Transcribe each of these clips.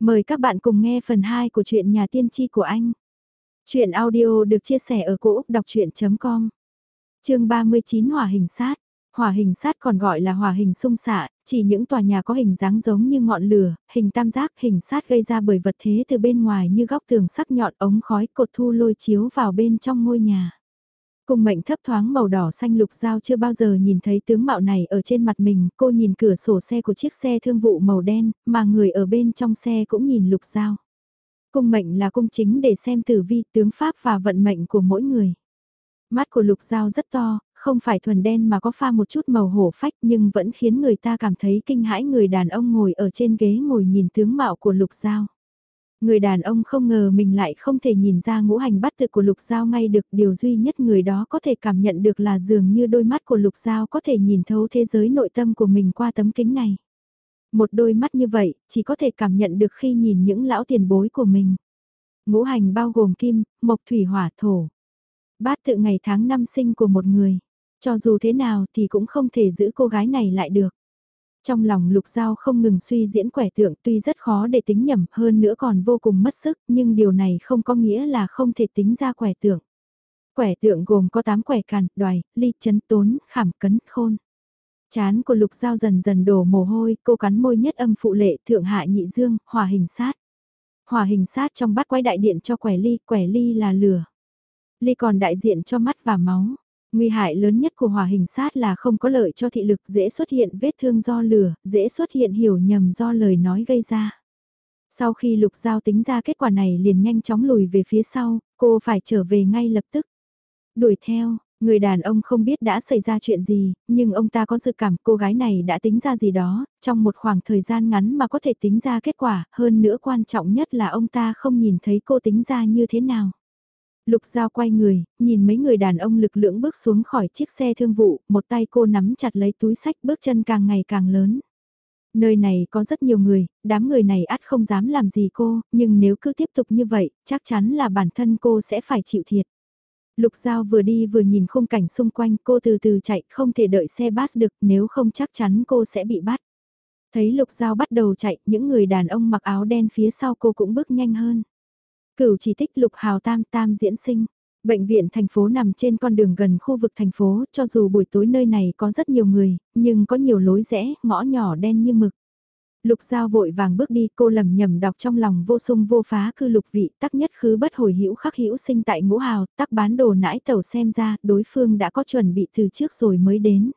Mời các bạn cùng nghe phần 2 của truyện nhà tiên tri của anh. Chuyện audio được chia sẻ ở cỗ đọc chuyện.com Trường 39 Hỏa hình sát Hỏa hình sát còn gọi là hỏa hình sung xạ, chỉ những tòa nhà có hình dáng giống như ngọn lửa, hình tam giác hình sát gây ra bởi vật thế từ bên ngoài như góc tường sắc nhọn ống khói cột thu lôi chiếu vào bên trong ngôi nhà. Cùng mệnh thấp thoáng màu đỏ xanh lục dao chưa bao giờ nhìn thấy tướng mạo này ở trên mặt mình, cô nhìn cửa sổ xe của chiếc xe thương vụ màu đen, mà người ở bên trong xe cũng nhìn lục dao. Cung mệnh là cung chính để xem tử vi, tướng pháp và vận mệnh của mỗi người. Mắt của lục dao rất to, không phải thuần đen mà có pha một chút màu hổ phách nhưng vẫn khiến người ta cảm thấy kinh hãi người đàn ông ngồi ở trên ghế ngồi nhìn tướng mạo của lục dao. Người đàn ông không ngờ mình lại không thể nhìn ra ngũ hành bắt tự của lục giao ngay được điều duy nhất người đó có thể cảm nhận được là dường như đôi mắt của lục giao có thể nhìn thấu thế giới nội tâm của mình qua tấm kính này. Một đôi mắt như vậy chỉ có thể cảm nhận được khi nhìn những lão tiền bối của mình. Ngũ hành bao gồm kim, mộc thủy hỏa thổ. Bát tự ngày tháng năm sinh của một người. Cho dù thế nào thì cũng không thể giữ cô gái này lại được. Trong lòng lục giao không ngừng suy diễn quẻ tượng tuy rất khó để tính nhầm hơn nữa còn vô cùng mất sức nhưng điều này không có nghĩa là không thể tính ra quẻ tượng. Quẻ tượng gồm có 8 quẻ càn, đoài, ly, chấn, tốn, khảm, cấn, khôn. Chán của lục giao dần dần đổ mồ hôi, cô cắn môi nhất âm phụ lệ, thượng hạ nhị dương, hòa hình sát. Hòa hình sát trong bát quái đại điện cho quẻ ly, quẻ ly là lửa. Ly còn đại diện cho mắt và máu. Nguy hại lớn nhất của hỏa hình sát là không có lợi cho thị lực dễ xuất hiện vết thương do lửa, dễ xuất hiện hiểu nhầm do lời nói gây ra. Sau khi lục giao tính ra kết quả này liền nhanh chóng lùi về phía sau, cô phải trở về ngay lập tức. Đuổi theo, người đàn ông không biết đã xảy ra chuyện gì, nhưng ông ta có dự cảm cô gái này đã tính ra gì đó, trong một khoảng thời gian ngắn mà có thể tính ra kết quả, hơn nữa quan trọng nhất là ông ta không nhìn thấy cô tính ra như thế nào. Lục Giao quay người, nhìn mấy người đàn ông lực lưỡng bước xuống khỏi chiếc xe thương vụ, một tay cô nắm chặt lấy túi sách bước chân càng ngày càng lớn. Nơi này có rất nhiều người, đám người này ắt không dám làm gì cô, nhưng nếu cứ tiếp tục như vậy, chắc chắn là bản thân cô sẽ phải chịu thiệt. Lục Giao vừa đi vừa nhìn khung cảnh xung quanh cô từ từ chạy không thể đợi xe bus được nếu không chắc chắn cô sẽ bị bắt. Thấy Lục Giao bắt đầu chạy, những người đàn ông mặc áo đen phía sau cô cũng bước nhanh hơn. Cửu chỉ tích lục hào tam tam diễn sinh. Bệnh viện thành phố nằm trên con đường gần khu vực thành phố, cho dù buổi tối nơi này có rất nhiều người, nhưng có nhiều lối rẽ, ngõ nhỏ đen như mực. Lục Giao vội vàng bước đi, cô lầm nhầm đọc trong lòng vô sung vô phá cư lục vị, tắc nhất khứ bất hồi hữu khắc hữu sinh tại ngũ hào, tắc bán đồ nãi tàu xem ra, đối phương đã có chuẩn bị từ trước rồi mới đến.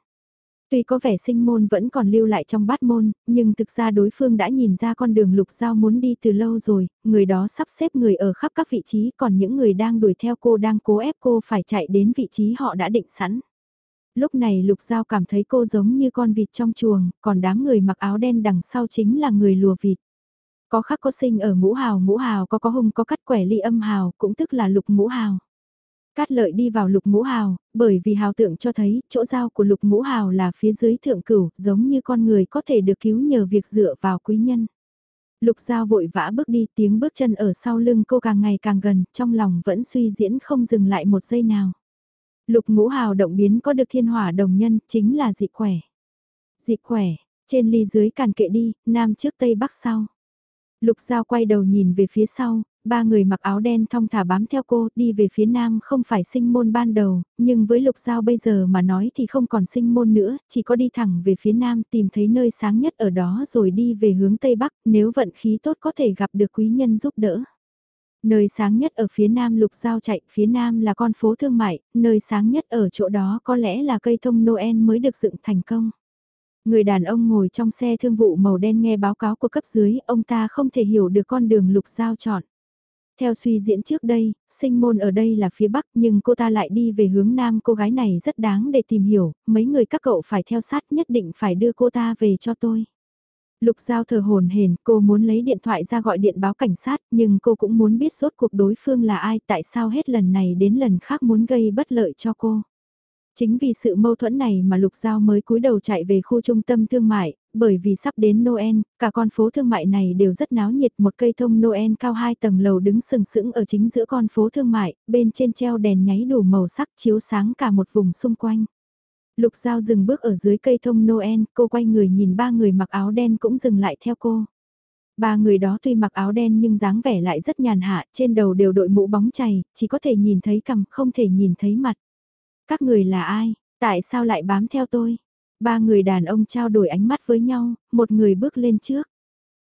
Tuy có vẻ sinh môn vẫn còn lưu lại trong bát môn, nhưng thực ra đối phương đã nhìn ra con đường lục giao muốn đi từ lâu rồi, người đó sắp xếp người ở khắp các vị trí, còn những người đang đuổi theo cô đang cố ép cô phải chạy đến vị trí họ đã định sẵn. Lúc này lục giao cảm thấy cô giống như con vịt trong chuồng, còn đám người mặc áo đen đằng sau chính là người lùa vịt. Có khắc có sinh ở ngũ hào ngũ hào có có hung có cắt quẻ ly âm hào, cũng tức là lục ngũ hào. Cát lợi đi vào lục ngũ hào, bởi vì hào tượng cho thấy chỗ giao của lục ngũ hào là phía dưới thượng cửu, giống như con người có thể được cứu nhờ việc dựa vào quý nhân. Lục giao vội vã bước đi tiếng bước chân ở sau lưng cô càng ngày càng gần, trong lòng vẫn suy diễn không dừng lại một giây nào. Lục ngũ hào động biến có được thiên hỏa đồng nhân, chính là dị khỏe. Dị khỏe, trên ly dưới càn kệ đi, nam trước tây bắc sau. Lục Giao quay đầu nhìn về phía sau, ba người mặc áo đen thong thả bám theo cô, đi về phía nam không phải sinh môn ban đầu, nhưng với lục giao bây giờ mà nói thì không còn sinh môn nữa, chỉ có đi thẳng về phía nam tìm thấy nơi sáng nhất ở đó rồi đi về hướng tây bắc, nếu vận khí tốt có thể gặp được quý nhân giúp đỡ. Nơi sáng nhất ở phía nam lục giao chạy, phía nam là con phố thương mại, nơi sáng nhất ở chỗ đó có lẽ là cây thông Noel mới được dựng thành công. Người đàn ông ngồi trong xe thương vụ màu đen nghe báo cáo của cấp dưới, ông ta không thể hiểu được con đường lục giao chọn. Theo suy diễn trước đây, sinh môn ở đây là phía bắc nhưng cô ta lại đi về hướng nam cô gái này rất đáng để tìm hiểu, mấy người các cậu phải theo sát nhất định phải đưa cô ta về cho tôi. Lục Giao thờ hồn hển, cô muốn lấy điện thoại ra gọi điện báo cảnh sát, nhưng cô cũng muốn biết rốt cuộc đối phương là ai, tại sao hết lần này đến lần khác muốn gây bất lợi cho cô. Chính vì sự mâu thuẫn này mà Lục Giao mới cúi đầu chạy về khu trung tâm thương mại, bởi vì sắp đến Noel, cả con phố thương mại này đều rất náo nhiệt một cây thông Noel cao hai tầng lầu đứng sừng sững ở chính giữa con phố thương mại, bên trên treo đèn nháy đủ màu sắc chiếu sáng cả một vùng xung quanh. Lục Giao dừng bước ở dưới cây thông Noel, cô quay người nhìn ba người mặc áo đen cũng dừng lại theo cô. Ba người đó tuy mặc áo đen nhưng dáng vẻ lại rất nhàn hạ, trên đầu đều đội mũ bóng chày, chỉ có thể nhìn thấy cằm, không thể nhìn thấy mặt. Các người là ai? Tại sao lại bám theo tôi? Ba người đàn ông trao đổi ánh mắt với nhau, một người bước lên trước.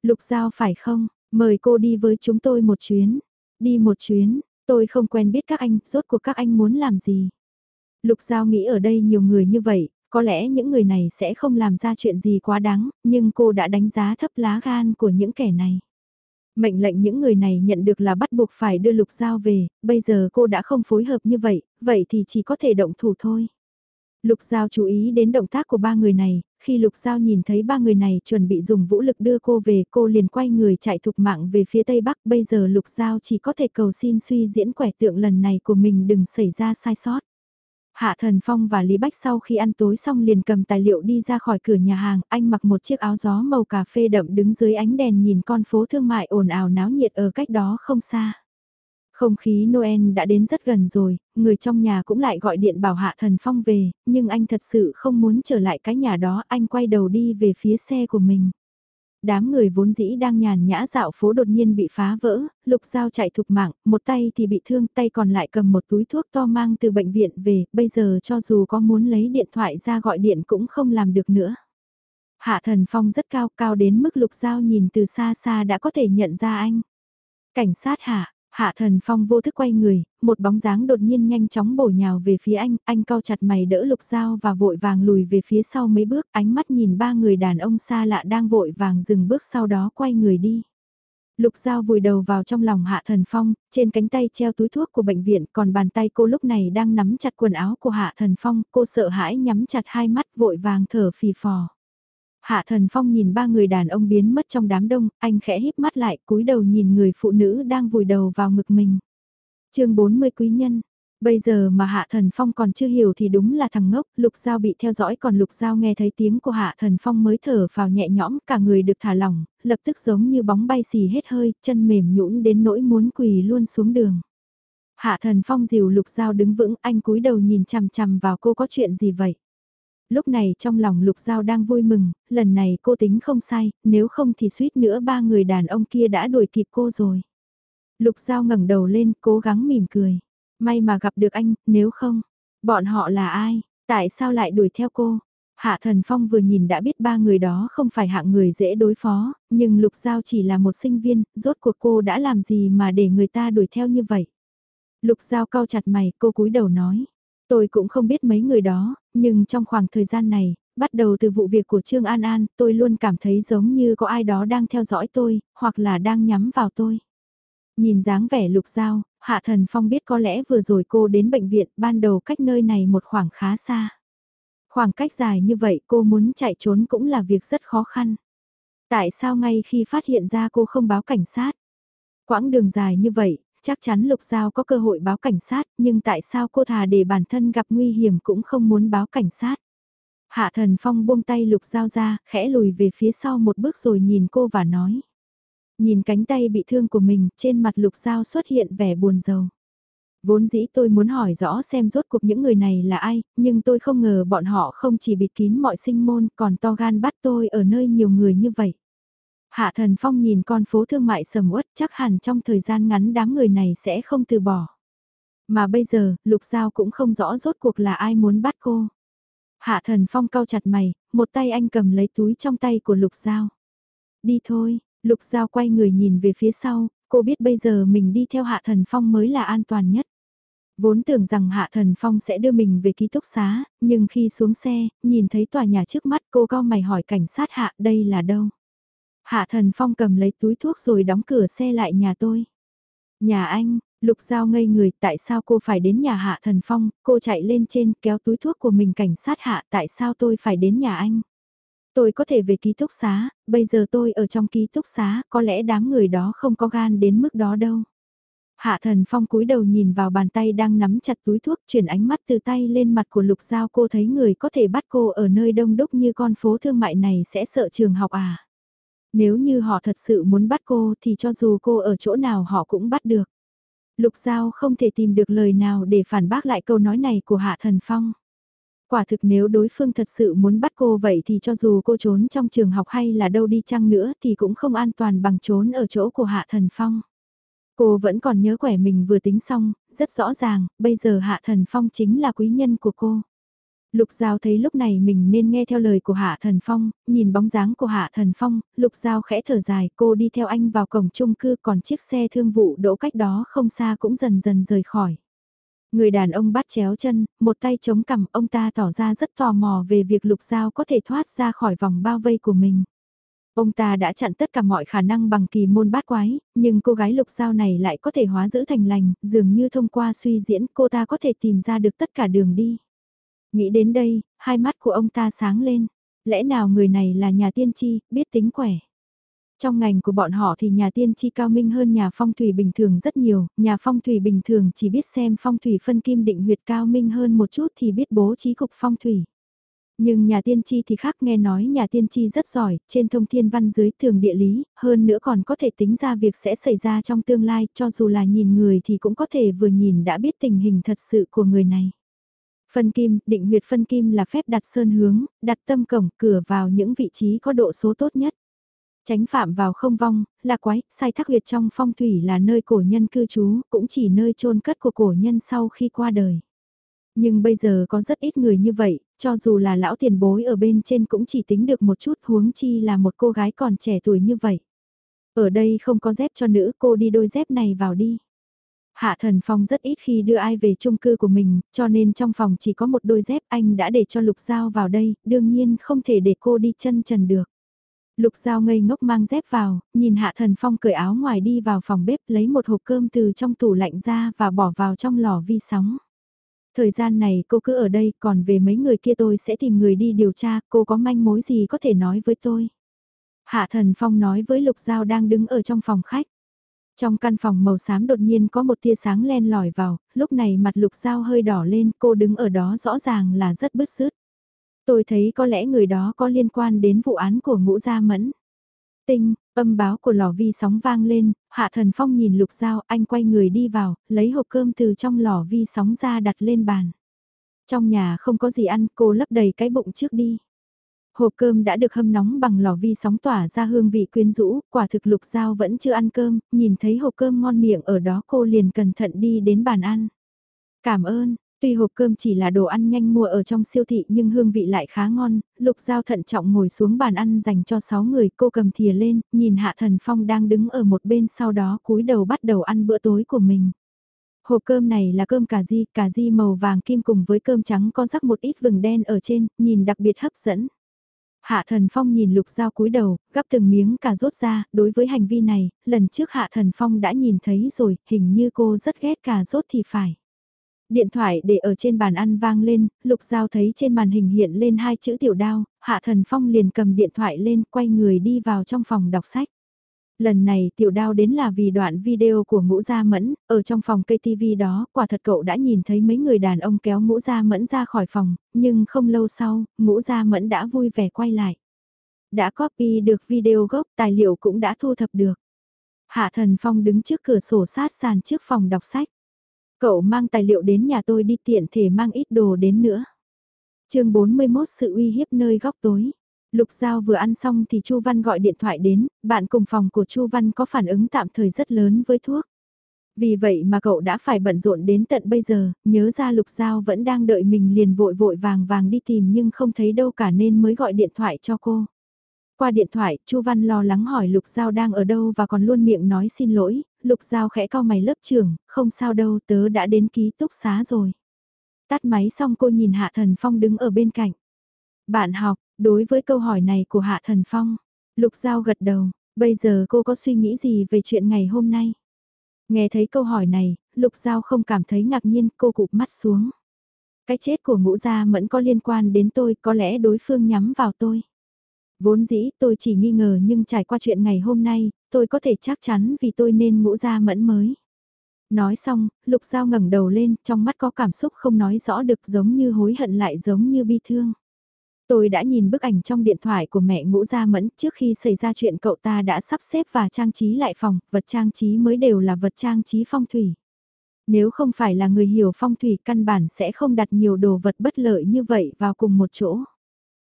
Lục Giao phải không? Mời cô đi với chúng tôi một chuyến. Đi một chuyến, tôi không quen biết các anh, rốt cuộc các anh muốn làm gì? Lục Giao nghĩ ở đây nhiều người như vậy, có lẽ những người này sẽ không làm ra chuyện gì quá đáng, nhưng cô đã đánh giá thấp lá gan của những kẻ này. Mệnh lệnh những người này nhận được là bắt buộc phải đưa Lục Giao về, bây giờ cô đã không phối hợp như vậy, vậy thì chỉ có thể động thủ thôi. Lục Giao chú ý đến động tác của ba người này, khi Lục Giao nhìn thấy ba người này chuẩn bị dùng vũ lực đưa cô về cô liền quay người chạy thục mạng về phía Tây Bắc. Bây giờ Lục Giao chỉ có thể cầu xin suy diễn quẻ tượng lần này của mình đừng xảy ra sai sót. Hạ Thần Phong và Lý Bách sau khi ăn tối xong liền cầm tài liệu đi ra khỏi cửa nhà hàng, anh mặc một chiếc áo gió màu cà phê đậm đứng dưới ánh đèn nhìn con phố thương mại ồn ào náo nhiệt ở cách đó không xa. Không khí Noel đã đến rất gần rồi, người trong nhà cũng lại gọi điện bảo Hạ Thần Phong về, nhưng anh thật sự không muốn trở lại cái nhà đó, anh quay đầu đi về phía xe của mình. Đám người vốn dĩ đang nhàn nhã dạo phố đột nhiên bị phá vỡ, lục dao chạy thục mạng, một tay thì bị thương, tay còn lại cầm một túi thuốc to mang từ bệnh viện về, bây giờ cho dù có muốn lấy điện thoại ra gọi điện cũng không làm được nữa. Hạ thần phong rất cao, cao đến mức lục dao nhìn từ xa xa đã có thể nhận ra anh. Cảnh sát hạ, Hạ thần phong vô thức quay người, một bóng dáng đột nhiên nhanh chóng bổ nhào về phía anh, anh cao chặt mày đỡ lục dao và vội vàng lùi về phía sau mấy bước, ánh mắt nhìn ba người đàn ông xa lạ đang vội vàng dừng bước sau đó quay người đi. Lục dao vùi đầu vào trong lòng hạ thần phong, trên cánh tay treo túi thuốc của bệnh viện, còn bàn tay cô lúc này đang nắm chặt quần áo của hạ thần phong, cô sợ hãi nhắm chặt hai mắt vội vàng thở phì phò. Hạ thần phong nhìn ba người đàn ông biến mất trong đám đông, anh khẽ híp mắt lại cúi đầu nhìn người phụ nữ đang vùi đầu vào ngực mình. chương 40 quý nhân, Bây giờ mà Hạ Thần Phong còn chưa hiểu thì đúng là thằng ngốc, Lục Giao bị theo dõi còn Lục Giao nghe thấy tiếng của Hạ Thần Phong mới thở vào nhẹ nhõm, cả người được thả lỏng, lập tức giống như bóng bay xì hết hơi, chân mềm nhũn đến nỗi muốn quỳ luôn xuống đường. Hạ Thần Phong dìu Lục Giao đứng vững, anh cúi đầu nhìn chằm chằm vào cô có chuyện gì vậy? Lúc này trong lòng Lục Giao đang vui mừng, lần này cô tính không sai, nếu không thì suýt nữa ba người đàn ông kia đã đuổi kịp cô rồi. Lục Giao ngẩng đầu lên, cố gắng mỉm cười. May mà gặp được anh, nếu không, bọn họ là ai, tại sao lại đuổi theo cô? Hạ Thần Phong vừa nhìn đã biết ba người đó không phải hạng người dễ đối phó, nhưng Lục Giao chỉ là một sinh viên, rốt cuộc cô đã làm gì mà để người ta đuổi theo như vậy? Lục Giao cau chặt mày, cô cúi đầu nói. Tôi cũng không biết mấy người đó, nhưng trong khoảng thời gian này, bắt đầu từ vụ việc của Trương An An, tôi luôn cảm thấy giống như có ai đó đang theo dõi tôi, hoặc là đang nhắm vào tôi. Nhìn dáng vẻ lục dao, Hạ Thần Phong biết có lẽ vừa rồi cô đến bệnh viện ban đầu cách nơi này một khoảng khá xa. Khoảng cách dài như vậy cô muốn chạy trốn cũng là việc rất khó khăn. Tại sao ngay khi phát hiện ra cô không báo cảnh sát? Quãng đường dài như vậy, chắc chắn Lục Giao có cơ hội báo cảnh sát, nhưng tại sao cô thà để bản thân gặp nguy hiểm cũng không muốn báo cảnh sát. Hạ thần phong buông tay Lục Giao ra, khẽ lùi về phía sau một bước rồi nhìn cô và nói. Nhìn cánh tay bị thương của mình, trên mặt Lục Giao xuất hiện vẻ buồn rầu. Vốn dĩ tôi muốn hỏi rõ xem rốt cuộc những người này là ai, nhưng tôi không ngờ bọn họ không chỉ bịt kín mọi sinh môn còn to gan bắt tôi ở nơi nhiều người như vậy. Hạ Thần Phong nhìn con phố thương mại sầm uất chắc hẳn trong thời gian ngắn đám người này sẽ không từ bỏ. Mà bây giờ, Lục Giao cũng không rõ rốt cuộc là ai muốn bắt cô. Hạ Thần Phong cau chặt mày, một tay anh cầm lấy túi trong tay của Lục Giao. Đi thôi, Lục Giao quay người nhìn về phía sau, cô biết bây giờ mình đi theo Hạ Thần Phong mới là an toàn nhất. Vốn tưởng rằng Hạ Thần Phong sẽ đưa mình về ký túc xá, nhưng khi xuống xe, nhìn thấy tòa nhà trước mắt cô co mày hỏi cảnh sát Hạ đây là đâu. Hạ Thần Phong cầm lấy túi thuốc rồi đóng cửa xe lại nhà tôi. Nhà anh, Lục Giao ngây người, tại sao cô phải đến nhà Hạ Thần Phong, cô chạy lên trên kéo túi thuốc của mình cảnh sát Hạ, tại sao tôi phải đến nhà anh? Tôi có thể về ký túc xá, bây giờ tôi ở trong ký túc xá, có lẽ đám người đó không có gan đến mức đó đâu. Hạ Thần Phong cúi đầu nhìn vào bàn tay đang nắm chặt túi thuốc chuyển ánh mắt từ tay lên mặt của Lục Giao cô thấy người có thể bắt cô ở nơi đông đúc như con phố thương mại này sẽ sợ trường học à. Nếu như họ thật sự muốn bắt cô thì cho dù cô ở chỗ nào họ cũng bắt được. Lục Giao không thể tìm được lời nào để phản bác lại câu nói này của Hạ Thần Phong. Quả thực nếu đối phương thật sự muốn bắt cô vậy thì cho dù cô trốn trong trường học hay là đâu đi chăng nữa thì cũng không an toàn bằng trốn ở chỗ của Hạ Thần Phong. Cô vẫn còn nhớ quẻ mình vừa tính xong, rất rõ ràng, bây giờ Hạ Thần Phong chính là quý nhân của cô. Lục Giao thấy lúc này mình nên nghe theo lời của Hạ Thần Phong, nhìn bóng dáng của Hạ Thần Phong, Lục Giao khẽ thở dài, cô đi theo anh vào cổng chung cư còn chiếc xe thương vụ đỗ cách đó không xa cũng dần dần rời khỏi. Người đàn ông bắt chéo chân, một tay chống cằm, ông ta tỏ ra rất tò mò về việc Lục Giao có thể thoát ra khỏi vòng bao vây của mình. Ông ta đã chặn tất cả mọi khả năng bằng kỳ môn bát quái, nhưng cô gái lục giao này lại có thể hóa giữ thành lành, dường như thông qua suy diễn cô ta có thể tìm ra được tất cả đường đi. Nghĩ đến đây, hai mắt của ông ta sáng lên. Lẽ nào người này là nhà tiên tri, biết tính quẻ. Trong ngành của bọn họ thì nhà tiên tri cao minh hơn nhà phong thủy bình thường rất nhiều, nhà phong thủy bình thường chỉ biết xem phong thủy phân kim định huyệt cao minh hơn một chút thì biết bố trí cục phong thủy. Nhưng nhà tiên tri thì khác nghe nói nhà tiên tri rất giỏi, trên thông thiên văn dưới thường địa lý, hơn nữa còn có thể tính ra việc sẽ xảy ra trong tương lai, cho dù là nhìn người thì cũng có thể vừa nhìn đã biết tình hình thật sự của người này. Phân kim, định huyệt phân kim là phép đặt sơn hướng, đặt tâm cổng cửa vào những vị trí có độ số tốt nhất. Tránh phạm vào không vong, là quái, sai thác huyệt trong phong thủy là nơi cổ nhân cư trú, cũng chỉ nơi chôn cất của cổ nhân sau khi qua đời. Nhưng bây giờ có rất ít người như vậy, cho dù là lão tiền bối ở bên trên cũng chỉ tính được một chút huống chi là một cô gái còn trẻ tuổi như vậy. Ở đây không có dép cho nữ cô đi đôi dép này vào đi. Hạ Thần Phong rất ít khi đưa ai về chung cư của mình, cho nên trong phòng chỉ có một đôi dép anh đã để cho Lục Giao vào đây, đương nhiên không thể để cô đi chân trần được. Lục Giao ngây ngốc mang dép vào, nhìn Hạ Thần Phong cởi áo ngoài đi vào phòng bếp lấy một hộp cơm từ trong tủ lạnh ra và bỏ vào trong lò vi sóng. Thời gian này cô cứ ở đây, còn về mấy người kia tôi sẽ tìm người đi điều tra, cô có manh mối gì có thể nói với tôi. Hạ Thần Phong nói với Lục Giao đang đứng ở trong phòng khách. Trong căn phòng màu xám đột nhiên có một tia sáng len lỏi vào, lúc này mặt Lục Giao hơi đỏ lên, cô đứng ở đó rõ ràng là rất bứt rứt. Tôi thấy có lẽ người đó có liên quan đến vụ án của ngũ gia mẫn. Tinh, âm báo của lò vi sóng vang lên, Hạ Thần Phong nhìn Lục Giao, anh quay người đi vào, lấy hộp cơm từ trong lò vi sóng ra đặt lên bàn. Trong nhà không có gì ăn, cô lấp đầy cái bụng trước đi. Hộp cơm đã được hâm nóng bằng lò vi sóng tỏa ra hương vị quyến rũ, quả thực Lục Giao vẫn chưa ăn cơm, nhìn thấy hộp cơm ngon miệng ở đó cô liền cẩn thận đi đến bàn ăn. Cảm ơn, Tuy hộp cơm chỉ là đồ ăn nhanh mua ở trong siêu thị nhưng hương vị lại khá ngon, Lục Giao thận trọng ngồi xuống bàn ăn dành cho 6 người, cô cầm thìa lên, nhìn Hạ Thần Phong đang đứng ở một bên sau đó cúi đầu bắt đầu ăn bữa tối của mình. Hộp cơm này là cơm cà ri, cà ri màu vàng kim cùng với cơm trắng có rắc một ít vừng đen ở trên, nhìn đặc biệt hấp dẫn. Hạ Thần Phong nhìn Lục Giao cúi đầu, gắp từng miếng cà rốt ra, đối với hành vi này, lần trước Hạ Thần Phong đã nhìn thấy rồi, hình như cô rất ghét cà rốt thì phải. Điện thoại để ở trên bàn ăn vang lên, Lục Giao thấy trên màn hình hiện lên hai chữ tiểu đao, Hạ Thần Phong liền cầm điện thoại lên quay người đi vào trong phòng đọc sách. Lần này tiểu đao đến là vì đoạn video của ngũ gia mẫn, ở trong phòng cây TV đó, quả thật cậu đã nhìn thấy mấy người đàn ông kéo ngũ gia mẫn ra khỏi phòng, nhưng không lâu sau, ngũ gia mẫn đã vui vẻ quay lại. Đã copy được video gốc, tài liệu cũng đã thu thập được. Hạ thần phong đứng trước cửa sổ sát sàn trước phòng đọc sách. Cậu mang tài liệu đến nhà tôi đi tiện thể mang ít đồ đến nữa. chương 41 sự uy hiếp nơi góc tối. Lục Giao vừa ăn xong thì Chu Văn gọi điện thoại đến, bạn cùng phòng của Chu Văn có phản ứng tạm thời rất lớn với thuốc. Vì vậy mà cậu đã phải bận rộn đến tận bây giờ, nhớ ra Lục Giao vẫn đang đợi mình liền vội vội vàng vàng đi tìm nhưng không thấy đâu cả nên mới gọi điện thoại cho cô. Qua điện thoại, Chu Văn lo lắng hỏi Lục Giao đang ở đâu và còn luôn miệng nói xin lỗi, Lục Giao khẽ cau mày lớp trưởng, không sao đâu tớ đã đến ký túc xá rồi. Tắt máy xong cô nhìn Hạ Thần Phong đứng ở bên cạnh. Bạn học, đối với câu hỏi này của Hạ Thần Phong, Lục Giao gật đầu, bây giờ cô có suy nghĩ gì về chuyện ngày hôm nay? Nghe thấy câu hỏi này, Lục Giao không cảm thấy ngạc nhiên, cô cụp mắt xuống. Cái chết của ngũ gia mẫn có liên quan đến tôi, có lẽ đối phương nhắm vào tôi. Vốn dĩ tôi chỉ nghi ngờ nhưng trải qua chuyện ngày hôm nay, tôi có thể chắc chắn vì tôi nên ngũ gia mẫn mới. Nói xong, Lục Giao ngẩng đầu lên, trong mắt có cảm xúc không nói rõ được giống như hối hận lại giống như bi thương. Tôi đã nhìn bức ảnh trong điện thoại của mẹ ngũ gia mẫn trước khi xảy ra chuyện cậu ta đã sắp xếp và trang trí lại phòng, vật trang trí mới đều là vật trang trí phong thủy. Nếu không phải là người hiểu phong thủy căn bản sẽ không đặt nhiều đồ vật bất lợi như vậy vào cùng một chỗ.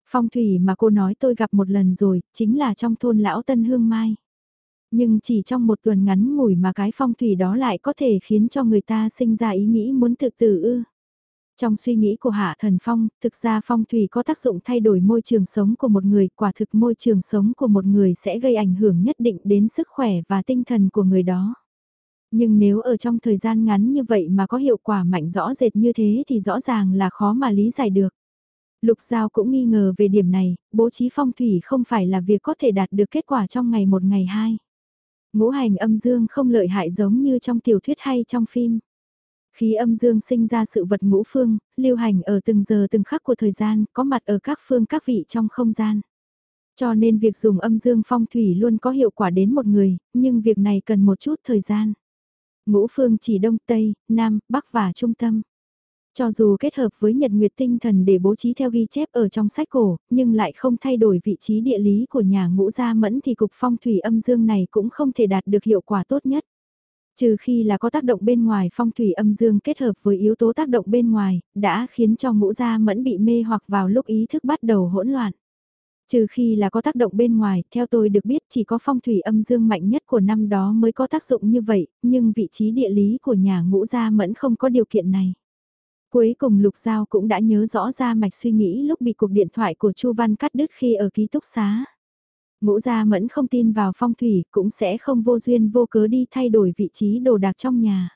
Phong thủy mà cô nói tôi gặp một lần rồi, chính là trong thôn lão Tân Hương Mai. Nhưng chỉ trong một tuần ngắn ngủi mà cái phong thủy đó lại có thể khiến cho người ta sinh ra ý nghĩ muốn tự tử ư. Trong suy nghĩ của Hạ Thần Phong, thực ra phong thủy có tác dụng thay đổi môi trường sống của một người, quả thực môi trường sống của một người sẽ gây ảnh hưởng nhất định đến sức khỏe và tinh thần của người đó. Nhưng nếu ở trong thời gian ngắn như vậy mà có hiệu quả mạnh rõ rệt như thế thì rõ ràng là khó mà lý giải được. Lục Giao cũng nghi ngờ về điểm này, bố trí phong thủy không phải là việc có thể đạt được kết quả trong ngày một ngày hai. Ngũ hành âm dương không lợi hại giống như trong tiểu thuyết hay trong phim. Khí âm dương sinh ra sự vật ngũ phương, lưu hành ở từng giờ từng khắc của thời gian, có mặt ở các phương các vị trong không gian. Cho nên việc dùng âm dương phong thủy luôn có hiệu quả đến một người, nhưng việc này cần một chút thời gian. Ngũ phương chỉ đông tây, nam, bắc và trung tâm. Cho dù kết hợp với nhật nguyệt tinh thần để bố trí theo ghi chép ở trong sách cổ, nhưng lại không thay đổi vị trí địa lý của nhà ngũ gia mẫn thì cục phong thủy âm dương này cũng không thể đạt được hiệu quả tốt nhất. Trừ khi là có tác động bên ngoài phong thủy âm dương kết hợp với yếu tố tác động bên ngoài, đã khiến cho ngũ gia mẫn bị mê hoặc vào lúc ý thức bắt đầu hỗn loạn. Trừ khi là có tác động bên ngoài, theo tôi được biết chỉ có phong thủy âm dương mạnh nhất của năm đó mới có tác dụng như vậy, nhưng vị trí địa lý của nhà ngũ gia mẫn không có điều kiện này. Cuối cùng Lục Giao cũng đã nhớ rõ ra mạch suy nghĩ lúc bị cuộc điện thoại của Chu Văn cắt đứt khi ở ký túc xá. Ngũ gia mẫn không tin vào phong thủy cũng sẽ không vô duyên vô cớ đi thay đổi vị trí đồ đạc trong nhà.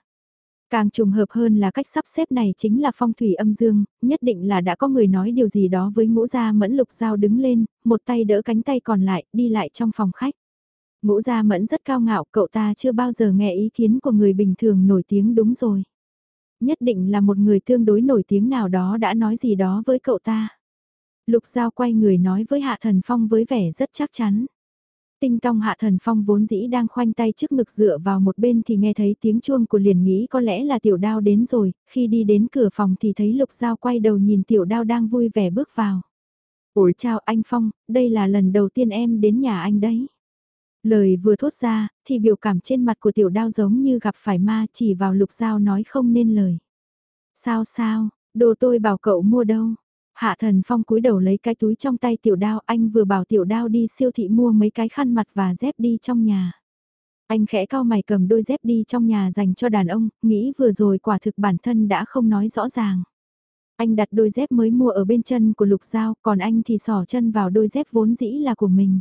Càng trùng hợp hơn là cách sắp xếp này chính là phong thủy âm dương, nhất định là đã có người nói điều gì đó với ngũ gia mẫn lục giao đứng lên, một tay đỡ cánh tay còn lại, đi lại trong phòng khách. Ngũ gia mẫn rất cao ngạo, cậu ta chưa bao giờ nghe ý kiến của người bình thường nổi tiếng đúng rồi. Nhất định là một người tương đối nổi tiếng nào đó đã nói gì đó với cậu ta. Lục giao quay người nói với Hạ Thần Phong với vẻ rất chắc chắn. Tinh tong hạ thần phong vốn dĩ đang khoanh tay trước ngực dựa vào một bên thì nghe thấy tiếng chuông của liền nghĩ có lẽ là tiểu đao đến rồi, khi đi đến cửa phòng thì thấy lục giao quay đầu nhìn tiểu đao đang vui vẻ bước vào. Ủi chào anh Phong, đây là lần đầu tiên em đến nhà anh đấy. Lời vừa thốt ra, thì biểu cảm trên mặt của tiểu đao giống như gặp phải ma chỉ vào lục giao nói không nên lời. Sao sao, đồ tôi bảo cậu mua đâu, Hạ thần phong cúi đầu lấy cái túi trong tay tiểu đao anh vừa bảo tiểu đao đi siêu thị mua mấy cái khăn mặt và dép đi trong nhà. Anh khẽ cao mày cầm đôi dép đi trong nhà dành cho đàn ông, nghĩ vừa rồi quả thực bản thân đã không nói rõ ràng. Anh đặt đôi dép mới mua ở bên chân của lục dao, còn anh thì sỏ chân vào đôi dép vốn dĩ là của mình.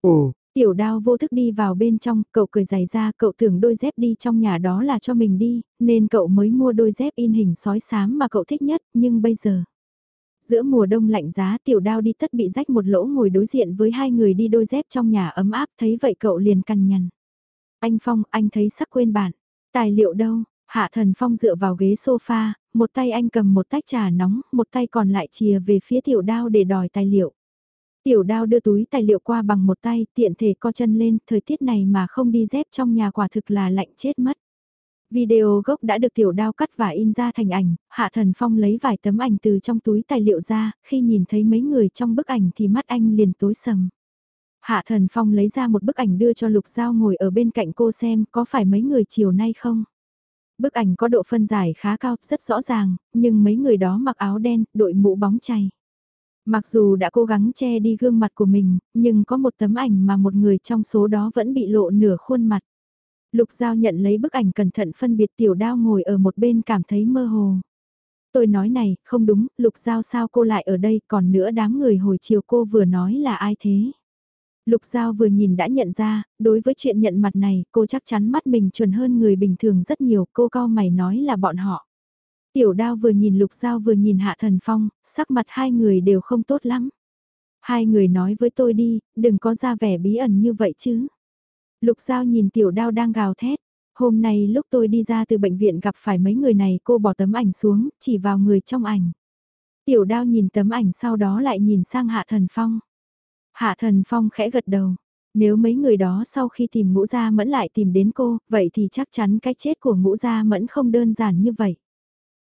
Ồ, tiểu đao vô thức đi vào bên trong, cậu cười giày ra, cậu tưởng đôi dép đi trong nhà đó là cho mình đi, nên cậu mới mua đôi dép in hình sói xám mà cậu thích nhất, nhưng bây giờ... Giữa mùa đông lạnh giá tiểu đao đi tất bị rách một lỗ ngồi đối diện với hai người đi đôi dép trong nhà ấm áp thấy vậy cậu liền cằn nhằn. Anh Phong, anh thấy sắc quên bản. Tài liệu đâu? Hạ thần Phong dựa vào ghế sofa, một tay anh cầm một tách trà nóng, một tay còn lại chìa về phía tiểu đao để đòi tài liệu. Tiểu đao đưa túi tài liệu qua bằng một tay, tiện thể co chân lên, thời tiết này mà không đi dép trong nhà quả thực là lạnh chết mất. Video gốc đã được tiểu đao cắt và in ra thành ảnh, Hạ Thần Phong lấy vài tấm ảnh từ trong túi tài liệu ra, khi nhìn thấy mấy người trong bức ảnh thì mắt anh liền tối sầm. Hạ Thần Phong lấy ra một bức ảnh đưa cho Lục Giao ngồi ở bên cạnh cô xem có phải mấy người chiều nay không. Bức ảnh có độ phân giải khá cao, rất rõ ràng, nhưng mấy người đó mặc áo đen, đội mũ bóng chày. Mặc dù đã cố gắng che đi gương mặt của mình, nhưng có một tấm ảnh mà một người trong số đó vẫn bị lộ nửa khuôn mặt. Lục Giao nhận lấy bức ảnh cẩn thận phân biệt tiểu đao ngồi ở một bên cảm thấy mơ hồ. Tôi nói này, không đúng, Lục Giao sao cô lại ở đây, còn nữa đám người hồi chiều cô vừa nói là ai thế? Lục Giao vừa nhìn đã nhận ra, đối với chuyện nhận mặt này, cô chắc chắn mắt mình chuẩn hơn người bình thường rất nhiều, cô cao mày nói là bọn họ. Tiểu đao vừa nhìn Lục Giao vừa nhìn Hạ Thần Phong, sắc mặt hai người đều không tốt lắm. Hai người nói với tôi đi, đừng có ra vẻ bí ẩn như vậy chứ. Lục Giao nhìn tiểu đao đang gào thét. Hôm nay lúc tôi đi ra từ bệnh viện gặp phải mấy người này cô bỏ tấm ảnh xuống, chỉ vào người trong ảnh. Tiểu đao nhìn tấm ảnh sau đó lại nhìn sang Hạ Thần Phong. Hạ Thần Phong khẽ gật đầu. Nếu mấy người đó sau khi tìm ngũ gia mẫn lại tìm đến cô, vậy thì chắc chắn cái chết của ngũ gia mẫn không đơn giản như vậy.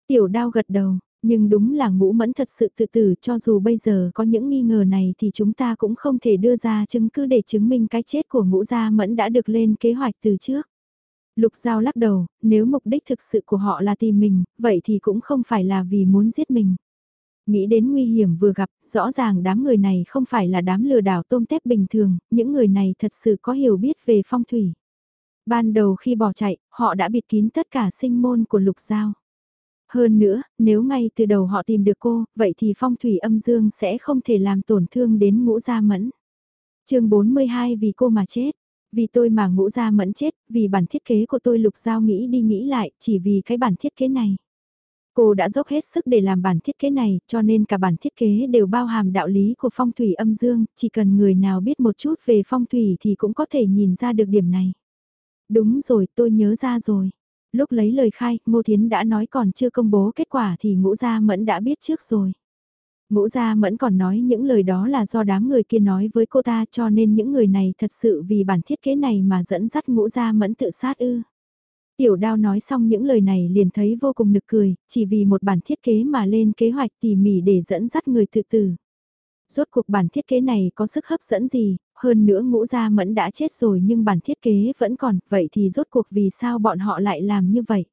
Tiểu đao gật đầu, nhưng đúng là ngũ mẫn thật sự tự tử cho dù bây giờ có những nghi ngờ này thì chúng ta cũng không thể đưa ra chứng cứ để chứng minh cái chết của ngũ gia mẫn đã được lên kế hoạch từ trước. Lục Giao lắc đầu, nếu mục đích thực sự của họ là tìm mình, vậy thì cũng không phải là vì muốn giết mình. Nghĩ đến nguy hiểm vừa gặp, rõ ràng đám người này không phải là đám lừa đảo tôm tép bình thường, những người này thật sự có hiểu biết về phong thủy. Ban đầu khi bỏ chạy, họ đã bịt kín tất cả sinh môn của Lục Giao. Hơn nữa, nếu ngay từ đầu họ tìm được cô, vậy thì phong thủy âm dương sẽ không thể làm tổn thương đến ngũ gia mẫn. chương 42 vì cô mà chết. Vì tôi mà ngũ gia mẫn chết, vì bản thiết kế của tôi lục giao nghĩ đi nghĩ lại, chỉ vì cái bản thiết kế này. Cô đã dốc hết sức để làm bản thiết kế này, cho nên cả bản thiết kế đều bao hàm đạo lý của phong thủy âm dương, chỉ cần người nào biết một chút về phong thủy thì cũng có thể nhìn ra được điểm này. Đúng rồi, tôi nhớ ra rồi. Lúc lấy lời khai, Ngô Thiến đã nói còn chưa công bố kết quả thì ngũ gia mẫn đã biết trước rồi. Ngũ gia mẫn còn nói những lời đó là do đám người kia nói với cô ta cho nên những người này thật sự vì bản thiết kế này mà dẫn dắt ngũ gia mẫn tự sát ư. Tiểu đao nói xong những lời này liền thấy vô cùng nực cười, chỉ vì một bản thiết kế mà lên kế hoạch tỉ mỉ để dẫn dắt người tự tử. Rốt cuộc bản thiết kế này có sức hấp dẫn gì, hơn nữa ngũ gia mẫn đã chết rồi nhưng bản thiết kế vẫn còn, vậy thì rốt cuộc vì sao bọn họ lại làm như vậy?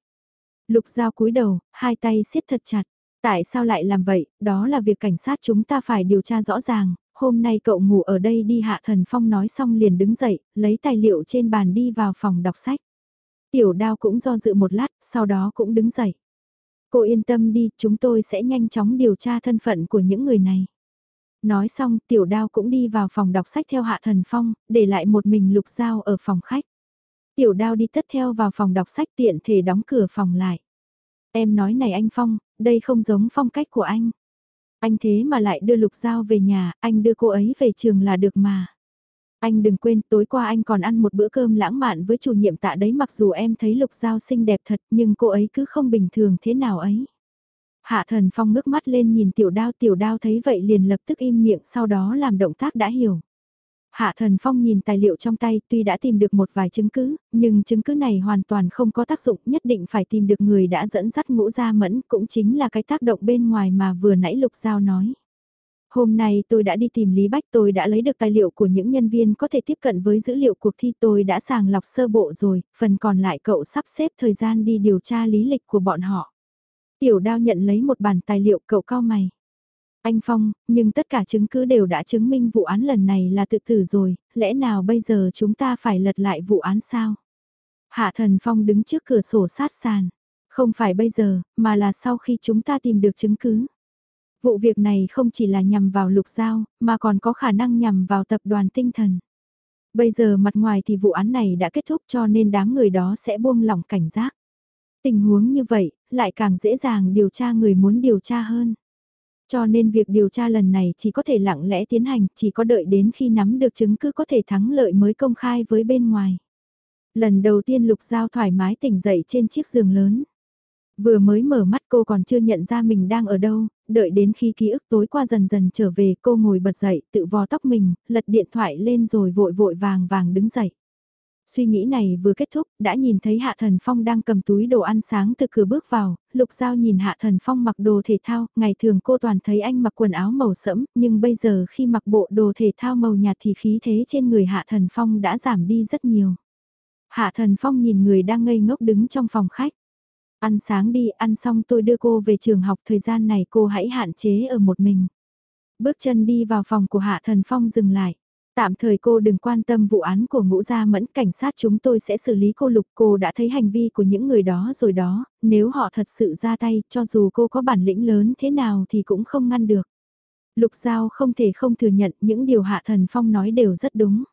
Lục Giao cúi đầu, hai tay siết thật chặt. Tại sao lại làm vậy, đó là việc cảnh sát chúng ta phải điều tra rõ ràng, hôm nay cậu ngủ ở đây đi Hạ Thần Phong nói xong liền đứng dậy, lấy tài liệu trên bàn đi vào phòng đọc sách. Tiểu đao cũng do dự một lát, sau đó cũng đứng dậy. Cô yên tâm đi, chúng tôi sẽ nhanh chóng điều tra thân phận của những người này. Nói xong, tiểu đao cũng đi vào phòng đọc sách theo Hạ Thần Phong, để lại một mình lục dao ở phòng khách. Tiểu đao đi tất theo vào phòng đọc sách tiện thể đóng cửa phòng lại. Em nói này anh Phong, đây không giống phong cách của anh. Anh thế mà lại đưa Lục Giao về nhà, anh đưa cô ấy về trường là được mà. Anh đừng quên, tối qua anh còn ăn một bữa cơm lãng mạn với chủ nhiệm tạ đấy mặc dù em thấy Lục Giao xinh đẹp thật nhưng cô ấy cứ không bình thường thế nào ấy. Hạ thần phong ngước mắt lên nhìn tiểu đao tiểu đao thấy vậy liền lập tức im miệng sau đó làm động tác đã hiểu. Hạ thần phong nhìn tài liệu trong tay tuy đã tìm được một vài chứng cứ, nhưng chứng cứ này hoàn toàn không có tác dụng nhất định phải tìm được người đã dẫn dắt ngũ gia mẫn cũng chính là cái tác động bên ngoài mà vừa nãy Lục Giao nói. Hôm nay tôi đã đi tìm Lý Bách tôi đã lấy được tài liệu của những nhân viên có thể tiếp cận với dữ liệu cuộc thi tôi đã sàng lọc sơ bộ rồi, phần còn lại cậu sắp xếp thời gian đi điều tra lý lịch của bọn họ. Tiểu đao nhận lấy một bản tài liệu cậu cao mày. Anh Phong, nhưng tất cả chứng cứ đều đã chứng minh vụ án lần này là tự tử rồi, lẽ nào bây giờ chúng ta phải lật lại vụ án sao? Hạ Thần Phong đứng trước cửa sổ sát sàn. Không phải bây giờ, mà là sau khi chúng ta tìm được chứng cứ. Vụ việc này không chỉ là nhằm vào lục giao, mà còn có khả năng nhằm vào tập đoàn tinh thần. Bây giờ mặt ngoài thì vụ án này đã kết thúc cho nên đám người đó sẽ buông lỏng cảnh giác. Tình huống như vậy, lại càng dễ dàng điều tra người muốn điều tra hơn. Cho nên việc điều tra lần này chỉ có thể lặng lẽ tiến hành, chỉ có đợi đến khi nắm được chứng cứ có thể thắng lợi mới công khai với bên ngoài. Lần đầu tiên Lục Giao thoải mái tỉnh dậy trên chiếc giường lớn. Vừa mới mở mắt cô còn chưa nhận ra mình đang ở đâu, đợi đến khi ký ức tối qua dần dần trở về cô ngồi bật dậy tự vò tóc mình, lật điện thoại lên rồi vội vội vàng vàng đứng dậy. Suy nghĩ này vừa kết thúc, đã nhìn thấy Hạ Thần Phong đang cầm túi đồ ăn sáng từ cửa bước vào, Lục Giao nhìn Hạ Thần Phong mặc đồ thể thao, ngày thường cô toàn thấy anh mặc quần áo màu sẫm, nhưng bây giờ khi mặc bộ đồ thể thao màu nhạt thì khí thế trên người Hạ Thần Phong đã giảm đi rất nhiều. Hạ Thần Phong nhìn người đang ngây ngốc đứng trong phòng khách. Ăn sáng đi, ăn xong tôi đưa cô về trường học thời gian này cô hãy hạn chế ở một mình. Bước chân đi vào phòng của Hạ Thần Phong dừng lại. Tạm thời cô đừng quan tâm vụ án của ngũ gia mẫn cảnh sát chúng tôi sẽ xử lý cô lục cô đã thấy hành vi của những người đó rồi đó, nếu họ thật sự ra tay cho dù cô có bản lĩnh lớn thế nào thì cũng không ngăn được. Lục Giao không thể không thừa nhận những điều Hạ Thần Phong nói đều rất đúng.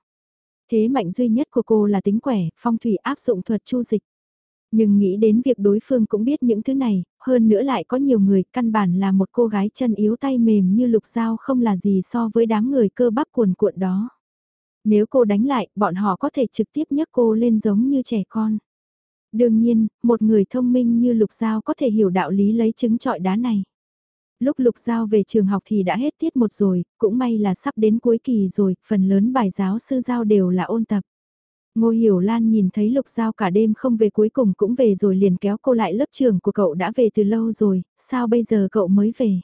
Thế mạnh duy nhất của cô là tính quẻ, phong thủy áp dụng thuật chu dịch. Nhưng nghĩ đến việc đối phương cũng biết những thứ này, hơn nữa lại có nhiều người căn bản là một cô gái chân yếu tay mềm như lục dao không là gì so với đám người cơ bắp cuồn cuộn đó. Nếu cô đánh lại, bọn họ có thể trực tiếp nhấc cô lên giống như trẻ con. Đương nhiên, một người thông minh như lục giao có thể hiểu đạo lý lấy trứng trọi đá này. Lúc lục giao về trường học thì đã hết tiết một rồi, cũng may là sắp đến cuối kỳ rồi, phần lớn bài giáo sư giao đều là ôn tập. Ngô Hiểu Lan nhìn thấy Lục Giao cả đêm không về cuối cùng cũng về rồi liền kéo cô lại lớp trường của cậu đã về từ lâu rồi, sao bây giờ cậu mới về?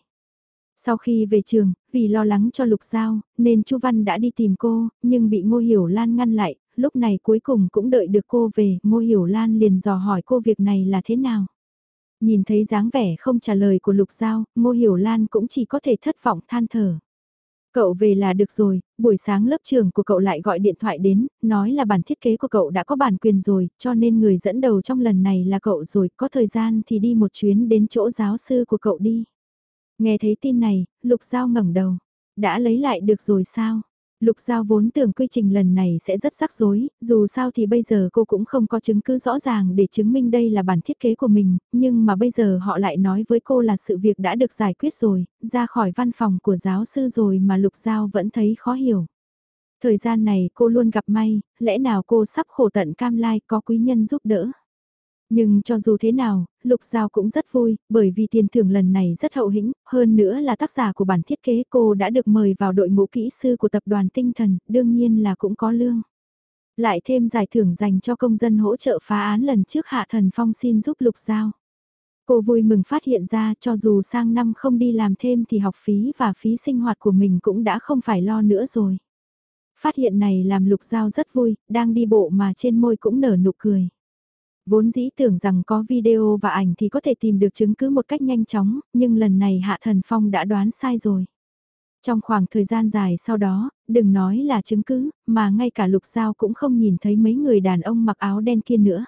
Sau khi về trường, vì lo lắng cho Lục Giao, nên Chu Văn đã đi tìm cô, nhưng bị Ngô Hiểu Lan ngăn lại, lúc này cuối cùng cũng đợi được cô về, Ngô Hiểu Lan liền dò hỏi cô việc này là thế nào. Nhìn thấy dáng vẻ không trả lời của Lục Giao, Ngô Hiểu Lan cũng chỉ có thể thất vọng than thở. Cậu về là được rồi, buổi sáng lớp trường của cậu lại gọi điện thoại đến, nói là bản thiết kế của cậu đã có bản quyền rồi, cho nên người dẫn đầu trong lần này là cậu rồi, có thời gian thì đi một chuyến đến chỗ giáo sư của cậu đi. Nghe thấy tin này, Lục Giao ngẩng đầu. Đã lấy lại được rồi sao? Lục Giao vốn tưởng quy trình lần này sẽ rất rắc rối, dù sao thì bây giờ cô cũng không có chứng cứ rõ ràng để chứng minh đây là bản thiết kế của mình, nhưng mà bây giờ họ lại nói với cô là sự việc đã được giải quyết rồi, ra khỏi văn phòng của giáo sư rồi mà Lục Giao vẫn thấy khó hiểu. Thời gian này cô luôn gặp may, lẽ nào cô sắp khổ tận cam lai có quý nhân giúp đỡ. Nhưng cho dù thế nào, Lục Giao cũng rất vui, bởi vì tiền thưởng lần này rất hậu hĩnh, hơn nữa là tác giả của bản thiết kế cô đã được mời vào đội ngũ kỹ sư của tập đoàn tinh thần, đương nhiên là cũng có lương. Lại thêm giải thưởng dành cho công dân hỗ trợ phá án lần trước Hạ Thần Phong xin giúp Lục Giao. Cô vui mừng phát hiện ra cho dù sang năm không đi làm thêm thì học phí và phí sinh hoạt của mình cũng đã không phải lo nữa rồi. Phát hiện này làm Lục Giao rất vui, đang đi bộ mà trên môi cũng nở nụ cười. Vốn dĩ tưởng rằng có video và ảnh thì có thể tìm được chứng cứ một cách nhanh chóng, nhưng lần này Hạ Thần Phong đã đoán sai rồi. Trong khoảng thời gian dài sau đó, đừng nói là chứng cứ, mà ngay cả Lục Giao cũng không nhìn thấy mấy người đàn ông mặc áo đen kia nữa.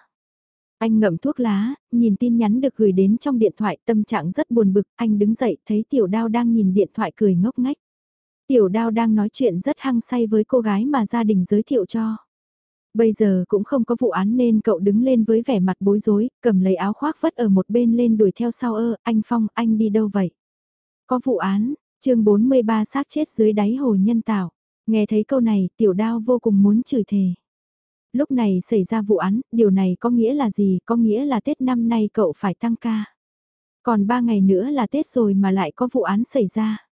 Anh ngậm thuốc lá, nhìn tin nhắn được gửi đến trong điện thoại tâm trạng rất buồn bực, anh đứng dậy thấy tiểu đao đang nhìn điện thoại cười ngốc ngách. Tiểu đao đang nói chuyện rất hăng say với cô gái mà gia đình giới thiệu cho. Bây giờ cũng không có vụ án nên cậu đứng lên với vẻ mặt bối rối, cầm lấy áo khoác vất ở một bên lên đuổi theo sau ơ, anh Phong, anh đi đâu vậy? Có vụ án, chương 43 xác chết dưới đáy hồ nhân tạo. Nghe thấy câu này, tiểu đao vô cùng muốn chửi thề. Lúc này xảy ra vụ án, điều này có nghĩa là gì? Có nghĩa là Tết năm nay cậu phải tăng ca. Còn 3 ngày nữa là Tết rồi mà lại có vụ án xảy ra.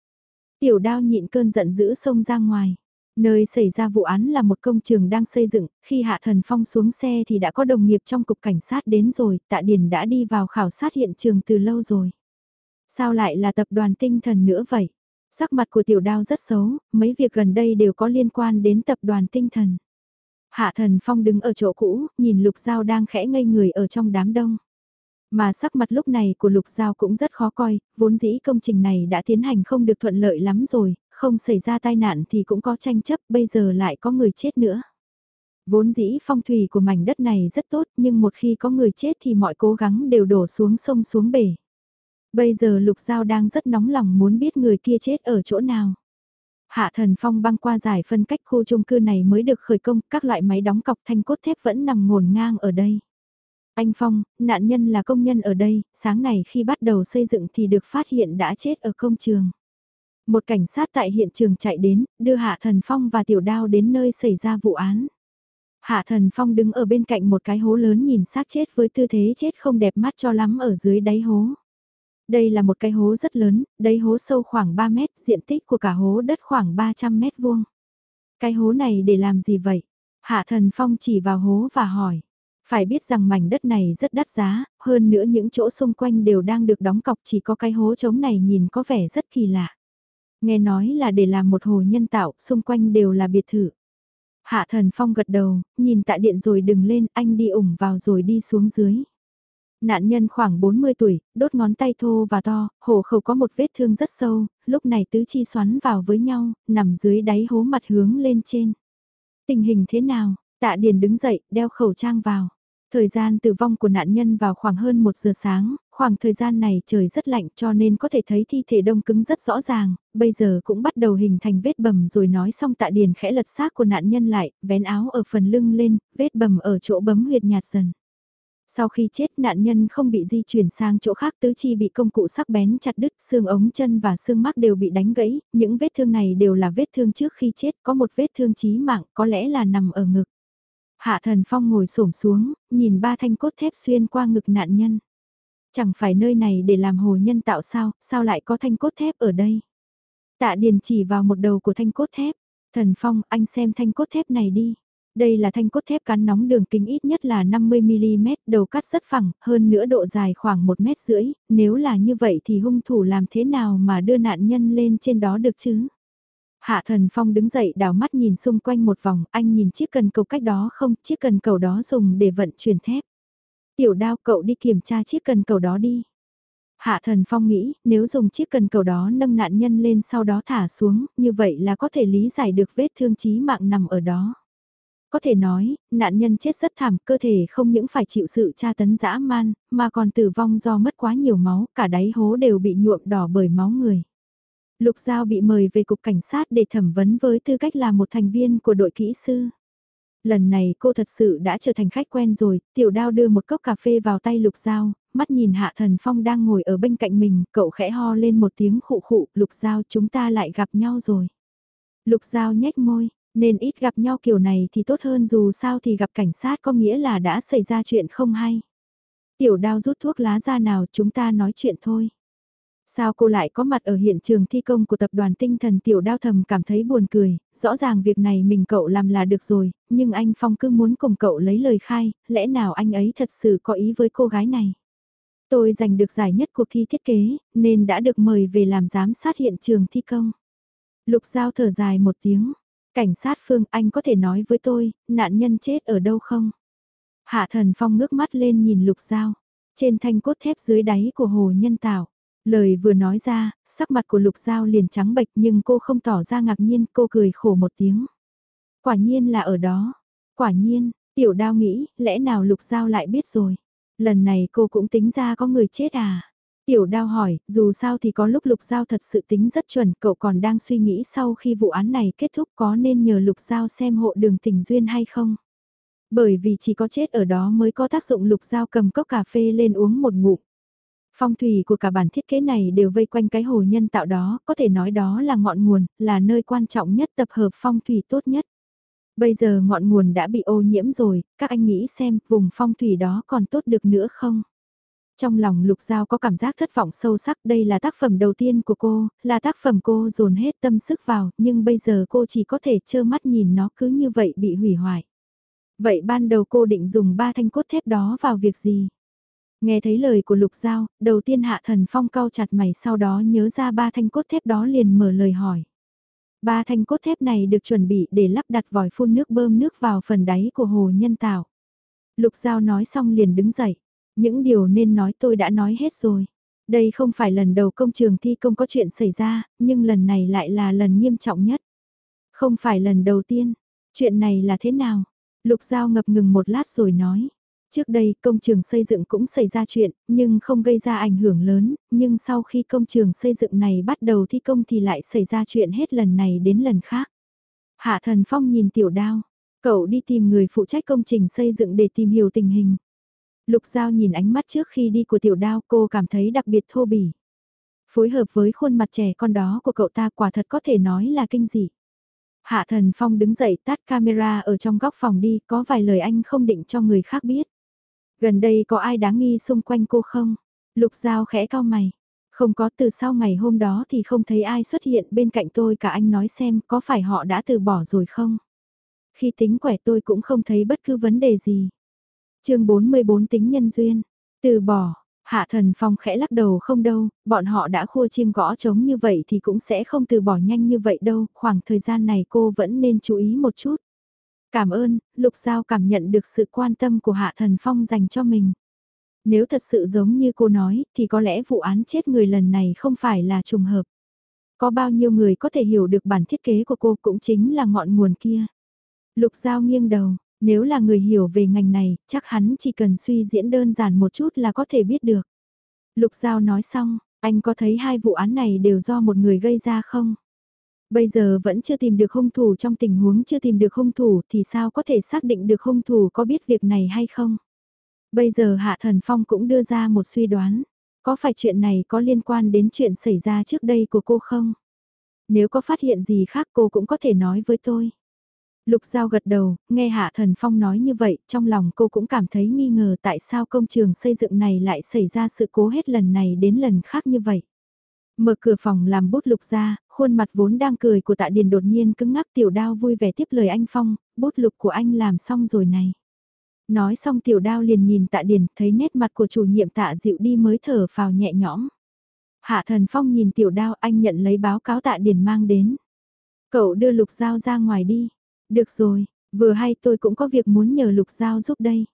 Tiểu đao nhịn cơn giận dữ xông ra ngoài. Nơi xảy ra vụ án là một công trường đang xây dựng, khi Hạ Thần Phong xuống xe thì đã có đồng nghiệp trong cục cảnh sát đến rồi, Tạ Điền đã đi vào khảo sát hiện trường từ lâu rồi. Sao lại là tập đoàn tinh thần nữa vậy? Sắc mặt của tiểu đao rất xấu, mấy việc gần đây đều có liên quan đến tập đoàn tinh thần. Hạ Thần Phong đứng ở chỗ cũ, nhìn Lục Giao đang khẽ ngây người ở trong đám đông. Mà sắc mặt lúc này của Lục Giao cũng rất khó coi, vốn dĩ công trình này đã tiến hành không được thuận lợi lắm rồi, không xảy ra tai nạn thì cũng có tranh chấp, bây giờ lại có người chết nữa. Vốn dĩ phong thủy của mảnh đất này rất tốt nhưng một khi có người chết thì mọi cố gắng đều đổ xuống sông xuống bể. Bây giờ Lục Giao đang rất nóng lòng muốn biết người kia chết ở chỗ nào. Hạ thần phong băng qua giải phân cách khu chung cư này mới được khởi công, các loại máy đóng cọc thanh cốt thép vẫn nằm ngổn ngang ở đây. Anh Phong, nạn nhân là công nhân ở đây, sáng này khi bắt đầu xây dựng thì được phát hiện đã chết ở công trường. Một cảnh sát tại hiện trường chạy đến, đưa Hạ Thần Phong và Tiểu Đao đến nơi xảy ra vụ án. Hạ Thần Phong đứng ở bên cạnh một cái hố lớn nhìn xác chết với tư thế chết không đẹp mắt cho lắm ở dưới đáy hố. Đây là một cái hố rất lớn, đáy hố sâu khoảng 3 mét, diện tích của cả hố đất khoảng 300 mét vuông. Cái hố này để làm gì vậy? Hạ Thần Phong chỉ vào hố và hỏi. Phải biết rằng mảnh đất này rất đắt giá, hơn nữa những chỗ xung quanh đều đang được đóng cọc chỉ có cái hố trống này nhìn có vẻ rất kỳ lạ. Nghe nói là để làm một hồ nhân tạo, xung quanh đều là biệt thự. Hạ thần phong gật đầu, nhìn tạ điện rồi đừng lên, anh đi ủng vào rồi đi xuống dưới. Nạn nhân khoảng 40 tuổi, đốt ngón tay thô và to, hổ khẩu có một vết thương rất sâu, lúc này tứ chi xoắn vào với nhau, nằm dưới đáy hố mặt hướng lên trên. Tình hình thế nào? Tạ Điền đứng dậy, đeo khẩu trang vào. Thời gian tử vong của nạn nhân vào khoảng hơn 1 giờ sáng, khoảng thời gian này trời rất lạnh cho nên có thể thấy thi thể đông cứng rất rõ ràng, bây giờ cũng bắt đầu hình thành vết bầm rồi nói xong tạ điền khẽ lật xác của nạn nhân lại, vén áo ở phần lưng lên, vết bầm ở chỗ bấm huyệt nhạt dần. Sau khi chết nạn nhân không bị di chuyển sang chỗ khác tứ chi bị công cụ sắc bén chặt đứt, xương ống chân và xương mắt đều bị đánh gãy, những vết thương này đều là vết thương trước khi chết, có một vết thương chí mạng có lẽ là nằm ở ngực. Hạ thần phong ngồi xổm xuống, nhìn ba thanh cốt thép xuyên qua ngực nạn nhân. Chẳng phải nơi này để làm hồ nhân tạo sao, sao lại có thanh cốt thép ở đây? Tạ Điền chỉ vào một đầu của thanh cốt thép. Thần Phong, anh xem thanh cốt thép này đi. Đây là thanh cốt thép cán nóng đường kính ít nhất là 50mm, đầu cắt rất phẳng, hơn nữa độ dài khoảng 1 mét rưỡi, nếu là như vậy thì hung thủ làm thế nào mà đưa nạn nhân lên trên đó được chứ? Hạ thần phong đứng dậy đào mắt nhìn xung quanh một vòng, anh nhìn chiếc cần cầu cách đó không, chiếc cần cầu đó dùng để vận chuyển thép. Tiểu đao cậu đi kiểm tra chiếc cần cầu đó đi. Hạ thần phong nghĩ, nếu dùng chiếc cần cầu đó nâng nạn nhân lên sau đó thả xuống, như vậy là có thể lý giải được vết thương chí mạng nằm ở đó. Có thể nói, nạn nhân chết rất thảm, cơ thể không những phải chịu sự tra tấn dã man, mà còn tử vong do mất quá nhiều máu, cả đáy hố đều bị nhuộm đỏ bởi máu người. Lục Giao bị mời về cục cảnh sát để thẩm vấn với tư cách là một thành viên của đội kỹ sư. Lần này cô thật sự đã trở thành khách quen rồi, tiểu đao đưa một cốc cà phê vào tay Lục Giao, mắt nhìn Hạ Thần Phong đang ngồi ở bên cạnh mình, cậu khẽ ho lên một tiếng khụ khụ, Lục Giao chúng ta lại gặp nhau rồi. Lục Giao nhếch môi, nên ít gặp nhau kiểu này thì tốt hơn dù sao thì gặp cảnh sát có nghĩa là đã xảy ra chuyện không hay. Tiểu đao rút thuốc lá ra nào chúng ta nói chuyện thôi. Sao cô lại có mặt ở hiện trường thi công của tập đoàn tinh thần tiểu đao thầm cảm thấy buồn cười, rõ ràng việc này mình cậu làm là được rồi, nhưng anh Phong cứ muốn cùng cậu lấy lời khai, lẽ nào anh ấy thật sự có ý với cô gái này. Tôi giành được giải nhất cuộc thi thiết kế, nên đã được mời về làm giám sát hiện trường thi công. Lục Giao thở dài một tiếng, cảnh sát Phương anh có thể nói với tôi, nạn nhân chết ở đâu không? Hạ thần Phong ngước mắt lên nhìn Lục Giao, trên thanh cốt thép dưới đáy của hồ nhân tạo. Lời vừa nói ra, sắc mặt của Lục Giao liền trắng bệch nhưng cô không tỏ ra ngạc nhiên, cô cười khổ một tiếng. Quả nhiên là ở đó. Quả nhiên, tiểu đao nghĩ, lẽ nào Lục Giao lại biết rồi. Lần này cô cũng tính ra có người chết à. Tiểu đao hỏi, dù sao thì có lúc Lục Giao thật sự tính rất chuẩn, cậu còn đang suy nghĩ sau khi vụ án này kết thúc có nên nhờ Lục Giao xem hộ đường tình duyên hay không. Bởi vì chỉ có chết ở đó mới có tác dụng Lục Giao cầm cốc cà phê lên uống một ngụm. Phong thủy của cả bản thiết kế này đều vây quanh cái hồ nhân tạo đó, có thể nói đó là ngọn nguồn, là nơi quan trọng nhất tập hợp phong thủy tốt nhất. Bây giờ ngọn nguồn đã bị ô nhiễm rồi, các anh nghĩ xem vùng phong thủy đó còn tốt được nữa không? Trong lòng Lục Giao có cảm giác thất vọng sâu sắc đây là tác phẩm đầu tiên của cô, là tác phẩm cô dồn hết tâm sức vào, nhưng bây giờ cô chỉ có thể trơ mắt nhìn nó cứ như vậy bị hủy hoại. Vậy ban đầu cô định dùng ba thanh cốt thép đó vào việc gì? Nghe thấy lời của Lục Giao, đầu tiên Hạ Thần Phong cau chặt mày sau đó nhớ ra ba thanh cốt thép đó liền mở lời hỏi. Ba thanh cốt thép này được chuẩn bị để lắp đặt vòi phun nước bơm nước vào phần đáy của hồ nhân tạo. Lục Giao nói xong liền đứng dậy. Những điều nên nói tôi đã nói hết rồi. Đây không phải lần đầu công trường thi công có chuyện xảy ra, nhưng lần này lại là lần nghiêm trọng nhất. Không phải lần đầu tiên. Chuyện này là thế nào? Lục Giao ngập ngừng một lát rồi nói. Trước đây công trường xây dựng cũng xảy ra chuyện, nhưng không gây ra ảnh hưởng lớn, nhưng sau khi công trường xây dựng này bắt đầu thi công thì lại xảy ra chuyện hết lần này đến lần khác. Hạ Thần Phong nhìn tiểu đao, cậu đi tìm người phụ trách công trình xây dựng để tìm hiểu tình hình. Lục Giao nhìn ánh mắt trước khi đi của tiểu đao cô cảm thấy đặc biệt thô bỉ. Phối hợp với khuôn mặt trẻ con đó của cậu ta quả thật có thể nói là kinh dị. Hạ Thần Phong đứng dậy tắt camera ở trong góc phòng đi, có vài lời anh không định cho người khác biết. Gần đây có ai đáng nghi xung quanh cô không? Lục Giao khẽ cao mày. Không có từ sau ngày hôm đó thì không thấy ai xuất hiện bên cạnh tôi cả anh nói xem có phải họ đã từ bỏ rồi không? Khi tính quẻ tôi cũng không thấy bất cứ vấn đề gì. chương 44 tính nhân duyên. Từ bỏ, Hạ thần phong khẽ lắc đầu không đâu, bọn họ đã khua chiêng gõ trống như vậy thì cũng sẽ không từ bỏ nhanh như vậy đâu, khoảng thời gian này cô vẫn nên chú ý một chút. Cảm ơn, Lục Giao cảm nhận được sự quan tâm của Hạ Thần Phong dành cho mình. Nếu thật sự giống như cô nói, thì có lẽ vụ án chết người lần này không phải là trùng hợp. Có bao nhiêu người có thể hiểu được bản thiết kế của cô cũng chính là ngọn nguồn kia. Lục Giao nghiêng đầu, nếu là người hiểu về ngành này, chắc hắn chỉ cần suy diễn đơn giản một chút là có thể biết được. Lục Giao nói xong, anh có thấy hai vụ án này đều do một người gây ra không? Bây giờ vẫn chưa tìm được hung thủ trong tình huống chưa tìm được hung thủ thì sao có thể xác định được hung thủ có biết việc này hay không? Bây giờ Hạ Thần Phong cũng đưa ra một suy đoán. Có phải chuyện này có liên quan đến chuyện xảy ra trước đây của cô không? Nếu có phát hiện gì khác cô cũng có thể nói với tôi. Lục Giao gật đầu, nghe Hạ Thần Phong nói như vậy, trong lòng cô cũng cảm thấy nghi ngờ tại sao công trường xây dựng này lại xảy ra sự cố hết lần này đến lần khác như vậy. Mở cửa phòng làm bút lục ra, khuôn mặt vốn đang cười của tạ điền đột nhiên cứng ngắc tiểu đao vui vẻ tiếp lời anh Phong, bút lục của anh làm xong rồi này. Nói xong tiểu đao liền nhìn tạ điền, thấy nét mặt của chủ nhiệm tạ dịu đi mới thở phào nhẹ nhõm. Hạ thần Phong nhìn tiểu đao anh nhận lấy báo cáo tạ điền mang đến. Cậu đưa Lục Giao ra ngoài đi. Được rồi, vừa hay tôi cũng có việc muốn nhờ Lục Giao giúp đây.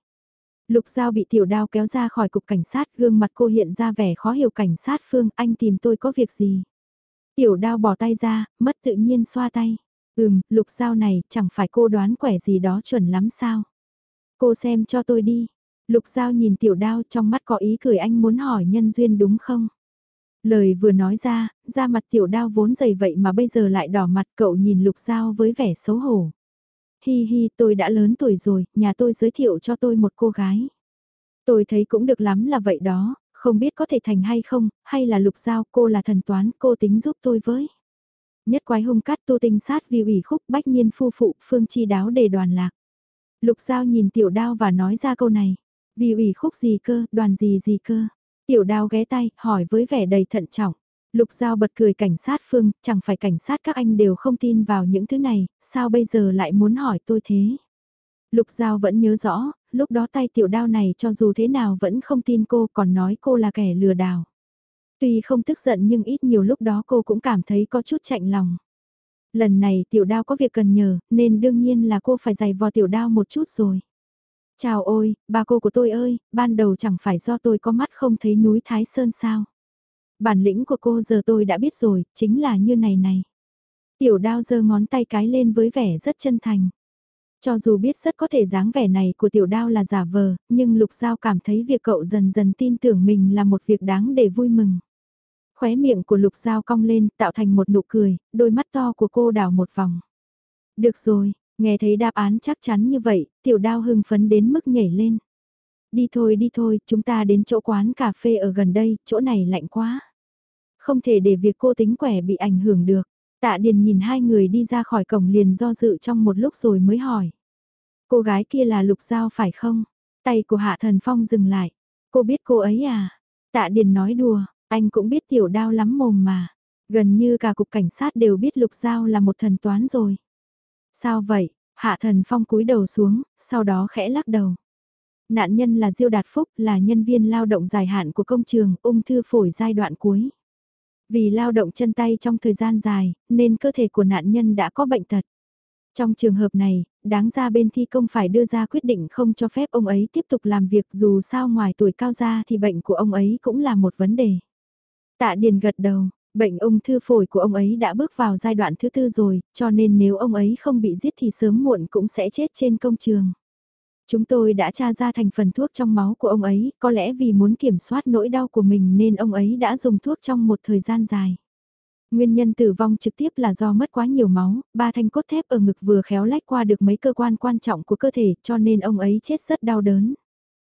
Lục Giao bị tiểu đao kéo ra khỏi cục cảnh sát, gương mặt cô hiện ra vẻ khó hiểu cảnh sát Phương, anh tìm tôi có việc gì. Tiểu đao bỏ tay ra, mất tự nhiên xoa tay. Ừm, Lục Giao này, chẳng phải cô đoán quẻ gì đó chuẩn lắm sao. Cô xem cho tôi đi. Lục Giao nhìn tiểu đao trong mắt có ý cười anh muốn hỏi nhân duyên đúng không? Lời vừa nói ra, da mặt tiểu đao vốn dày vậy mà bây giờ lại đỏ mặt cậu nhìn Lục Giao với vẻ xấu hổ. Hi hi tôi đã lớn tuổi rồi, nhà tôi giới thiệu cho tôi một cô gái. Tôi thấy cũng được lắm là vậy đó, không biết có thể thành hay không, hay là Lục Giao cô là thần toán cô tính giúp tôi với. Nhất quái hung cát tu tinh sát vì ủy khúc bách niên phu phụ phương chi đáo để đoàn lạc. Lục Giao nhìn tiểu đao và nói ra câu này. Vì ủy khúc gì cơ, đoàn gì gì cơ. Tiểu đao ghé tay, hỏi với vẻ đầy thận trọng. Lục Giao bật cười cảnh sát Phương, chẳng phải cảnh sát các anh đều không tin vào những thứ này, sao bây giờ lại muốn hỏi tôi thế? Lục Giao vẫn nhớ rõ, lúc đó tay tiểu đao này cho dù thế nào vẫn không tin cô còn nói cô là kẻ lừa đảo. Tuy không tức giận nhưng ít nhiều lúc đó cô cũng cảm thấy có chút chạnh lòng. Lần này tiểu đao có việc cần nhờ, nên đương nhiên là cô phải giày vò tiểu đao một chút rồi. Chào ôi, bà cô của tôi ơi, ban đầu chẳng phải do tôi có mắt không thấy núi Thái Sơn sao. Bản lĩnh của cô giờ tôi đã biết rồi, chính là như này này. Tiểu đao giơ ngón tay cái lên với vẻ rất chân thành. Cho dù biết rất có thể dáng vẻ này của tiểu đao là giả vờ, nhưng Lục Giao cảm thấy việc cậu dần dần tin tưởng mình là một việc đáng để vui mừng. Khóe miệng của Lục Giao cong lên, tạo thành một nụ cười, đôi mắt to của cô đảo một vòng. Được rồi, nghe thấy đáp án chắc chắn như vậy, tiểu đao hưng phấn đến mức nhảy lên. Đi thôi đi thôi, chúng ta đến chỗ quán cà phê ở gần đây, chỗ này lạnh quá. Không thể để việc cô tính quẻ bị ảnh hưởng được. Tạ Điền nhìn hai người đi ra khỏi cổng liền do dự trong một lúc rồi mới hỏi. Cô gái kia là Lục Giao phải không? Tay của Hạ Thần Phong dừng lại. Cô biết cô ấy à? Tạ Điền nói đùa, anh cũng biết tiểu đao lắm mồm mà. Gần như cả cục cảnh sát đều biết Lục Giao là một thần toán rồi. Sao vậy? Hạ Thần Phong cúi đầu xuống, sau đó khẽ lắc đầu. Nạn nhân là Diêu Đạt Phúc, là nhân viên lao động dài hạn của công trường, ung thư phổi giai đoạn cuối. Vì lao động chân tay trong thời gian dài, nên cơ thể của nạn nhân đã có bệnh tật. Trong trường hợp này, đáng ra bên thi công phải đưa ra quyết định không cho phép ông ấy tiếp tục làm việc dù sao ngoài tuổi cao ra thì bệnh của ông ấy cũng là một vấn đề. Tạ Điền gật đầu, bệnh ung thư phổi của ông ấy đã bước vào giai đoạn thứ tư rồi, cho nên nếu ông ấy không bị giết thì sớm muộn cũng sẽ chết trên công trường. Chúng tôi đã tra ra thành phần thuốc trong máu của ông ấy, có lẽ vì muốn kiểm soát nỗi đau của mình nên ông ấy đã dùng thuốc trong một thời gian dài. Nguyên nhân tử vong trực tiếp là do mất quá nhiều máu, ba thanh cốt thép ở ngực vừa khéo lách qua được mấy cơ quan quan trọng của cơ thể cho nên ông ấy chết rất đau đớn.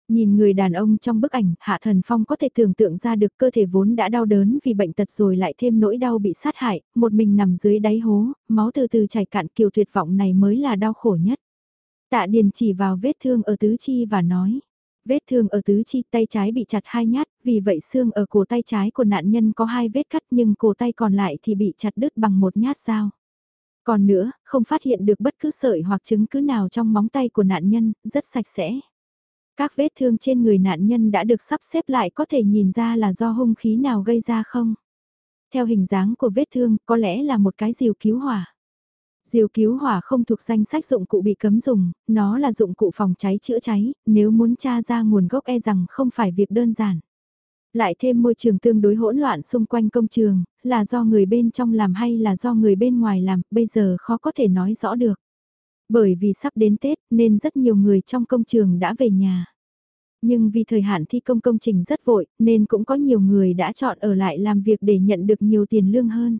Nhìn người đàn ông trong bức ảnh, Hạ Thần Phong có thể tưởng tượng ra được cơ thể vốn đã đau đớn vì bệnh tật rồi lại thêm nỗi đau bị sát hại, một mình nằm dưới đáy hố, máu từ từ chảy cạn kiều tuyệt vọng này mới là đau khổ nhất. Tạ Điền chỉ vào vết thương ở tứ chi và nói. Vết thương ở tứ chi tay trái bị chặt hai nhát, vì vậy xương ở cổ tay trái của nạn nhân có hai vết cắt nhưng cổ tay còn lại thì bị chặt đứt bằng một nhát dao. Còn nữa, không phát hiện được bất cứ sợi hoặc chứng cứ nào trong móng tay của nạn nhân, rất sạch sẽ. Các vết thương trên người nạn nhân đã được sắp xếp lại có thể nhìn ra là do hung khí nào gây ra không? Theo hình dáng của vết thương, có lẽ là một cái diều cứu hỏa. Diều cứu hỏa không thuộc danh sách dụng cụ bị cấm dùng, nó là dụng cụ phòng cháy chữa cháy, nếu muốn tra ra nguồn gốc e rằng không phải việc đơn giản. Lại thêm môi trường tương đối hỗn loạn xung quanh công trường, là do người bên trong làm hay là do người bên ngoài làm, bây giờ khó có thể nói rõ được. Bởi vì sắp đến Tết nên rất nhiều người trong công trường đã về nhà. Nhưng vì thời hạn thi công công trình rất vội nên cũng có nhiều người đã chọn ở lại làm việc để nhận được nhiều tiền lương hơn.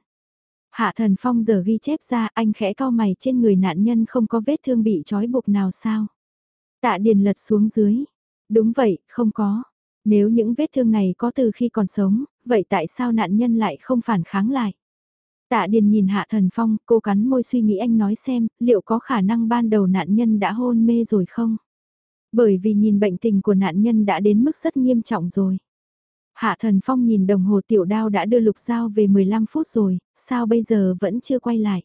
Hạ thần phong giờ ghi chép ra anh khẽ cao mày trên người nạn nhân không có vết thương bị trói buộc nào sao. Tạ điền lật xuống dưới. Đúng vậy, không có. Nếu những vết thương này có từ khi còn sống, vậy tại sao nạn nhân lại không phản kháng lại? Tạ Điền nhìn Hạ Thần Phong, cô cắn môi suy nghĩ anh nói xem, liệu có khả năng ban đầu nạn nhân đã hôn mê rồi không? Bởi vì nhìn bệnh tình của nạn nhân đã đến mức rất nghiêm trọng rồi. Hạ Thần Phong nhìn đồng hồ tiểu đao đã đưa lục dao về 15 phút rồi, sao bây giờ vẫn chưa quay lại.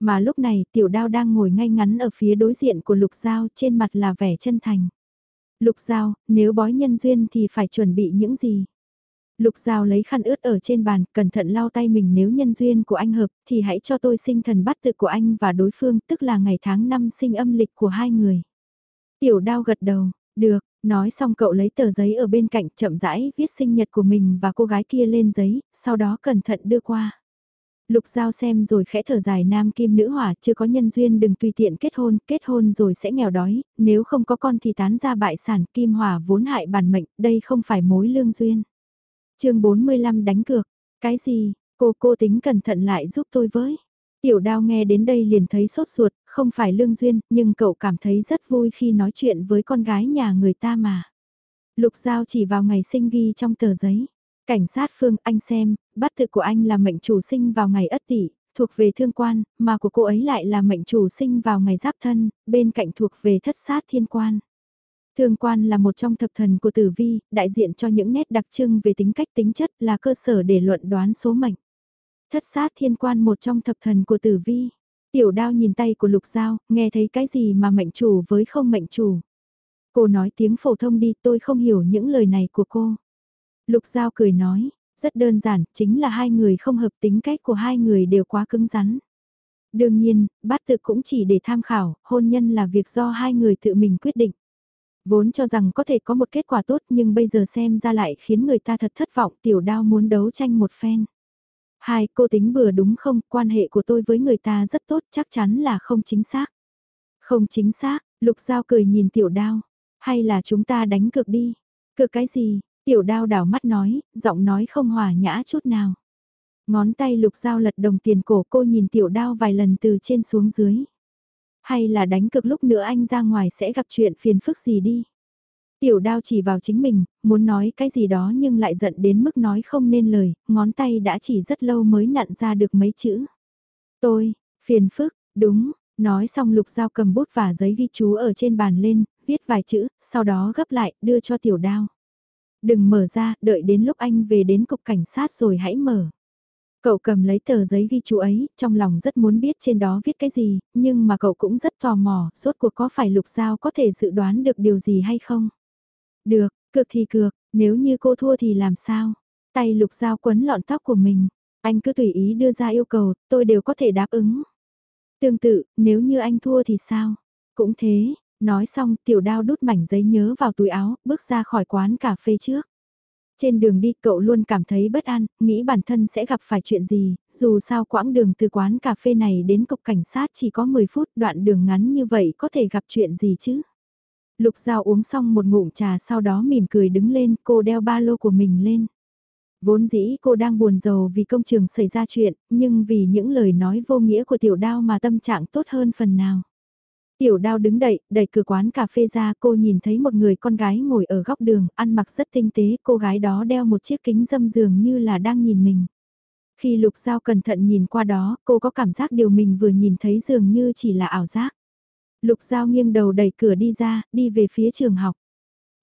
Mà lúc này tiểu đao đang ngồi ngay ngắn ở phía đối diện của lục dao trên mặt là vẻ chân thành. Lục Giao, nếu bói nhân duyên thì phải chuẩn bị những gì? Lục Giao lấy khăn ướt ở trên bàn, cẩn thận lau tay mình nếu nhân duyên của anh hợp, thì hãy cho tôi sinh thần bắt tự của anh và đối phương, tức là ngày tháng năm sinh âm lịch của hai người. Tiểu đao gật đầu, được, nói xong cậu lấy tờ giấy ở bên cạnh chậm rãi viết sinh nhật của mình và cô gái kia lên giấy, sau đó cẩn thận đưa qua. Lục Giao xem rồi khẽ thở dài nam kim nữ hỏa chưa có nhân duyên đừng tùy tiện kết hôn, kết hôn rồi sẽ nghèo đói, nếu không có con thì tán ra bại sản kim hỏa vốn hại bản mệnh, đây không phải mối lương duyên chương 45 đánh cược. Cái gì, cô cô tính cẩn thận lại giúp tôi với. Tiểu đao nghe đến đây liền thấy sốt ruột, không phải lương duyên, nhưng cậu cảm thấy rất vui khi nói chuyện với con gái nhà người ta mà. Lục Giao chỉ vào ngày sinh ghi trong tờ giấy. Cảnh sát Phương, anh xem, bắt tự của anh là mệnh chủ sinh vào ngày ất tỵ, thuộc về thương quan, mà của cô ấy lại là mệnh chủ sinh vào ngày giáp thân, bên cạnh thuộc về thất sát thiên quan. Thương quan là một trong thập thần của tử vi, đại diện cho những nét đặc trưng về tính cách tính chất là cơ sở để luận đoán số mệnh. Thất sát thiên quan một trong thập thần của tử vi. Tiểu đao nhìn tay của lục giao, nghe thấy cái gì mà mệnh chủ với không mệnh chủ. Cô nói tiếng phổ thông đi tôi không hiểu những lời này của cô. Lục giao cười nói, rất đơn giản, chính là hai người không hợp tính cách của hai người đều quá cứng rắn. Đương nhiên, bát tự cũng chỉ để tham khảo, hôn nhân là việc do hai người tự mình quyết định. Vốn cho rằng có thể có một kết quả tốt nhưng bây giờ xem ra lại khiến người ta thật thất vọng tiểu đao muốn đấu tranh một phen. Hai, cô tính bừa đúng không, quan hệ của tôi với người ta rất tốt chắc chắn là không chính xác. Không chính xác, lục giao cười nhìn tiểu đao. Hay là chúng ta đánh cược đi. Cược cái gì, tiểu đao đảo mắt nói, giọng nói không hòa nhã chút nào. Ngón tay lục dao lật đồng tiền cổ cô nhìn tiểu đao vài lần từ trên xuống dưới. Hay là đánh cực lúc nữa anh ra ngoài sẽ gặp chuyện phiền phức gì đi. Tiểu đao chỉ vào chính mình, muốn nói cái gì đó nhưng lại giận đến mức nói không nên lời, ngón tay đã chỉ rất lâu mới nặn ra được mấy chữ. Tôi, phiền phức, đúng, nói xong lục dao cầm bút và giấy ghi chú ở trên bàn lên, viết vài chữ, sau đó gấp lại, đưa cho tiểu đao. Đừng mở ra, đợi đến lúc anh về đến cục cảnh sát rồi hãy mở. Cậu cầm lấy tờ giấy ghi chú ấy, trong lòng rất muốn biết trên đó viết cái gì, nhưng mà cậu cũng rất tò mò, rốt cuộc có phải Lục Giao có thể dự đoán được điều gì hay không? Được, cược thì cược, nếu như cô thua thì làm sao? Tay Lục Giao quấn lọn tóc của mình, anh cứ tùy ý đưa ra yêu cầu, tôi đều có thể đáp ứng. Tương tự, nếu như anh thua thì sao? Cũng thế, nói xong tiểu đao đút mảnh giấy nhớ vào túi áo, bước ra khỏi quán cà phê trước. Trên đường đi cậu luôn cảm thấy bất an, nghĩ bản thân sẽ gặp phải chuyện gì, dù sao quãng đường từ quán cà phê này đến cục cảnh sát chỉ có 10 phút đoạn đường ngắn như vậy có thể gặp chuyện gì chứ. Lục Giao uống xong một ngụm trà sau đó mỉm cười đứng lên cô đeo ba lô của mình lên. Vốn dĩ cô đang buồn rầu vì công trường xảy ra chuyện, nhưng vì những lời nói vô nghĩa của tiểu đao mà tâm trạng tốt hơn phần nào. Tiểu đao đứng đậy, đẩy cửa quán cà phê ra cô nhìn thấy một người con gái ngồi ở góc đường, ăn mặc rất tinh tế, cô gái đó đeo một chiếc kính dâm dường như là đang nhìn mình. Khi lục giao cẩn thận nhìn qua đó, cô có cảm giác điều mình vừa nhìn thấy dường như chỉ là ảo giác. Lục giao nghiêng đầu đẩy cửa đi ra, đi về phía trường học.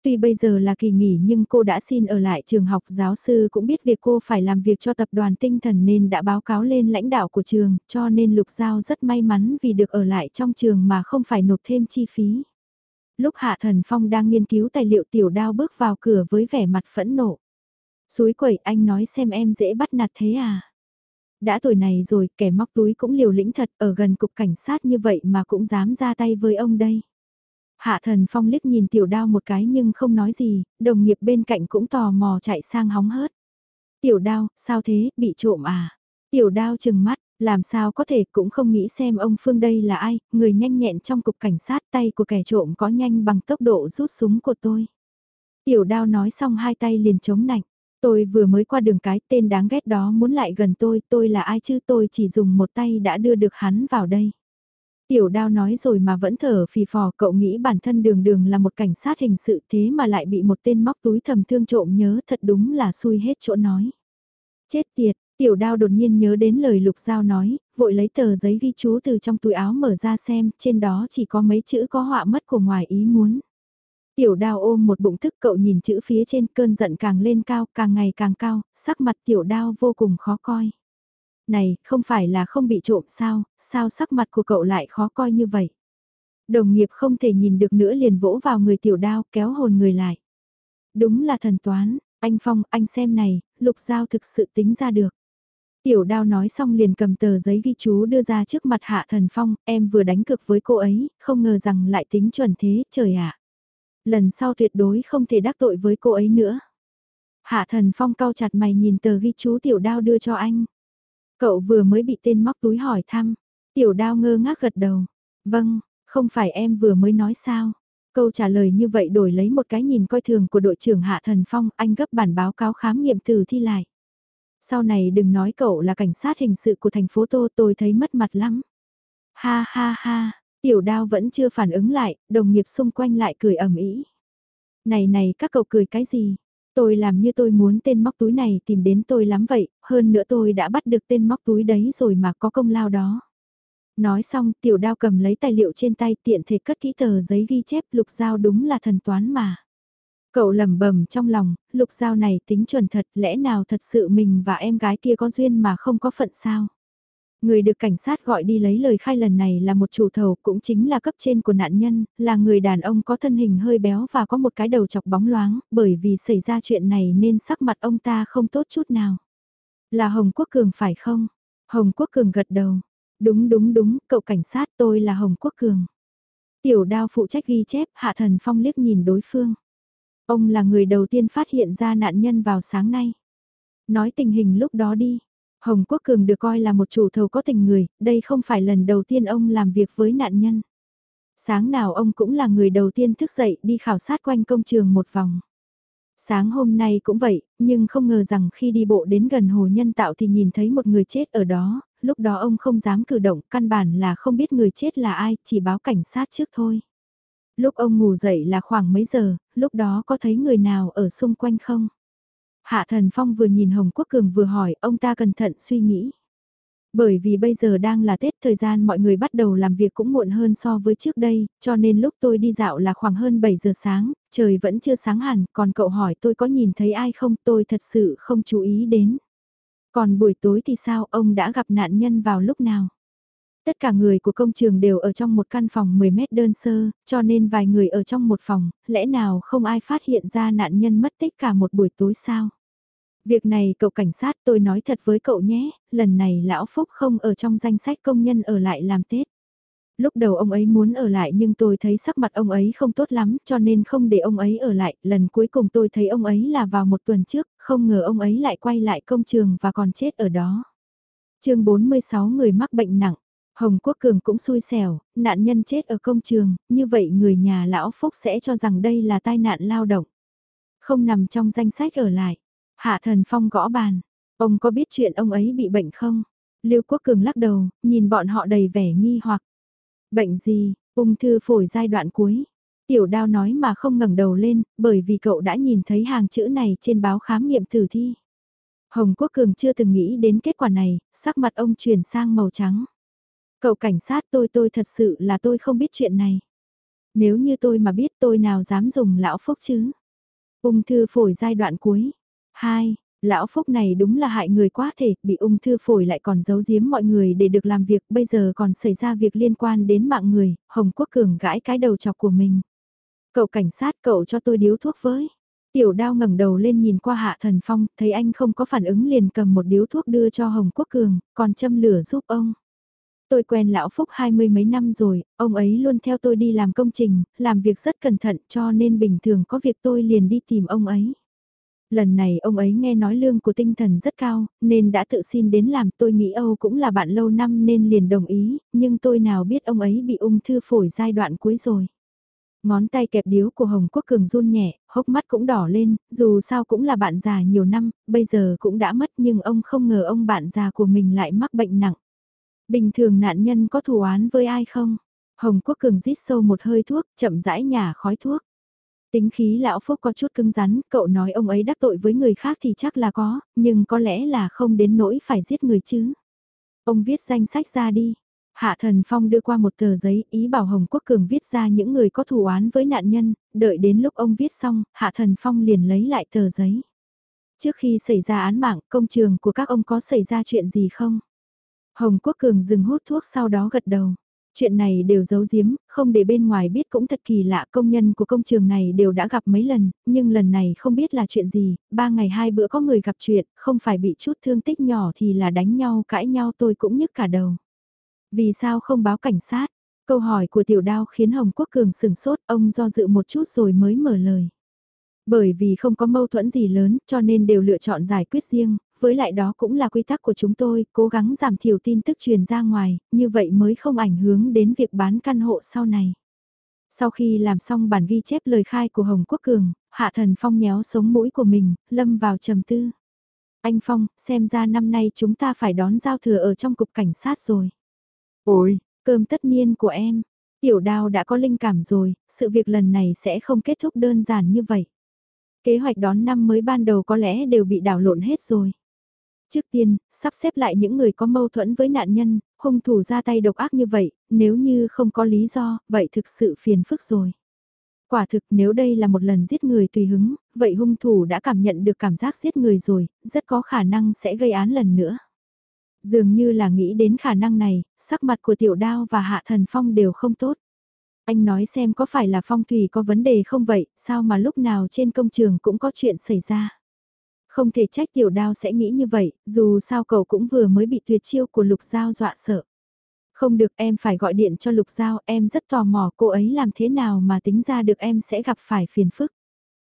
Tuy bây giờ là kỳ nghỉ nhưng cô đã xin ở lại trường học, giáo sư cũng biết việc cô phải làm việc cho tập đoàn tinh thần nên đã báo cáo lên lãnh đạo của trường, cho nên Lục Giao rất may mắn vì được ở lại trong trường mà không phải nộp thêm chi phí. Lúc Hạ Thần Phong đang nghiên cứu tài liệu tiểu đao bước vào cửa với vẻ mặt phẫn nộ. Suối quẩy, anh nói xem em dễ bắt nạt thế à? Đã tuổi này rồi, kẻ móc túi cũng liều lĩnh thật, ở gần cục cảnh sát như vậy mà cũng dám ra tay với ông đây. Hạ thần phong liếc nhìn tiểu đao một cái nhưng không nói gì, đồng nghiệp bên cạnh cũng tò mò chạy sang hóng hớt. Tiểu đao, sao thế, bị trộm à? Tiểu đao chừng mắt, làm sao có thể cũng không nghĩ xem ông Phương đây là ai, người nhanh nhẹn trong cục cảnh sát tay của kẻ trộm có nhanh bằng tốc độ rút súng của tôi. Tiểu đao nói xong hai tay liền chống nạnh. Tôi vừa mới qua đường cái tên đáng ghét đó muốn lại gần tôi, tôi là ai chứ tôi chỉ dùng một tay đã đưa được hắn vào đây. Tiểu đao nói rồi mà vẫn thở phì phò cậu nghĩ bản thân đường đường là một cảnh sát hình sự thế mà lại bị một tên móc túi thầm thương trộm nhớ thật đúng là xui hết chỗ nói. Chết tiệt, tiểu đao đột nhiên nhớ đến lời lục giao nói, vội lấy tờ giấy ghi chú từ trong túi áo mở ra xem, trên đó chỉ có mấy chữ có họa mất của ngoài ý muốn. Tiểu đao ôm một bụng thức cậu nhìn chữ phía trên cơn giận càng lên cao, càng ngày càng cao, sắc mặt tiểu đao vô cùng khó coi. Này, không phải là không bị trộm sao, sao sắc mặt của cậu lại khó coi như vậy? Đồng nghiệp không thể nhìn được nữa liền vỗ vào người tiểu đao kéo hồn người lại. Đúng là thần toán, Anh Phong, anh xem này, Lục Giao thực sự tính ra được. Tiểu đao nói xong liền cầm tờ giấy ghi chú đưa ra trước mặt Hạ Thần Phong, em vừa đánh cực với cô ấy, không ngờ rằng lại tính chuẩn thế, trời ạ. Lần sau tuyệt đối không thể đắc tội với cô ấy nữa. Hạ Thần Phong cau chặt mày nhìn tờ ghi chú tiểu đao đưa cho anh. Cậu vừa mới bị tên móc túi hỏi thăm. Tiểu đao ngơ ngác gật đầu. Vâng, không phải em vừa mới nói sao. Câu trả lời như vậy đổi lấy một cái nhìn coi thường của đội trưởng Hạ Thần Phong, anh gấp bản báo cáo khám nghiệm từ thi lại. Sau này đừng nói cậu là cảnh sát hình sự của thành phố Tô tôi thấy mất mặt lắm. Ha ha ha, tiểu đao vẫn chưa phản ứng lại, đồng nghiệp xung quanh lại cười ầm ĩ. Này này các cậu cười cái gì? Tôi làm như tôi muốn tên móc túi này tìm đến tôi lắm vậy, hơn nữa tôi đã bắt được tên móc túi đấy rồi mà có công lao đó. Nói xong tiểu đao cầm lấy tài liệu trên tay tiện thể cất kỹ tờ giấy ghi chép lục giao đúng là thần toán mà. Cậu lẩm bẩm trong lòng, lục giao này tính chuẩn thật lẽ nào thật sự mình và em gái kia có duyên mà không có phận sao. Người được cảnh sát gọi đi lấy lời khai lần này là một chủ thầu cũng chính là cấp trên của nạn nhân, là người đàn ông có thân hình hơi béo và có một cái đầu chọc bóng loáng, bởi vì xảy ra chuyện này nên sắc mặt ông ta không tốt chút nào. Là Hồng Quốc Cường phải không? Hồng Quốc Cường gật đầu. Đúng đúng đúng, cậu cảnh sát tôi là Hồng Quốc Cường. Tiểu đao phụ trách ghi chép, Hạ Thần Phong liếc nhìn đối phương. Ông là người đầu tiên phát hiện ra nạn nhân vào sáng nay. Nói tình hình lúc đó đi. Hồng Quốc Cường được coi là một chủ thầu có tình người, đây không phải lần đầu tiên ông làm việc với nạn nhân. Sáng nào ông cũng là người đầu tiên thức dậy đi khảo sát quanh công trường một vòng. Sáng hôm nay cũng vậy, nhưng không ngờ rằng khi đi bộ đến gần hồ nhân tạo thì nhìn thấy một người chết ở đó, lúc đó ông không dám cử động, căn bản là không biết người chết là ai, chỉ báo cảnh sát trước thôi. Lúc ông ngủ dậy là khoảng mấy giờ, lúc đó có thấy người nào ở xung quanh không? Hạ Thần Phong vừa nhìn Hồng Quốc Cường vừa hỏi, ông ta cẩn thận suy nghĩ. Bởi vì bây giờ đang là Tết, thời gian mọi người bắt đầu làm việc cũng muộn hơn so với trước đây, cho nên lúc tôi đi dạo là khoảng hơn 7 giờ sáng, trời vẫn chưa sáng hẳn, còn cậu hỏi tôi có nhìn thấy ai không, tôi thật sự không chú ý đến. Còn buổi tối thì sao, ông đã gặp nạn nhân vào lúc nào? Tất cả người của công trường đều ở trong một căn phòng 10 mét đơn sơ, cho nên vài người ở trong một phòng, lẽ nào không ai phát hiện ra nạn nhân mất tích cả một buổi tối sao? Việc này cậu cảnh sát tôi nói thật với cậu nhé, lần này Lão Phúc không ở trong danh sách công nhân ở lại làm Tết. Lúc đầu ông ấy muốn ở lại nhưng tôi thấy sắc mặt ông ấy không tốt lắm cho nên không để ông ấy ở lại. Lần cuối cùng tôi thấy ông ấy là vào một tuần trước, không ngờ ông ấy lại quay lại công trường và còn chết ở đó. chương 46 người mắc bệnh nặng. Hồng Quốc Cường cũng xui xẻo, nạn nhân chết ở công trường, như vậy người nhà lão Phúc sẽ cho rằng đây là tai nạn lao động. Không nằm trong danh sách ở lại. Hạ Thần Phong gõ bàn. Ông có biết chuyện ông ấy bị bệnh không? Lưu Quốc Cường lắc đầu, nhìn bọn họ đầy vẻ nghi hoặc. Bệnh gì, ung thư phổi giai đoạn cuối. Tiểu đao nói mà không ngẩng đầu lên, bởi vì cậu đã nhìn thấy hàng chữ này trên báo khám nghiệm tử thi. Hồng Quốc Cường chưa từng nghĩ đến kết quả này, sắc mặt ông chuyển sang màu trắng. Cậu cảnh sát tôi tôi thật sự là tôi không biết chuyện này. Nếu như tôi mà biết tôi nào dám dùng lão phúc chứ. Ung thư phổi giai đoạn cuối. 2. Lão Phúc này đúng là hại người quá thể, bị ung thư phổi lại còn giấu giếm mọi người để được làm việc, bây giờ còn xảy ra việc liên quan đến mạng người, Hồng Quốc Cường gãi cái đầu chọc của mình. Cậu cảnh sát cậu cho tôi điếu thuốc với. Tiểu đao ngẩng đầu lên nhìn qua hạ thần phong, thấy anh không có phản ứng liền cầm một điếu thuốc đưa cho Hồng Quốc Cường, còn châm lửa giúp ông. Tôi quen lão Phúc hai mươi mấy năm rồi, ông ấy luôn theo tôi đi làm công trình, làm việc rất cẩn thận cho nên bình thường có việc tôi liền đi tìm ông ấy. Lần này ông ấy nghe nói lương của tinh thần rất cao, nên đã tự xin đến làm tôi nghĩ Âu cũng là bạn lâu năm nên liền đồng ý, nhưng tôi nào biết ông ấy bị ung thư phổi giai đoạn cuối rồi. Ngón tay kẹp điếu của Hồng Quốc Cường run nhẹ, hốc mắt cũng đỏ lên, dù sao cũng là bạn già nhiều năm, bây giờ cũng đã mất nhưng ông không ngờ ông bạn già của mình lại mắc bệnh nặng. Bình thường nạn nhân có thù án với ai không? Hồng Quốc Cường rít sâu một hơi thuốc, chậm rãi nhả khói thuốc. Tính khí lão Phúc có chút cứng rắn, cậu nói ông ấy đắc tội với người khác thì chắc là có, nhưng có lẽ là không đến nỗi phải giết người chứ. Ông viết danh sách ra đi. Hạ Thần Phong đưa qua một tờ giấy, ý bảo Hồng Quốc Cường viết ra những người có thù oán với nạn nhân, đợi đến lúc ông viết xong, Hạ Thần Phong liền lấy lại tờ giấy. Trước khi xảy ra án mạng, công trường của các ông có xảy ra chuyện gì không? Hồng Quốc Cường dừng hút thuốc sau đó gật đầu. Chuyện này đều giấu giếm, không để bên ngoài biết cũng thật kỳ lạ công nhân của công trường này đều đã gặp mấy lần, nhưng lần này không biết là chuyện gì, ba ngày hai bữa có người gặp chuyện, không phải bị chút thương tích nhỏ thì là đánh nhau cãi nhau tôi cũng nhức cả đầu. Vì sao không báo cảnh sát? Câu hỏi của tiểu đao khiến Hồng Quốc Cường sừng sốt, ông do dự một chút rồi mới mở lời. Bởi vì không có mâu thuẫn gì lớn cho nên đều lựa chọn giải quyết riêng, với lại đó cũng là quy tắc của chúng tôi, cố gắng giảm thiểu tin tức truyền ra ngoài, như vậy mới không ảnh hưởng đến việc bán căn hộ sau này. Sau khi làm xong bản ghi chép lời khai của Hồng Quốc Cường, Hạ Thần Phong nhéo sống mũi của mình, lâm vào trầm tư. Anh Phong, xem ra năm nay chúng ta phải đón giao thừa ở trong cục cảnh sát rồi. Ôi, cơm tất niên của em. Tiểu đào đã có linh cảm rồi, sự việc lần này sẽ không kết thúc đơn giản như vậy. Kế hoạch đón năm mới ban đầu có lẽ đều bị đảo lộn hết rồi. Trước tiên, sắp xếp lại những người có mâu thuẫn với nạn nhân, hung thủ ra tay độc ác như vậy, nếu như không có lý do, vậy thực sự phiền phức rồi. Quả thực nếu đây là một lần giết người tùy hứng, vậy hung thủ đã cảm nhận được cảm giác giết người rồi, rất có khả năng sẽ gây án lần nữa. Dường như là nghĩ đến khả năng này, sắc mặt của tiểu đao và hạ thần phong đều không tốt. Anh nói xem có phải là phong thủy có vấn đề không vậy, sao mà lúc nào trên công trường cũng có chuyện xảy ra. Không thể trách tiểu đao sẽ nghĩ như vậy, dù sao cậu cũng vừa mới bị tuyệt chiêu của lục giao dọa sợ. Không được em phải gọi điện cho lục giao, em rất tò mò cô ấy làm thế nào mà tính ra được em sẽ gặp phải phiền phức.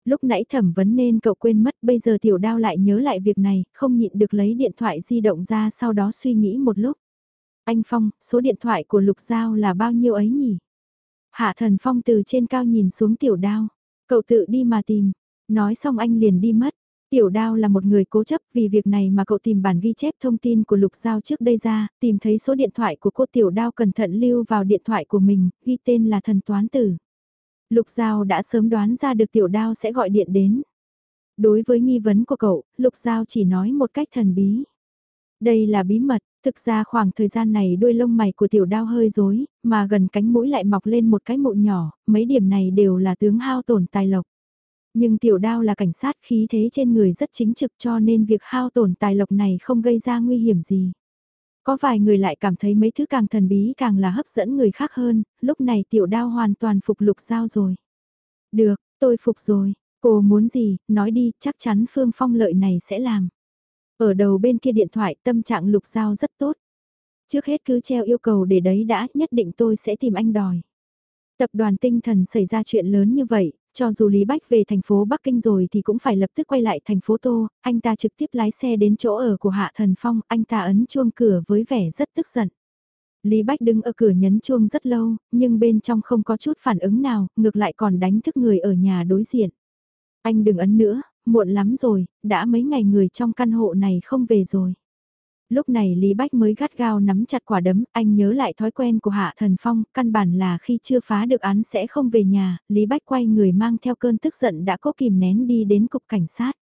Lúc nãy thẩm vấn nên cậu quên mất bây giờ tiểu đao lại nhớ lại việc này, không nhịn được lấy điện thoại di động ra sau đó suy nghĩ một lúc. Anh Phong, số điện thoại của Lục Giao là bao nhiêu ấy nhỉ? Hạ thần Phong từ trên cao nhìn xuống tiểu đao. Cậu tự đi mà tìm. Nói xong anh liền đi mất. Tiểu đao là một người cố chấp vì việc này mà cậu tìm bản ghi chép thông tin của Lục Giao trước đây ra, tìm thấy số điện thoại của cô tiểu đao cẩn thận lưu vào điện thoại của mình, ghi tên là thần toán tử. Lục Giao đã sớm đoán ra được tiểu đao sẽ gọi điện đến. Đối với nghi vấn của cậu, Lục Giao chỉ nói một cách thần bí. Đây là bí mật, thực ra khoảng thời gian này đuôi lông mày của tiểu đao hơi rối, mà gần cánh mũi lại mọc lên một cái mụn nhỏ, mấy điểm này đều là tướng hao tổn tài lộc. Nhưng tiểu đao là cảnh sát khí thế trên người rất chính trực cho nên việc hao tổn tài lộc này không gây ra nguy hiểm gì. Có vài người lại cảm thấy mấy thứ càng thần bí càng là hấp dẫn người khác hơn, lúc này tiểu đao hoàn toàn phục lục giao rồi. Được, tôi phục rồi, cô muốn gì, nói đi, chắc chắn Phương Phong lợi này sẽ làm. Ở đầu bên kia điện thoại tâm trạng lục giao rất tốt. Trước hết cứ treo yêu cầu để đấy đã, nhất định tôi sẽ tìm anh đòi. Tập đoàn tinh thần xảy ra chuyện lớn như vậy, cho dù Lý Bách về thành phố Bắc Kinh rồi thì cũng phải lập tức quay lại thành phố Tô, anh ta trực tiếp lái xe đến chỗ ở của Hạ Thần Phong, anh ta ấn chuông cửa với vẻ rất tức giận. Lý Bách đứng ở cửa nhấn chuông rất lâu, nhưng bên trong không có chút phản ứng nào, ngược lại còn đánh thức người ở nhà đối diện. Anh đừng ấn nữa, muộn lắm rồi, đã mấy ngày người trong căn hộ này không về rồi lúc này Lý Bách mới gắt gao nắm chặt quả đấm, anh nhớ lại thói quen của Hạ Thần Phong, căn bản là khi chưa phá được án sẽ không về nhà, Lý Bách quay người mang theo cơn tức giận đã có kìm nén đi đến cục cảnh sát.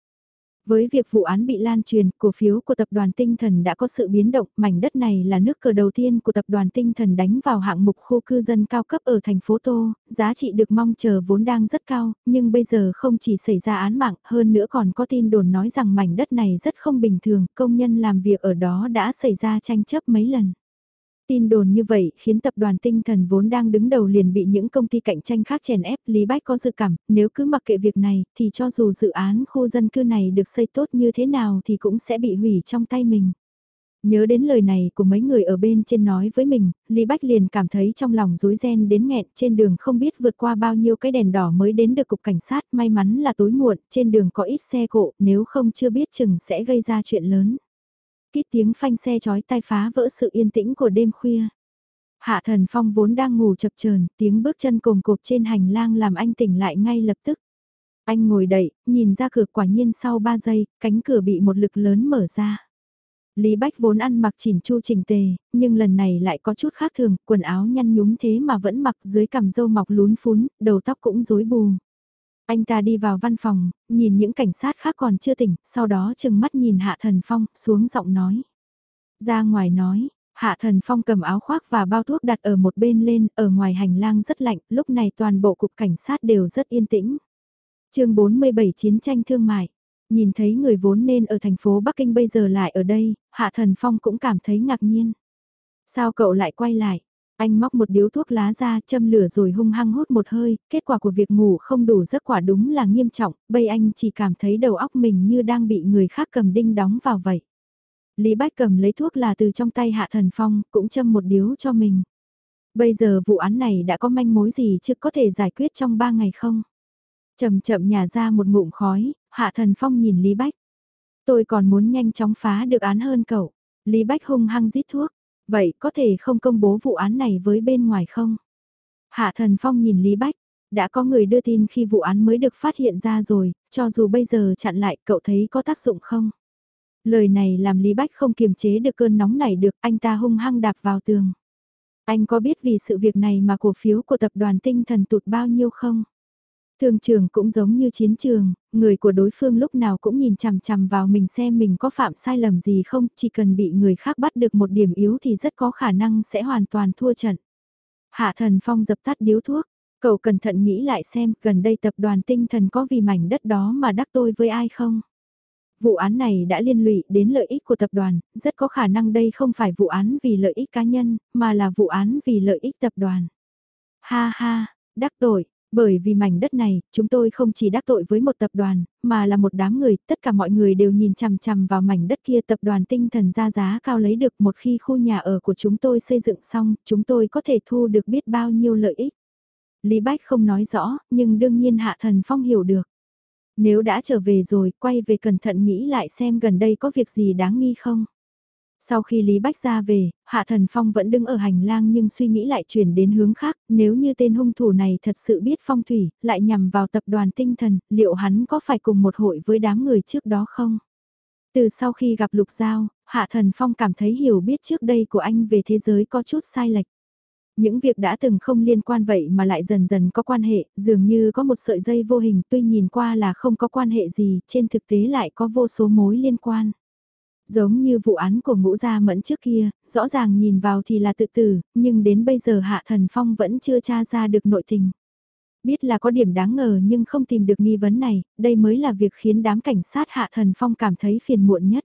Với việc vụ án bị lan truyền, cổ phiếu của tập đoàn tinh thần đã có sự biến động, mảnh đất này là nước cờ đầu tiên của tập đoàn tinh thần đánh vào hạng mục khu cư dân cao cấp ở thành phố Tô, giá trị được mong chờ vốn đang rất cao, nhưng bây giờ không chỉ xảy ra án mạng, hơn nữa còn có tin đồn nói rằng mảnh đất này rất không bình thường, công nhân làm việc ở đó đã xảy ra tranh chấp mấy lần. Tin đồn như vậy khiến tập đoàn tinh thần vốn đang đứng đầu liền bị những công ty cạnh tranh khác chèn ép. Lý Bách có dự cảm, nếu cứ mặc kệ việc này thì cho dù dự án khu dân cư này được xây tốt như thế nào thì cũng sẽ bị hủy trong tay mình. Nhớ đến lời này của mấy người ở bên trên nói với mình, Lý Bách liền cảm thấy trong lòng rối ren đến nghẹn trên đường không biết vượt qua bao nhiêu cái đèn đỏ mới đến được cục cảnh sát, may mắn là tối muộn, trên đường có ít xe cộ, nếu không chưa biết chừng sẽ gây ra chuyện lớn. Kít tiếng phanh xe chói tai phá vỡ sự yên tĩnh của đêm khuya. Hạ thần phong vốn đang ngủ chập chờn tiếng bước chân cồm cộp trên hành lang làm anh tỉnh lại ngay lập tức. Anh ngồi đậy, nhìn ra cửa quả nhiên sau 3 giây, cánh cửa bị một lực lớn mở ra. Lý Bách vốn ăn mặc chỉnh chu chỉnh tề, nhưng lần này lại có chút khác thường, quần áo nhăn nhúm thế mà vẫn mặc dưới cằm râu mọc lún phún, đầu tóc cũng rối bù. Anh ta đi vào văn phòng, nhìn những cảnh sát khác còn chưa tỉnh, sau đó chừng mắt nhìn Hạ Thần Phong, xuống giọng nói. Ra ngoài nói, Hạ Thần Phong cầm áo khoác và bao thuốc đặt ở một bên lên, ở ngoài hành lang rất lạnh, lúc này toàn bộ cục cảnh sát đều rất yên tĩnh. chương 47 Chiến tranh thương mại. Nhìn thấy người vốn nên ở thành phố Bắc Kinh bây giờ lại ở đây, Hạ Thần Phong cũng cảm thấy ngạc nhiên. Sao cậu lại quay lại? Anh móc một điếu thuốc lá ra châm lửa rồi hung hăng hút một hơi, kết quả của việc ngủ không đủ giấc quả đúng là nghiêm trọng, bây anh chỉ cảm thấy đầu óc mình như đang bị người khác cầm đinh đóng vào vậy. Lý Bách cầm lấy thuốc là từ trong tay Hạ Thần Phong, cũng châm một điếu cho mình. Bây giờ vụ án này đã có manh mối gì chứ có thể giải quyết trong ba ngày không? Chậm chậm nhả ra một ngụm khói, Hạ Thần Phong nhìn Lý Bách. Tôi còn muốn nhanh chóng phá được án hơn cậu. Lý Bách hung hăng rít thuốc. Vậy có thể không công bố vụ án này với bên ngoài không? Hạ Thần Phong nhìn Lý Bách. Đã có người đưa tin khi vụ án mới được phát hiện ra rồi, cho dù bây giờ chặn lại cậu thấy có tác dụng không? Lời này làm Lý Bách không kiềm chế được cơn nóng này được, anh ta hung hăng đạp vào tường. Anh có biết vì sự việc này mà cổ phiếu của tập đoàn tinh thần tụt bao nhiêu không? Thương trường cũng giống như chiến trường, người của đối phương lúc nào cũng nhìn chằm chằm vào mình xem mình có phạm sai lầm gì không, chỉ cần bị người khác bắt được một điểm yếu thì rất có khả năng sẽ hoàn toàn thua trận. Hạ thần phong dập tắt điếu thuốc, cậu cẩn thận nghĩ lại xem gần đây tập đoàn tinh thần có vì mảnh đất đó mà đắc tôi với ai không? Vụ án này đã liên lụy đến lợi ích của tập đoàn, rất có khả năng đây không phải vụ án vì lợi ích cá nhân, mà là vụ án vì lợi ích tập đoàn. Ha ha, đắc tội, bởi vì mảnh đất này, chúng tôi không chỉ đắc tội với một tập đoàn, mà là một đám người, tất cả mọi người đều nhìn chằm chằm vào mảnh đất kia tập đoàn tinh thần ra giá cao lấy được một khi khu nhà ở của chúng tôi xây dựng xong, chúng tôi có thể thu được biết bao nhiêu lợi ích. Lý Bách không nói rõ, nhưng đương nhiên Hạ Thần Phong hiểu được. Nếu đã trở về rồi, quay về cẩn thận nghĩ lại xem gần đây có việc gì đáng nghi không. Sau khi Lý Bách ra về, Hạ Thần Phong vẫn đứng ở hành lang nhưng suy nghĩ lại chuyển đến hướng khác, nếu như tên hung thủ này thật sự biết phong thủy, lại nhằm vào tập đoàn tinh thần, liệu hắn có phải cùng một hội với đám người trước đó không? Từ sau khi gặp Lục Giao, Hạ Thần Phong cảm thấy hiểu biết trước đây của anh về thế giới có chút sai lệch. Những việc đã từng không liên quan vậy mà lại dần dần có quan hệ, dường như có một sợi dây vô hình tuy nhìn qua là không có quan hệ gì, trên thực tế lại có vô số mối liên quan. Giống như vụ án của ngũ gia mẫn trước kia, rõ ràng nhìn vào thì là tự tử, nhưng đến bây giờ Hạ Thần Phong vẫn chưa tra ra được nội tình. Biết là có điểm đáng ngờ nhưng không tìm được nghi vấn này, đây mới là việc khiến đám cảnh sát Hạ Thần Phong cảm thấy phiền muộn nhất.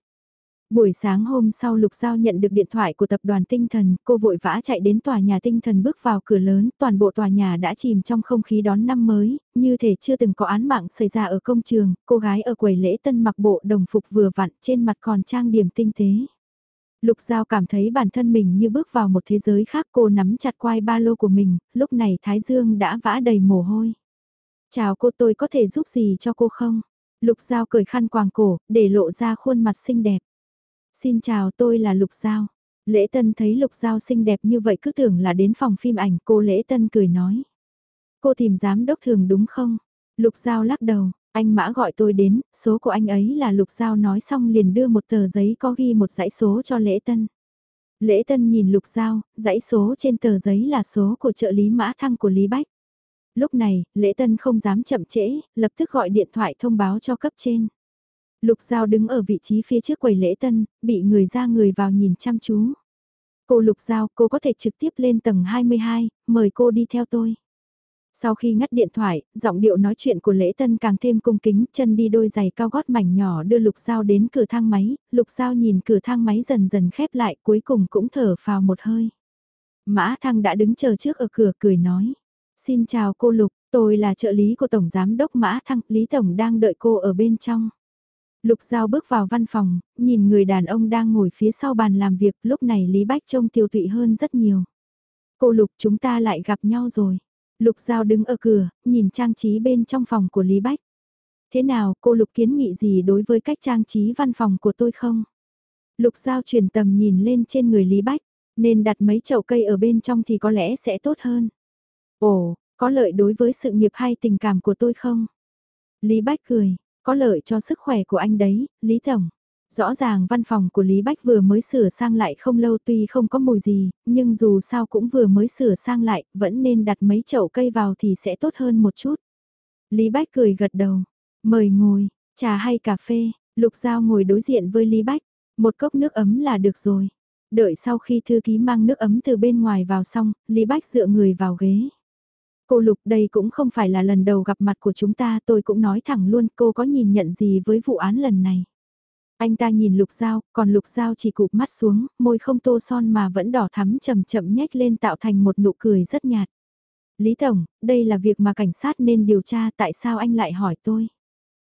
Buổi sáng hôm sau Lục Giao nhận được điện thoại của tập đoàn tinh thần, cô vội vã chạy đến tòa nhà tinh thần bước vào cửa lớn, toàn bộ tòa nhà đã chìm trong không khí đón năm mới, như thể chưa từng có án mạng xảy ra ở công trường, cô gái ở quầy lễ tân mặc bộ đồng phục vừa vặn trên mặt còn trang điểm tinh tế. Lục Giao cảm thấy bản thân mình như bước vào một thế giới khác cô nắm chặt quai ba lô của mình, lúc này Thái Dương đã vã đầy mồ hôi. Chào cô tôi có thể giúp gì cho cô không? Lục Giao cởi khăn quàng cổ, để lộ ra khuôn mặt xinh đẹp. Xin chào tôi là Lục Giao. Lễ Tân thấy Lục Giao xinh đẹp như vậy cứ tưởng là đến phòng phim ảnh cô Lễ Tân cười nói. Cô tìm giám đốc thường đúng không? Lục Giao lắc đầu, anh Mã gọi tôi đến, số của anh ấy là Lục Giao nói xong liền đưa một tờ giấy có ghi một dãy số cho Lễ Tân. Lễ Tân nhìn Lục Giao, dãy số trên tờ giấy là số của trợ lý Mã Thăng của Lý Bách. Lúc này, Lễ Tân không dám chậm trễ, lập tức gọi điện thoại thông báo cho cấp trên. Lục Giao đứng ở vị trí phía trước quầy lễ tân, bị người ra người vào nhìn chăm chú. Cô Lục Giao, cô có thể trực tiếp lên tầng 22, mời cô đi theo tôi. Sau khi ngắt điện thoại, giọng điệu nói chuyện của lễ tân càng thêm cung kính, chân đi đôi giày cao gót mảnh nhỏ đưa Lục Giao đến cửa thang máy, Lục Giao nhìn cửa thang máy dần dần khép lại cuối cùng cũng thở phào một hơi. Mã Thăng đã đứng chờ trước ở cửa cười nói. Xin chào cô Lục, tôi là trợ lý của Tổng Giám Đốc Mã Thăng, Lý Tổng đang đợi cô ở bên trong. Lục Giao bước vào văn phòng, nhìn người đàn ông đang ngồi phía sau bàn làm việc, lúc này Lý Bách trông tiêu tụy hơn rất nhiều. Cô Lục chúng ta lại gặp nhau rồi. Lục Giao đứng ở cửa, nhìn trang trí bên trong phòng của Lý Bách. Thế nào, cô Lục kiến nghị gì đối với cách trang trí văn phòng của tôi không? Lục Giao chuyển tầm nhìn lên trên người Lý Bách, nên đặt mấy chậu cây ở bên trong thì có lẽ sẽ tốt hơn. Ồ, có lợi đối với sự nghiệp hay tình cảm của tôi không? Lý Bách cười, có lợi cho sức khỏe của anh đấy, Lý Tổng. Rõ ràng văn phòng của Lý Bách vừa mới sửa sang lại không lâu tuy không có mùi gì, nhưng dù sao cũng vừa mới sửa sang lại, vẫn nên đặt mấy chậu cây vào thì sẽ tốt hơn một chút. Lý Bách cười gật đầu. Mời ngồi, trà hay cà phê, Lục Giao ngồi đối diện với Lý Bách. Một cốc nước ấm là được rồi. Đợi sau khi thư ký mang nước ấm từ bên ngoài vào xong, Lý Bách dựa người vào ghế. Cô Lục đây cũng không phải là lần đầu gặp mặt của chúng ta tôi cũng nói thẳng luôn cô có nhìn nhận gì với vụ án lần này. Anh ta nhìn Lục Giao, còn Lục Giao chỉ cụp mắt xuống, môi không tô son mà vẫn đỏ thắm chậm chậm nhếch lên tạo thành một nụ cười rất nhạt. Lý Tổng, đây là việc mà cảnh sát nên điều tra tại sao anh lại hỏi tôi.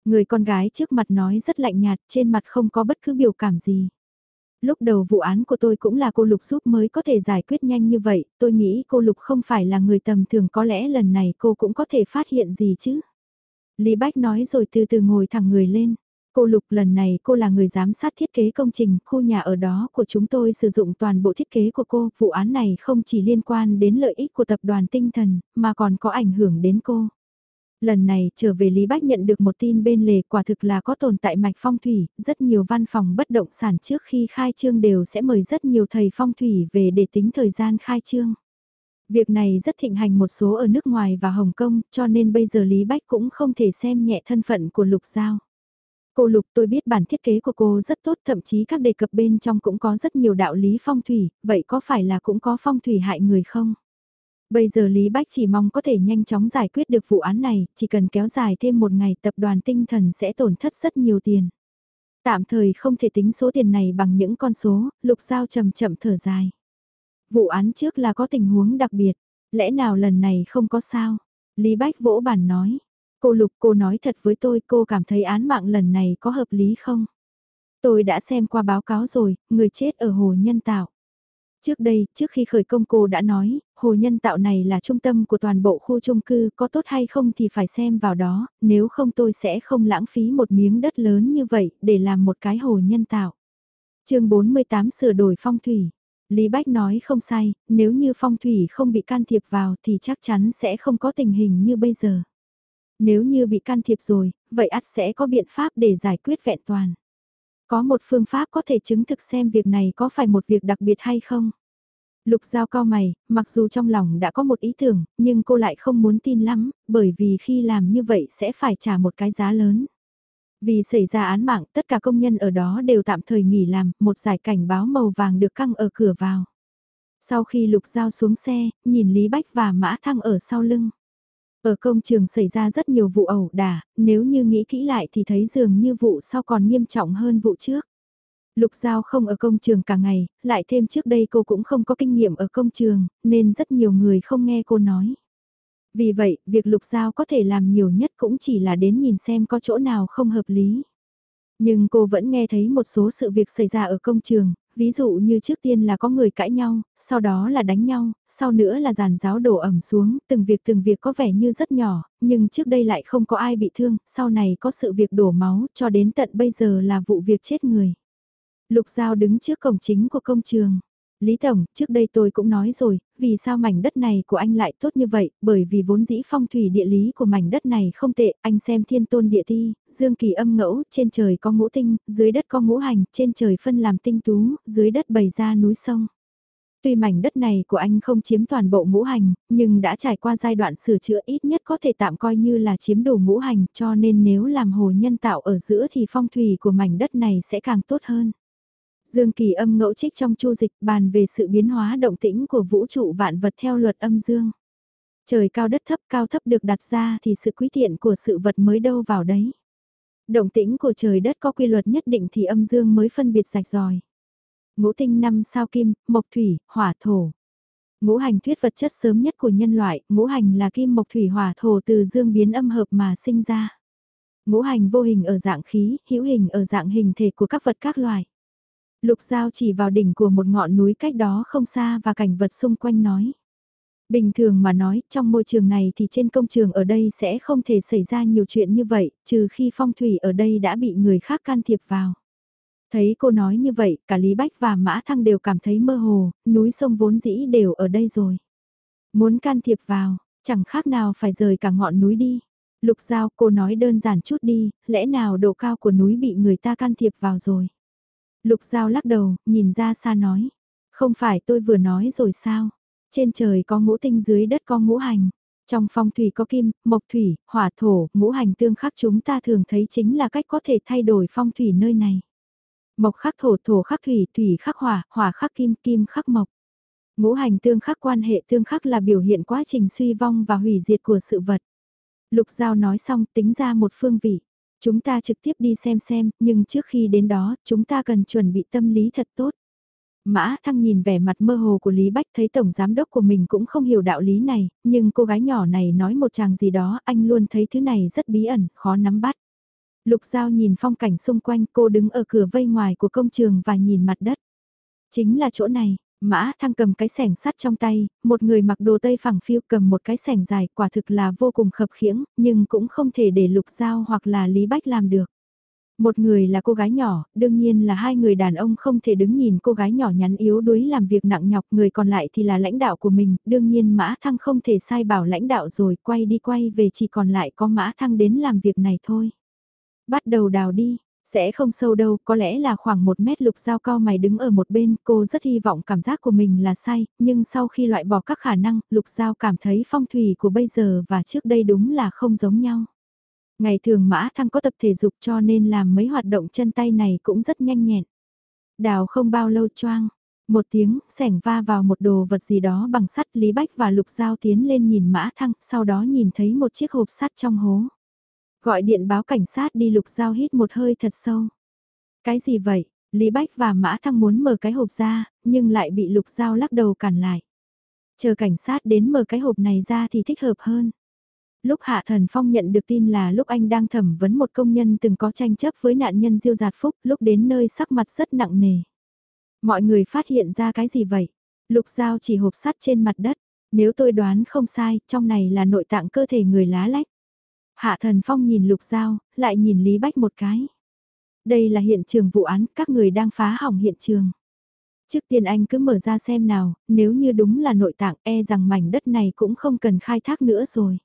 Người con gái trước mặt nói rất lạnh nhạt, trên mặt không có bất cứ biểu cảm gì. Lúc đầu vụ án của tôi cũng là cô Lục giúp mới có thể giải quyết nhanh như vậy, tôi nghĩ cô Lục không phải là người tầm thường có lẽ lần này cô cũng có thể phát hiện gì chứ. Lý Bách nói rồi từ từ ngồi thẳng người lên. Cô Lục lần này cô là người giám sát thiết kế công trình, khu nhà ở đó của chúng tôi sử dụng toàn bộ thiết kế của cô, vụ án này không chỉ liên quan đến lợi ích của tập đoàn tinh thần, mà còn có ảnh hưởng đến cô. Lần này trở về Lý Bách nhận được một tin bên lề quả thực là có tồn tại mạch phong thủy, rất nhiều văn phòng bất động sản trước khi khai trương đều sẽ mời rất nhiều thầy phong thủy về để tính thời gian khai trương. Việc này rất thịnh hành một số ở nước ngoài và Hồng Kông cho nên bây giờ Lý Bách cũng không thể xem nhẹ thân phận của Lục Giao. Cô Lục tôi biết bản thiết kế của cô rất tốt thậm chí các đề cập bên trong cũng có rất nhiều đạo lý phong thủy, vậy có phải là cũng có phong thủy hại người không? Bây giờ Lý Bách chỉ mong có thể nhanh chóng giải quyết được vụ án này, chỉ cần kéo dài thêm một ngày tập đoàn tinh thần sẽ tổn thất rất nhiều tiền. Tạm thời không thể tính số tiền này bằng những con số, Lục Giao chậm chậm thở dài. Vụ án trước là có tình huống đặc biệt, lẽ nào lần này không có sao? Lý Bách vỗ bản nói, cô Lục cô nói thật với tôi cô cảm thấy án mạng lần này có hợp lý không? Tôi đã xem qua báo cáo rồi, người chết ở hồ nhân tạo. Trước đây, trước khi khởi công cô đã nói, hồ nhân tạo này là trung tâm của toàn bộ khu chung cư, có tốt hay không thì phải xem vào đó, nếu không tôi sẽ không lãng phí một miếng đất lớn như vậy để làm một cái hồ nhân tạo. chương 48 sửa đổi phong thủy. Lý Bách nói không sai, nếu như phong thủy không bị can thiệp vào thì chắc chắn sẽ không có tình hình như bây giờ. Nếu như bị can thiệp rồi, vậy ắt sẽ có biện pháp để giải quyết vẹn toàn. Có một phương pháp có thể chứng thực xem việc này có phải một việc đặc biệt hay không. Lục giao cao mày, mặc dù trong lòng đã có một ý tưởng, nhưng cô lại không muốn tin lắm, bởi vì khi làm như vậy sẽ phải trả một cái giá lớn. Vì xảy ra án mạng, tất cả công nhân ở đó đều tạm thời nghỉ làm, một giải cảnh báo màu vàng được căng ở cửa vào. Sau khi lục giao xuống xe, nhìn Lý Bách và Mã Thăng ở sau lưng. Ở công trường xảy ra rất nhiều vụ ẩu đả, nếu như nghĩ kỹ lại thì thấy dường như vụ sau còn nghiêm trọng hơn vụ trước. Lục Giao không ở công trường cả ngày, lại thêm trước đây cô cũng không có kinh nghiệm ở công trường, nên rất nhiều người không nghe cô nói. Vì vậy, việc Lục Giao có thể làm nhiều nhất cũng chỉ là đến nhìn xem có chỗ nào không hợp lý. Nhưng cô vẫn nghe thấy một số sự việc xảy ra ở công trường, ví dụ như trước tiên là có người cãi nhau, sau đó là đánh nhau, sau nữa là giàn giáo đổ ẩm xuống, từng việc từng việc có vẻ như rất nhỏ, nhưng trước đây lại không có ai bị thương, sau này có sự việc đổ máu, cho đến tận bây giờ là vụ việc chết người. Lục Giao đứng trước cổng chính của công trường. Lý Tổng, trước đây tôi cũng nói rồi, vì sao mảnh đất này của anh lại tốt như vậy, bởi vì vốn dĩ phong thủy địa lý của mảnh đất này không tệ, anh xem thiên tôn địa thi, dương kỳ âm ngẫu, trên trời có ngũ tinh, dưới đất có ngũ hành, trên trời phân làm tinh tú, dưới đất bày ra núi sông. Tuy mảnh đất này của anh không chiếm toàn bộ ngũ hành, nhưng đã trải qua giai đoạn sửa chữa ít nhất có thể tạm coi như là chiếm đủ ngũ hành, cho nên nếu làm hồ nhân tạo ở giữa thì phong thủy của mảnh đất này sẽ càng tốt hơn. Dương Kỳ âm ngẫu trích trong chu dịch bàn về sự biến hóa động tĩnh của vũ trụ vạn vật theo luật âm dương. Trời cao đất thấp cao thấp được đặt ra thì sự quý thiện của sự vật mới đâu vào đấy. Động tĩnh của trời đất có quy luật nhất định thì âm dương mới phân biệt rạch ròi. Ngũ tinh năm sao kim, mộc thủy, hỏa thổ. Ngũ hành thuyết vật chất sớm nhất của nhân loại, ngũ hành là kim mộc thủy hỏa thổ từ dương biến âm hợp mà sinh ra. Ngũ hành vô hình ở dạng khí, hữu hình ở dạng hình thể của các vật các loài. Lục Giao chỉ vào đỉnh của một ngọn núi cách đó không xa và cảnh vật xung quanh nói. Bình thường mà nói, trong môi trường này thì trên công trường ở đây sẽ không thể xảy ra nhiều chuyện như vậy, trừ khi phong thủy ở đây đã bị người khác can thiệp vào. Thấy cô nói như vậy, cả Lý Bách và Mã Thăng đều cảm thấy mơ hồ, núi sông vốn dĩ đều ở đây rồi. Muốn can thiệp vào, chẳng khác nào phải rời cả ngọn núi đi. Lục Giao, cô nói đơn giản chút đi, lẽ nào độ cao của núi bị người ta can thiệp vào rồi. Lục Giao lắc đầu, nhìn ra xa nói. Không phải tôi vừa nói rồi sao? Trên trời có ngũ tinh dưới đất có ngũ hành. Trong phong thủy có kim, mộc thủy, hỏa thổ, ngũ hành tương khắc chúng ta thường thấy chính là cách có thể thay đổi phong thủy nơi này. Mộc khắc thổ, thổ khắc thủy, thủy khắc hỏa, hỏa khắc kim, kim khắc mộc. Ngũ hành tương khắc quan hệ tương khắc là biểu hiện quá trình suy vong và hủy diệt của sự vật. Lục Giao nói xong tính ra một phương vị. Chúng ta trực tiếp đi xem xem, nhưng trước khi đến đó, chúng ta cần chuẩn bị tâm lý thật tốt. Mã Thăng nhìn vẻ mặt mơ hồ của Lý Bách thấy tổng giám đốc của mình cũng không hiểu đạo lý này, nhưng cô gái nhỏ này nói một chàng gì đó anh luôn thấy thứ này rất bí ẩn, khó nắm bắt. Lục Giao nhìn phong cảnh xung quanh cô đứng ở cửa vây ngoài của công trường và nhìn mặt đất. Chính là chỗ này, Mã Thăng cầm cái sẻng sắt trong tay, một người mặc đồ tây phẳng phiêu cầm một cái sẻng dài quả thực là vô cùng khập khiễng, nhưng cũng không thể để Lục Giao hoặc là Lý Bách làm được. Một người là cô gái nhỏ, đương nhiên là hai người đàn ông không thể đứng nhìn cô gái nhỏ nhắn yếu đuối làm việc nặng nhọc, người còn lại thì là lãnh đạo của mình, đương nhiên Mã Thăng không thể sai bảo lãnh đạo rồi quay đi quay về chỉ còn lại có Mã Thăng đến làm việc này thôi. Bắt đầu đào đi, sẽ không sâu đâu, có lẽ là khoảng một mét lục dao cao mày đứng ở một bên, cô rất hy vọng cảm giác của mình là sai, nhưng sau khi loại bỏ các khả năng, lục dao cảm thấy phong thủy của bây giờ và trước đây đúng là không giống nhau. Ngày thường mã thăng có tập thể dục cho nên làm mấy hoạt động chân tay này cũng rất nhanh nhẹn. Đào không bao lâu choang, một tiếng, sẻng va vào một đồ vật gì đó bằng sắt Lý Bách và Lục Giao tiến lên nhìn mã thăng, sau đó nhìn thấy một chiếc hộp sắt trong hố. Gọi điện báo cảnh sát đi Lục Giao hít một hơi thật sâu. Cái gì vậy? Lý Bách và Mã Thăng muốn mở cái hộp ra, nhưng lại bị Lục Giao lắc đầu cản lại. Chờ cảnh sát đến mở cái hộp này ra thì thích hợp hơn. Lúc Hạ Thần Phong nhận được tin là lúc anh đang thẩm vấn một công nhân từng có tranh chấp với nạn nhân Diêu Giạt Phúc, lúc đến nơi sắc mặt rất nặng nề. Mọi người phát hiện ra cái gì vậy? Lục Giao chỉ hộp sắt trên mặt đất. Nếu tôi đoán không sai, trong này là nội tạng cơ thể người lá lách. Hạ Thần Phong nhìn Lục Giao, lại nhìn Lý Bách một cái. Đây là hiện trường vụ án, các người đang phá hỏng hiện trường. Trước tiên anh cứ mở ra xem nào, nếu như đúng là nội tạng e rằng mảnh đất này cũng không cần khai thác nữa rồi.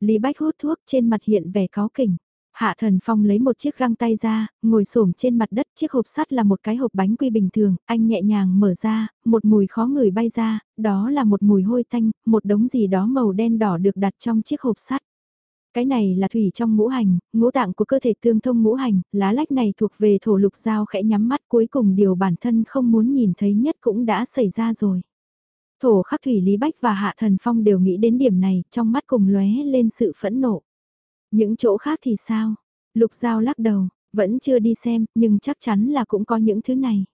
Lý Bách hút thuốc trên mặt hiện vẻ có kỉnh. Hạ Thần Phong lấy một chiếc găng tay ra, ngồi xổm trên mặt đất, chiếc hộp sắt là một cái hộp bánh quy bình thường, anh nhẹ nhàng mở ra, một mùi khó ngửi bay ra, đó là một mùi hôi tanh, một đống gì đó màu đen đỏ được đặt trong chiếc hộp sắt. Cái này là thủy trong ngũ hành, ngũ tạng của cơ thể tương thông ngũ hành, lá lách này thuộc về thổ lục giao khẽ nhắm mắt cuối cùng điều bản thân không muốn nhìn thấy nhất cũng đã xảy ra rồi. Thổ khắc thủy Lý Bách và Hạ Thần Phong đều nghĩ đến điểm này, trong mắt cùng lóe lên sự phẫn nộ. Những chỗ khác thì sao? Lục Giao lắc đầu, vẫn chưa đi xem, nhưng chắc chắn là cũng có những thứ này.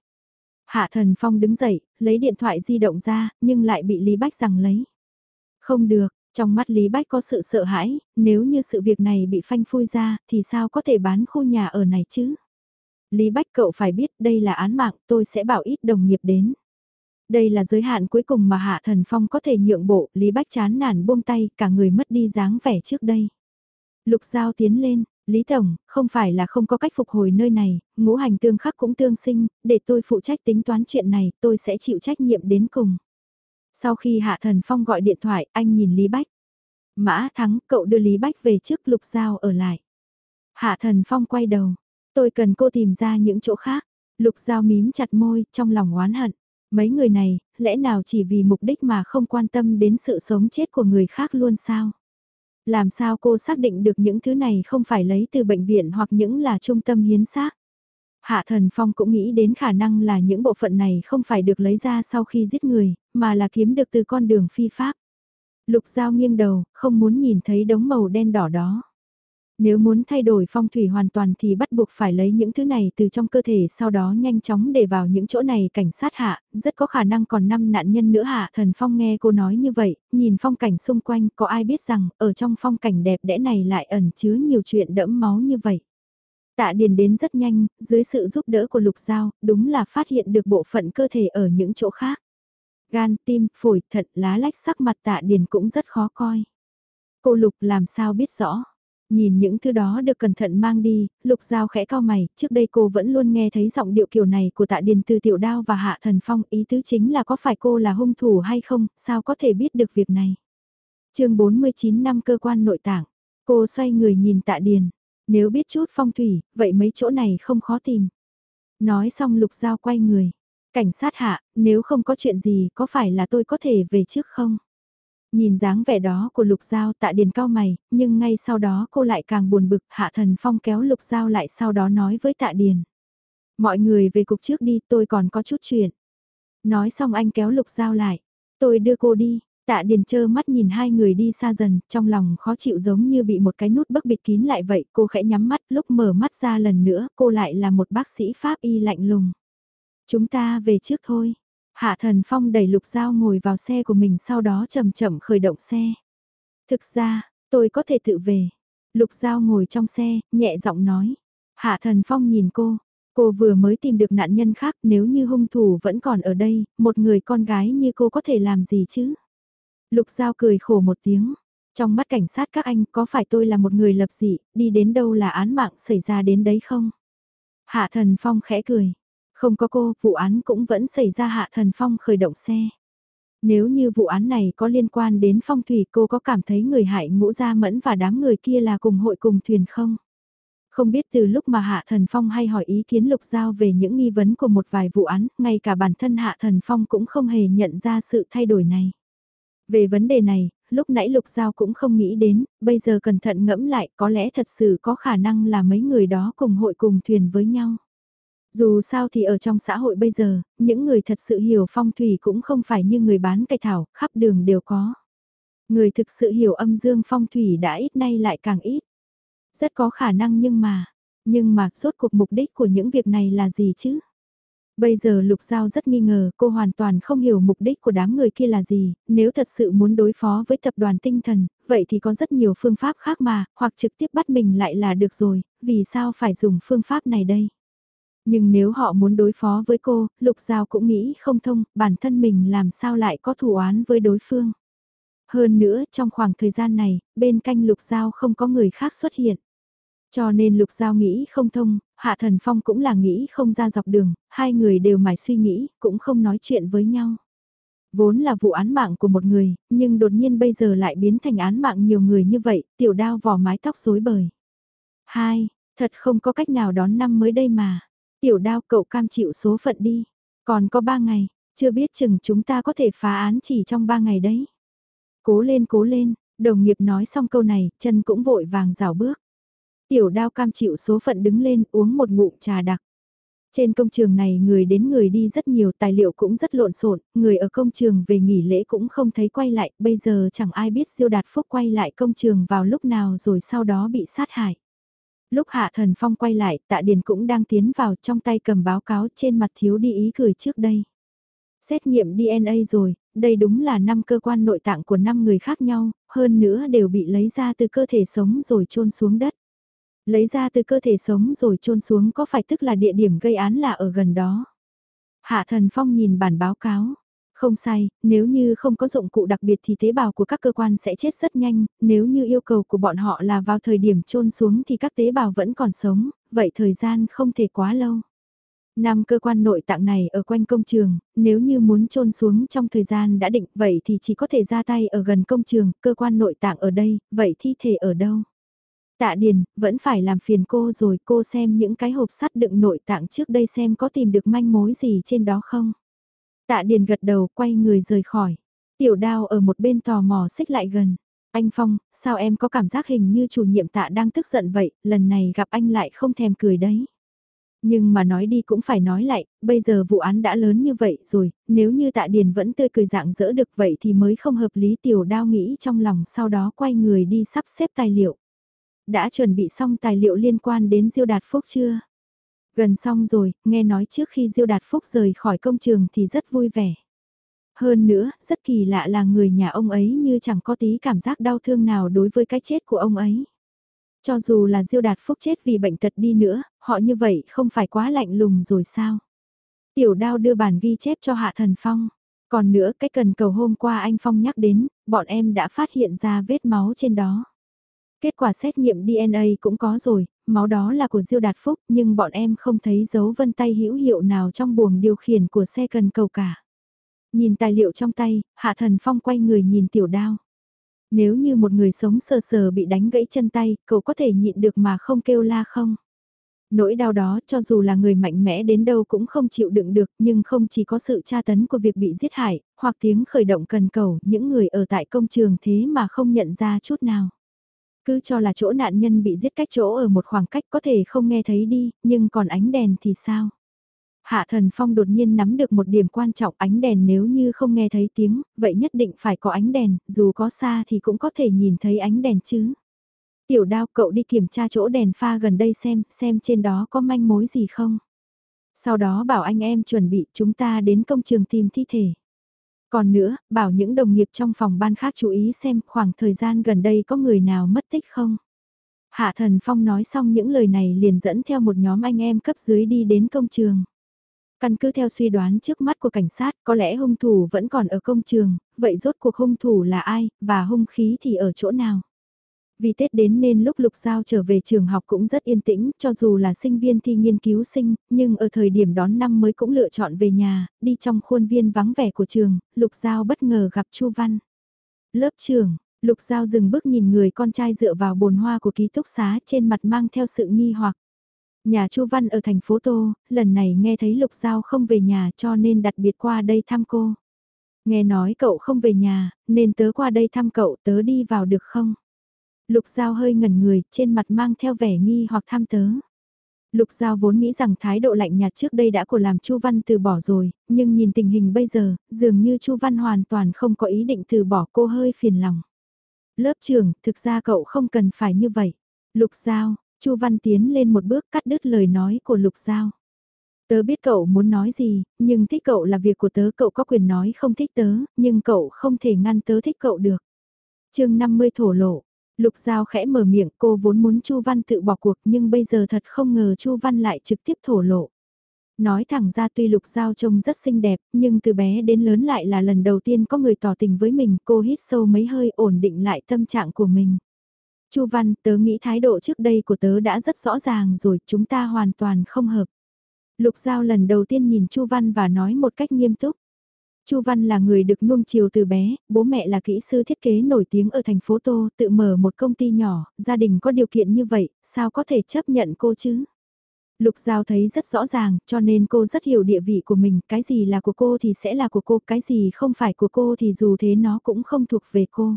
Hạ Thần Phong đứng dậy, lấy điện thoại di động ra, nhưng lại bị Lý Bách rằng lấy. Không được, trong mắt Lý Bách có sự sợ hãi, nếu như sự việc này bị phanh phui ra, thì sao có thể bán khu nhà ở này chứ? Lý Bách cậu phải biết đây là án mạng, tôi sẽ bảo ít đồng nghiệp đến. Đây là giới hạn cuối cùng mà Hạ Thần Phong có thể nhượng bộ, Lý Bách chán nản buông tay, cả người mất đi dáng vẻ trước đây. Lục Giao tiến lên, Lý Tổng, không phải là không có cách phục hồi nơi này, ngũ hành tương khắc cũng tương sinh, để tôi phụ trách tính toán chuyện này, tôi sẽ chịu trách nhiệm đến cùng. Sau khi Hạ Thần Phong gọi điện thoại, anh nhìn Lý Bách. Mã Thắng, cậu đưa Lý Bách về trước Lục Giao ở lại. Hạ Thần Phong quay đầu, tôi cần cô tìm ra những chỗ khác. Lục Giao mím chặt môi, trong lòng oán hận. Mấy người này, lẽ nào chỉ vì mục đích mà không quan tâm đến sự sống chết của người khác luôn sao? Làm sao cô xác định được những thứ này không phải lấy từ bệnh viện hoặc những là trung tâm hiến xác? Hạ Thần Phong cũng nghĩ đến khả năng là những bộ phận này không phải được lấy ra sau khi giết người, mà là kiếm được từ con đường phi pháp. Lục Giao nghiêng đầu, không muốn nhìn thấy đống màu đen đỏ đó. Nếu muốn thay đổi phong thủy hoàn toàn thì bắt buộc phải lấy những thứ này từ trong cơ thể sau đó nhanh chóng để vào những chỗ này cảnh sát hạ, rất có khả năng còn 5 nạn nhân nữa hạ. Thần Phong nghe cô nói như vậy, nhìn phong cảnh xung quanh có ai biết rằng ở trong phong cảnh đẹp đẽ này lại ẩn chứa nhiều chuyện đẫm máu như vậy. Tạ Điền đến rất nhanh, dưới sự giúp đỡ của Lục Giao, đúng là phát hiện được bộ phận cơ thể ở những chỗ khác. Gan, tim, phổi, thận, lá lách sắc mặt Tạ Điền cũng rất khó coi. Cô Lục làm sao biết rõ. Nhìn những thứ đó được cẩn thận mang đi, Lục Giao khẽ cao mày, trước đây cô vẫn luôn nghe thấy giọng điệu kiểu này của Tạ Điền từ Tiểu Đao và Hạ Thần Phong, ý tứ chính là có phải cô là hung thủ hay không, sao có thể biết được việc này. chương 49 năm cơ quan nội tạng, cô xoay người nhìn Tạ Điền, nếu biết chút phong thủy, vậy mấy chỗ này không khó tìm. Nói xong Lục Giao quay người, cảnh sát hạ, nếu không có chuyện gì có phải là tôi có thể về trước không? Nhìn dáng vẻ đó của Lục Giao tạ điền cao mày, nhưng ngay sau đó cô lại càng buồn bực, Hạ Thần Phong kéo Lục Giao lại sau đó nói với tạ điền. Mọi người về cục trước đi, tôi còn có chút chuyện. Nói xong anh kéo Lục Giao lại, tôi đưa cô đi, Tạ Điền trơ mắt nhìn hai người đi xa dần, trong lòng khó chịu giống như bị một cái nút bấc bịt kín lại vậy, cô khẽ nhắm mắt, lúc mở mắt ra lần nữa, cô lại là một bác sĩ Pháp y lạnh lùng. Chúng ta về trước thôi. Hạ Thần Phong đẩy Lục Giao ngồi vào xe của mình sau đó chậm chậm khởi động xe. Thực ra, tôi có thể tự về. Lục Giao ngồi trong xe, nhẹ giọng nói. Hạ Thần Phong nhìn cô, cô vừa mới tìm được nạn nhân khác nếu như hung thủ vẫn còn ở đây, một người con gái như cô có thể làm gì chứ? Lục Giao cười khổ một tiếng. Trong mắt cảnh sát các anh có phải tôi là một người lập dị, đi đến đâu là án mạng xảy ra đến đấy không? Hạ Thần Phong khẽ cười. Không có cô, vụ án cũng vẫn xảy ra Hạ Thần Phong khởi động xe. Nếu như vụ án này có liên quan đến phong thủy cô có cảm thấy người hại ngũ gia mẫn và đám người kia là cùng hội cùng thuyền không? Không biết từ lúc mà Hạ Thần Phong hay hỏi ý kiến Lục Giao về những nghi vấn của một vài vụ án, ngay cả bản thân Hạ Thần Phong cũng không hề nhận ra sự thay đổi này. Về vấn đề này, lúc nãy Lục Giao cũng không nghĩ đến, bây giờ cẩn thận ngẫm lại có lẽ thật sự có khả năng là mấy người đó cùng hội cùng thuyền với nhau. Dù sao thì ở trong xã hội bây giờ, những người thật sự hiểu phong thủy cũng không phải như người bán cây thảo, khắp đường đều có. Người thực sự hiểu âm dương phong thủy đã ít nay lại càng ít. Rất có khả năng nhưng mà, nhưng mà rốt cuộc mục đích của những việc này là gì chứ? Bây giờ Lục Giao rất nghi ngờ, cô hoàn toàn không hiểu mục đích của đám người kia là gì, nếu thật sự muốn đối phó với tập đoàn tinh thần, vậy thì có rất nhiều phương pháp khác mà, hoặc trực tiếp bắt mình lại là được rồi, vì sao phải dùng phương pháp này đây? Nhưng nếu họ muốn đối phó với cô, Lục Giao cũng nghĩ không thông, bản thân mình làm sao lại có thủ án với đối phương. Hơn nữa, trong khoảng thời gian này, bên cạnh Lục Giao không có người khác xuất hiện. Cho nên Lục Giao nghĩ không thông, Hạ Thần Phong cũng là nghĩ không ra dọc đường, hai người đều mải suy nghĩ, cũng không nói chuyện với nhau. Vốn là vụ án mạng của một người, nhưng đột nhiên bây giờ lại biến thành án mạng nhiều người như vậy, tiểu đao vỏ mái tóc rối bời. Hai, thật không có cách nào đón năm mới đây mà. Tiểu đao cậu cam chịu số phận đi. Còn có ba ngày, chưa biết chừng chúng ta có thể phá án chỉ trong ba ngày đấy. Cố lên cố lên, đồng nghiệp nói xong câu này, chân cũng vội vàng rào bước. Tiểu đao cam chịu số phận đứng lên uống một ngụm trà đặc. Trên công trường này người đến người đi rất nhiều, tài liệu cũng rất lộn xộn, người ở công trường về nghỉ lễ cũng không thấy quay lại, bây giờ chẳng ai biết Diêu Đạt Phúc quay lại công trường vào lúc nào rồi sau đó bị sát hại. Lúc Hạ Thần Phong quay lại, Tạ Điền cũng đang tiến vào trong tay cầm báo cáo trên mặt thiếu đi ý cười trước đây. Xét nghiệm DNA rồi, đây đúng là năm cơ quan nội tạng của 5 người khác nhau, hơn nữa đều bị lấy ra từ cơ thể sống rồi chôn xuống đất. Lấy ra từ cơ thể sống rồi trôn xuống có phải tức là địa điểm gây án là ở gần đó. Hạ Thần Phong nhìn bản báo cáo. Không sai, nếu như không có dụng cụ đặc biệt thì tế bào của các cơ quan sẽ chết rất nhanh, nếu như yêu cầu của bọn họ là vào thời điểm trôn xuống thì các tế bào vẫn còn sống, vậy thời gian không thể quá lâu. Năm cơ quan nội tạng này ở quanh công trường, nếu như muốn trôn xuống trong thời gian đã định vậy thì chỉ có thể ra tay ở gần công trường, cơ quan nội tạng ở đây, vậy thi thể ở đâu? Tạ Điền, vẫn phải làm phiền cô rồi cô xem những cái hộp sắt đựng nội tạng trước đây xem có tìm được manh mối gì trên đó không? Tạ Điền gật đầu quay người rời khỏi. Tiểu đao ở một bên tò mò xích lại gần. Anh Phong, sao em có cảm giác hình như chủ nhiệm tạ đang tức giận vậy, lần này gặp anh lại không thèm cười đấy. Nhưng mà nói đi cũng phải nói lại, bây giờ vụ án đã lớn như vậy rồi, nếu như tạ điền vẫn tươi cười dạng dỡ được vậy thì mới không hợp lý tiểu đao nghĩ trong lòng sau đó quay người đi sắp xếp tài liệu. Đã chuẩn bị xong tài liệu liên quan đến Diêu Đạt Phúc chưa? Gần xong rồi, nghe nói trước khi Diêu Đạt Phúc rời khỏi công trường thì rất vui vẻ. Hơn nữa, rất kỳ lạ là người nhà ông ấy như chẳng có tí cảm giác đau thương nào đối với cái chết của ông ấy. Cho dù là Diêu Đạt Phúc chết vì bệnh tật đi nữa, họ như vậy không phải quá lạnh lùng rồi sao? Tiểu đao đưa bản ghi chép cho Hạ Thần Phong. Còn nữa cái cần cầu hôm qua anh Phong nhắc đến, bọn em đã phát hiện ra vết máu trên đó. Kết quả xét nghiệm DNA cũng có rồi, máu đó là của Diêu Đạt Phúc nhưng bọn em không thấy dấu vân tay hữu hiệu nào trong buồng điều khiển của xe cần cầu cả. Nhìn tài liệu trong tay, Hạ Thần Phong quay người nhìn tiểu đao. Nếu như một người sống sờ sờ bị đánh gãy chân tay, cậu có thể nhịn được mà không kêu la không? Nỗi đau đó cho dù là người mạnh mẽ đến đâu cũng không chịu đựng được nhưng không chỉ có sự tra tấn của việc bị giết hại, hoặc tiếng khởi động cần cầu những người ở tại công trường thế mà không nhận ra chút nào. Cứ cho là chỗ nạn nhân bị giết cách chỗ ở một khoảng cách có thể không nghe thấy đi, nhưng còn ánh đèn thì sao? Hạ Thần Phong đột nhiên nắm được một điểm quan trọng ánh đèn nếu như không nghe thấy tiếng, vậy nhất định phải có ánh đèn, dù có xa thì cũng có thể nhìn thấy ánh đèn chứ. Tiểu đao cậu đi kiểm tra chỗ đèn pha gần đây xem, xem trên đó có manh mối gì không. Sau đó bảo anh em chuẩn bị chúng ta đến công trường tìm thi thể. Còn nữa, bảo những đồng nghiệp trong phòng ban khác chú ý xem khoảng thời gian gần đây có người nào mất tích không. Hạ Thần Phong nói xong những lời này liền dẫn theo một nhóm anh em cấp dưới đi đến công trường. Căn cứ theo suy đoán trước mắt của cảnh sát, có lẽ hung thủ vẫn còn ở công trường, vậy rốt cuộc hung thủ là ai, và hung khí thì ở chỗ nào? Vì Tết đến nên lúc Lục Giao trở về trường học cũng rất yên tĩnh, cho dù là sinh viên thi nghiên cứu sinh, nhưng ở thời điểm đón năm mới cũng lựa chọn về nhà, đi trong khuôn viên vắng vẻ của trường, Lục Giao bất ngờ gặp Chu Văn. Lớp trường, Lục Giao dừng bước nhìn người con trai dựa vào bồn hoa của ký túc xá trên mặt mang theo sự nghi hoặc. Nhà Chu Văn ở thành phố Tô, lần này nghe thấy Lục Giao không về nhà cho nên đặt biệt qua đây thăm cô. Nghe nói cậu không về nhà, nên tớ qua đây thăm cậu tớ đi vào được không? Lục Giao hơi ngẩn người, trên mặt mang theo vẻ nghi hoặc tham tớ. Lục Giao vốn nghĩ rằng thái độ lạnh nhạt trước đây đã của làm Chu Văn từ bỏ rồi, nhưng nhìn tình hình bây giờ, dường như Chu Văn hoàn toàn không có ý định từ bỏ cô hơi phiền lòng. Lớp trưởng, thực ra cậu không cần phải như vậy. Lục Giao, Chu Văn tiến lên một bước cắt đứt lời nói của Lục Giao. Tớ biết cậu muốn nói gì, nhưng thích cậu là việc của tớ, cậu có quyền nói không thích tớ, nhưng cậu không thể ngăn tớ thích cậu được. chương 50 thổ lộ, Lục Giao khẽ mở miệng cô vốn muốn Chu Văn tự bỏ cuộc nhưng bây giờ thật không ngờ Chu Văn lại trực tiếp thổ lộ. Nói thẳng ra tuy Lục Giao trông rất xinh đẹp nhưng từ bé đến lớn lại là lần đầu tiên có người tỏ tình với mình cô hít sâu mấy hơi ổn định lại tâm trạng của mình. Chu Văn, tớ nghĩ thái độ trước đây của tớ đã rất rõ ràng rồi, chúng ta hoàn toàn không hợp. Lục Giao lần đầu tiên nhìn Chu Văn và nói một cách nghiêm túc. Chu Văn là người được nuông chiều từ bé, bố mẹ là kỹ sư thiết kế nổi tiếng ở thành phố Tô, tự mở một công ty nhỏ, gia đình có điều kiện như vậy, sao có thể chấp nhận cô chứ? Lục Giao thấy rất rõ ràng, cho nên cô rất hiểu địa vị của mình, cái gì là của cô thì sẽ là của cô, cái gì không phải của cô thì dù thế nó cũng không thuộc về cô.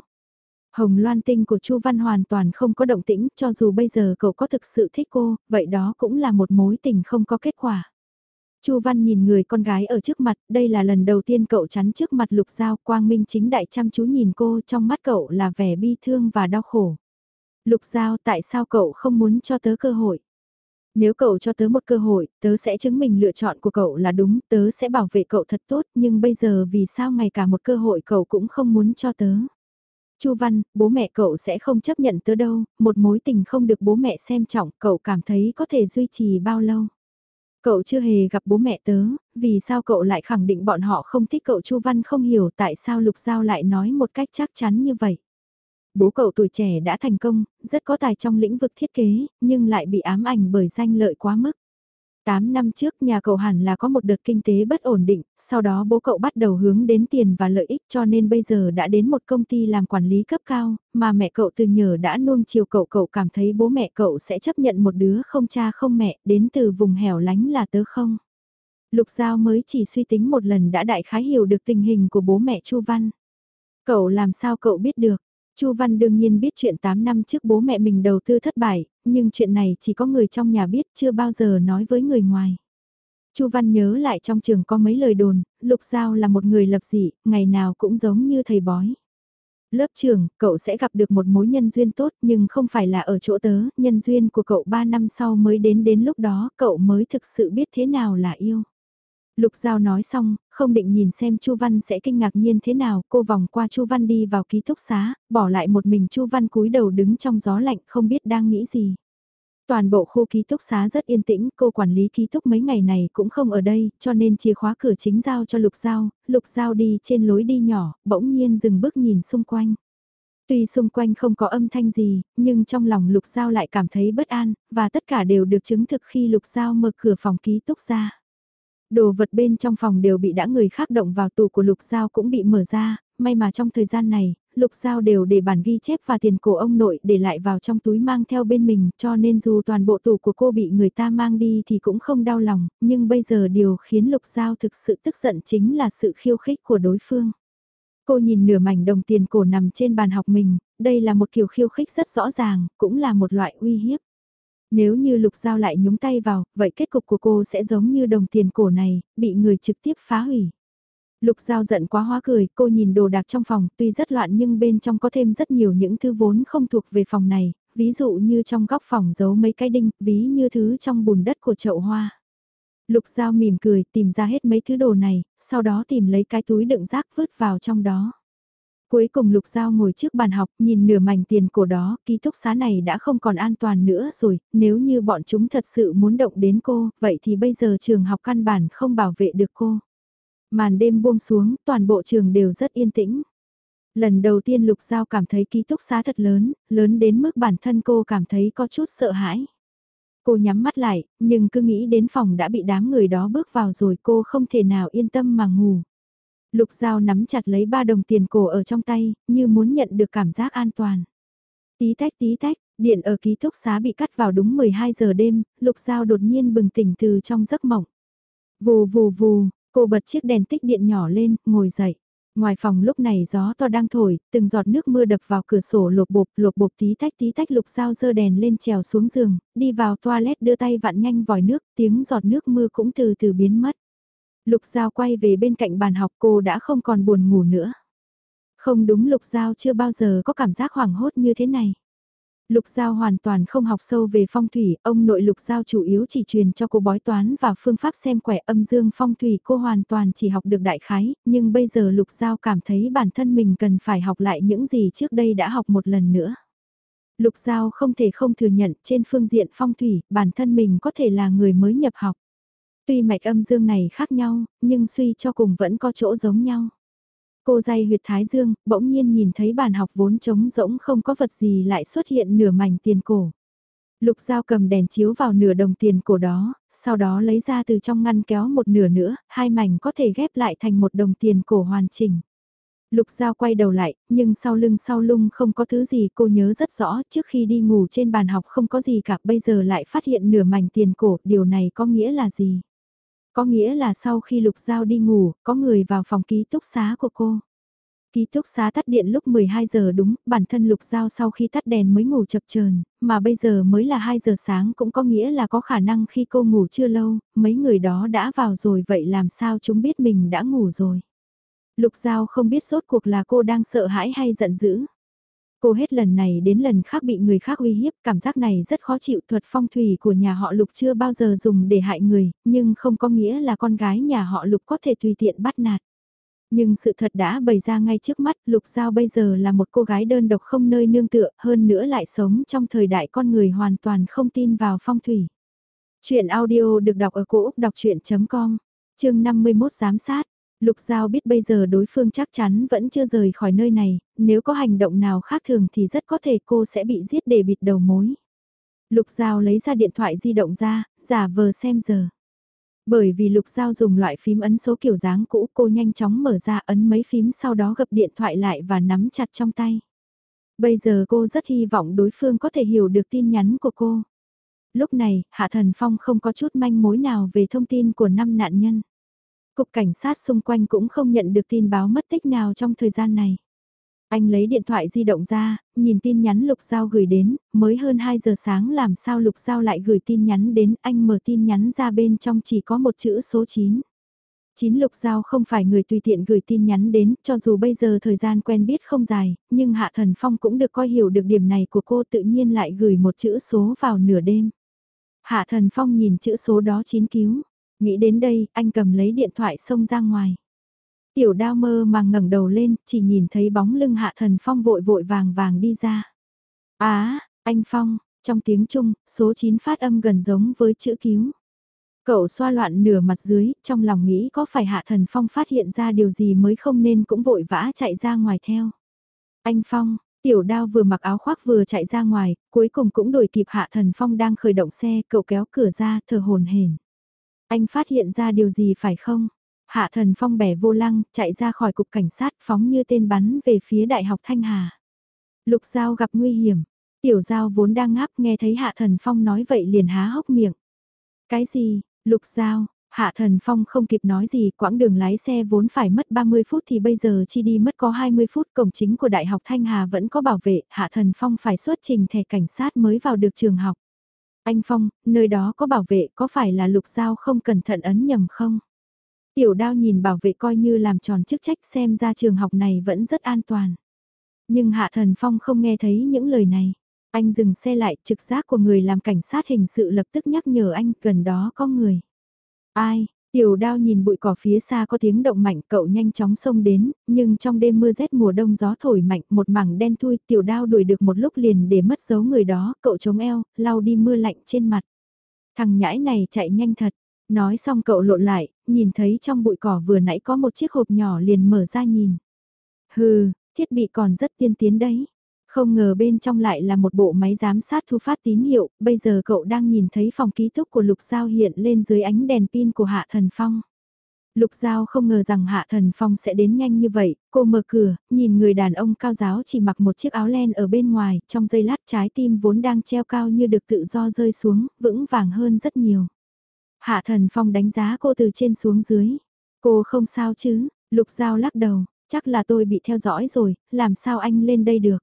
Hồng Loan Tinh của Chu Văn hoàn toàn không có động tĩnh, cho dù bây giờ cậu có thực sự thích cô, vậy đó cũng là một mối tình không có kết quả. Chu Văn nhìn người con gái ở trước mặt, đây là lần đầu tiên cậu chắn trước mặt Lục Giao, Quang Minh chính đại chăm chú nhìn cô, trong mắt cậu là vẻ bi thương và đau khổ. Lục Giao, tại sao cậu không muốn cho tớ cơ hội? Nếu cậu cho tớ một cơ hội, tớ sẽ chứng minh lựa chọn của cậu là đúng, tớ sẽ bảo vệ cậu thật tốt, nhưng bây giờ vì sao ngày cả một cơ hội cậu cũng không muốn cho tớ? Chu Văn, bố mẹ cậu sẽ không chấp nhận tớ đâu, một mối tình không được bố mẹ xem trọng, cậu cảm thấy có thể duy trì bao lâu? Cậu chưa hề gặp bố mẹ tớ, vì sao cậu lại khẳng định bọn họ không thích cậu Chu Văn không hiểu tại sao Lục Giao lại nói một cách chắc chắn như vậy. Bố cậu tuổi trẻ đã thành công, rất có tài trong lĩnh vực thiết kế, nhưng lại bị ám ảnh bởi danh lợi quá mức. 8 năm trước nhà cậu hẳn là có một đợt kinh tế bất ổn định, sau đó bố cậu bắt đầu hướng đến tiền và lợi ích cho nên bây giờ đã đến một công ty làm quản lý cấp cao, mà mẹ cậu từ nhờ đã nuông chiều cậu cậu cảm thấy bố mẹ cậu sẽ chấp nhận một đứa không cha không mẹ đến từ vùng hẻo lánh là tớ không. Lục Giao mới chỉ suy tính một lần đã đại khái hiểu được tình hình của bố mẹ Chu Văn. Cậu làm sao cậu biết được? Chu Văn đương nhiên biết chuyện 8 năm trước bố mẹ mình đầu tư thất bại, nhưng chuyện này chỉ có người trong nhà biết chưa bao giờ nói với người ngoài. Chu Văn nhớ lại trong trường có mấy lời đồn, Lục Giao là một người lập dị, ngày nào cũng giống như thầy bói. Lớp trường, cậu sẽ gặp được một mối nhân duyên tốt nhưng không phải là ở chỗ tớ, nhân duyên của cậu 3 năm sau mới đến đến lúc đó cậu mới thực sự biết thế nào là yêu. Lục Giao nói xong, không định nhìn xem Chu Văn sẽ kinh ngạc nhiên thế nào, cô vòng qua Chu Văn đi vào ký túc xá, bỏ lại một mình Chu Văn cúi đầu đứng trong gió lạnh không biết đang nghĩ gì. Toàn bộ khu ký túc xá rất yên tĩnh, cô quản lý ký túc mấy ngày này cũng không ở đây, cho nên chìa khóa cửa chính giao cho Lục Giao, Lục Giao đi trên lối đi nhỏ, bỗng nhiên dừng bước nhìn xung quanh. Tuy xung quanh không có âm thanh gì, nhưng trong lòng Lục Giao lại cảm thấy bất an, và tất cả đều được chứng thực khi Lục Giao mở cửa phòng ký túc ra. Đồ vật bên trong phòng đều bị đã người khác động vào tủ của Lục Giao cũng bị mở ra, may mà trong thời gian này, Lục Giao đều để bản ghi chép và tiền cổ ông nội để lại vào trong túi mang theo bên mình cho nên dù toàn bộ tủ của cô bị người ta mang đi thì cũng không đau lòng, nhưng bây giờ điều khiến Lục Giao thực sự tức giận chính là sự khiêu khích của đối phương. Cô nhìn nửa mảnh đồng tiền cổ nằm trên bàn học mình, đây là một kiểu khiêu khích rất rõ ràng, cũng là một loại uy hiếp. Nếu như Lục Giao lại nhúng tay vào, vậy kết cục của cô sẽ giống như đồng tiền cổ này, bị người trực tiếp phá hủy. Lục Giao giận quá hóa cười, cô nhìn đồ đạc trong phòng, tuy rất loạn nhưng bên trong có thêm rất nhiều những thứ vốn không thuộc về phòng này, ví dụ như trong góc phòng giấu mấy cái đinh, ví như thứ trong bùn đất của chậu hoa. Lục Giao mỉm cười, tìm ra hết mấy thứ đồ này, sau đó tìm lấy cái túi đựng rác vứt vào trong đó. Cuối cùng Lục Giao ngồi trước bàn học, nhìn nửa mảnh tiền cổ đó, ký túc xá này đã không còn an toàn nữa rồi, nếu như bọn chúng thật sự muốn động đến cô, vậy thì bây giờ trường học căn bản không bảo vệ được cô. Màn đêm buông xuống, toàn bộ trường đều rất yên tĩnh. Lần đầu tiên Lục Giao cảm thấy ký túc xá thật lớn, lớn đến mức bản thân cô cảm thấy có chút sợ hãi. Cô nhắm mắt lại, nhưng cứ nghĩ đến phòng đã bị đám người đó bước vào rồi cô không thể nào yên tâm mà ngủ. Lục Giao nắm chặt lấy ba đồng tiền cổ ở trong tay, như muốn nhận được cảm giác an toàn. Tí tách tí tách, điện ở ký túc xá bị cắt vào đúng 12 giờ đêm, Lục Giao đột nhiên bừng tỉnh từ trong giấc mộng. Vù vù vù, cô bật chiếc đèn tích điện nhỏ lên, ngồi dậy. Ngoài phòng lúc này gió to đang thổi, từng giọt nước mưa đập vào cửa sổ lột bột, lột bột tí tách tí tách lục dao dơ đèn lên trèo xuống giường, đi vào toilet đưa tay vặn nhanh vòi nước, tiếng giọt nước mưa cũng từ từ biến mất. Lục Giao quay về bên cạnh bàn học cô đã không còn buồn ngủ nữa. Không đúng Lục Giao chưa bao giờ có cảm giác hoảng hốt như thế này. Lục Giao hoàn toàn không học sâu về phong thủy, ông nội Lục Giao chủ yếu chỉ truyền cho cô bói toán và phương pháp xem quẻ âm dương phong thủy cô hoàn toàn chỉ học được đại khái, nhưng bây giờ Lục Giao cảm thấy bản thân mình cần phải học lại những gì trước đây đã học một lần nữa. Lục Giao không thể không thừa nhận trên phương diện phong thủy, bản thân mình có thể là người mới nhập học. Tuy mạch âm dương này khác nhau, nhưng suy cho cùng vẫn có chỗ giống nhau. Cô dây huyệt thái dương, bỗng nhiên nhìn thấy bàn học vốn trống rỗng không có vật gì lại xuất hiện nửa mảnh tiền cổ. Lục dao cầm đèn chiếu vào nửa đồng tiền cổ đó, sau đó lấy ra từ trong ngăn kéo một nửa nữa, hai mảnh có thể ghép lại thành một đồng tiền cổ hoàn chỉnh. Lục Giao quay đầu lại, nhưng sau lưng sau lưng không có thứ gì cô nhớ rất rõ trước khi đi ngủ trên bàn học không có gì cả bây giờ lại phát hiện nửa mảnh tiền cổ, điều này có nghĩa là gì? Có nghĩa là sau khi Lục Giao đi ngủ, có người vào phòng ký túc xá của cô. Ký túc xá tắt điện lúc 12 giờ đúng, bản thân Lục Giao sau khi tắt đèn mới ngủ chập chờn mà bây giờ mới là 2 giờ sáng cũng có nghĩa là có khả năng khi cô ngủ chưa lâu, mấy người đó đã vào rồi vậy làm sao chúng biết mình đã ngủ rồi. Lục Giao không biết sốt cuộc là cô đang sợ hãi hay giận dữ. Cô hết lần này đến lần khác bị người khác uy hiếp, cảm giác này rất khó chịu thuật phong thủy của nhà họ Lục chưa bao giờ dùng để hại người, nhưng không có nghĩa là con gái nhà họ Lục có thể tùy tiện bắt nạt. Nhưng sự thật đã bày ra ngay trước mắt, Lục Giao bây giờ là một cô gái đơn độc không nơi nương tựa, hơn nữa lại sống trong thời đại con người hoàn toàn không tin vào phong thủy. Chuyện audio được đọc ở cổ Úc đọc chuyện.com, chương 51 giám sát. Lục Giao biết bây giờ đối phương chắc chắn vẫn chưa rời khỏi nơi này, nếu có hành động nào khác thường thì rất có thể cô sẽ bị giết để bịt đầu mối. Lục Giao lấy ra điện thoại di động ra, giả vờ xem giờ. Bởi vì Lục Giao dùng loại phím ấn số kiểu dáng cũ cô nhanh chóng mở ra ấn mấy phím sau đó gập điện thoại lại và nắm chặt trong tay. Bây giờ cô rất hy vọng đối phương có thể hiểu được tin nhắn của cô. Lúc này, Hạ Thần Phong không có chút manh mối nào về thông tin của năm nạn nhân. Cục cảnh sát xung quanh cũng không nhận được tin báo mất tích nào trong thời gian này. Anh lấy điện thoại di động ra, nhìn tin nhắn Lục Giao gửi đến, mới hơn 2 giờ sáng làm sao Lục Giao lại gửi tin nhắn đến, anh mở tin nhắn ra bên trong chỉ có một chữ số 9. Chín Lục Giao không phải người tùy tiện gửi tin nhắn đến, cho dù bây giờ thời gian quen biết không dài, nhưng Hạ Thần Phong cũng được coi hiểu được điểm này của cô tự nhiên lại gửi một chữ số vào nửa đêm. Hạ Thần Phong nhìn chữ số đó chín cứu, nghĩ đến đây, anh cầm lấy điện thoại xông ra ngoài. Tiểu đao mơ màng ngẩng đầu lên, chỉ nhìn thấy bóng lưng hạ thần phong vội vội vàng vàng đi ra. Á, anh Phong, trong tiếng Trung, số 9 phát âm gần giống với chữ cứu. Cậu xoa loạn nửa mặt dưới, trong lòng nghĩ có phải hạ thần phong phát hiện ra điều gì mới không nên cũng vội vã chạy ra ngoài theo. Anh Phong, tiểu đao vừa mặc áo khoác vừa chạy ra ngoài, cuối cùng cũng đuổi kịp hạ thần phong đang khởi động xe, cậu kéo cửa ra, thở hồn hển. Anh phát hiện ra điều gì phải không? Hạ thần phong bẻ vô lăng, chạy ra khỏi cục cảnh sát phóng như tên bắn về phía đại học Thanh Hà. Lục Giao gặp nguy hiểm, tiểu Giao vốn đang ngáp nghe thấy Hạ thần phong nói vậy liền há hốc miệng. Cái gì, Lục Giao, Hạ Thần Phong không kịp nói gì, quãng đường lái xe vốn phải mất 30 phút thì bây giờ chi đi mất có 20 phút, cổng chính của Đại học Thanh Hà vẫn có bảo vệ, Hạ Thần Phong phải xuất trình thẻ cảnh sát mới vào được trường học. Anh Phong, nơi đó có bảo vệ có phải là lục giao không cẩn thận ấn nhầm không? Tiểu đao nhìn bảo vệ coi như làm tròn chức trách xem ra trường học này vẫn rất an toàn. Nhưng Hạ Thần Phong không nghe thấy những lời này. Anh dừng xe lại, trực giác của người làm cảnh sát hình sự lập tức nhắc nhở anh gần đó có người. Ai, Tiểu đao nhìn bụi cỏ phía xa có tiếng động mạnh cậu nhanh chóng xông đến, nhưng trong đêm mưa rét mùa đông gió thổi mạnh một mảng đen thui tiểu đao đuổi được một lúc liền để mất dấu người đó, cậu chống eo, lau đi mưa lạnh trên mặt. Thằng nhãi này chạy nhanh thật, nói xong cậu lộn lại, nhìn thấy trong bụi cỏ vừa nãy có một chiếc hộp nhỏ liền mở ra nhìn. Hừ, thiết bị còn rất tiên tiến đấy. Không ngờ bên trong lại là một bộ máy giám sát thu phát tín hiệu, bây giờ cậu đang nhìn thấy phòng ký túc của Lục Giao hiện lên dưới ánh đèn pin của Hạ Thần Phong. Lục Giao không ngờ rằng Hạ Thần Phong sẽ đến nhanh như vậy, cô mở cửa, nhìn người đàn ông cao giáo chỉ mặc một chiếc áo len ở bên ngoài, trong giây lát trái tim vốn đang treo cao như được tự do rơi xuống, vững vàng hơn rất nhiều. Hạ Thần Phong đánh giá cô từ trên xuống dưới. Cô không sao chứ, Lục Giao lắc đầu, chắc là tôi bị theo dõi rồi, làm sao anh lên đây được.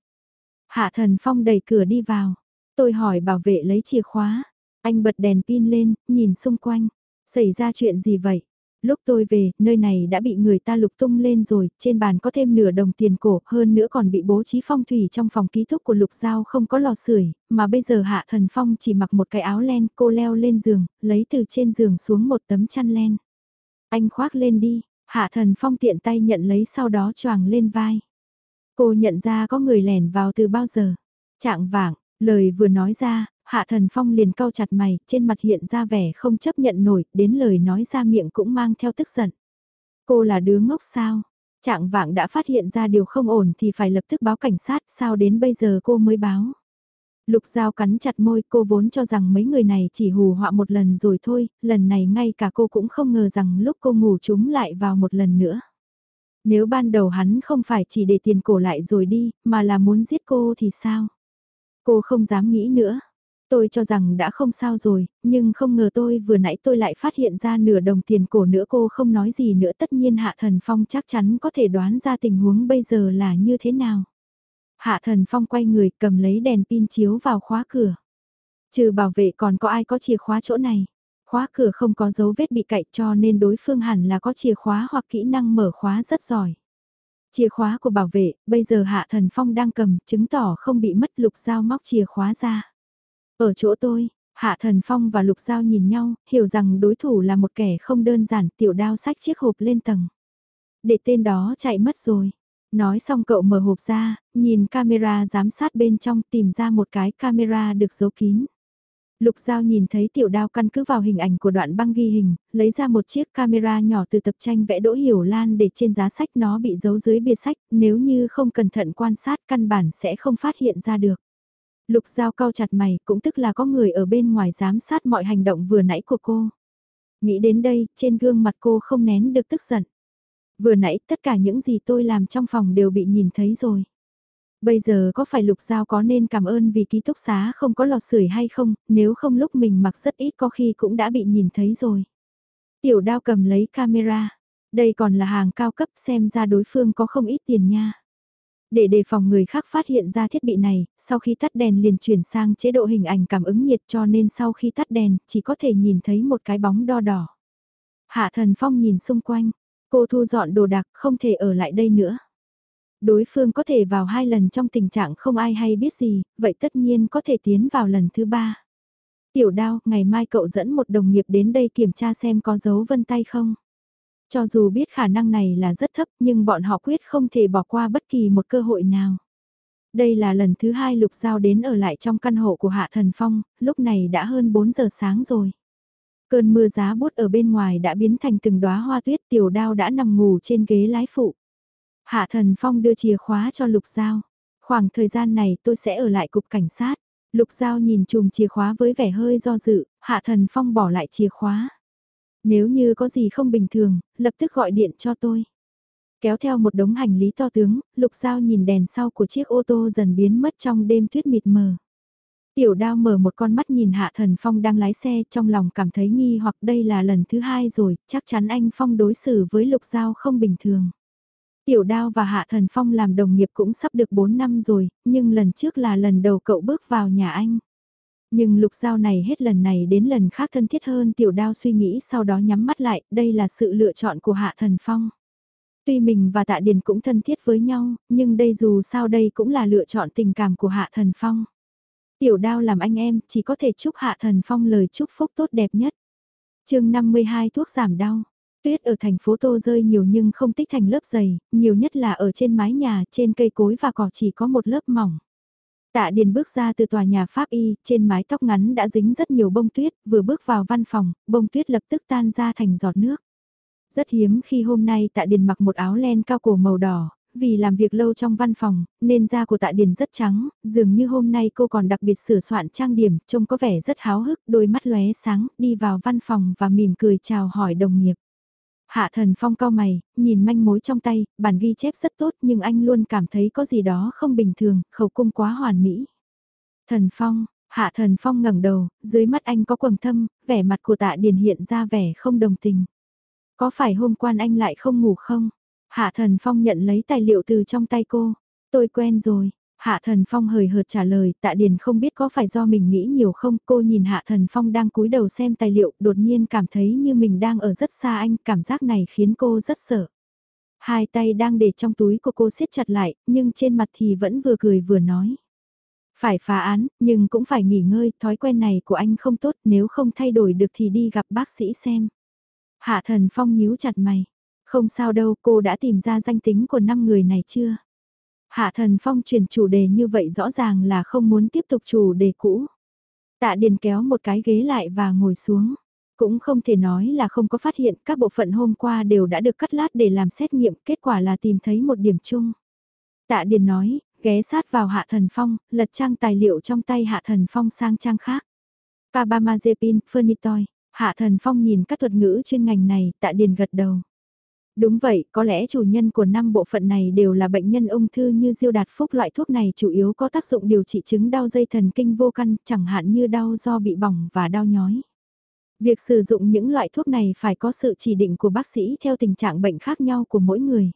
Hạ thần phong đẩy cửa đi vào. Tôi hỏi bảo vệ lấy chìa khóa. Anh bật đèn pin lên, nhìn xung quanh. Xảy ra chuyện gì vậy? Lúc tôi về, nơi này đã bị người ta lục tung lên rồi, trên bàn có thêm nửa đồng tiền cổ, hơn nữa còn bị bố trí phong thủy trong phòng ký túc của lục giao không có lò sưởi mà bây giờ hạ thần phong chỉ mặc một cái áo len, cô leo lên giường, lấy từ trên giường xuống một tấm chăn len. Anh khoác lên đi, hạ thần phong tiện tay nhận lấy sau đó choàng lên vai. Cô nhận ra có người lẻn vào từ bao giờ. Trạng vạng, lời vừa nói ra, Hạ Thần Phong liền cau chặt mày, trên mặt hiện ra vẻ không chấp nhận nổi, đến lời nói ra miệng cũng mang theo tức giận. Cô là đứa ngốc sao? Trạng vạng đã phát hiện ra điều không ổn thì phải lập tức báo cảnh sát, sao đến bây giờ cô mới báo? Lục Giao cắn chặt môi cô vốn cho rằng mấy người này chỉ hù họa một lần rồi thôi, lần này ngay cả cô cũng không ngờ rằng lúc cô ngủ chúng lại vào một lần nữa. Nếu ban đầu hắn không phải chỉ để tiền cổ lại rồi đi, mà là muốn giết cô thì sao? Cô không dám nghĩ nữa. Tôi cho rằng đã không sao rồi, nhưng không ngờ tôi vừa nãy tôi lại phát hiện ra nửa đồng tiền cổ nữa cô không nói gì nữa tất nhiên Hạ Thần Phong chắc chắn có thể đoán ra tình huống bây giờ là như thế nào. Hạ Thần Phong quay người cầm lấy đèn pin chiếu vào khóa cửa. Trừ bảo vệ còn có ai có chìa khóa chỗ này. Khóa cửa không có dấu vết bị cậy cho nên đối phương hẳn là có chìa khóa hoặc kỹ năng mở khóa rất giỏi. Chìa khóa của bảo vệ, bây giờ Hạ Thần Phong đang cầm, chứng tỏ không bị mất Lục Giao móc chìa khóa ra. Ở chỗ tôi, Hạ Thần Phong và Lục Giao nhìn nhau, hiểu rằng đối thủ là một kẻ không đơn giản, tiểu đao sách chiếc hộp lên tầng. Để tên đó chạy mất rồi. Nói xong cậu mở hộp ra, nhìn camera giám sát bên trong tìm ra một cái camera được giấu kín. Lục Giao nhìn thấy tiểu đao căn cứ vào hình ảnh của đoạn băng ghi hình, lấy ra một chiếc camera nhỏ từ tập tranh vẽ Đỗ Hiểu Lan để trên giá sách nó bị giấu dưới bìa sách, nếu như không cẩn thận quan sát căn bản sẽ không phát hiện ra được. Lục Giao cau chặt mày cũng tức là có người ở bên ngoài giám sát mọi hành động vừa nãy của cô. Nghĩ đến đây, trên gương mặt cô không nén được tức giận. Vừa nãy tất cả những gì tôi làm trong phòng đều bị nhìn thấy rồi. Bây giờ có phải Lục Giao có nên cảm ơn vì ký túc xá không có lò sưởi hay không, nếu không lúc mình mặc rất ít có khi cũng đã bị nhìn thấy rồi. Tiểu đao cầm lấy camera, đây còn là hàng cao cấp xem ra đối phương có không ít tiền nha. Để đề phòng người khác phát hiện ra thiết bị này, sau khi tắt đèn liền chuyển sang chế độ hình ảnh cảm ứng nhiệt cho nên sau khi tắt đèn chỉ có thể nhìn thấy một cái bóng đo đỏ. Hạ thần phong nhìn xung quanh, cô thu dọn đồ đạc không thể ở lại đây nữa. Đối phương có thể vào hai lần trong tình trạng không ai hay biết gì, vậy tất nhiên có thể tiến vào lần thứ ba. Tiểu đao, ngày mai cậu dẫn một đồng nghiệp đến đây kiểm tra xem có dấu vân tay không. Cho dù biết khả năng này là rất thấp nhưng bọn họ quyết không thể bỏ qua bất kỳ một cơ hội nào. Đây là lần thứ hai Lục Giao đến ở lại trong căn hộ của Hạ Thần Phong, lúc này đã hơn 4 giờ sáng rồi. Cơn mưa giá bút ở bên ngoài đã biến thành từng đóa hoa tuyết tiểu đao đã nằm ngủ trên ghế lái phụ. Hạ Thần Phong đưa chìa khóa cho Lục Giao. Khoảng thời gian này tôi sẽ ở lại cục cảnh sát. Lục Giao nhìn chùm chìa khóa với vẻ hơi do dự, Hạ Thần Phong bỏ lại chìa khóa. Nếu như có gì không bình thường, lập tức gọi điện cho tôi. Kéo theo một đống hành lý to tướng, Lục Giao nhìn đèn sau của chiếc ô tô dần biến mất trong đêm tuyết mịt mờ. Tiểu đao mở một con mắt nhìn Hạ Thần Phong đang lái xe trong lòng cảm thấy nghi hoặc đây là lần thứ hai rồi, chắc chắn anh Phong đối xử với Lục Giao không bình thường. Tiểu đao và Hạ Thần Phong làm đồng nghiệp cũng sắp được 4 năm rồi, nhưng lần trước là lần đầu cậu bước vào nhà anh. Nhưng lục giao này hết lần này đến lần khác thân thiết hơn tiểu đao suy nghĩ sau đó nhắm mắt lại, đây là sự lựa chọn của Hạ Thần Phong. Tuy mình và Tạ Điền cũng thân thiết với nhau, nhưng đây dù sao đây cũng là lựa chọn tình cảm của Hạ Thần Phong. Tiểu đao làm anh em, chỉ có thể chúc Hạ Thần Phong lời chúc phúc tốt đẹp nhất. chương 52 thuốc giảm đau. Tuyết ở thành phố Tô rơi nhiều nhưng không tích thành lớp dày, nhiều nhất là ở trên mái nhà, trên cây cối và cỏ chỉ có một lớp mỏng. Tạ Điền bước ra từ tòa nhà Pháp Y, trên mái tóc ngắn đã dính rất nhiều bông tuyết, vừa bước vào văn phòng, bông tuyết lập tức tan ra thành giọt nước. Rất hiếm khi hôm nay Tạ Điền mặc một áo len cao cổ màu đỏ, vì làm việc lâu trong văn phòng, nên da của Tạ Điền rất trắng, dường như hôm nay cô còn đặc biệt sửa soạn trang điểm, trông có vẻ rất háo hức, đôi mắt lóe sáng, đi vào văn phòng và mỉm cười chào hỏi đồng nghiệp. Hạ thần phong cao mày, nhìn manh mối trong tay, bản ghi chép rất tốt nhưng anh luôn cảm thấy có gì đó không bình thường, khẩu cung quá hoàn mỹ. Thần phong, hạ thần phong ngẩng đầu, dưới mắt anh có quầng thâm, vẻ mặt của tạ điền hiện ra vẻ không đồng tình. Có phải hôm quan anh lại không ngủ không? Hạ thần phong nhận lấy tài liệu từ trong tay cô. Tôi quen rồi, Hạ Thần Phong hời hợt trả lời, Tạ Điền không biết có phải do mình nghĩ nhiều không, cô nhìn Hạ Thần Phong đang cúi đầu xem tài liệu, đột nhiên cảm thấy như mình đang ở rất xa anh, cảm giác này khiến cô rất sợ. Hai tay đang để trong túi của cô siết chặt lại, nhưng trên mặt thì vẫn vừa cười vừa nói. Phải phá án, nhưng cũng phải nghỉ ngơi, thói quen này của anh không tốt, nếu không thay đổi được thì đi gặp bác sĩ xem. Hạ Thần Phong nhíu chặt mày. Không sao đâu, cô đã tìm ra danh tính của năm người này chưa? Hạ Thần Phong chuyển chủ đề như vậy rõ ràng là không muốn tiếp tục chủ đề cũ. Tạ Điền kéo một cái ghế lại và ngồi xuống. Cũng không thể nói là không có phát hiện các bộ phận hôm qua đều đã được cắt lát để làm xét nghiệm, kết quả là tìm thấy một điểm chung. Tạ Điền nói, ghé sát vào Hạ Thần Phong, lật trang tài liệu trong tay Hạ Thần Phong sang trang khác. Kabamazepin, Fernitoy, Hạ Thần Phong nhìn các thuật ngữ chuyên ngành này, Tạ Điền gật đầu. Đúng vậy, có lẽ chủ nhân của năm bộ phận này đều là bệnh nhân ung thư như diêu đạt phúc loại thuốc này chủ yếu có tác dụng điều trị chứng đau dây thần kinh vô căn, chẳng hạn như đau do bị bỏng và đau nhói. Việc sử dụng những loại thuốc này phải có sự chỉ định của bác sĩ theo tình trạng bệnh khác nhau của mỗi người.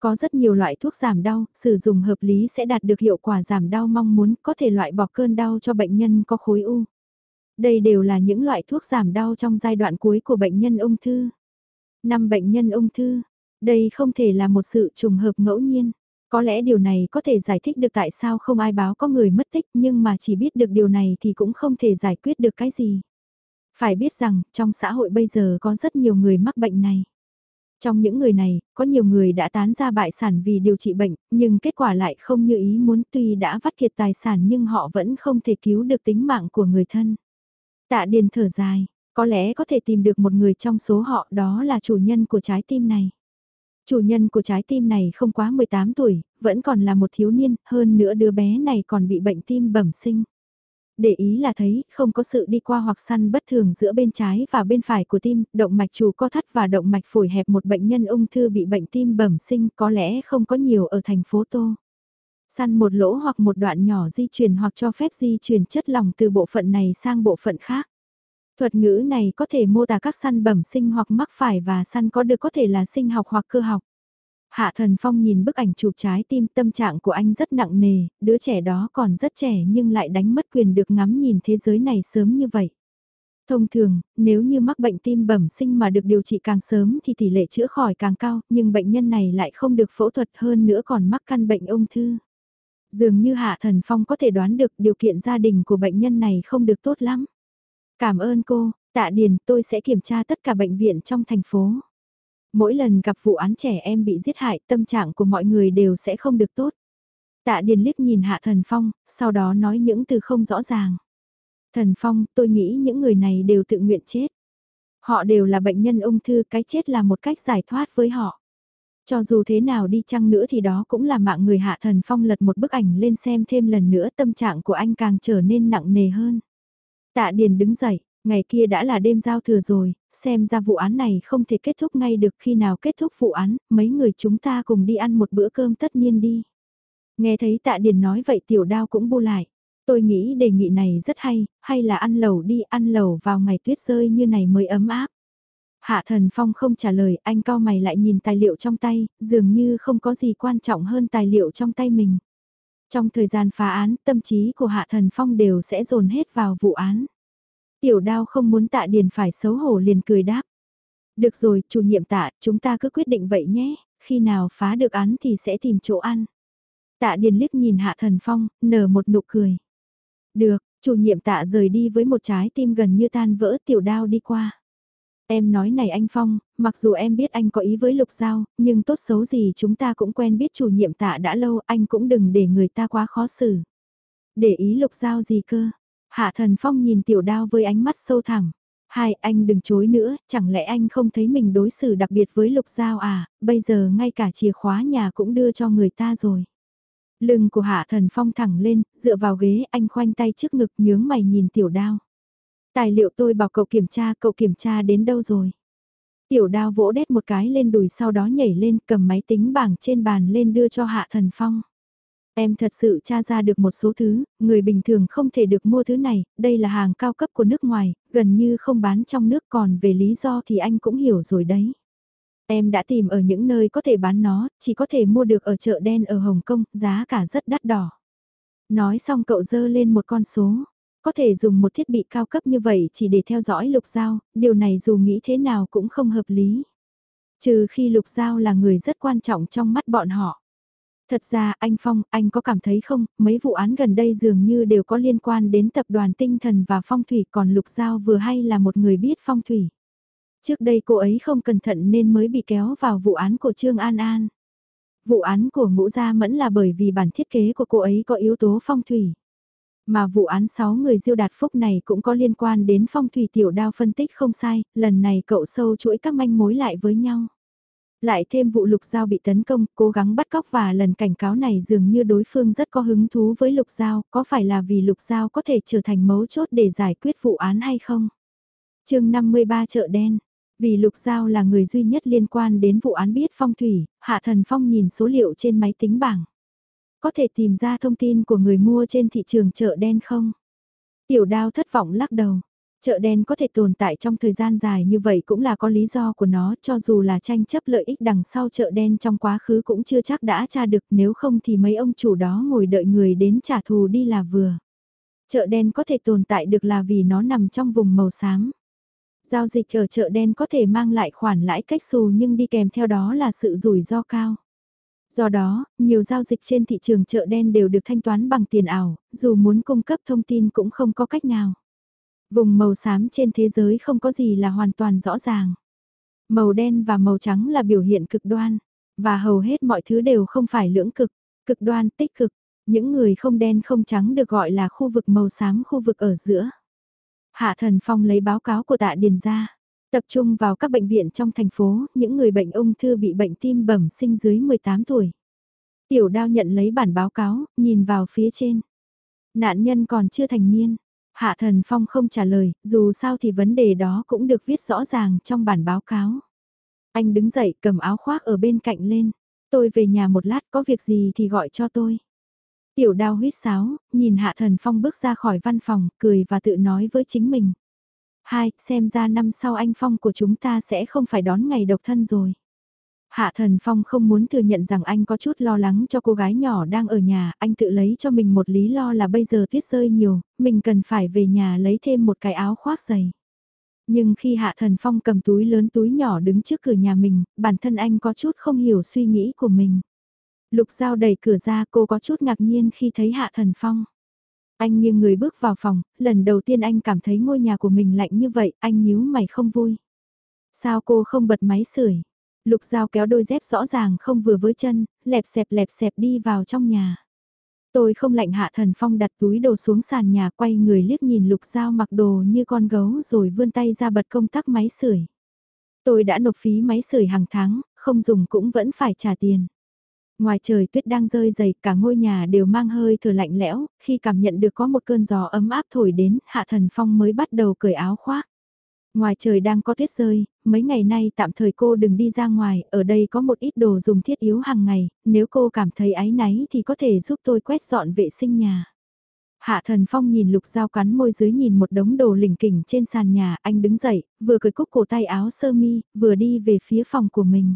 Có rất nhiều loại thuốc giảm đau, sử dụng hợp lý sẽ đạt được hiệu quả giảm đau mong muốn có thể loại bỏ cơn đau cho bệnh nhân có khối u. Đây đều là những loại thuốc giảm đau trong giai đoạn cuối của bệnh nhân ung thư. Năm bệnh nhân ung thư, đây không thể là một sự trùng hợp ngẫu nhiên. Có lẽ điều này có thể giải thích được tại sao không ai báo có người mất tích nhưng mà chỉ biết được điều này thì cũng không thể giải quyết được cái gì. Phải biết rằng, trong xã hội bây giờ có rất nhiều người mắc bệnh này. Trong những người này, có nhiều người đã tán ra bại sản vì điều trị bệnh, nhưng kết quả lại không như ý muốn tuy đã vắt kiệt tài sản nhưng họ vẫn không thể cứu được tính mạng của người thân. Tạ Điền thở dài, có lẽ có thể tìm được một người trong số họ đó là chủ nhân của trái tim này. Chủ nhân của trái tim này không quá 18 tuổi, vẫn còn là một thiếu niên, hơn nữa đứa bé này còn bị bệnh tim bẩm sinh. Để ý là thấy, không có sự đi qua hoặc săn bất thường giữa bên trái và bên phải của tim, động mạch chủ co thắt và động mạch phổi hẹp một bệnh nhân ung thư bị bệnh tim bẩm sinh có lẽ không có nhiều ở thành phố Tô. Săn một lỗ hoặc một đoạn nhỏ di chuyển hoặc cho phép di chuyển chất lỏng từ bộ phận này sang bộ phận khác. Thuật ngữ này có thể mô tả các săn bẩm sinh hoặc mắc phải và săn có được có thể là sinh học hoặc cơ học. Hạ Thần Phong nhìn bức ảnh chụp trái tim tâm trạng của anh rất nặng nề, đứa trẻ đó còn rất trẻ nhưng lại đánh mất quyền được ngắm nhìn thế giới này sớm như vậy. Thông thường, nếu như mắc bệnh tim bẩm sinh mà được điều trị càng sớm thì tỷ lệ chữa khỏi càng cao, nhưng bệnh nhân này lại không được phẫu thuật hơn nữa còn mắc căn bệnh ung thư. Dường như Hạ Thần Phong có thể đoán được điều kiện gia đình của bệnh nhân này không được tốt lắm. Cảm ơn cô, tạ điền tôi sẽ kiểm tra tất cả bệnh viện trong thành phố. Mỗi lần gặp vụ án trẻ em bị giết hại tâm trạng của mọi người đều sẽ không được tốt. Tạ điền liếc nhìn hạ thần phong, sau đó nói những từ không rõ ràng. Thần phong, tôi nghĩ những người này đều tự nguyện chết. Họ đều là bệnh nhân ung thư, cái chết là một cách giải thoát với họ. Cho dù thế nào đi chăng nữa thì đó cũng là mạng người hạ thần phong lật một bức ảnh lên xem thêm lần nữa tâm trạng của anh càng trở nên nặng nề hơn. Tạ Điền đứng dậy, ngày kia đã là đêm giao thừa rồi, xem ra vụ án này không thể kết thúc ngay được khi nào kết thúc vụ án, mấy người chúng ta cùng đi ăn một bữa cơm tất nhiên đi. Nghe thấy Tạ Điền nói vậy tiểu đao cũng bu lại. Tôi nghĩ đề nghị này rất hay, hay là ăn lẩu đi, ăn lẩu vào ngày tuyết rơi như này mới ấm áp. Hạ Thần Phong không trả lời, anh cao mày lại nhìn tài liệu trong tay, dường như không có gì quan trọng hơn tài liệu trong tay mình. Trong thời gian phá án, tâm trí của Hạ Thần Phong đều sẽ dồn hết vào vụ án. Tiểu đao không muốn tạ điền phải xấu hổ liền cười đáp. Được rồi, chủ nhiệm tạ, chúng ta cứ quyết định vậy nhé, khi nào phá được án thì sẽ tìm chỗ ăn. Tạ điền liếc nhìn Hạ Thần Phong, nở một nụ cười. Được, chủ nhiệm tạ rời đi với một trái tim gần như tan vỡ tiểu đao đi qua. Em nói này anh Phong, mặc dù em biết anh có ý với Lục Giao, nhưng tốt xấu gì chúng ta cũng quen biết chủ nhiệm tạ đã lâu, anh cũng đừng để người ta quá khó xử. Để ý Lục Giao gì cơ? Hạ Thần Phong nhìn tiểu đao với ánh mắt sâu thẳm. Hai, anh đừng chối nữa, chẳng lẽ anh không thấy mình đối xử đặc biệt với Lục Giao à, bây giờ ngay cả chìa khóa nhà cũng đưa cho người ta rồi. Lưng của Hạ Thần Phong thẳng lên, dựa vào ghế anh khoanh tay trước ngực nhướng mày nhìn tiểu đao. Tài liệu tôi bảo cậu kiểm tra, cậu kiểm tra đến đâu rồi? Tiểu đao vỗ đét một cái lên đùi sau đó nhảy lên cầm máy tính bảng trên bàn lên đưa cho Hạ Thần Phong. Em thật sự tra ra được một số thứ, người bình thường không thể được mua thứ này, đây là hàng cao cấp của nước ngoài, gần như không bán trong nước còn về lý do thì anh cũng hiểu rồi đấy. Em đã tìm ở những nơi có thể bán nó, chỉ có thể mua được ở chợ đen ở Hồng Kông, giá cả rất đắt đỏ. Nói xong cậu dơ lên một con số, có thể dùng một thiết bị cao cấp như vậy chỉ để theo dõi lục giao, điều này dù nghĩ thế nào cũng không hợp lý. Trừ khi lục giao là người rất quan trọng trong mắt bọn họ. Thật ra anh Phong, anh có cảm thấy không, mấy vụ án gần đây dường như đều có liên quan đến tập đoàn tinh thần và phong thủy còn lục giao vừa hay là một người biết phong thủy. Trước đây cô ấy không cẩn thận nên mới bị kéo vào vụ án của Trương An An. Vụ án của ngũ gia mẫn là bởi vì bản thiết kế của cô ấy có yếu tố phong thủy. Mà vụ án 6 người diêu đạt phúc này cũng có liên quan đến phong thủy tiểu đao phân tích không sai, lần này cậu sâu chuỗi các manh mối lại với nhau. Lại thêm vụ lục giao bị tấn công, cố gắng bắt cóc và lần cảnh cáo này dường như đối phương rất có hứng thú với lục giao, có phải là vì lục giao có thể trở thành mấu chốt để giải quyết vụ án hay không? chương 53 chợ đen vì Lục Giao là người duy nhất liên quan đến vụ án biết phong thủy, Hạ Thần Phong nhìn số liệu trên máy tính bảng. Có thể tìm ra thông tin của người mua trên thị trường chợ đen không? Tiểu đao thất vọng lắc đầu. Chợ đen có thể tồn tại trong thời gian dài như vậy cũng là có lý do của nó, cho dù là tranh chấp lợi ích đằng sau chợ đen trong quá khứ cũng chưa chắc đã tra được, nếu không thì mấy ông chủ đó ngồi đợi người đến trả thù đi là vừa. Chợ đen có thể tồn tại được là vì nó nằm trong vùng màu xám. Giao dịch ở chợ đen có thể mang lại khoản lãi cách xù nhưng đi kèm theo đó là sự rủi ro cao. Do đó, nhiều giao dịch trên thị trường chợ đen đều được thanh toán bằng tiền ảo, dù muốn cung cấp thông tin cũng không có cách nào. Vùng màu xám trên thế giới không có gì là hoàn toàn rõ ràng. Màu đen và màu trắng là biểu hiện cực đoan, và hầu hết mọi thứ đều không phải lưỡng cực, cực đoan tích cực. Những người không đen không trắng được gọi là khu vực màu xám khu vực ở giữa. Hạ Thần Phong lấy báo cáo của tạ điền ra. Tập trung vào các bệnh viện trong thành phố, những người bệnh ung thư bị bệnh tim bẩm sinh dưới 18 tuổi. Tiểu đao nhận lấy bản báo cáo, nhìn vào phía trên. Nạn nhân còn chưa thành niên. Hạ Thần Phong không trả lời, dù sao thì vấn đề đó cũng được viết rõ ràng trong bản báo cáo. Anh đứng dậy cầm áo khoác ở bên cạnh lên. Tôi về nhà một lát có việc gì thì gọi cho tôi. Tiểu đao huyết sáo, nhìn Hạ Thần Phong bước ra khỏi văn phòng, cười và tự nói với chính mình. Hai, xem ra năm sau anh Phong của chúng ta sẽ không phải đón ngày độc thân rồi. Hạ Thần Phong không muốn thừa nhận rằng anh có chút lo lắng cho cô gái nhỏ đang ở nhà, anh tự lấy cho mình một lý lo là bây giờ tuyết rơi nhiều, mình cần phải về nhà lấy thêm một cái áo khoác dày. Nhưng khi Hạ Thần Phong cầm túi lớn túi nhỏ đứng trước cửa nhà mình, bản thân anh có chút không hiểu suy nghĩ của mình. Lục Giao đẩy cửa ra cô có chút ngạc nhiên khi thấy Hạ Thần Phong. Anh nghiêng người bước vào phòng, lần đầu tiên anh cảm thấy ngôi nhà của mình lạnh như vậy, anh nhíu mày không vui. Sao cô không bật máy sưởi? Lục Giao kéo đôi dép rõ ràng không vừa với chân, lẹp xẹp lẹp xẹp đi vào trong nhà. Tôi không lạnh Hạ Thần Phong đặt túi đồ xuống sàn nhà quay người liếc nhìn Lục Giao mặc đồ như con gấu rồi vươn tay ra bật công tắc máy sưởi. Tôi đã nộp phí máy sưởi hàng tháng, không dùng cũng vẫn phải trả tiền. Ngoài trời tuyết đang rơi dày, cả ngôi nhà đều mang hơi thở lạnh lẽo, khi cảm nhận được có một cơn gió ấm áp thổi đến, Hạ Thần Phong mới bắt đầu cởi áo khoác. Ngoài trời đang có tuyết rơi, mấy ngày nay tạm thời cô đừng đi ra ngoài, ở đây có một ít đồ dùng thiết yếu hàng ngày, nếu cô cảm thấy áy náy thì có thể giúp tôi quét dọn vệ sinh nhà. Hạ Thần Phong nhìn Lục Giao cắn môi dưới nhìn một đống đồ lỉnh kỉnh trên sàn nhà, anh đứng dậy, vừa cởi cúc cổ tay áo sơ mi, vừa đi về phía phòng của mình.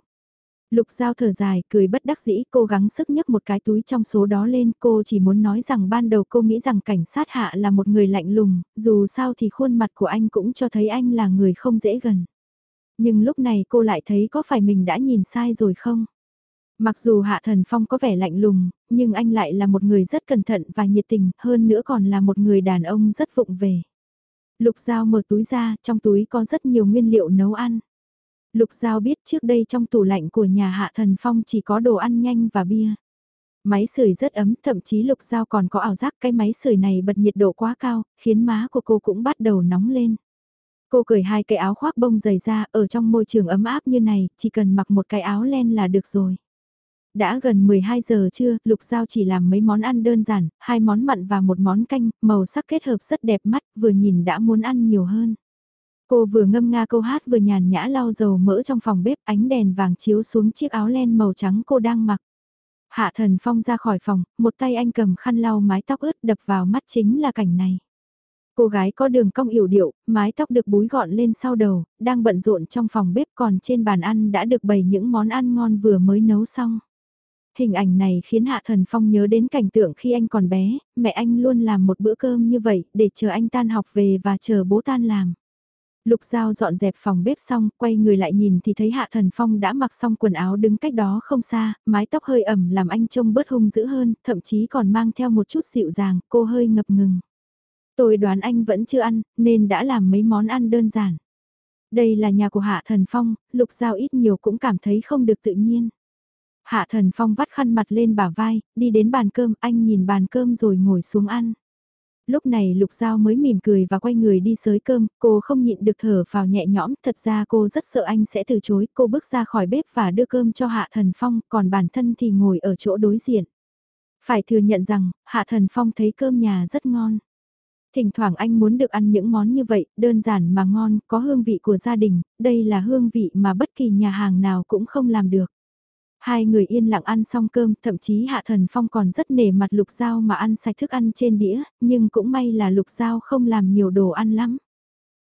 Lục Giao thở dài, cười bất đắc dĩ, cố gắng sức nhấc một cái túi trong số đó lên, cô chỉ muốn nói rằng ban đầu cô nghĩ rằng cảnh sát hạ là một người lạnh lùng, dù sao thì khuôn mặt của anh cũng cho thấy anh là người không dễ gần. Nhưng lúc này cô lại thấy có phải mình đã nhìn sai rồi không? Mặc dù Hạ Thần Phong có vẻ lạnh lùng, nhưng anh lại là một người rất cẩn thận và nhiệt tình, hơn nữa còn là một người đàn ông rất vụng về. Lục Giao mở túi ra, trong túi có rất nhiều nguyên liệu nấu ăn. Lục Giao biết trước đây trong tủ lạnh của nhà Hạ Thần Phong chỉ có đồ ăn nhanh và bia. Máy sưởi rất ấm, thậm chí Lục Giao còn có ảo giác cái máy sưởi này bật nhiệt độ quá cao, khiến má của cô cũng bắt đầu nóng lên. Cô cởi hai cái áo khoác bông dày ra, ở trong môi trường ấm áp như này, chỉ cần mặc một cái áo len là được rồi. Đã gần 12 giờ trưa, Lục Giao chỉ làm mấy món ăn đơn giản, hai món mặn và một món canh, màu sắc kết hợp rất đẹp mắt, vừa nhìn đã muốn ăn nhiều hơn. Cô vừa ngâm nga câu hát vừa nhàn nhã lau dầu mỡ trong phòng bếp ánh đèn vàng chiếu xuống chiếc áo len màu trắng cô đang mặc. Hạ thần phong ra khỏi phòng, một tay anh cầm khăn lau mái tóc ướt đập vào mắt chính là cảnh này. Cô gái có đường cong yểu điệu, mái tóc được búi gọn lên sau đầu, đang bận rộn trong phòng bếp còn trên bàn ăn đã được bày những món ăn ngon vừa mới nấu xong. Hình ảnh này khiến Hạ Thần Phong nhớ đến cảnh tượng khi anh còn bé, mẹ anh luôn làm một bữa cơm như vậy để chờ anh tan học về và chờ bố tan làm. Lục Giao dọn dẹp phòng bếp xong, quay người lại nhìn thì thấy Hạ Thần Phong đã mặc xong quần áo đứng cách đó không xa, mái tóc hơi ẩm làm anh trông bớt hung dữ hơn, thậm chí còn mang theo một chút dịu dàng, cô hơi ngập ngừng. Tôi đoán anh vẫn chưa ăn, nên đã làm mấy món ăn đơn giản. Đây là nhà của Hạ Thần Phong, Lục Giao ít nhiều cũng cảm thấy không được tự nhiên. Hạ Thần Phong vắt khăn mặt lên bả vai, đi đến bàn cơm, anh nhìn bàn cơm rồi ngồi xuống ăn. Lúc này Lục Giao mới mỉm cười và quay người đi sới cơm, cô không nhịn được thở vào nhẹ nhõm, thật ra cô rất sợ anh sẽ từ chối, cô bước ra khỏi bếp và đưa cơm cho Hạ Thần Phong, còn bản thân thì ngồi ở chỗ đối diện. Phải thừa nhận rằng, Hạ Thần Phong thấy cơm nhà rất ngon. Thỉnh thoảng anh muốn được ăn những món như vậy, đơn giản mà ngon, có hương vị của gia đình, đây là hương vị mà bất kỳ nhà hàng nào cũng không làm được. Hai người yên lặng ăn xong cơm, thậm chí Hạ Thần Phong còn rất nể mặt Lục Giao mà ăn sạch thức ăn trên đĩa, nhưng cũng may là Lục Giao không làm nhiều đồ ăn lắm.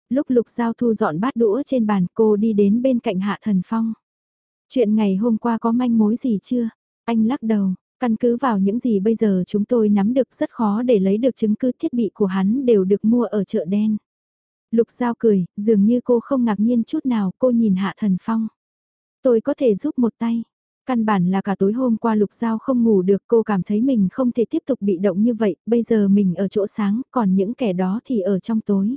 Lúc Lục Giao thu dọn bát đũa trên bàn cô đi đến bên cạnh Hạ Thần Phong. Chuyện ngày hôm qua có manh mối gì chưa? Anh lắc đầu, căn cứ vào những gì bây giờ chúng tôi nắm được rất khó để lấy được chứng cứ thiết bị của hắn đều được mua ở chợ đen. Lục Giao cười, dường như cô không ngạc nhiên chút nào, cô nhìn Hạ Thần Phong. Tôi có thể giúp một tay. Căn bản là cả tối hôm qua Lục Giao không ngủ được cô cảm thấy mình không thể tiếp tục bị động như vậy, bây giờ mình ở chỗ sáng, còn những kẻ đó thì ở trong tối.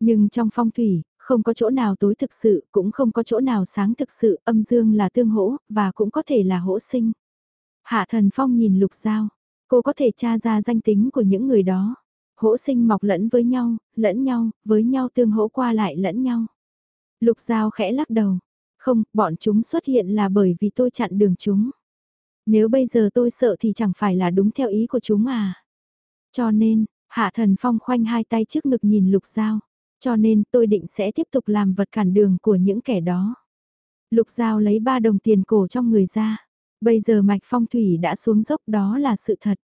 Nhưng trong phong thủy, không có chỗ nào tối thực sự, cũng không có chỗ nào sáng thực sự, âm dương là tương hỗ, và cũng có thể là hỗ sinh. Hạ thần phong nhìn Lục Giao, cô có thể tra ra danh tính của những người đó. Hỗ sinh mọc lẫn với nhau, lẫn nhau, với nhau tương hỗ qua lại lẫn nhau. Lục Giao khẽ lắc đầu, không, bọn chúng xuất hiện là bởi vì tôi chặn đường chúng. Nếu bây giờ tôi sợ thì chẳng phải là đúng theo ý của chúng à. Cho nên, Hạ Thần Phong khoanh hai tay trước ngực nhìn Lục Giao. Cho nên tôi định sẽ tiếp tục làm vật cản đường của những kẻ đó. Lục Giao lấy ba đồng tiền cổ trong người ra. Bây giờ mạch phong thủy đã xuống dốc đó là sự thật.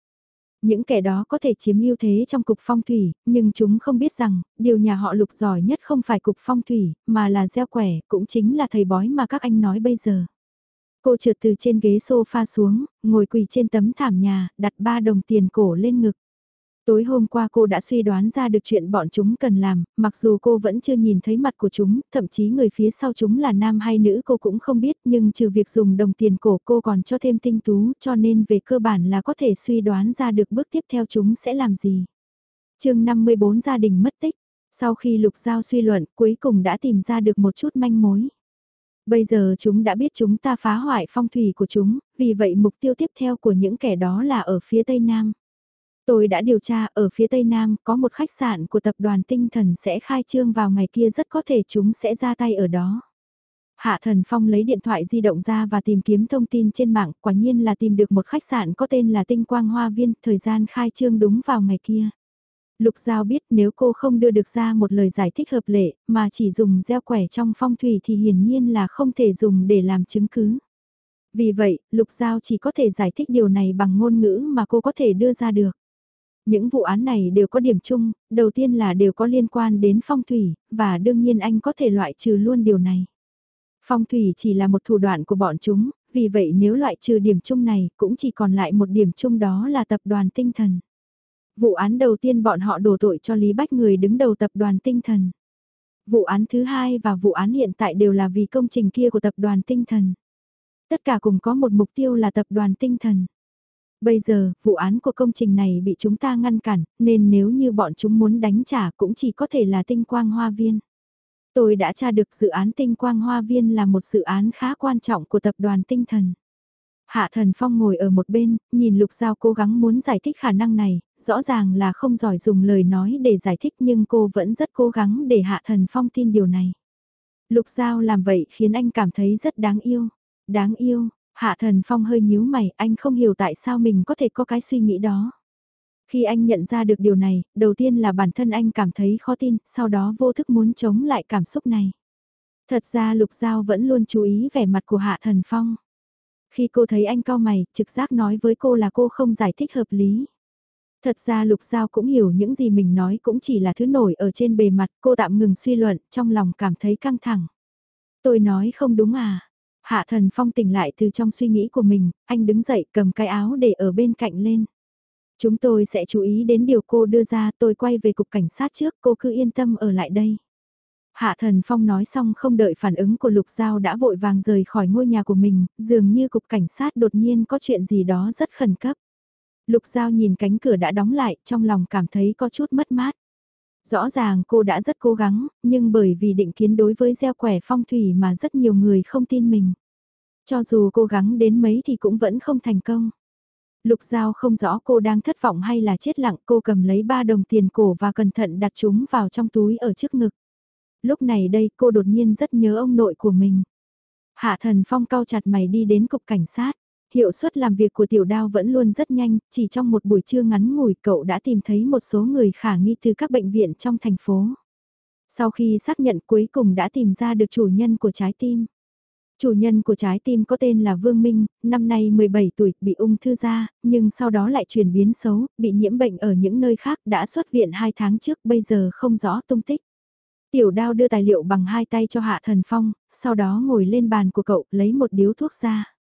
Những kẻ đó có thể chiếm ưu thế trong cục phong thủy, nhưng chúng không biết rằng, điều nhà họ lục giỏi nhất không phải cục phong thủy, mà là gieo quẻ, cũng chính là thầy bói mà các anh nói bây giờ. Cô trượt từ trên ghế sofa xuống, ngồi quỳ trên tấm thảm nhà, đặt ba đồng tiền cổ lên ngực. Tối hôm qua cô đã suy đoán ra được chuyện bọn chúng cần làm, mặc dù cô vẫn chưa nhìn thấy mặt của chúng, thậm chí người phía sau chúng là nam hay nữ cô cũng không biết, nhưng trừ việc dùng đồng tiền cổ cô còn cho thêm tinh tú cho nên về cơ bản là có thể suy đoán ra được bước tiếp theo chúng sẽ làm gì. chương 54 gia đình mất tích, sau khi lục giao suy luận cuối cùng đã tìm ra được một chút manh mối. Bây giờ chúng đã biết chúng ta phá hoại phong thủy của chúng, vì vậy mục tiêu tiếp theo của những kẻ đó là ở phía tây nam. Tôi đã điều tra ở phía tây nam có một khách sạn của tập đoàn tinh thần sẽ khai trương vào ngày kia rất có thể chúng sẽ ra tay ở đó. Hạ Thần Phong lấy điện thoại di động ra và tìm kiếm thông tin trên mạng, quả nhiên là tìm được một khách sạn có tên là Tinh Quang Hoa Viên, thời gian khai trương đúng vào ngày kia. Lục Giao biết nếu cô không đưa được ra một lời giải thích hợp lệ, mà chỉ dùng gieo quẻ trong phong thủy thì hiển nhiên là không thể dùng để làm chứng cứ. Vì vậy, Lục Giao chỉ có thể giải thích điều này bằng ngôn ngữ mà cô có thể đưa ra được. Những vụ án này đều có điểm chung, đầu tiên là đều có liên quan đến phong thủy, và đương nhiên anh có thể loại trừ luôn điều này. Phong thủy chỉ là một thủ đoạn của bọn chúng, vì vậy nếu loại trừ điểm chung này cũng chỉ còn lại một điểm chung đó là tập đoàn tinh thần. Vụ án đầu tiên bọn họ đổ tội cho Lý Bách người đứng đầu tập đoàn tinh thần. Vụ án thứ hai và vụ án hiện tại đều là vì công trình kia của tập đoàn tinh thần. Tất cả cùng có một mục tiêu là tập đoàn tinh thần. Bây giờ, vụ án của công trình này bị chúng ta ngăn cản, nên nếu như bọn chúng muốn đánh trả cũng chỉ có thể là tinh quang hoa viên. Tôi đã tra được dự án tinh quang hoa viên là một dự án khá quan trọng của tập đoàn tinh thần. Hạ Thần Phong ngồi ở một bên, nhìn Lục Giao cố gắng muốn giải thích khả năng này, rõ ràng là không giỏi dùng lời nói để giải thích nhưng cô vẫn rất cố gắng để Hạ Thần Phong tin điều này. Lục Giao làm vậy khiến anh cảm thấy rất đáng yêu. Đáng yêu, Hạ Thần Phong hơi nhíu mày, anh không hiểu tại sao mình có thể có cái suy nghĩ đó. Khi anh nhận ra được điều này, đầu tiên là bản thân anh cảm thấy khó tin, sau đó vô thức muốn chống lại cảm xúc này. Thật ra Lục Giao vẫn luôn chú ý vẻ mặt của Hạ Thần Phong. Khi cô thấy anh cao mày, trực giác nói với cô là cô không giải thích hợp lý. Thật ra Lục Giao cũng hiểu những gì mình nói cũng chỉ là thứ nổi ở trên bề mặt, cô tạm ngừng suy luận, trong lòng cảm thấy căng thẳng. Tôi nói không đúng à? Hạ thần phong tỉnh lại từ trong suy nghĩ của mình, anh đứng dậy cầm cái áo để ở bên cạnh lên. Chúng tôi sẽ chú ý đến điều cô đưa ra, tôi quay về cục cảnh sát trước, cô cứ yên tâm ở lại đây. Hạ thần phong nói xong không đợi phản ứng của lục giao đã vội vàng rời khỏi ngôi nhà của mình, dường như cục cảnh sát đột nhiên có chuyện gì đó rất khẩn cấp. Lục giao nhìn cánh cửa đã đóng lại, trong lòng cảm thấy có chút mất mát. Rõ ràng cô đã rất cố gắng, nhưng bởi vì định kiến đối với gieo quẻ phong thủy mà rất nhiều người không tin mình. Cho dù cố gắng đến mấy thì cũng vẫn không thành công. Lục Giao không rõ cô đang thất vọng hay là chết lặng cô cầm lấy ba đồng tiền cổ và cẩn thận đặt chúng vào trong túi ở trước ngực. Lúc này đây cô đột nhiên rất nhớ ông nội của mình. Hạ thần phong cao chặt mày đi đến cục cảnh sát. Hiệu suất làm việc của tiểu đao vẫn luôn rất nhanh, chỉ trong một buổi trưa ngắn ngủi cậu đã tìm thấy một số người khả nghi từ các bệnh viện trong thành phố. Sau khi xác nhận cuối cùng đã tìm ra được chủ nhân của trái tim. Chủ nhân của trái tim có tên là Vương Minh, năm nay 17 tuổi, bị ung thư da, nhưng sau đó lại chuyển biến xấu, bị nhiễm bệnh ở những nơi khác đã xuất viện 2 tháng trước, bây giờ không rõ tung tích. Tiểu đao đưa tài liệu bằng hai tay cho Hạ Thần Phong, sau đó ngồi lên bàn của cậu, lấy một điếu thuốc ra.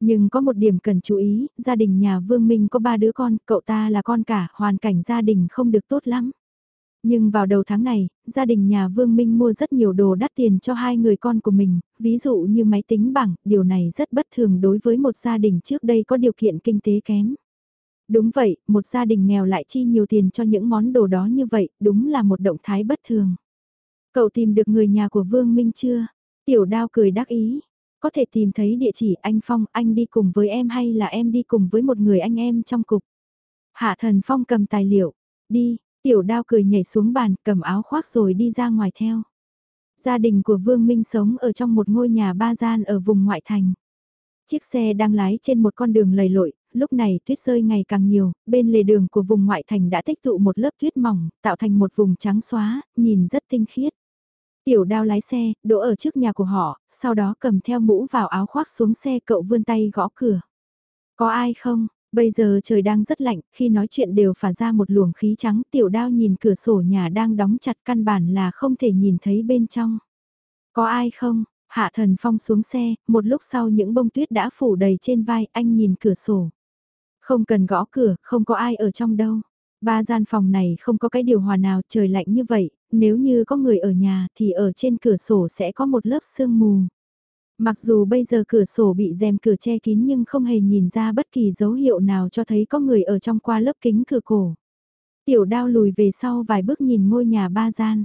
Nhưng có một điểm cần chú ý, gia đình nhà Vương Minh có ba đứa con, cậu ta là con cả, hoàn cảnh gia đình không được tốt lắm. Nhưng vào đầu tháng này, gia đình nhà Vương Minh mua rất nhiều đồ đắt tiền cho hai người con của mình, ví dụ như máy tính bảng, điều này rất bất thường đối với một gia đình trước đây có điều kiện kinh tế kém. Đúng vậy, một gia đình nghèo lại chi nhiều tiền cho những món đồ đó như vậy, đúng là một động thái bất thường. Cậu tìm được người nhà của Vương Minh chưa? Tiểu đao cười đắc ý. Có thể tìm thấy địa chỉ anh Phong, anh đi cùng với em hay là em đi cùng với một người anh em trong cục? Hạ thần Phong cầm tài liệu. Đi, tiểu đao cười nhảy xuống bàn, cầm áo khoác rồi đi ra ngoài theo. Gia đình của Vương Minh sống ở trong một ngôi nhà ba gian ở vùng ngoại thành. Chiếc xe đang lái trên một con đường lầy lội, lúc này tuyết rơi ngày càng nhiều, bên lề đường của vùng ngoại thành đã tích tụ một lớp tuyết mỏng, tạo thành một vùng trắng xóa, nhìn rất tinh khiết. Tiểu đao lái xe, đỗ ở trước nhà của họ, sau đó cầm theo mũ vào áo khoác xuống xe cậu vươn tay gõ cửa. Có ai không? Bây giờ trời đang rất lạnh, khi nói chuyện đều phả ra một luồng khí trắng tiểu đao nhìn cửa sổ nhà đang đóng chặt căn bản là không thể nhìn thấy bên trong. Có ai không? Hạ thần phong xuống xe, một lúc sau những bông tuyết đã phủ đầy trên vai, anh nhìn cửa sổ. Không cần gõ cửa, không có ai ở trong đâu. Ba gian phòng này không có cái điều hòa nào trời lạnh như vậy, nếu như có người ở nhà thì ở trên cửa sổ sẽ có một lớp sương mù. Mặc dù bây giờ cửa sổ bị rèm cửa che kín nhưng không hề nhìn ra bất kỳ dấu hiệu nào cho thấy có người ở trong qua lớp kính cửa cổ. Tiểu đao lùi về sau vài bước nhìn ngôi nhà ba gian.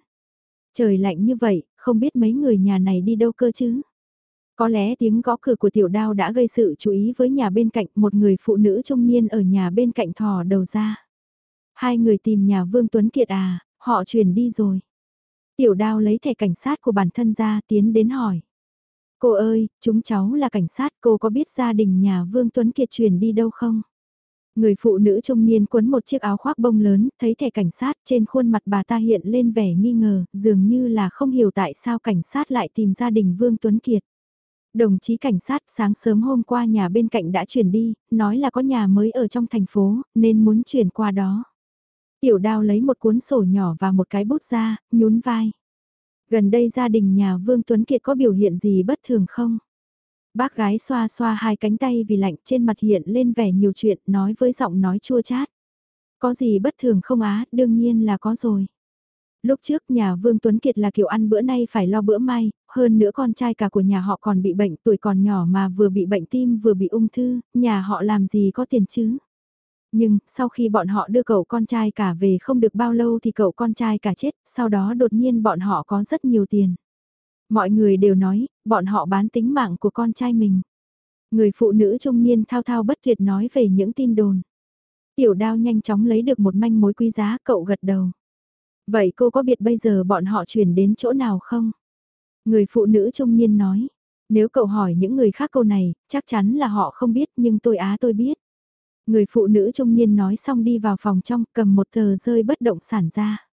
Trời lạnh như vậy, không biết mấy người nhà này đi đâu cơ chứ. Có lẽ tiếng gõ cửa của tiểu đao đã gây sự chú ý với nhà bên cạnh một người phụ nữ trung niên ở nhà bên cạnh thò đầu ra. Hai người tìm nhà Vương Tuấn Kiệt à, Họ chuyển đi rồi. Tiểu đao lấy thẻ cảnh sát của bản thân ra tiến đến hỏi. Cô ơi, chúng cháu là cảnh sát, cô có biết gia đình nhà Vương Tuấn Kiệt chuyển đi đâu không? Người phụ nữ trung niên quấn một chiếc áo khoác bông lớn, thấy thẻ cảnh sát trên khuôn mặt bà ta hiện lên vẻ nghi ngờ, dường như là không hiểu tại sao cảnh sát lại tìm gia đình Vương Tuấn Kiệt. Đồng chí cảnh sát sáng sớm hôm qua nhà bên cạnh đã chuyển đi, nói là có nhà mới ở trong thành phố, nên muốn chuyển qua đó. Tiểu đao lấy một cuốn sổ nhỏ và một cái bút ra, nhún vai. Gần đây gia đình nhà Vương Tuấn Kiệt có biểu hiện gì bất thường không? Bác gái xoa xoa hai cánh tay vì lạnh trên mặt hiện lên vẻ nhiều chuyện nói với giọng nói chua chát. Có gì bất thường không á, đương nhiên là có rồi. Lúc trước nhà Vương Tuấn Kiệt là kiểu ăn bữa nay phải lo bữa mai, hơn nữa con trai cả của nhà họ còn bị bệnh tuổi còn nhỏ mà vừa bị bệnh tim vừa bị ung thư, nhà họ làm gì có tiền chứ. Nhưng, sau khi bọn họ đưa cậu con trai cả về không được bao lâu thì cậu con trai cả chết, sau đó đột nhiên bọn họ có rất nhiều tiền. Mọi người đều nói, bọn họ bán tính mạng của con trai mình. Người phụ nữ trung niên thao thao bất tuyệt nói về những tin đồn. Tiểu đao nhanh chóng lấy được một manh mối quý giá cậu gật đầu. Vậy cô có biết bây giờ bọn họ chuyển đến chỗ nào không? Người phụ nữ trung niên nói. Nếu cậu hỏi những người khác câu này, chắc chắn là họ không biết nhưng tôi á tôi biết. Người phụ nữ trung niên nói xong đi vào phòng trong cầm một tờ rơi bất động sản ra.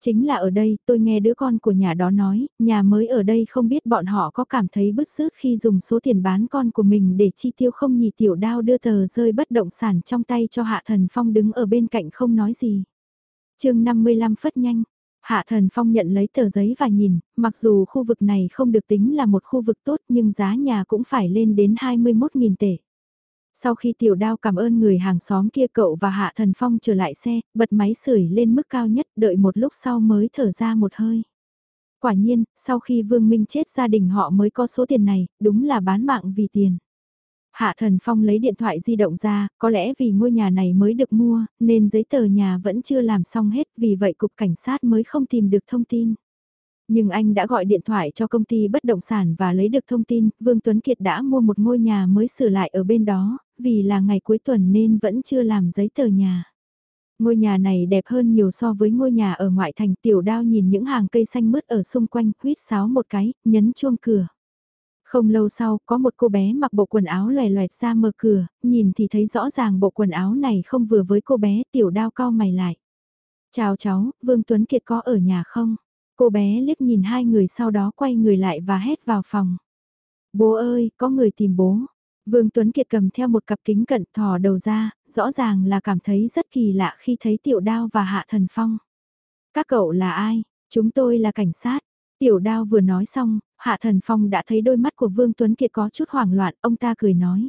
Chính là ở đây tôi nghe đứa con của nhà đó nói, nhà mới ở đây không biết bọn họ có cảm thấy bức xứt khi dùng số tiền bán con của mình để chi tiêu không nhì tiểu đao đưa tờ rơi bất động sản trong tay cho Hạ Thần Phong đứng ở bên cạnh không nói gì. chương 55 phất nhanh, Hạ Thần Phong nhận lấy tờ giấy và nhìn, mặc dù khu vực này không được tính là một khu vực tốt nhưng giá nhà cũng phải lên đến 21.000 tệ. Sau khi tiểu đao cảm ơn người hàng xóm kia cậu và Hạ Thần Phong trở lại xe, bật máy sưởi lên mức cao nhất đợi một lúc sau mới thở ra một hơi. Quả nhiên, sau khi Vương Minh chết gia đình họ mới có số tiền này, đúng là bán mạng vì tiền. Hạ Thần Phong lấy điện thoại di động ra, có lẽ vì ngôi nhà này mới được mua, nên giấy tờ nhà vẫn chưa làm xong hết, vì vậy cục cảnh sát mới không tìm được thông tin. Nhưng anh đã gọi điện thoại cho công ty bất động sản và lấy được thông tin, Vương Tuấn Kiệt đã mua một ngôi nhà mới sửa lại ở bên đó, vì là ngày cuối tuần nên vẫn chưa làm giấy tờ nhà. Ngôi nhà này đẹp hơn nhiều so với ngôi nhà ở ngoại thành tiểu đao nhìn những hàng cây xanh mướt ở xung quanh, huyết sáo một cái, nhấn chuông cửa. Không lâu sau, có một cô bé mặc bộ quần áo lòe loẹt ra mở cửa, nhìn thì thấy rõ ràng bộ quần áo này không vừa với cô bé, tiểu đao cao mày lại. Chào cháu, Vương Tuấn Kiệt có ở nhà không? Cô bé liếc nhìn hai người sau đó quay người lại và hét vào phòng. Bố ơi, có người tìm bố. Vương Tuấn Kiệt cầm theo một cặp kính cận thò đầu ra, rõ ràng là cảm thấy rất kỳ lạ khi thấy Tiểu Đao và Hạ Thần Phong. Các cậu là ai? Chúng tôi là cảnh sát. Tiểu Đao vừa nói xong, Hạ Thần Phong đã thấy đôi mắt của Vương Tuấn Kiệt có chút hoảng loạn, ông ta cười nói.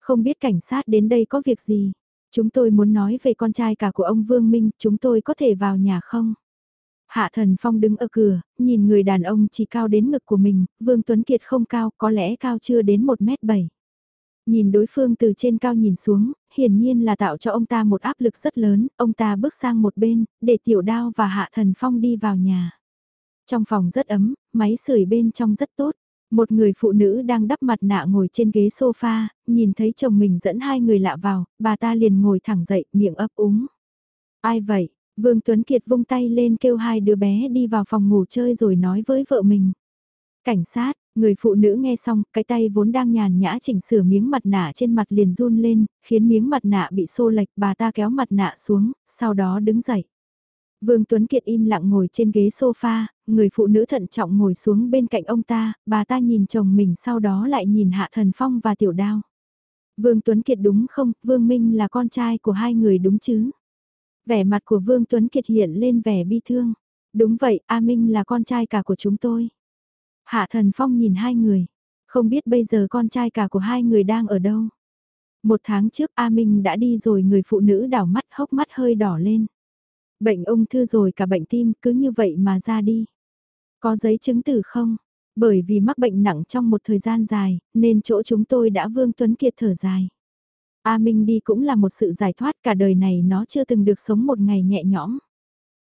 Không biết cảnh sát đến đây có việc gì? Chúng tôi muốn nói về con trai cả của ông Vương Minh, chúng tôi có thể vào nhà không? Hạ Thần Phong đứng ở cửa, nhìn người đàn ông chỉ cao đến ngực của mình, Vương Tuấn Kiệt không cao, có lẽ cao chưa đến 1m7. Nhìn đối phương từ trên cao nhìn xuống, hiển nhiên là tạo cho ông ta một áp lực rất lớn, ông ta bước sang một bên, để tiểu đao và Hạ Thần Phong đi vào nhà. Trong phòng rất ấm, máy sưởi bên trong rất tốt. Một người phụ nữ đang đắp mặt nạ ngồi trên ghế sofa, nhìn thấy chồng mình dẫn hai người lạ vào, bà ta liền ngồi thẳng dậy, miệng ấp úng. Ai vậy? Vương Tuấn Kiệt vung tay lên kêu hai đứa bé đi vào phòng ngủ chơi rồi nói với vợ mình. Cảnh sát, người phụ nữ nghe xong, cái tay vốn đang nhàn nhã chỉnh sửa miếng mặt nạ trên mặt liền run lên, khiến miếng mặt nạ bị xô lệch bà ta kéo mặt nạ xuống, sau đó đứng dậy. Vương Tuấn Kiệt im lặng ngồi trên ghế sofa, người phụ nữ thận trọng ngồi xuống bên cạnh ông ta, bà ta nhìn chồng mình sau đó lại nhìn Hạ Thần Phong và Tiểu Đao. Vương Tuấn Kiệt đúng không, Vương Minh là con trai của hai người đúng chứ? Vẻ mặt của Vương Tuấn Kiệt hiện lên vẻ bi thương. Đúng vậy, A Minh là con trai cả của chúng tôi. Hạ Thần Phong nhìn hai người. Không biết bây giờ con trai cả của hai người đang ở đâu. Một tháng trước A Minh đã đi rồi người phụ nữ đảo mắt hốc mắt hơi đỏ lên. Bệnh ung thư rồi cả bệnh tim cứ như vậy mà ra đi. Có giấy chứng tử không? Bởi vì mắc bệnh nặng trong một thời gian dài, nên chỗ chúng tôi đã Vương Tuấn Kiệt thở dài. A Minh đi cũng là một sự giải thoát cả đời này nó chưa từng được sống một ngày nhẹ nhõm.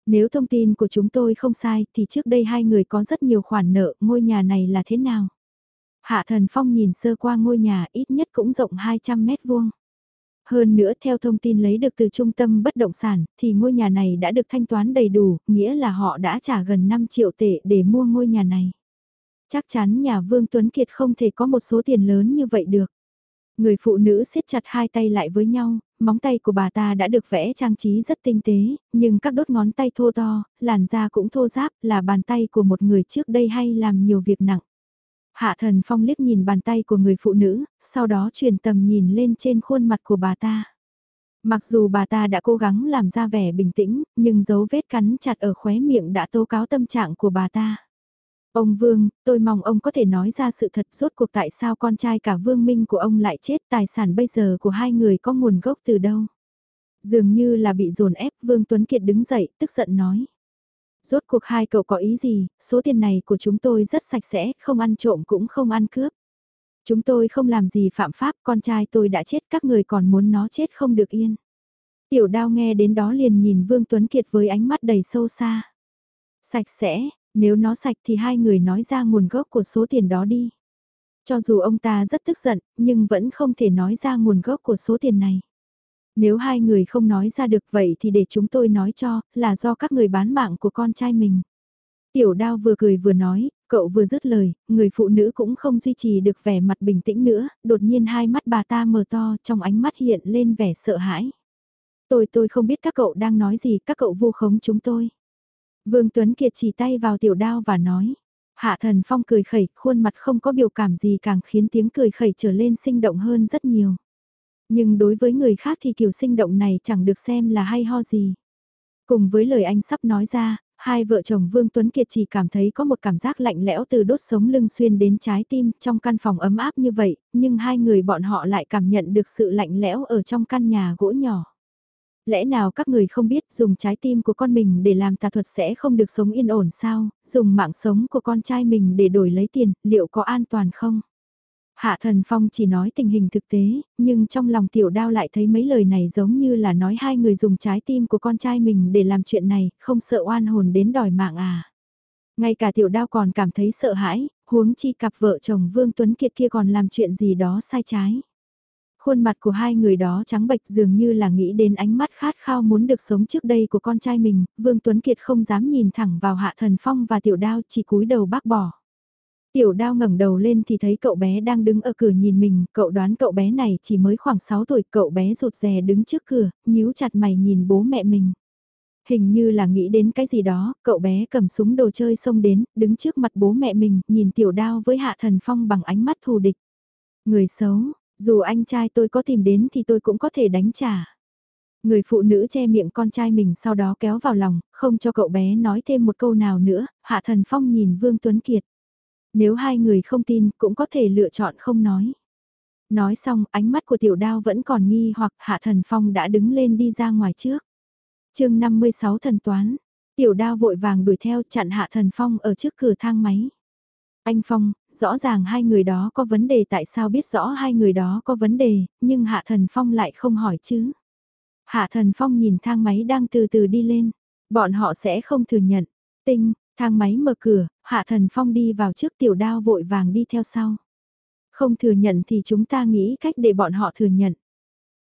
Nếu thông tin của chúng tôi không sai thì trước đây hai người có rất nhiều khoản nợ, ngôi nhà này là thế nào? Hạ Thần Phong nhìn sơ qua ngôi nhà ít nhất cũng rộng 200 mét vuông. Hơn nữa theo thông tin lấy được từ trung tâm bất động sản thì ngôi nhà này đã được thanh toán đầy đủ, nghĩa là họ đã trả gần 5 triệu tệ để mua ngôi nhà này. Chắc chắn nhà Vương Tuấn Kiệt không thể có một số tiền lớn như vậy được. Người phụ nữ siết chặt hai tay lại với nhau, móng tay của bà ta đã được vẽ trang trí rất tinh tế, nhưng các đốt ngón tay thô to, làn da cũng thô ráp là bàn tay của một người trước đây hay làm nhiều việc nặng. Hạ thần phong liếc nhìn bàn tay của người phụ nữ, sau đó truyền tầm nhìn lên trên khuôn mặt của bà ta. Mặc dù bà ta đã cố gắng làm ra vẻ bình tĩnh, nhưng dấu vết cắn chặt ở khóe miệng đã tố cáo tâm trạng của bà ta. Ông Vương, tôi mong ông có thể nói ra sự thật rốt cuộc tại sao con trai cả Vương Minh của ông lại chết tài sản bây giờ của hai người có nguồn gốc từ đâu. Dường như là bị dồn ép Vương Tuấn Kiệt đứng dậy tức giận nói. Rốt cuộc hai cậu có ý gì, số tiền này của chúng tôi rất sạch sẽ, không ăn trộm cũng không ăn cướp. Chúng tôi không làm gì phạm pháp, con trai tôi đã chết, các người còn muốn nó chết không được yên. Tiểu đao nghe đến đó liền nhìn Vương Tuấn Kiệt với ánh mắt đầy sâu xa. Sạch sẽ, nếu nó sạch thì hai người nói ra nguồn gốc của số tiền đó đi. Cho dù ông ta rất tức giận, nhưng vẫn không thể nói ra nguồn gốc của số tiền này. Nếu hai người không nói ra được vậy thì để chúng tôi nói cho, là do các người bán mạng của con trai mình. Tiểu đao vừa cười vừa nói, cậu vừa dứt lời, người phụ nữ cũng không duy trì được vẻ mặt bình tĩnh nữa, đột nhiên hai mắt bà ta mở to trong ánh mắt hiện lên vẻ sợ hãi. Tôi tôi không biết các cậu đang nói gì, các cậu vu khống chúng tôi. Vương Tuấn Kiệt chỉ tay vào tiểu đao và nói. Hạ thần phong cười khẩy, khuôn mặt không có biểu cảm gì càng khiến tiếng cười khẩy trở lên sinh động hơn rất nhiều. Nhưng đối với người khác thì kiểu sinh động này chẳng được xem là hay ho gì. Cùng với lời anh sắp nói ra, hai vợ chồng Vương Tuấn Kiệt chỉ cảm thấy có một cảm giác lạnh lẽo từ đốt sống lưng xuyên đến trái tim trong căn phòng ấm áp như vậy, nhưng hai người bọn họ lại cảm nhận được sự lạnh lẽo ở trong căn nhà gỗ nhỏ. Lẽ nào các người không biết dùng trái tim của con mình để làm tà thuật sẽ không được sống yên ổn sao, dùng mạng sống của con trai mình để đổi lấy tiền, liệu có an toàn không? Hạ thần phong chỉ nói tình hình thực tế, nhưng trong lòng tiểu đao lại thấy mấy lời này giống như là nói hai người dùng trái tim của con trai mình để làm chuyện này, không sợ oan hồn đến đòi mạng à. Ngay cả tiểu đao còn cảm thấy sợ hãi, huống chi cặp vợ chồng Vương Tuấn Kiệt kia còn làm chuyện gì đó sai trái. Khuôn mặt của hai người đó trắng bệch dường như là nghĩ đến ánh mắt khát khao muốn được sống trước đây của con trai mình, Vương Tuấn Kiệt không dám nhìn thẳng vào Hạ Thần Phong và Tiểu Đao chỉ cúi đầu bác bỏ. Tiểu đao ngẩng đầu lên thì thấy cậu bé đang đứng ở cửa nhìn mình, cậu đoán cậu bé này chỉ mới khoảng 6 tuổi, cậu bé rụt rè đứng trước cửa, nhíu chặt mày nhìn bố mẹ mình. Hình như là nghĩ đến cái gì đó, cậu bé cầm súng đồ chơi xông đến, đứng trước mặt bố mẹ mình, nhìn tiểu đao với hạ thần phong bằng ánh mắt thù địch. Người xấu, dù anh trai tôi có tìm đến thì tôi cũng có thể đánh trả. Người phụ nữ che miệng con trai mình sau đó kéo vào lòng, không cho cậu bé nói thêm một câu nào nữa, hạ thần phong nhìn Vương Tuấn Kiệt. Nếu hai người không tin cũng có thể lựa chọn không nói. Nói xong ánh mắt của tiểu đao vẫn còn nghi hoặc hạ thần phong đã đứng lên đi ra ngoài trước. chương 56 thần toán, tiểu đao vội vàng đuổi theo chặn hạ thần phong ở trước cửa thang máy. Anh Phong, rõ ràng hai người đó có vấn đề tại sao biết rõ hai người đó có vấn đề, nhưng Hạ Thần Phong lại không hỏi chứ. Hạ Thần Phong nhìn thang máy đang từ từ đi lên, bọn họ sẽ không thừa nhận. Tinh, Thang máy mở cửa, Hạ Thần Phong đi vào trước tiểu đao vội vàng đi theo sau. Không thừa nhận thì chúng ta nghĩ cách để bọn họ thừa nhận.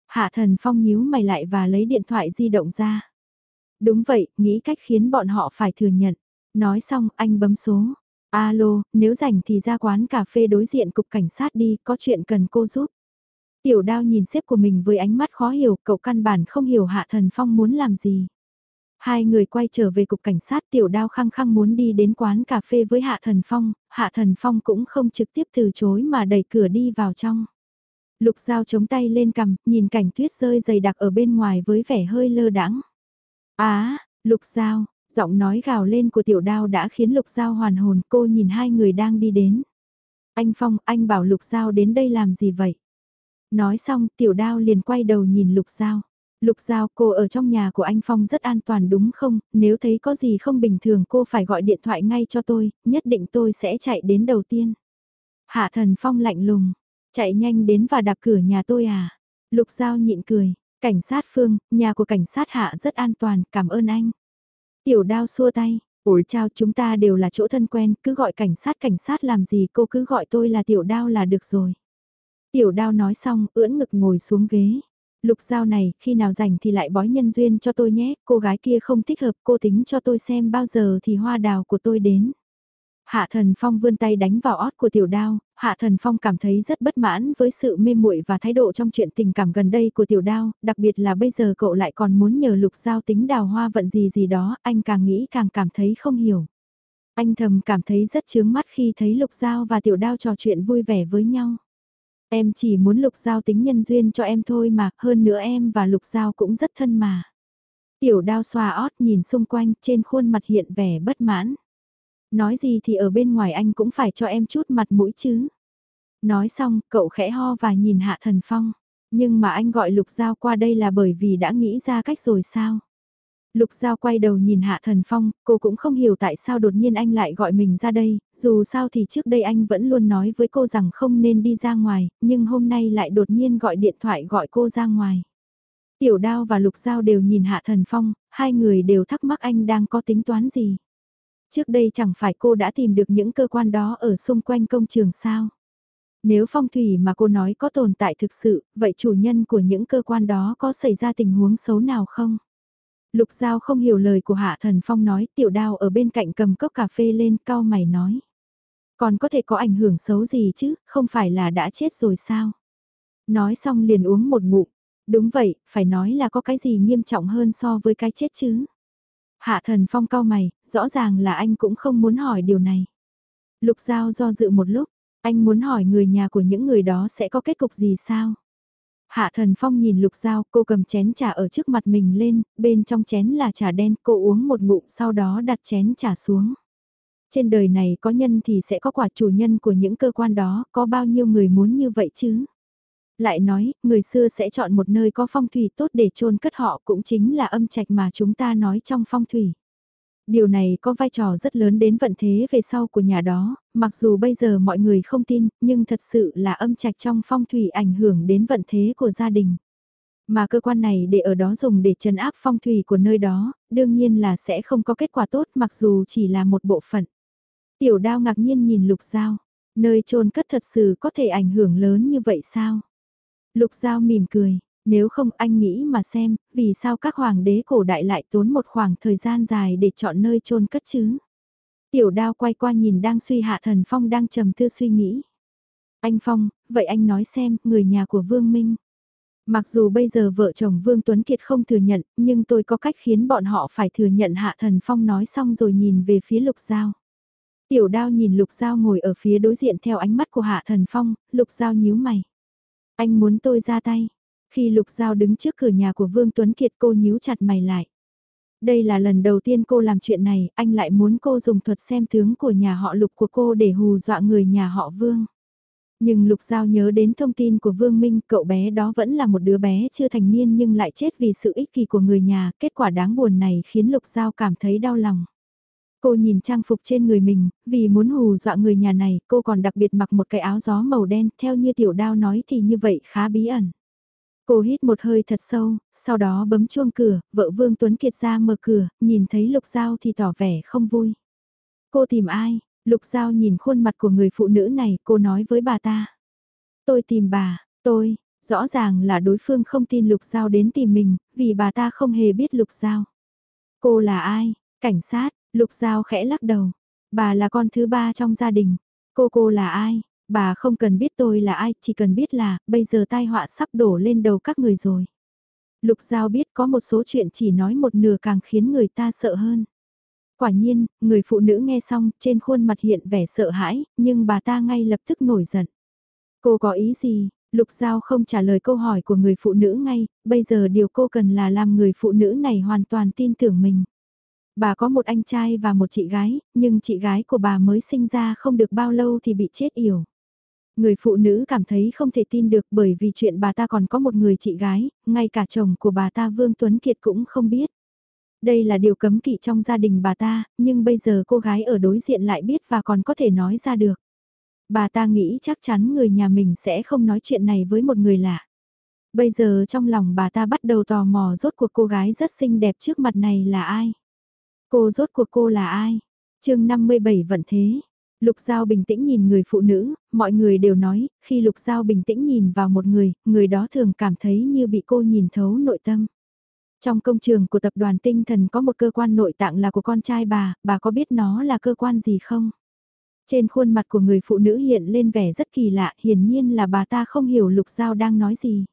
Hạ Thần Phong nhíu mày lại và lấy điện thoại di động ra. Đúng vậy, nghĩ cách khiến bọn họ phải thừa nhận. Nói xong, anh bấm số. Alo, nếu rảnh thì ra quán cà phê đối diện cục cảnh sát đi, có chuyện cần cô giúp. Tiểu đao nhìn sếp của mình với ánh mắt khó hiểu, cậu căn bản không hiểu Hạ Thần Phong muốn làm gì. Hai người quay trở về cục cảnh sát tiểu đao khăng khăng muốn đi đến quán cà phê với Hạ Thần Phong, Hạ Thần Phong cũng không trực tiếp từ chối mà đẩy cửa đi vào trong. Lục Giao chống tay lên cầm, nhìn cảnh tuyết rơi dày đặc ở bên ngoài với vẻ hơi lơ đãng. Á, Lục Giao, giọng nói gào lên của tiểu đao đã khiến Lục Giao hoàn hồn cô nhìn hai người đang đi đến. Anh Phong, anh bảo Lục Giao đến đây làm gì vậy? Nói xong tiểu đao liền quay đầu nhìn Lục Giao. Lục Giao cô ở trong nhà của anh Phong rất an toàn đúng không, nếu thấy có gì không bình thường cô phải gọi điện thoại ngay cho tôi, nhất định tôi sẽ chạy đến đầu tiên. Hạ thần Phong lạnh lùng, chạy nhanh đến và đạp cửa nhà tôi à. Lục Giao nhịn cười, cảnh sát Phương, nhà của cảnh sát Hạ rất an toàn, cảm ơn anh. Tiểu đao xua tay, ủi chào chúng ta đều là chỗ thân quen, cứ gọi cảnh sát cảnh sát làm gì cô cứ gọi tôi là tiểu đao là được rồi. Tiểu đao nói xong, ưỡn ngực ngồi xuống ghế. Lục giao này, khi nào rảnh thì lại bói nhân duyên cho tôi nhé, cô gái kia không thích hợp, cô tính cho tôi xem bao giờ thì hoa đào của tôi đến. Hạ thần phong vươn tay đánh vào ót của tiểu đao, hạ thần phong cảm thấy rất bất mãn với sự mê muội và thái độ trong chuyện tình cảm gần đây của tiểu đao, đặc biệt là bây giờ cậu lại còn muốn nhờ lục giao tính đào hoa vận gì gì đó, anh càng nghĩ càng cảm thấy không hiểu. Anh thầm cảm thấy rất chướng mắt khi thấy lục giao và tiểu đao trò chuyện vui vẻ với nhau. Em chỉ muốn Lục Giao tính nhân duyên cho em thôi mà, hơn nữa em và Lục Giao cũng rất thân mà. Tiểu đao xoa ót nhìn xung quanh trên khuôn mặt hiện vẻ bất mãn. Nói gì thì ở bên ngoài anh cũng phải cho em chút mặt mũi chứ. Nói xong, cậu khẽ ho và nhìn Hạ Thần Phong. Nhưng mà anh gọi Lục Giao qua đây là bởi vì đã nghĩ ra cách rồi sao? Lục Giao quay đầu nhìn Hạ Thần Phong, cô cũng không hiểu tại sao đột nhiên anh lại gọi mình ra đây, dù sao thì trước đây anh vẫn luôn nói với cô rằng không nên đi ra ngoài, nhưng hôm nay lại đột nhiên gọi điện thoại gọi cô ra ngoài. Tiểu Đao và Lục Giao đều nhìn Hạ Thần Phong, hai người đều thắc mắc anh đang có tính toán gì. Trước đây chẳng phải cô đã tìm được những cơ quan đó ở xung quanh công trường sao? Nếu phong thủy mà cô nói có tồn tại thực sự, vậy chủ nhân của những cơ quan đó có xảy ra tình huống xấu nào không? Lục Giao không hiểu lời của Hạ Thần Phong nói, tiểu đao ở bên cạnh cầm cốc cà phê lên, cao mày nói. Còn có thể có ảnh hưởng xấu gì chứ, không phải là đã chết rồi sao? Nói xong liền uống một ngụm. Đúng vậy, phải nói là có cái gì nghiêm trọng hơn so với cái chết chứ? Hạ Thần Phong cao mày, rõ ràng là anh cũng không muốn hỏi điều này. Lục Giao do dự một lúc, anh muốn hỏi người nhà của những người đó sẽ có kết cục gì sao? Hạ thần phong nhìn lục dao, cô cầm chén trà ở trước mặt mình lên, bên trong chén là trà đen, cô uống một ngụm sau đó đặt chén trà xuống. Trên đời này có nhân thì sẽ có quả chủ nhân của những cơ quan đó, có bao nhiêu người muốn như vậy chứ? Lại nói, người xưa sẽ chọn một nơi có phong thủy tốt để chôn cất họ cũng chính là âm trạch mà chúng ta nói trong phong thủy. Điều này có vai trò rất lớn đến vận thế về sau của nhà đó, mặc dù bây giờ mọi người không tin, nhưng thật sự là âm trạch trong phong thủy ảnh hưởng đến vận thế của gia đình. Mà cơ quan này để ở đó dùng để trấn áp phong thủy của nơi đó, đương nhiên là sẽ không có kết quả tốt mặc dù chỉ là một bộ phận. Tiểu đao ngạc nhiên nhìn lục dao nơi chôn cất thật sự có thể ảnh hưởng lớn như vậy sao? Lục giao mỉm cười, nếu không anh nghĩ mà xem, vì sao các hoàng đế cổ đại lại tốn một khoảng thời gian dài để chọn nơi chôn cất chứ? Tiểu đao quay qua nhìn đang suy hạ thần Phong đang trầm tư suy nghĩ. Anh Phong, vậy anh nói xem, người nhà của Vương Minh. Mặc dù bây giờ vợ chồng Vương Tuấn Kiệt không thừa nhận, nhưng tôi có cách khiến bọn họ phải thừa nhận Hạ Thần Phong nói xong rồi nhìn về phía Lục Giao. Tiểu đao nhìn Lục Giao ngồi ở phía đối diện theo ánh mắt của Hạ Thần Phong, Lục Giao nhíu mày. Anh muốn tôi ra tay. Khi Lục Giao đứng trước cửa nhà của Vương Tuấn Kiệt cô nhíu chặt mày lại. Đây là lần đầu tiên cô làm chuyện này, anh lại muốn cô dùng thuật xem tướng của nhà họ Lục của cô để hù dọa người nhà họ Vương. Nhưng Lục Giao nhớ đến thông tin của Vương Minh, cậu bé đó vẫn là một đứa bé chưa thành niên nhưng lại chết vì sự ích kỷ của người nhà, kết quả đáng buồn này khiến Lục Giao cảm thấy đau lòng. Cô nhìn trang phục trên người mình, vì muốn hù dọa người nhà này, cô còn đặc biệt mặc một cái áo gió màu đen, theo như tiểu đao nói thì như vậy khá bí ẩn. Cô hít một hơi thật sâu, sau đó bấm chuông cửa, vợ Vương Tuấn Kiệt ra mở cửa, nhìn thấy Lục Giao thì tỏ vẻ không vui. Cô tìm ai? Lục Giao nhìn khuôn mặt của người phụ nữ này, cô nói với bà ta. Tôi tìm bà, tôi, rõ ràng là đối phương không tin Lục Giao đến tìm mình, vì bà ta không hề biết Lục Giao. Cô là ai? Cảnh sát, Lục Giao khẽ lắc đầu. Bà là con thứ ba trong gia đình. Cô cô là ai? Bà không cần biết tôi là ai, chỉ cần biết là, bây giờ tai họa sắp đổ lên đầu các người rồi. Lục Giao biết có một số chuyện chỉ nói một nửa càng khiến người ta sợ hơn. Quả nhiên, người phụ nữ nghe xong, trên khuôn mặt hiện vẻ sợ hãi, nhưng bà ta ngay lập tức nổi giận. Cô có ý gì? Lục Giao không trả lời câu hỏi của người phụ nữ ngay, bây giờ điều cô cần là làm người phụ nữ này hoàn toàn tin tưởng mình. Bà có một anh trai và một chị gái, nhưng chị gái của bà mới sinh ra không được bao lâu thì bị chết yểu. Người phụ nữ cảm thấy không thể tin được bởi vì chuyện bà ta còn có một người chị gái, ngay cả chồng của bà ta Vương Tuấn Kiệt cũng không biết. Đây là điều cấm kỵ trong gia đình bà ta, nhưng bây giờ cô gái ở đối diện lại biết và còn có thể nói ra được. Bà ta nghĩ chắc chắn người nhà mình sẽ không nói chuyện này với một người lạ. Bây giờ trong lòng bà ta bắt đầu tò mò rốt cuộc cô gái rất xinh đẹp trước mặt này là ai. Cô rốt cuộc cô là ai? chương 57 vận thế. Lục Giao bình tĩnh nhìn người phụ nữ, mọi người đều nói, khi Lục Giao bình tĩnh nhìn vào một người, người đó thường cảm thấy như bị cô nhìn thấu nội tâm. Trong công trường của tập đoàn tinh thần có một cơ quan nội tạng là của con trai bà, bà có biết nó là cơ quan gì không? Trên khuôn mặt của người phụ nữ hiện lên vẻ rất kỳ lạ, hiển nhiên là bà ta không hiểu Lục Giao đang nói gì.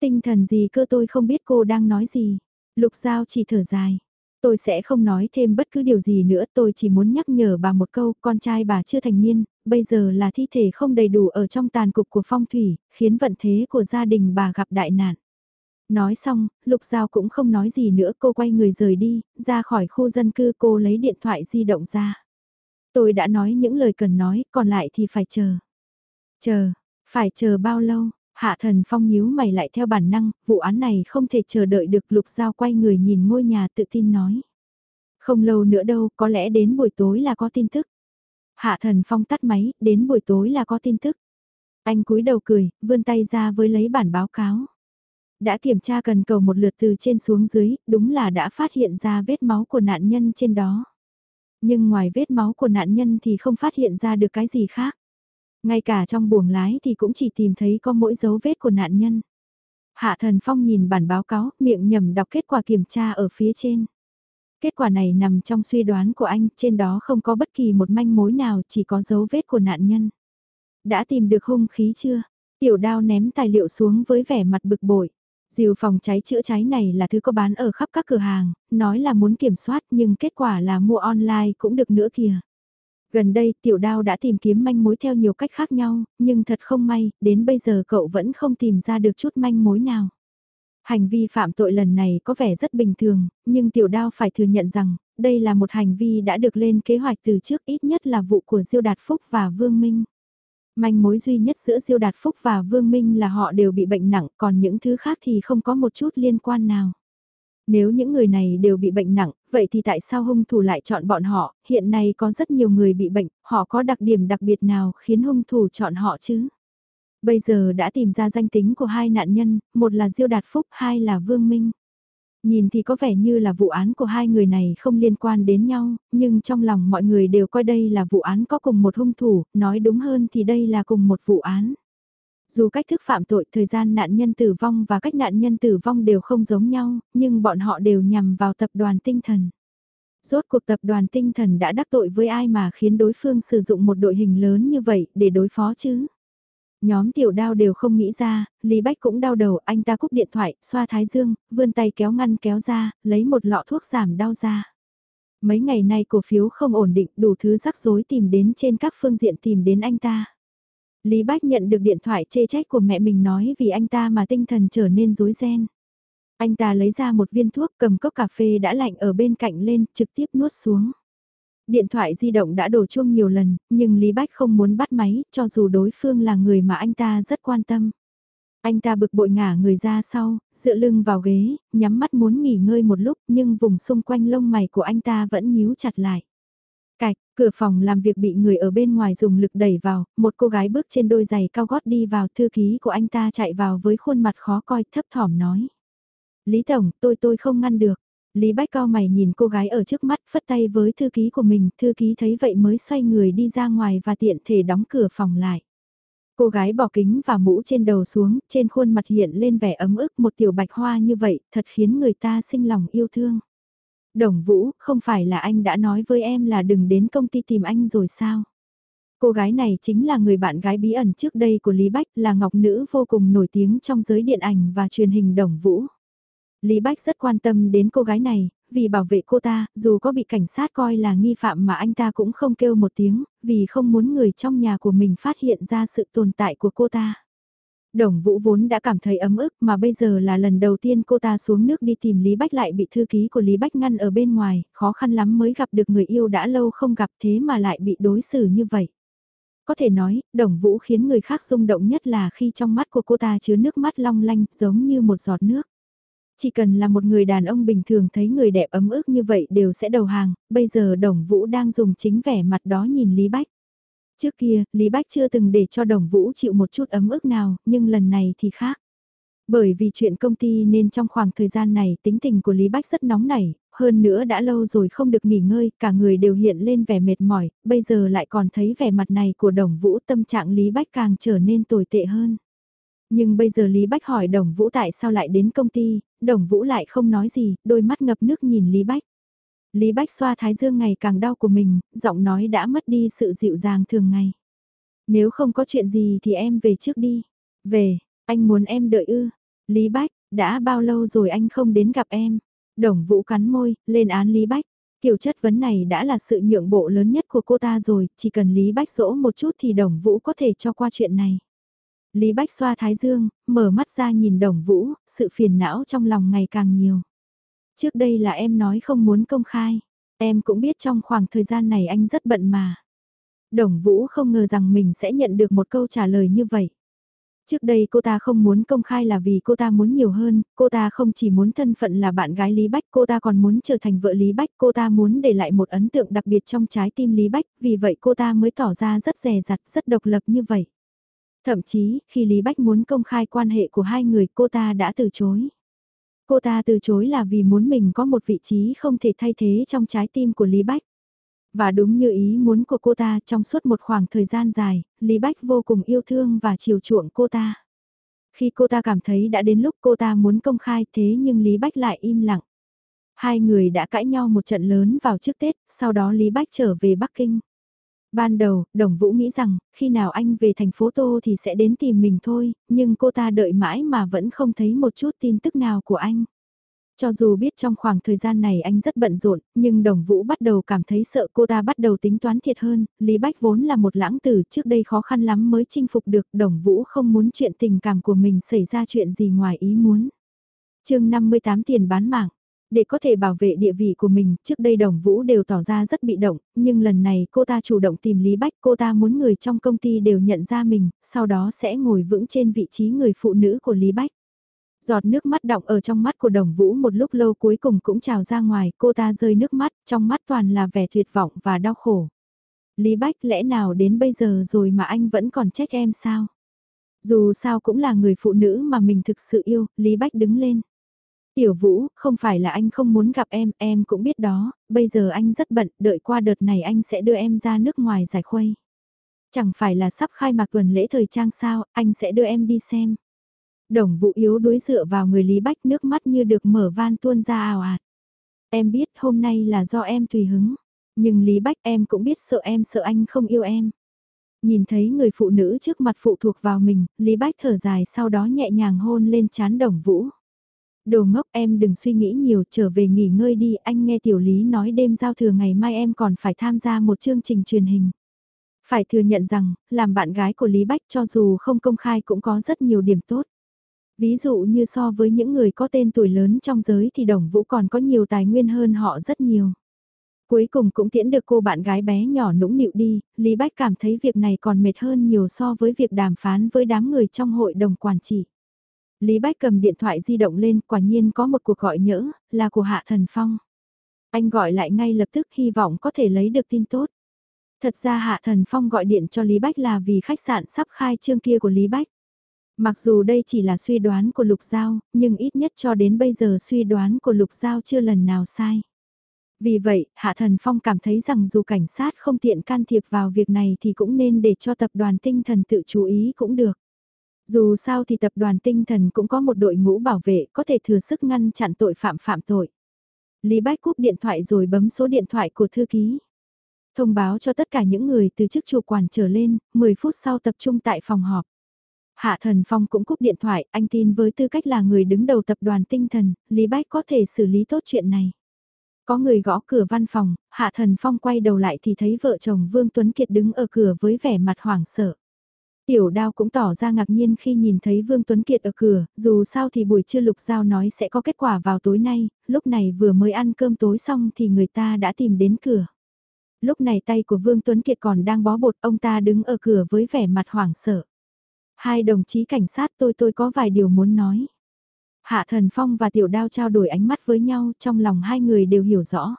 Tinh thần gì cơ tôi không biết cô đang nói gì. Lục Giao chỉ thở dài. Tôi sẽ không nói thêm bất cứ điều gì nữa, tôi chỉ muốn nhắc nhở bà một câu, con trai bà chưa thành niên, bây giờ là thi thể không đầy đủ ở trong tàn cục của phong thủy, khiến vận thế của gia đình bà gặp đại nạn. Nói xong, Lục Giao cũng không nói gì nữa, cô quay người rời đi, ra khỏi khu dân cư cô lấy điện thoại di động ra. Tôi đã nói những lời cần nói, còn lại thì phải chờ. Chờ, phải chờ bao lâu? Hạ thần phong nhíu mày lại theo bản năng, vụ án này không thể chờ đợi được lục giao quay người nhìn ngôi nhà tự tin nói. Không lâu nữa đâu, có lẽ đến buổi tối là có tin tức. Hạ thần phong tắt máy, đến buổi tối là có tin tức. Anh cúi đầu cười, vươn tay ra với lấy bản báo cáo. Đã kiểm tra cần cầu một lượt từ trên xuống dưới, đúng là đã phát hiện ra vết máu của nạn nhân trên đó. Nhưng ngoài vết máu của nạn nhân thì không phát hiện ra được cái gì khác. Ngay cả trong buồng lái thì cũng chỉ tìm thấy có mỗi dấu vết của nạn nhân. Hạ Thần Phong nhìn bản báo cáo, miệng nhầm đọc kết quả kiểm tra ở phía trên. Kết quả này nằm trong suy đoán của anh, trên đó không có bất kỳ một manh mối nào, chỉ có dấu vết của nạn nhân. Đã tìm được hung khí chưa? Tiểu đao ném tài liệu xuống với vẻ mặt bực bội. Dìu phòng cháy chữa cháy này là thứ có bán ở khắp các cửa hàng, nói là muốn kiểm soát nhưng kết quả là mua online cũng được nữa kìa. Gần đây tiểu đao đã tìm kiếm manh mối theo nhiều cách khác nhau, nhưng thật không may, đến bây giờ cậu vẫn không tìm ra được chút manh mối nào. Hành vi phạm tội lần này có vẻ rất bình thường, nhưng tiểu đao phải thừa nhận rằng, đây là một hành vi đã được lên kế hoạch từ trước ít nhất là vụ của Diêu Đạt Phúc và Vương Minh. Manh mối duy nhất giữa Diêu Đạt Phúc và Vương Minh là họ đều bị bệnh nặng, còn những thứ khác thì không có một chút liên quan nào. Nếu những người này đều bị bệnh nặng, vậy thì tại sao hung thủ lại chọn bọn họ? Hiện nay có rất nhiều người bị bệnh, họ có đặc điểm đặc biệt nào khiến hung thủ chọn họ chứ? Bây giờ đã tìm ra danh tính của hai nạn nhân, một là Diêu Đạt Phúc, hai là Vương Minh. Nhìn thì có vẻ như là vụ án của hai người này không liên quan đến nhau, nhưng trong lòng mọi người đều coi đây là vụ án có cùng một hung thủ, nói đúng hơn thì đây là cùng một vụ án. Dù cách thức phạm tội, thời gian nạn nhân tử vong và cách nạn nhân tử vong đều không giống nhau, nhưng bọn họ đều nhằm vào tập đoàn tinh thần. Rốt cuộc tập đoàn tinh thần đã đắc tội với ai mà khiến đối phương sử dụng một đội hình lớn như vậy để đối phó chứ? Nhóm tiểu đao đều không nghĩ ra, Lý Bách cũng đau đầu, anh ta cúp điện thoại, xoa thái dương, vươn tay kéo ngăn kéo ra, lấy một lọ thuốc giảm đau ra. Mấy ngày nay cổ phiếu không ổn định, đủ thứ rắc rối tìm đến trên các phương diện tìm đến anh ta. Lý Bách nhận được điện thoại chê trách của mẹ mình nói vì anh ta mà tinh thần trở nên rối ren. Anh ta lấy ra một viên thuốc cầm cốc cà phê đã lạnh ở bên cạnh lên, trực tiếp nuốt xuống. Điện thoại di động đã đổ chuông nhiều lần, nhưng Lý Bách không muốn bắt máy, cho dù đối phương là người mà anh ta rất quan tâm. Anh ta bực bội ngả người ra sau, dựa lưng vào ghế, nhắm mắt muốn nghỉ ngơi một lúc nhưng vùng xung quanh lông mày của anh ta vẫn nhíu chặt lại. Cạch, cửa phòng làm việc bị người ở bên ngoài dùng lực đẩy vào, một cô gái bước trên đôi giày cao gót đi vào thư ký của anh ta chạy vào với khuôn mặt khó coi thấp thỏm nói. Lý Tổng, tôi tôi không ngăn được. Lý Bách cao mày nhìn cô gái ở trước mắt phất tay với thư ký của mình, thư ký thấy vậy mới xoay người đi ra ngoài và tiện thể đóng cửa phòng lại. Cô gái bỏ kính và mũ trên đầu xuống, trên khuôn mặt hiện lên vẻ ấm ức một tiểu bạch hoa như vậy, thật khiến người ta sinh lòng yêu thương. Đồng Vũ, không phải là anh đã nói với em là đừng đến công ty tìm anh rồi sao? Cô gái này chính là người bạn gái bí ẩn trước đây của Lý Bách, là ngọc nữ vô cùng nổi tiếng trong giới điện ảnh và truyền hình Đồng Vũ. Lý Bách rất quan tâm đến cô gái này, vì bảo vệ cô ta, dù có bị cảnh sát coi là nghi phạm mà anh ta cũng không kêu một tiếng, vì không muốn người trong nhà của mình phát hiện ra sự tồn tại của cô ta. Đồng Vũ vốn đã cảm thấy ấm ức mà bây giờ là lần đầu tiên cô ta xuống nước đi tìm Lý Bách lại bị thư ký của Lý Bách ngăn ở bên ngoài, khó khăn lắm mới gặp được người yêu đã lâu không gặp thế mà lại bị đối xử như vậy. Có thể nói, Đồng Vũ khiến người khác rung động nhất là khi trong mắt của cô ta chứa nước mắt long lanh giống như một giọt nước. Chỉ cần là một người đàn ông bình thường thấy người đẹp ấm ức như vậy đều sẽ đầu hàng, bây giờ Đồng Vũ đang dùng chính vẻ mặt đó nhìn Lý Bách. Trước kia, Lý Bách chưa từng để cho Đồng Vũ chịu một chút ấm ức nào, nhưng lần này thì khác. Bởi vì chuyện công ty nên trong khoảng thời gian này tính tình của Lý Bách rất nóng nảy, hơn nữa đã lâu rồi không được nghỉ ngơi, cả người đều hiện lên vẻ mệt mỏi, bây giờ lại còn thấy vẻ mặt này của Đồng Vũ tâm trạng Lý Bách càng trở nên tồi tệ hơn. Nhưng bây giờ Lý Bách hỏi Đồng Vũ tại sao lại đến công ty, Đồng Vũ lại không nói gì, đôi mắt ngập nước nhìn Lý Bách. Lý Bách xoa thái dương ngày càng đau của mình, giọng nói đã mất đi sự dịu dàng thường ngày. Nếu không có chuyện gì thì em về trước đi. Về, anh muốn em đợi ư. Lý Bách, đã bao lâu rồi anh không đến gặp em. Đồng Vũ cắn môi, lên án Lý Bách. Kiểu chất vấn này đã là sự nhượng bộ lớn nhất của cô ta rồi, chỉ cần Lý Bách dỗ một chút thì Đồng Vũ có thể cho qua chuyện này. Lý Bách xoa thái dương, mở mắt ra nhìn Đồng Vũ, sự phiền não trong lòng ngày càng nhiều. Trước đây là em nói không muốn công khai. Em cũng biết trong khoảng thời gian này anh rất bận mà. Đồng Vũ không ngờ rằng mình sẽ nhận được một câu trả lời như vậy. Trước đây cô ta không muốn công khai là vì cô ta muốn nhiều hơn, cô ta không chỉ muốn thân phận là bạn gái Lý Bách, cô ta còn muốn trở thành vợ Lý Bách, cô ta muốn để lại một ấn tượng đặc biệt trong trái tim Lý Bách, vì vậy cô ta mới tỏ ra rất rè rặt, rất độc lập như vậy. Thậm chí, khi Lý Bách muốn công khai quan hệ của hai người cô ta đã từ chối. Cô ta từ chối là vì muốn mình có một vị trí không thể thay thế trong trái tim của Lý Bách. Và đúng như ý muốn của cô ta trong suốt một khoảng thời gian dài, Lý Bách vô cùng yêu thương và chiều chuộng cô ta. Khi cô ta cảm thấy đã đến lúc cô ta muốn công khai thế nhưng Lý Bách lại im lặng. Hai người đã cãi nhau một trận lớn vào trước Tết, sau đó Lý Bách trở về Bắc Kinh. Ban đầu, Đồng Vũ nghĩ rằng, khi nào anh về thành phố Tô thì sẽ đến tìm mình thôi, nhưng cô ta đợi mãi mà vẫn không thấy một chút tin tức nào của anh. Cho dù biết trong khoảng thời gian này anh rất bận rộn, nhưng Đồng Vũ bắt đầu cảm thấy sợ cô ta bắt đầu tính toán thiệt hơn, Lý Bách vốn là một lãng tử trước đây khó khăn lắm mới chinh phục được, Đồng Vũ không muốn chuyện tình cảm của mình xảy ra chuyện gì ngoài ý muốn. chương 58 tiền bán mạng để có thể bảo vệ địa vị của mình, trước đây Đồng Vũ đều tỏ ra rất bị động, nhưng lần này cô ta chủ động tìm Lý Bách, cô ta muốn người trong công ty đều nhận ra mình, sau đó sẽ ngồi vững trên vị trí người phụ nữ của Lý Bách. Giọt nước mắt đọng ở trong mắt của đồng vũ một lúc lâu cuối cùng cũng trào ra ngoài, cô ta rơi nước mắt, trong mắt toàn là vẻ tuyệt vọng và đau khổ. Lý Bách lẽ nào đến bây giờ rồi mà anh vẫn còn trách em sao? Dù sao cũng là người phụ nữ mà mình thực sự yêu, Lý Bách đứng lên. Tiểu Vũ, không phải là anh không muốn gặp em, em cũng biết đó, bây giờ anh rất bận, đợi qua đợt này anh sẽ đưa em ra nước ngoài giải khuây. Chẳng phải là sắp khai mạc tuần lễ thời trang sao, anh sẽ đưa em đi xem. Đồng Vũ yếu đối dựa vào người Lý Bách nước mắt như được mở van tuôn ra ào ạt. Em biết hôm nay là do em tùy hứng, nhưng Lý Bách em cũng biết sợ em sợ anh không yêu em. Nhìn thấy người phụ nữ trước mặt phụ thuộc vào mình, Lý Bách thở dài sau đó nhẹ nhàng hôn lên chán đồng vũ. Đồ ngốc em đừng suy nghĩ nhiều trở về nghỉ ngơi đi anh nghe tiểu lý nói đêm giao thừa ngày mai em còn phải tham gia một chương trình truyền hình. Phải thừa nhận rằng, làm bạn gái của Lý Bách cho dù không công khai cũng có rất nhiều điểm tốt. Ví dụ như so với những người có tên tuổi lớn trong giới thì Đồng Vũ còn có nhiều tài nguyên hơn họ rất nhiều. Cuối cùng cũng tiễn được cô bạn gái bé nhỏ nũng nịu đi, Lý Bách cảm thấy việc này còn mệt hơn nhiều so với việc đàm phán với đám người trong hội đồng quản trị. Lý Bách cầm điện thoại di động lên, quả nhiên có một cuộc gọi nhỡ, là của Hạ Thần Phong. Anh gọi lại ngay lập tức hy vọng có thể lấy được tin tốt. Thật ra Hạ Thần Phong gọi điện cho Lý Bách là vì khách sạn sắp khai trương kia của Lý Bách. Mặc dù đây chỉ là suy đoán của Lục Giao, nhưng ít nhất cho đến bây giờ suy đoán của Lục Giao chưa lần nào sai. Vì vậy, Hạ Thần Phong cảm thấy rằng dù cảnh sát không tiện can thiệp vào việc này thì cũng nên để cho tập đoàn tinh thần tự chú ý cũng được. Dù sao thì tập đoàn tinh thần cũng có một đội ngũ bảo vệ có thể thừa sức ngăn chặn tội phạm phạm tội. Lý Bách cúp điện thoại rồi bấm số điện thoại của thư ký. Thông báo cho tất cả những người từ chức chủ quản trở lên, 10 phút sau tập trung tại phòng họp. Hạ Thần Phong cũng cúp điện thoại, anh tin với tư cách là người đứng đầu tập đoàn tinh thần, Lý Bách có thể xử lý tốt chuyện này. Có người gõ cửa văn phòng, Hạ Thần Phong quay đầu lại thì thấy vợ chồng Vương Tuấn Kiệt đứng ở cửa với vẻ mặt hoảng sợ. Tiểu đao cũng tỏ ra ngạc nhiên khi nhìn thấy Vương Tuấn Kiệt ở cửa, dù sao thì buổi trưa Lục Giao nói sẽ có kết quả vào tối nay, lúc này vừa mới ăn cơm tối xong thì người ta đã tìm đến cửa. Lúc này tay của Vương Tuấn Kiệt còn đang bó bột, ông ta đứng ở cửa với vẻ mặt hoảng sợ. Hai đồng chí cảnh sát tôi tôi có vài điều muốn nói. Hạ Thần Phong và Tiểu Đao trao đổi ánh mắt với nhau, trong lòng hai người đều hiểu rõ.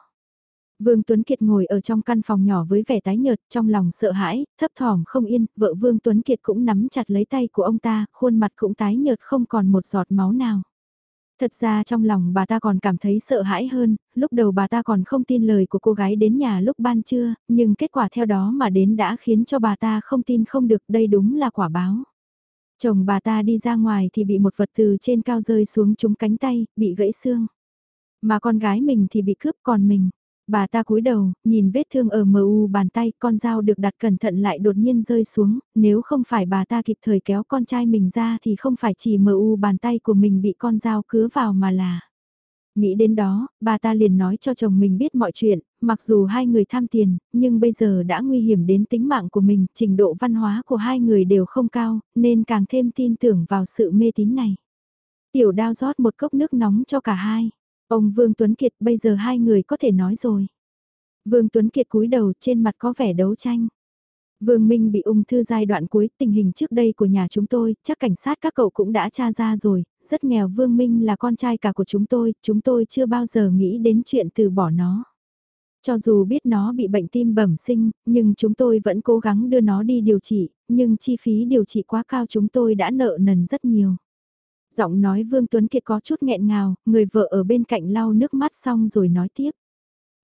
Vương Tuấn Kiệt ngồi ở trong căn phòng nhỏ với vẻ tái nhợt, trong lòng sợ hãi, thấp thỏm không yên, vợ Vương Tuấn Kiệt cũng nắm chặt lấy tay của ông ta, khuôn mặt cũng tái nhợt không còn một giọt máu nào. Thật ra trong lòng bà ta còn cảm thấy sợ hãi hơn, lúc đầu bà ta còn không tin lời của cô gái đến nhà lúc ban trưa, nhưng kết quả theo đó mà đến đã khiến cho bà ta không tin không được đây đúng là quả báo. Chồng bà ta đi ra ngoài thì bị một vật từ trên cao rơi xuống trúng cánh tay, bị gãy xương. Mà con gái mình thì bị cướp còn mình. Bà ta cúi đầu, nhìn vết thương ở mờ u bàn tay, con dao được đặt cẩn thận lại đột nhiên rơi xuống, nếu không phải bà ta kịp thời kéo con trai mình ra thì không phải chỉ mờ u bàn tay của mình bị con dao cứa vào mà là... Nghĩ đến đó, bà ta liền nói cho chồng mình biết mọi chuyện, mặc dù hai người tham tiền, nhưng bây giờ đã nguy hiểm đến tính mạng của mình, trình độ văn hóa của hai người đều không cao, nên càng thêm tin tưởng vào sự mê tín này. Tiểu đao rót một cốc nước nóng cho cả hai. Ông Vương Tuấn Kiệt bây giờ hai người có thể nói rồi. Vương Tuấn Kiệt cúi đầu trên mặt có vẻ đấu tranh. Vương Minh bị ung thư giai đoạn cuối, tình hình trước đây của nhà chúng tôi, chắc cảnh sát các cậu cũng đã tra ra rồi, rất nghèo Vương Minh là con trai cả của chúng tôi, chúng tôi chưa bao giờ nghĩ đến chuyện từ bỏ nó. Cho dù biết nó bị bệnh tim bẩm sinh, nhưng chúng tôi vẫn cố gắng đưa nó đi điều trị, nhưng chi phí điều trị quá cao chúng tôi đã nợ nần rất nhiều. Giọng nói Vương Tuấn Kiệt có chút nghẹn ngào, người vợ ở bên cạnh lau nước mắt xong rồi nói tiếp.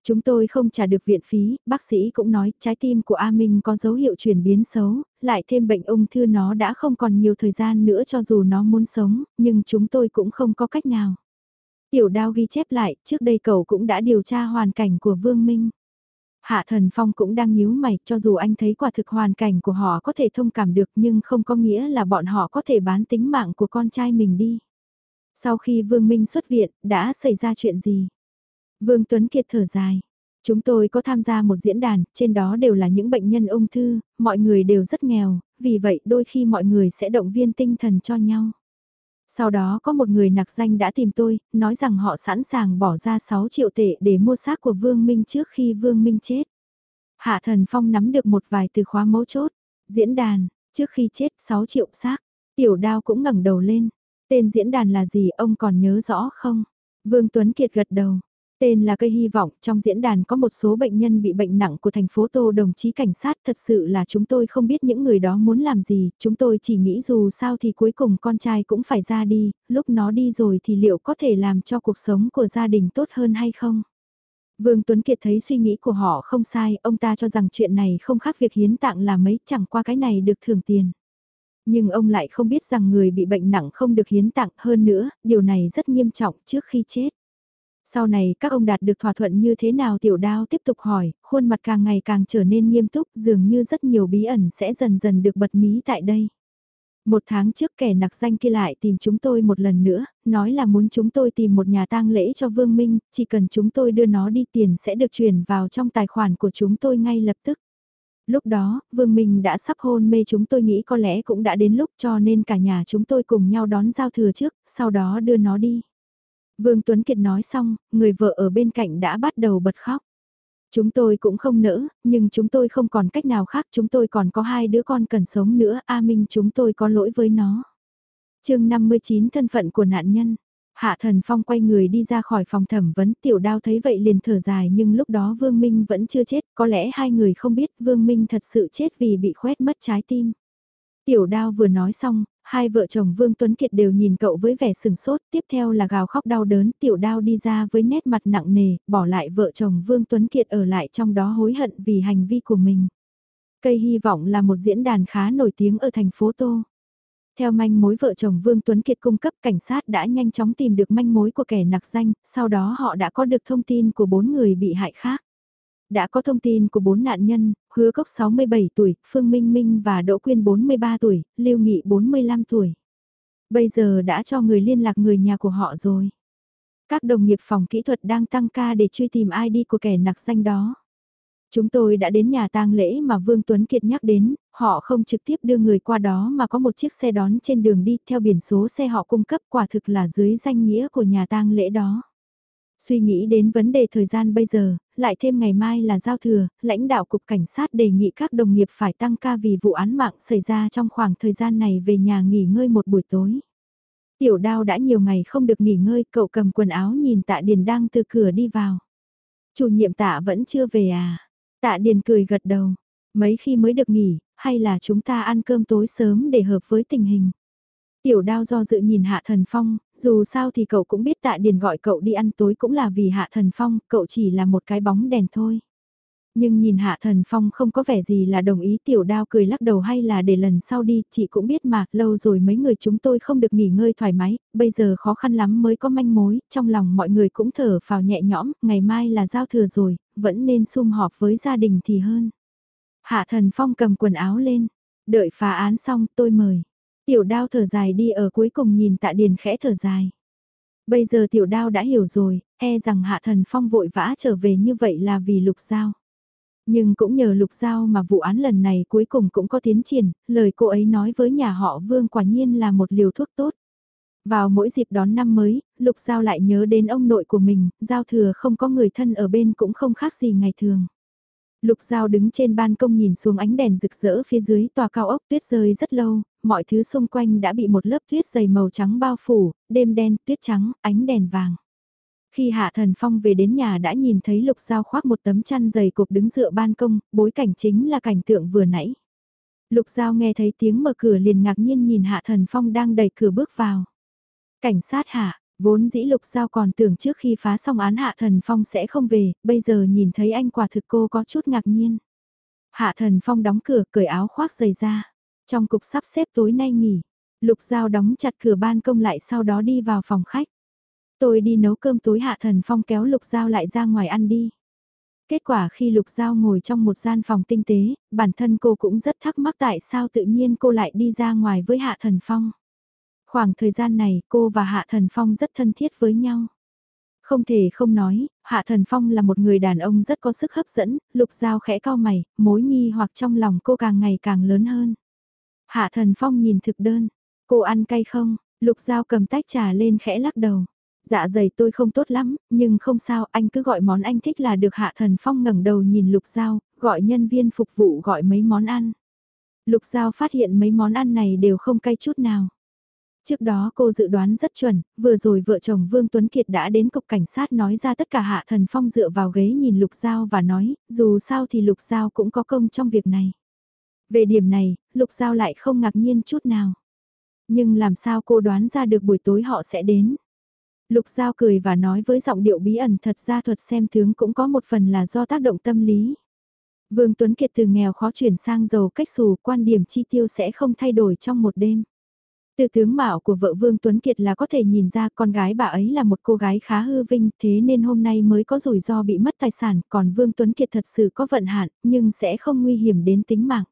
Chúng tôi không trả được viện phí, bác sĩ cũng nói trái tim của A Minh có dấu hiệu chuyển biến xấu, lại thêm bệnh ung thư nó đã không còn nhiều thời gian nữa cho dù nó muốn sống, nhưng chúng tôi cũng không có cách nào. Tiểu đao ghi chép lại, trước đây cậu cũng đã điều tra hoàn cảnh của Vương Minh. Hạ Thần Phong cũng đang nhíu mày, cho dù anh thấy quả thực hoàn cảnh của họ có thể thông cảm được nhưng không có nghĩa là bọn họ có thể bán tính mạng của con trai mình đi. Sau khi Vương Minh xuất viện, đã xảy ra chuyện gì? Vương Tuấn Kiệt thở dài. Chúng tôi có tham gia một diễn đàn, trên đó đều là những bệnh nhân ung thư, mọi người đều rất nghèo, vì vậy đôi khi mọi người sẽ động viên tinh thần cho nhau. Sau đó có một người nặc danh đã tìm tôi, nói rằng họ sẵn sàng bỏ ra 6 triệu tệ để mua xác của Vương Minh trước khi Vương Minh chết. Hạ Thần Phong nắm được một vài từ khóa mấu chốt. Diễn đàn, trước khi chết 6 triệu xác. Tiểu đao cũng ngẩng đầu lên. Tên diễn đàn là gì ông còn nhớ rõ không? Vương Tuấn Kiệt gật đầu. Tên là cây hy vọng, trong diễn đàn có một số bệnh nhân bị bệnh nặng của thành phố Tô đồng chí cảnh sát thật sự là chúng tôi không biết những người đó muốn làm gì, chúng tôi chỉ nghĩ dù sao thì cuối cùng con trai cũng phải ra đi, lúc nó đi rồi thì liệu có thể làm cho cuộc sống của gia đình tốt hơn hay không? Vương Tuấn Kiệt thấy suy nghĩ của họ không sai, ông ta cho rằng chuyện này không khác việc hiến tạng là mấy, chẳng qua cái này được thưởng tiền. Nhưng ông lại không biết rằng người bị bệnh nặng không được hiến tặng hơn nữa, điều này rất nghiêm trọng trước khi chết. Sau này các ông đạt được thỏa thuận như thế nào tiểu đao tiếp tục hỏi, khuôn mặt càng ngày càng trở nên nghiêm túc dường như rất nhiều bí ẩn sẽ dần dần được bật mí tại đây. Một tháng trước kẻ nặc danh kia lại tìm chúng tôi một lần nữa, nói là muốn chúng tôi tìm một nhà tang lễ cho Vương Minh, chỉ cần chúng tôi đưa nó đi tiền sẽ được chuyển vào trong tài khoản của chúng tôi ngay lập tức. Lúc đó, Vương Minh đã sắp hôn mê chúng tôi nghĩ có lẽ cũng đã đến lúc cho nên cả nhà chúng tôi cùng nhau đón giao thừa trước, sau đó đưa nó đi. Vương Tuấn Kiệt nói xong, người vợ ở bên cạnh đã bắt đầu bật khóc. Chúng tôi cũng không nỡ, nhưng chúng tôi không còn cách nào khác, chúng tôi còn có hai đứa con cần sống nữa, A Minh chúng tôi có lỗi với nó. chương 59 thân phận của nạn nhân. Hạ Thần Phong quay người đi ra khỏi phòng thẩm vấn tiểu đao thấy vậy liền thở dài nhưng lúc đó Vương Minh vẫn chưa chết, có lẽ hai người không biết Vương Minh thật sự chết vì bị khoét mất trái tim. Tiểu đao vừa nói xong, hai vợ chồng Vương Tuấn Kiệt đều nhìn cậu với vẻ sừng sốt, tiếp theo là gào khóc đau đớn, tiểu đao đi ra với nét mặt nặng nề, bỏ lại vợ chồng Vương Tuấn Kiệt ở lại trong đó hối hận vì hành vi của mình. Cây hy vọng là một diễn đàn khá nổi tiếng ở thành phố Tô. Theo manh mối vợ chồng Vương Tuấn Kiệt cung cấp cảnh sát đã nhanh chóng tìm được manh mối của kẻ nặc danh, sau đó họ đã có được thông tin của bốn người bị hại khác. Đã có thông tin của bốn nạn nhân, Hứa Cốc 67 tuổi, Phương Minh Minh và Đỗ Quyên 43 tuổi, Lưu Nghị 45 tuổi. Bây giờ đã cho người liên lạc người nhà của họ rồi. Các đồng nghiệp phòng kỹ thuật đang tăng ca để truy tìm ID của kẻ nặc danh đó. Chúng tôi đã đến nhà tang lễ mà Vương Tuấn Kiệt nhắc đến, họ không trực tiếp đưa người qua đó mà có một chiếc xe đón trên đường đi theo biển số xe họ cung cấp quả thực là dưới danh nghĩa của nhà tang lễ đó. Suy nghĩ đến vấn đề thời gian bây giờ, lại thêm ngày mai là giao thừa, lãnh đạo cục cảnh sát đề nghị các đồng nghiệp phải tăng ca vì vụ án mạng xảy ra trong khoảng thời gian này về nhà nghỉ ngơi một buổi tối. Tiểu đao đã nhiều ngày không được nghỉ ngơi, cậu cầm quần áo nhìn tạ điền đang từ cửa đi vào. Chủ nhiệm tạ vẫn chưa về à? Tạ điền cười gật đầu. Mấy khi mới được nghỉ, hay là chúng ta ăn cơm tối sớm để hợp với tình hình? Tiểu đao do dự nhìn Hạ Thần Phong, dù sao thì cậu cũng biết tạ điền gọi cậu đi ăn tối cũng là vì Hạ Thần Phong, cậu chỉ là một cái bóng đèn thôi. Nhưng nhìn Hạ Thần Phong không có vẻ gì là đồng ý tiểu đao cười lắc đầu hay là để lần sau đi, chị cũng biết mà, lâu rồi mấy người chúng tôi không được nghỉ ngơi thoải mái, bây giờ khó khăn lắm mới có manh mối, trong lòng mọi người cũng thở phào nhẹ nhõm, ngày mai là giao thừa rồi, vẫn nên sum họp với gia đình thì hơn. Hạ Thần Phong cầm quần áo lên, đợi phá án xong tôi mời. Tiểu đao thở dài đi ở cuối cùng nhìn tạ điền khẽ thở dài. Bây giờ tiểu đao đã hiểu rồi, e rằng hạ thần phong vội vã trở về như vậy là vì lục giao. Nhưng cũng nhờ lục giao mà vụ án lần này cuối cùng cũng có tiến triển, lời cô ấy nói với nhà họ vương quả nhiên là một liều thuốc tốt. Vào mỗi dịp đón năm mới, lục giao lại nhớ đến ông nội của mình, giao thừa không có người thân ở bên cũng không khác gì ngày thường. Lục Giao đứng trên ban công nhìn xuống ánh đèn rực rỡ phía dưới tòa cao ốc tuyết rơi rất lâu, mọi thứ xung quanh đã bị một lớp tuyết dày màu trắng bao phủ, đêm đen, tuyết trắng, ánh đèn vàng. Khi Hạ Thần Phong về đến nhà đã nhìn thấy Lục Giao khoác một tấm chăn dày cục đứng dựa ban công, bối cảnh chính là cảnh tượng vừa nãy. Lục Giao nghe thấy tiếng mở cửa liền ngạc nhiên nhìn Hạ Thần Phong đang đẩy cửa bước vào. Cảnh sát Hạ, vốn dĩ Lục Giao còn tưởng trước khi phá xong án Hạ Thần Phong sẽ không về, bây giờ nhìn thấy anh quả thực cô có chút ngạc nhiên. Hạ Thần Phong đóng cửa cởi áo khoác giày ra. Trong cục sắp xếp tối nay nghỉ, Lục Giao đóng chặt cửa ban công lại sau đó đi vào phòng khách. Tôi đi nấu cơm tối Hạ Thần Phong kéo Lục Giao lại ra ngoài ăn đi. Kết quả khi Lục Giao ngồi trong một gian phòng tinh tế, bản thân cô cũng rất thắc mắc tại sao tự nhiên cô lại đi ra ngoài với Hạ Thần Phong. Khoảng thời gian này cô và Hạ Thần Phong rất thân thiết với nhau. Không thể không nói, Hạ Thần Phong là một người đàn ông rất có sức hấp dẫn, Lục Giao khẽ cao mày, mối nghi hoặc trong lòng cô càng ngày càng lớn hơn. Hạ Thần Phong nhìn thực đơn, cô ăn cay không? Lục Giao cầm tách trà lên khẽ lắc đầu. Dạ dày tôi không tốt lắm, nhưng không sao, anh cứ gọi món anh thích là được Hạ Thần Phong ngẩng đầu nhìn Lục Giao, gọi nhân viên phục vụ gọi mấy món ăn. Lục Giao phát hiện mấy món ăn này đều không cay chút nào. Trước đó cô dự đoán rất chuẩn, vừa rồi vợ chồng Vương Tuấn Kiệt đã đến cục cảnh sát nói ra tất cả Hạ Thần Phong dựa vào ghế nhìn Lục Giao và nói, dù sao thì Lục Giao cũng có công trong việc này. Về điểm này, Lục Giao lại không ngạc nhiên chút nào. Nhưng làm sao cô đoán ra được buổi tối họ sẽ đến? Lục Giao cười và nói với giọng điệu bí ẩn thật ra thuật xem tướng cũng có một phần là do tác động tâm lý. Vương Tuấn Kiệt từ nghèo khó chuyển sang giàu cách xù quan điểm chi tiêu sẽ không thay đổi trong một đêm. Từ tướng mạo của vợ Vương Tuấn Kiệt là có thể nhìn ra con gái bà ấy là một cô gái khá hư vinh thế nên hôm nay mới có rủi ro bị mất tài sản còn Vương Tuấn Kiệt thật sự có vận hạn nhưng sẽ không nguy hiểm đến tính mạng.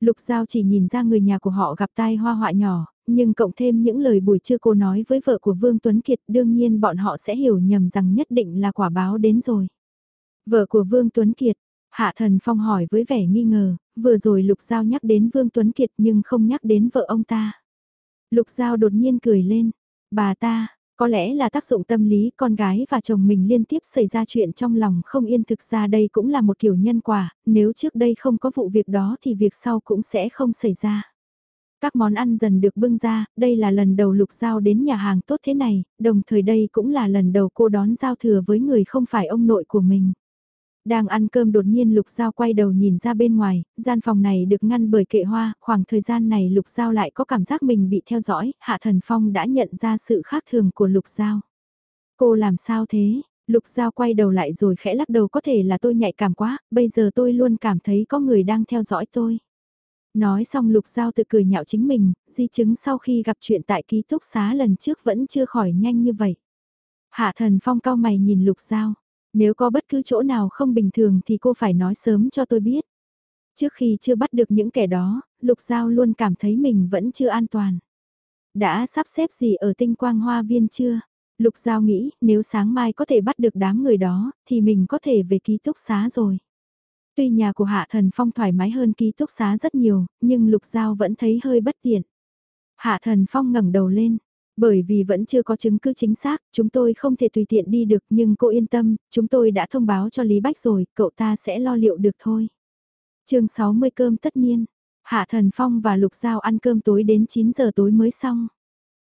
Lục Giao chỉ nhìn ra người nhà của họ gặp tai hoa họa nhỏ, nhưng cộng thêm những lời buổi trưa cô nói với vợ của Vương Tuấn Kiệt đương nhiên bọn họ sẽ hiểu nhầm rằng nhất định là quả báo đến rồi. Vợ của Vương Tuấn Kiệt, Hạ Thần Phong hỏi với vẻ nghi ngờ, vừa rồi Lục Giao nhắc đến Vương Tuấn Kiệt nhưng không nhắc đến vợ ông ta. Lục Giao đột nhiên cười lên, bà ta, có lẽ là tác dụng tâm lý con gái và chồng mình liên tiếp xảy ra chuyện trong lòng không yên thực ra đây cũng là một kiểu nhân quả, nếu trước đây không có vụ việc đó thì việc sau cũng sẽ không xảy ra. Các món ăn dần được bưng ra, đây là lần đầu Lục Giao đến nhà hàng tốt thế này, đồng thời đây cũng là lần đầu cô đón giao thừa với người không phải ông nội của mình. Đang ăn cơm đột nhiên Lục Giao quay đầu nhìn ra bên ngoài, gian phòng này được ngăn bởi kệ hoa, khoảng thời gian này Lục Giao lại có cảm giác mình bị theo dõi, Hạ Thần Phong đã nhận ra sự khác thường của Lục Giao. Cô làm sao thế? Lục Giao quay đầu lại rồi khẽ lắc đầu có thể là tôi nhạy cảm quá, bây giờ tôi luôn cảm thấy có người đang theo dõi tôi. Nói xong Lục Giao tự cười nhạo chính mình, di chứng sau khi gặp chuyện tại ký túc xá lần trước vẫn chưa khỏi nhanh như vậy. Hạ Thần Phong cao mày nhìn Lục Giao. Nếu có bất cứ chỗ nào không bình thường thì cô phải nói sớm cho tôi biết. Trước khi chưa bắt được những kẻ đó, Lục Giao luôn cảm thấy mình vẫn chưa an toàn. Đã sắp xếp gì ở tinh quang hoa viên chưa? Lục Giao nghĩ nếu sáng mai có thể bắt được đám người đó thì mình có thể về ký túc xá rồi. Tuy nhà của Hạ Thần Phong thoải mái hơn ký túc xá rất nhiều, nhưng Lục Giao vẫn thấy hơi bất tiện. Hạ Thần Phong ngẩng đầu lên, bởi vì vẫn chưa có chứng cứ chính xác, chúng tôi không thể tùy tiện đi được nhưng cô yên tâm, chúng tôi đã thông báo cho Lý Bách rồi, cậu ta sẽ lo liệu được thôi. chương 60 cơm tất niên, Hạ Thần Phong và Lục Giao ăn cơm tối đến 9 giờ tối mới xong.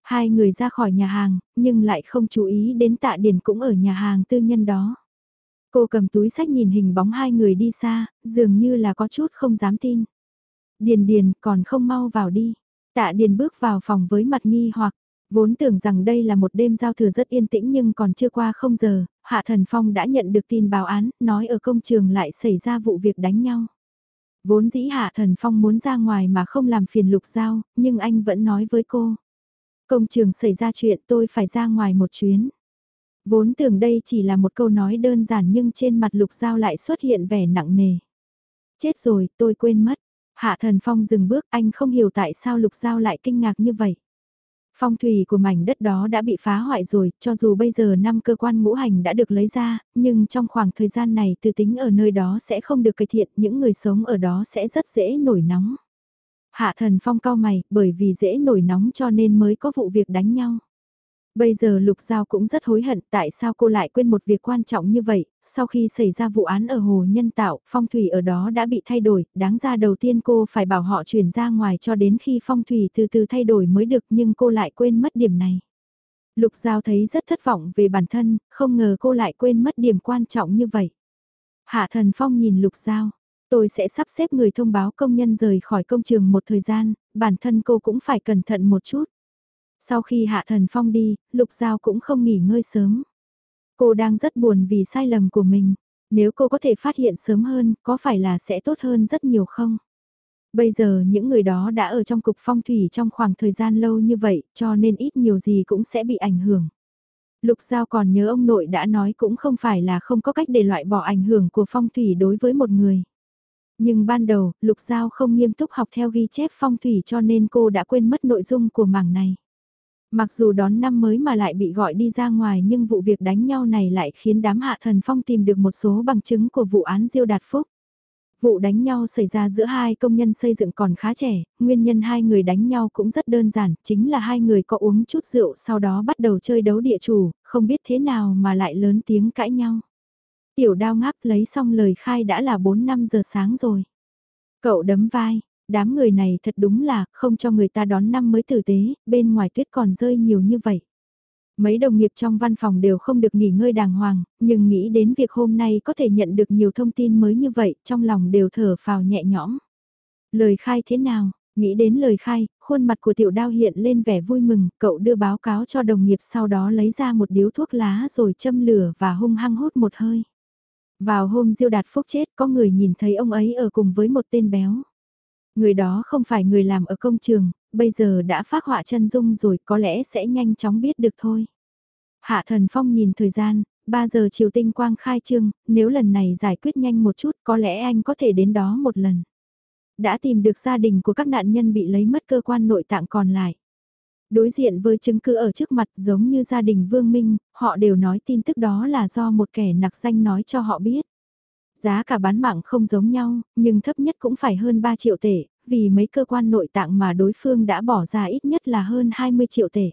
Hai người ra khỏi nhà hàng, nhưng lại không chú ý đến tạ điển cũng ở nhà hàng tư nhân đó. Cô cầm túi sách nhìn hình bóng hai người đi xa, dường như là có chút không dám tin. Điền điền còn không mau vào đi. Tạ điền bước vào phòng với mặt nghi hoặc, Vốn tưởng rằng đây là một đêm giao thừa rất yên tĩnh nhưng còn chưa qua không giờ, Hạ Thần Phong đã nhận được tin báo án, nói ở công trường lại xảy ra vụ việc đánh nhau. Vốn dĩ Hạ Thần Phong muốn ra ngoài mà không làm phiền lục giao, nhưng anh vẫn nói với cô. Công trường xảy ra chuyện tôi phải ra ngoài một chuyến. Vốn tưởng đây chỉ là một câu nói đơn giản nhưng trên mặt lục giao lại xuất hiện vẻ nặng nề. Chết rồi, tôi quên mất. Hạ Thần Phong dừng bước anh không hiểu tại sao lục giao lại kinh ngạc như vậy. Phong thủy của mảnh đất đó đã bị phá hoại rồi, cho dù bây giờ năm cơ quan ngũ hành đã được lấy ra, nhưng trong khoảng thời gian này từ tính ở nơi đó sẽ không được cải thiện, những người sống ở đó sẽ rất dễ nổi nóng. Hạ thần phong cao mày, bởi vì dễ nổi nóng cho nên mới có vụ việc đánh nhau. Bây giờ Lục Giao cũng rất hối hận tại sao cô lại quên một việc quan trọng như vậy, sau khi xảy ra vụ án ở Hồ Nhân Tạo, phong thủy ở đó đã bị thay đổi, đáng ra đầu tiên cô phải bảo họ chuyển ra ngoài cho đến khi phong thủy từ từ thay đổi mới được nhưng cô lại quên mất điểm này. Lục Giao thấy rất thất vọng về bản thân, không ngờ cô lại quên mất điểm quan trọng như vậy. Hạ Thần Phong nhìn Lục Giao, tôi sẽ sắp xếp người thông báo công nhân rời khỏi công trường một thời gian, bản thân cô cũng phải cẩn thận một chút. Sau khi Hạ Thần Phong đi, Lục Giao cũng không nghỉ ngơi sớm. Cô đang rất buồn vì sai lầm của mình. Nếu cô có thể phát hiện sớm hơn, có phải là sẽ tốt hơn rất nhiều không? Bây giờ những người đó đã ở trong cục phong thủy trong khoảng thời gian lâu như vậy, cho nên ít nhiều gì cũng sẽ bị ảnh hưởng. Lục Giao còn nhớ ông nội đã nói cũng không phải là không có cách để loại bỏ ảnh hưởng của phong thủy đối với một người. Nhưng ban đầu, Lục Giao không nghiêm túc học theo ghi chép phong thủy cho nên cô đã quên mất nội dung của mảng này. Mặc dù đón năm mới mà lại bị gọi đi ra ngoài nhưng vụ việc đánh nhau này lại khiến đám hạ thần phong tìm được một số bằng chứng của vụ án Diêu Đạt Phúc. Vụ đánh nhau xảy ra giữa hai công nhân xây dựng còn khá trẻ, nguyên nhân hai người đánh nhau cũng rất đơn giản, chính là hai người có uống chút rượu sau đó bắt đầu chơi đấu địa chủ, không biết thế nào mà lại lớn tiếng cãi nhau. Tiểu đao ngáp lấy xong lời khai đã là 4-5 giờ sáng rồi. Cậu đấm vai, đám người này thật đúng là không cho người ta đón năm mới tử tế, bên ngoài tuyết còn rơi nhiều như vậy. Mấy đồng nghiệp trong văn phòng đều không được nghỉ ngơi đàng hoàng, nhưng nghĩ đến việc hôm nay có thể nhận được nhiều thông tin mới như vậy, trong lòng đều thở phào nhẹ nhõm. Lời khai thế nào? Nghĩ đến lời khai, khuôn mặt của tiểu đao hiện lên vẻ vui mừng, cậu đưa báo cáo cho đồng nghiệp sau đó lấy ra một điếu thuốc lá rồi châm lửa và hung hăng hút một hơi. Vào hôm Diêu Đạt Phúc chết có người nhìn thấy ông ấy ở cùng với một tên béo. Người đó không phải người làm ở công trường, bây giờ đã phát họa chân dung rồi có lẽ sẽ nhanh chóng biết được thôi. Hạ Thần Phong nhìn thời gian, 3 giờ chiều tinh quang khai trương, nếu lần này giải quyết nhanh một chút có lẽ anh có thể đến đó một lần. Đã tìm được gia đình của các nạn nhân bị lấy mất cơ quan nội tạng còn lại. Đối diện với chứng cứ ở trước mặt giống như gia đình Vương Minh, họ đều nói tin tức đó là do một kẻ nặc danh nói cho họ biết. Giá cả bán mạng không giống nhau, nhưng thấp nhất cũng phải hơn 3 triệu tệ, vì mấy cơ quan nội tạng mà đối phương đã bỏ ra ít nhất là hơn 20 triệu tệ.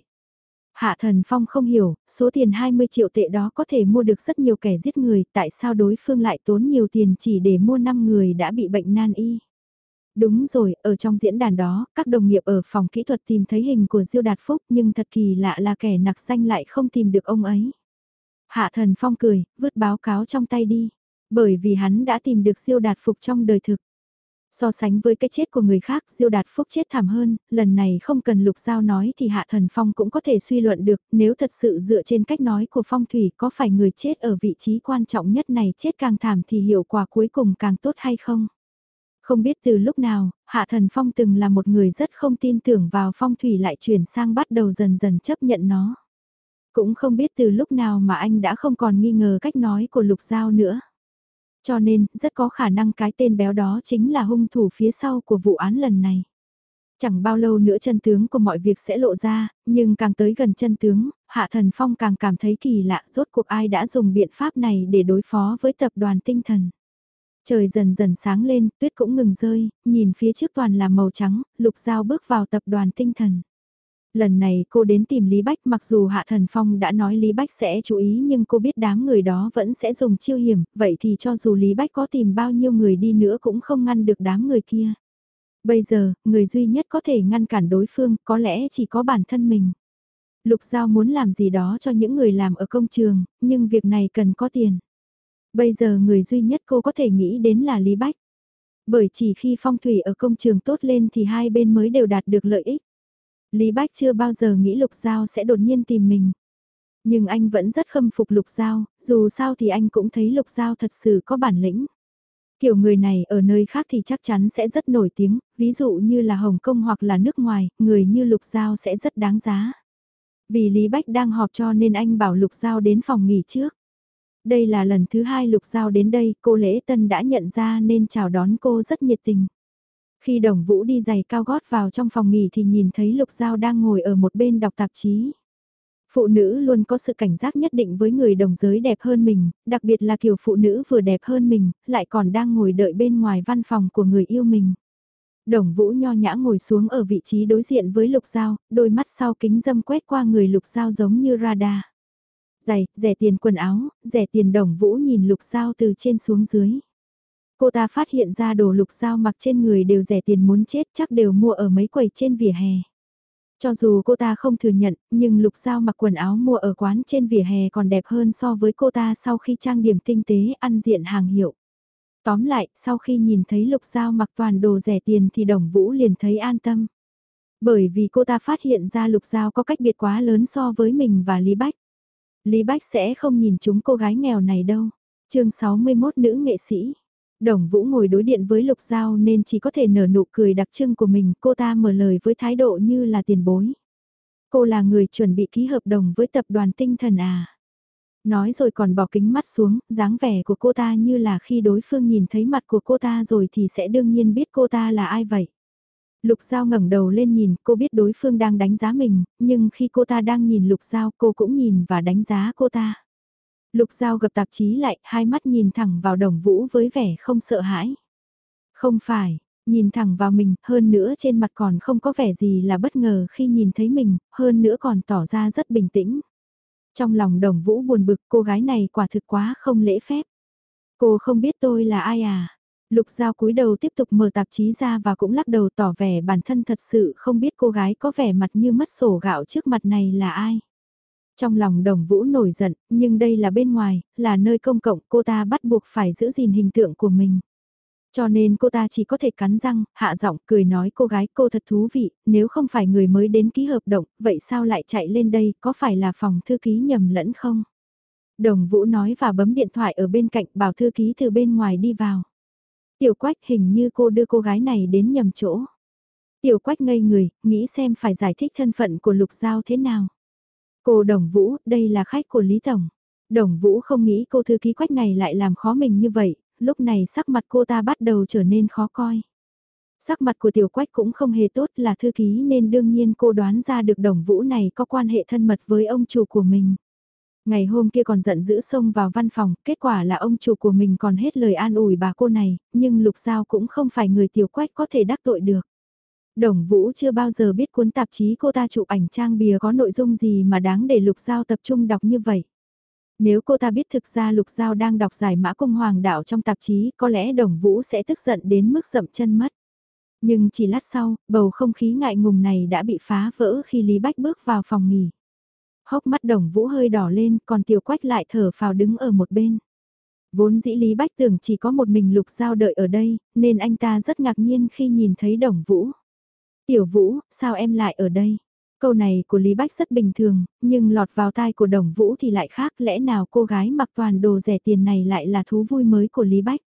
Hạ Thần Phong không hiểu, số tiền 20 triệu tệ đó có thể mua được rất nhiều kẻ giết người, tại sao đối phương lại tốn nhiều tiền chỉ để mua 5 người đã bị bệnh nan y. Đúng rồi, ở trong diễn đàn đó, các đồng nghiệp ở phòng kỹ thuật tìm thấy hình của Diêu Đạt Phúc nhưng thật kỳ lạ là kẻ nặc danh lại không tìm được ông ấy. Hạ Thần Phong cười, vứt báo cáo trong tay đi. Bởi vì hắn đã tìm được siêu đạt phục trong đời thực. So sánh với cái chết của người khác, Diêu Đạt Phúc chết thảm hơn, lần này không cần Lục Giao nói thì Hạ Thần Phong cũng có thể suy luận được, nếu thật sự dựa trên cách nói của Phong Thủy có phải người chết ở vị trí quan trọng nhất này chết càng thảm thì hiệu quả cuối cùng càng tốt hay không? Không biết từ lúc nào, Hạ Thần Phong từng là một người rất không tin tưởng vào Phong Thủy lại chuyển sang bắt đầu dần dần chấp nhận nó. Cũng không biết từ lúc nào mà anh đã không còn nghi ngờ cách nói của Lục Giao nữa. Cho nên, rất có khả năng cái tên béo đó chính là hung thủ phía sau của vụ án lần này. Chẳng bao lâu nữa chân tướng của mọi việc sẽ lộ ra, nhưng càng tới gần chân tướng, Hạ Thần Phong càng cảm thấy kỳ lạ rốt cuộc ai đã dùng biện pháp này để đối phó với tập đoàn tinh thần. Trời dần dần sáng lên, tuyết cũng ngừng rơi, nhìn phía trước toàn là màu trắng, lục dao bước vào tập đoàn tinh thần. Lần này cô đến tìm Lý Bách mặc dù Hạ Thần Phong đã nói Lý Bách sẽ chú ý nhưng cô biết đám người đó vẫn sẽ dùng chiêu hiểm, vậy thì cho dù Lý Bách có tìm bao nhiêu người đi nữa cũng không ngăn được đám người kia. Bây giờ, người duy nhất có thể ngăn cản đối phương có lẽ chỉ có bản thân mình. Lục Giao muốn làm gì đó cho những người làm ở công trường, nhưng việc này cần có tiền. Bây giờ người duy nhất cô có thể nghĩ đến là Lý Bách. Bởi chỉ khi phong thủy ở công trường tốt lên thì hai bên mới đều đạt được lợi ích. Lý Bách chưa bao giờ nghĩ Lục Giao sẽ đột nhiên tìm mình. Nhưng anh vẫn rất khâm phục Lục Giao, dù sao thì anh cũng thấy Lục Giao thật sự có bản lĩnh. Kiểu người này ở nơi khác thì chắc chắn sẽ rất nổi tiếng, ví dụ như là Hồng Kông hoặc là nước ngoài, người như Lục Giao sẽ rất đáng giá. Vì Lý Bách đang họp cho nên anh bảo Lục Giao đến phòng nghỉ trước. Đây là lần thứ hai Lục Giao đến đây, cô Lễ Tân đã nhận ra nên chào đón cô rất nhiệt tình. Khi đồng vũ đi giày cao gót vào trong phòng nghỉ thì nhìn thấy Lục Giao đang ngồi ở một bên đọc tạp chí. Phụ nữ luôn có sự cảnh giác nhất định với người đồng giới đẹp hơn mình, đặc biệt là kiểu phụ nữ vừa đẹp hơn mình, lại còn đang ngồi đợi bên ngoài văn phòng của người yêu mình. Đồng Vũ nho nhã ngồi xuống ở vị trí đối diện với Lục Giao, đôi mắt sau kính dâm quét qua người Lục Giao giống như radar. Giày, rẻ tiền quần áo, rẻ tiền Đồng Vũ nhìn Lục Giao từ trên xuống dưới. Cô ta phát hiện ra đồ Lục Giao mặc trên người đều rẻ tiền muốn chết chắc đều mua ở mấy quầy trên vỉa hè. Cho dù cô ta không thừa nhận, nhưng Lục Giao mặc quần áo mua ở quán trên vỉa hè còn đẹp hơn so với cô ta sau khi trang điểm tinh tế ăn diện hàng hiệu. Tóm lại, sau khi nhìn thấy Lục Giao mặc toàn đồ rẻ tiền thì Đồng Vũ liền thấy an tâm. Bởi vì cô ta phát hiện ra Lục Giao có cách biệt quá lớn so với mình và Lý Bách. Lý Bách sẽ không nhìn chúng cô gái nghèo này đâu. chương 61 nữ nghệ sĩ. Đồng Vũ ngồi đối điện với Lục Giao nên chỉ có thể nở nụ cười đặc trưng của mình, cô ta mở lời với thái độ như là tiền bối. Cô là người chuẩn bị ký hợp đồng với tập đoàn tinh thần à. Nói rồi còn bỏ kính mắt xuống, dáng vẻ của cô ta như là khi đối phương nhìn thấy mặt của cô ta rồi thì sẽ đương nhiên biết cô ta là ai vậy. Lục Giao ngẩng đầu lên nhìn, cô biết đối phương đang đánh giá mình, nhưng khi cô ta đang nhìn Lục Giao cô cũng nhìn và đánh giá cô ta. Lục Giao gặp tạp chí lại, hai mắt nhìn thẳng vào đồng vũ với vẻ không sợ hãi. Không phải, nhìn thẳng vào mình, hơn nữa trên mặt còn không có vẻ gì là bất ngờ khi nhìn thấy mình, hơn nữa còn tỏ ra rất bình tĩnh. Trong lòng đồng vũ buồn bực cô gái này quả thực quá không lễ phép. Cô không biết tôi là ai à? Lục Giao cúi đầu tiếp tục mở tạp chí ra và cũng lắc đầu tỏ vẻ bản thân thật sự không biết cô gái có vẻ mặt như mất sổ gạo trước mặt này là ai. Trong lòng đồng vũ nổi giận, nhưng đây là bên ngoài, là nơi công cộng cô ta bắt buộc phải giữ gìn hình tượng của mình. Cho nên cô ta chỉ có thể cắn răng, hạ giọng cười nói cô gái cô thật thú vị, nếu không phải người mới đến ký hợp đồng, vậy sao lại chạy lên đây, có phải là phòng thư ký nhầm lẫn không? Đồng Vũ nói và bấm điện thoại ở bên cạnh bảo thư ký từ bên ngoài đi vào. Tiểu Quách hình như cô đưa cô gái này đến nhầm chỗ. Tiểu Quách ngây người, nghĩ xem phải giải thích thân phận của Lục Giao thế nào. Cô Đồng Vũ, đây là khách của Lý Tổng. Đồng Vũ không nghĩ cô thư ký Quách này lại làm khó mình như vậy, lúc này sắc mặt cô ta bắt đầu trở nên khó coi. Sắc mặt của Tiểu Quách cũng không hề tốt là thư ký nên đương nhiên cô đoán ra được Đồng Vũ này có quan hệ thân mật với ông chủ của mình. Ngày hôm kia còn giận dữ xông vào văn phòng, kết quả là ông chủ của mình còn hết lời an ủi bà cô này, nhưng Lục Giao cũng không phải người Tiểu Quách có thể đắc tội được. Đồng Vũ chưa bao giờ biết cuốn tạp chí cô ta chụp ảnh trang bìa có nội dung gì mà đáng để Lục Giao tập trung đọc như vậy. Nếu cô ta biết thực ra Lục Giao đang đọc giải mã cung hoàng đạo trong tạp chí có lẽ Đồng Vũ sẽ tức giận đến mức dậm chân mất. Nhưng chỉ lát sau, bầu không khí ngại ngùng này đã bị phá vỡ khi Lý Bách bước vào phòng nghỉ. Hốc mắt Đồng Vũ hơi đỏ lên còn Tiểu Quách lại thở phào đứng ở một bên. Vốn dĩ Lý Bách tưởng chỉ có một mình Lục Giao đợi ở đây, nên anh ta rất ngạc nhiên khi nhìn thấy Đồng Vũ. Tiểu Vũ, sao em lại ở đây? Câu này của Lý Bách rất bình thường, nhưng lọt vào tai của Đồng Vũ thì lại khác lẽ nào cô gái mặc toàn đồ rẻ tiền này lại là thú vui mới của Lý Bách.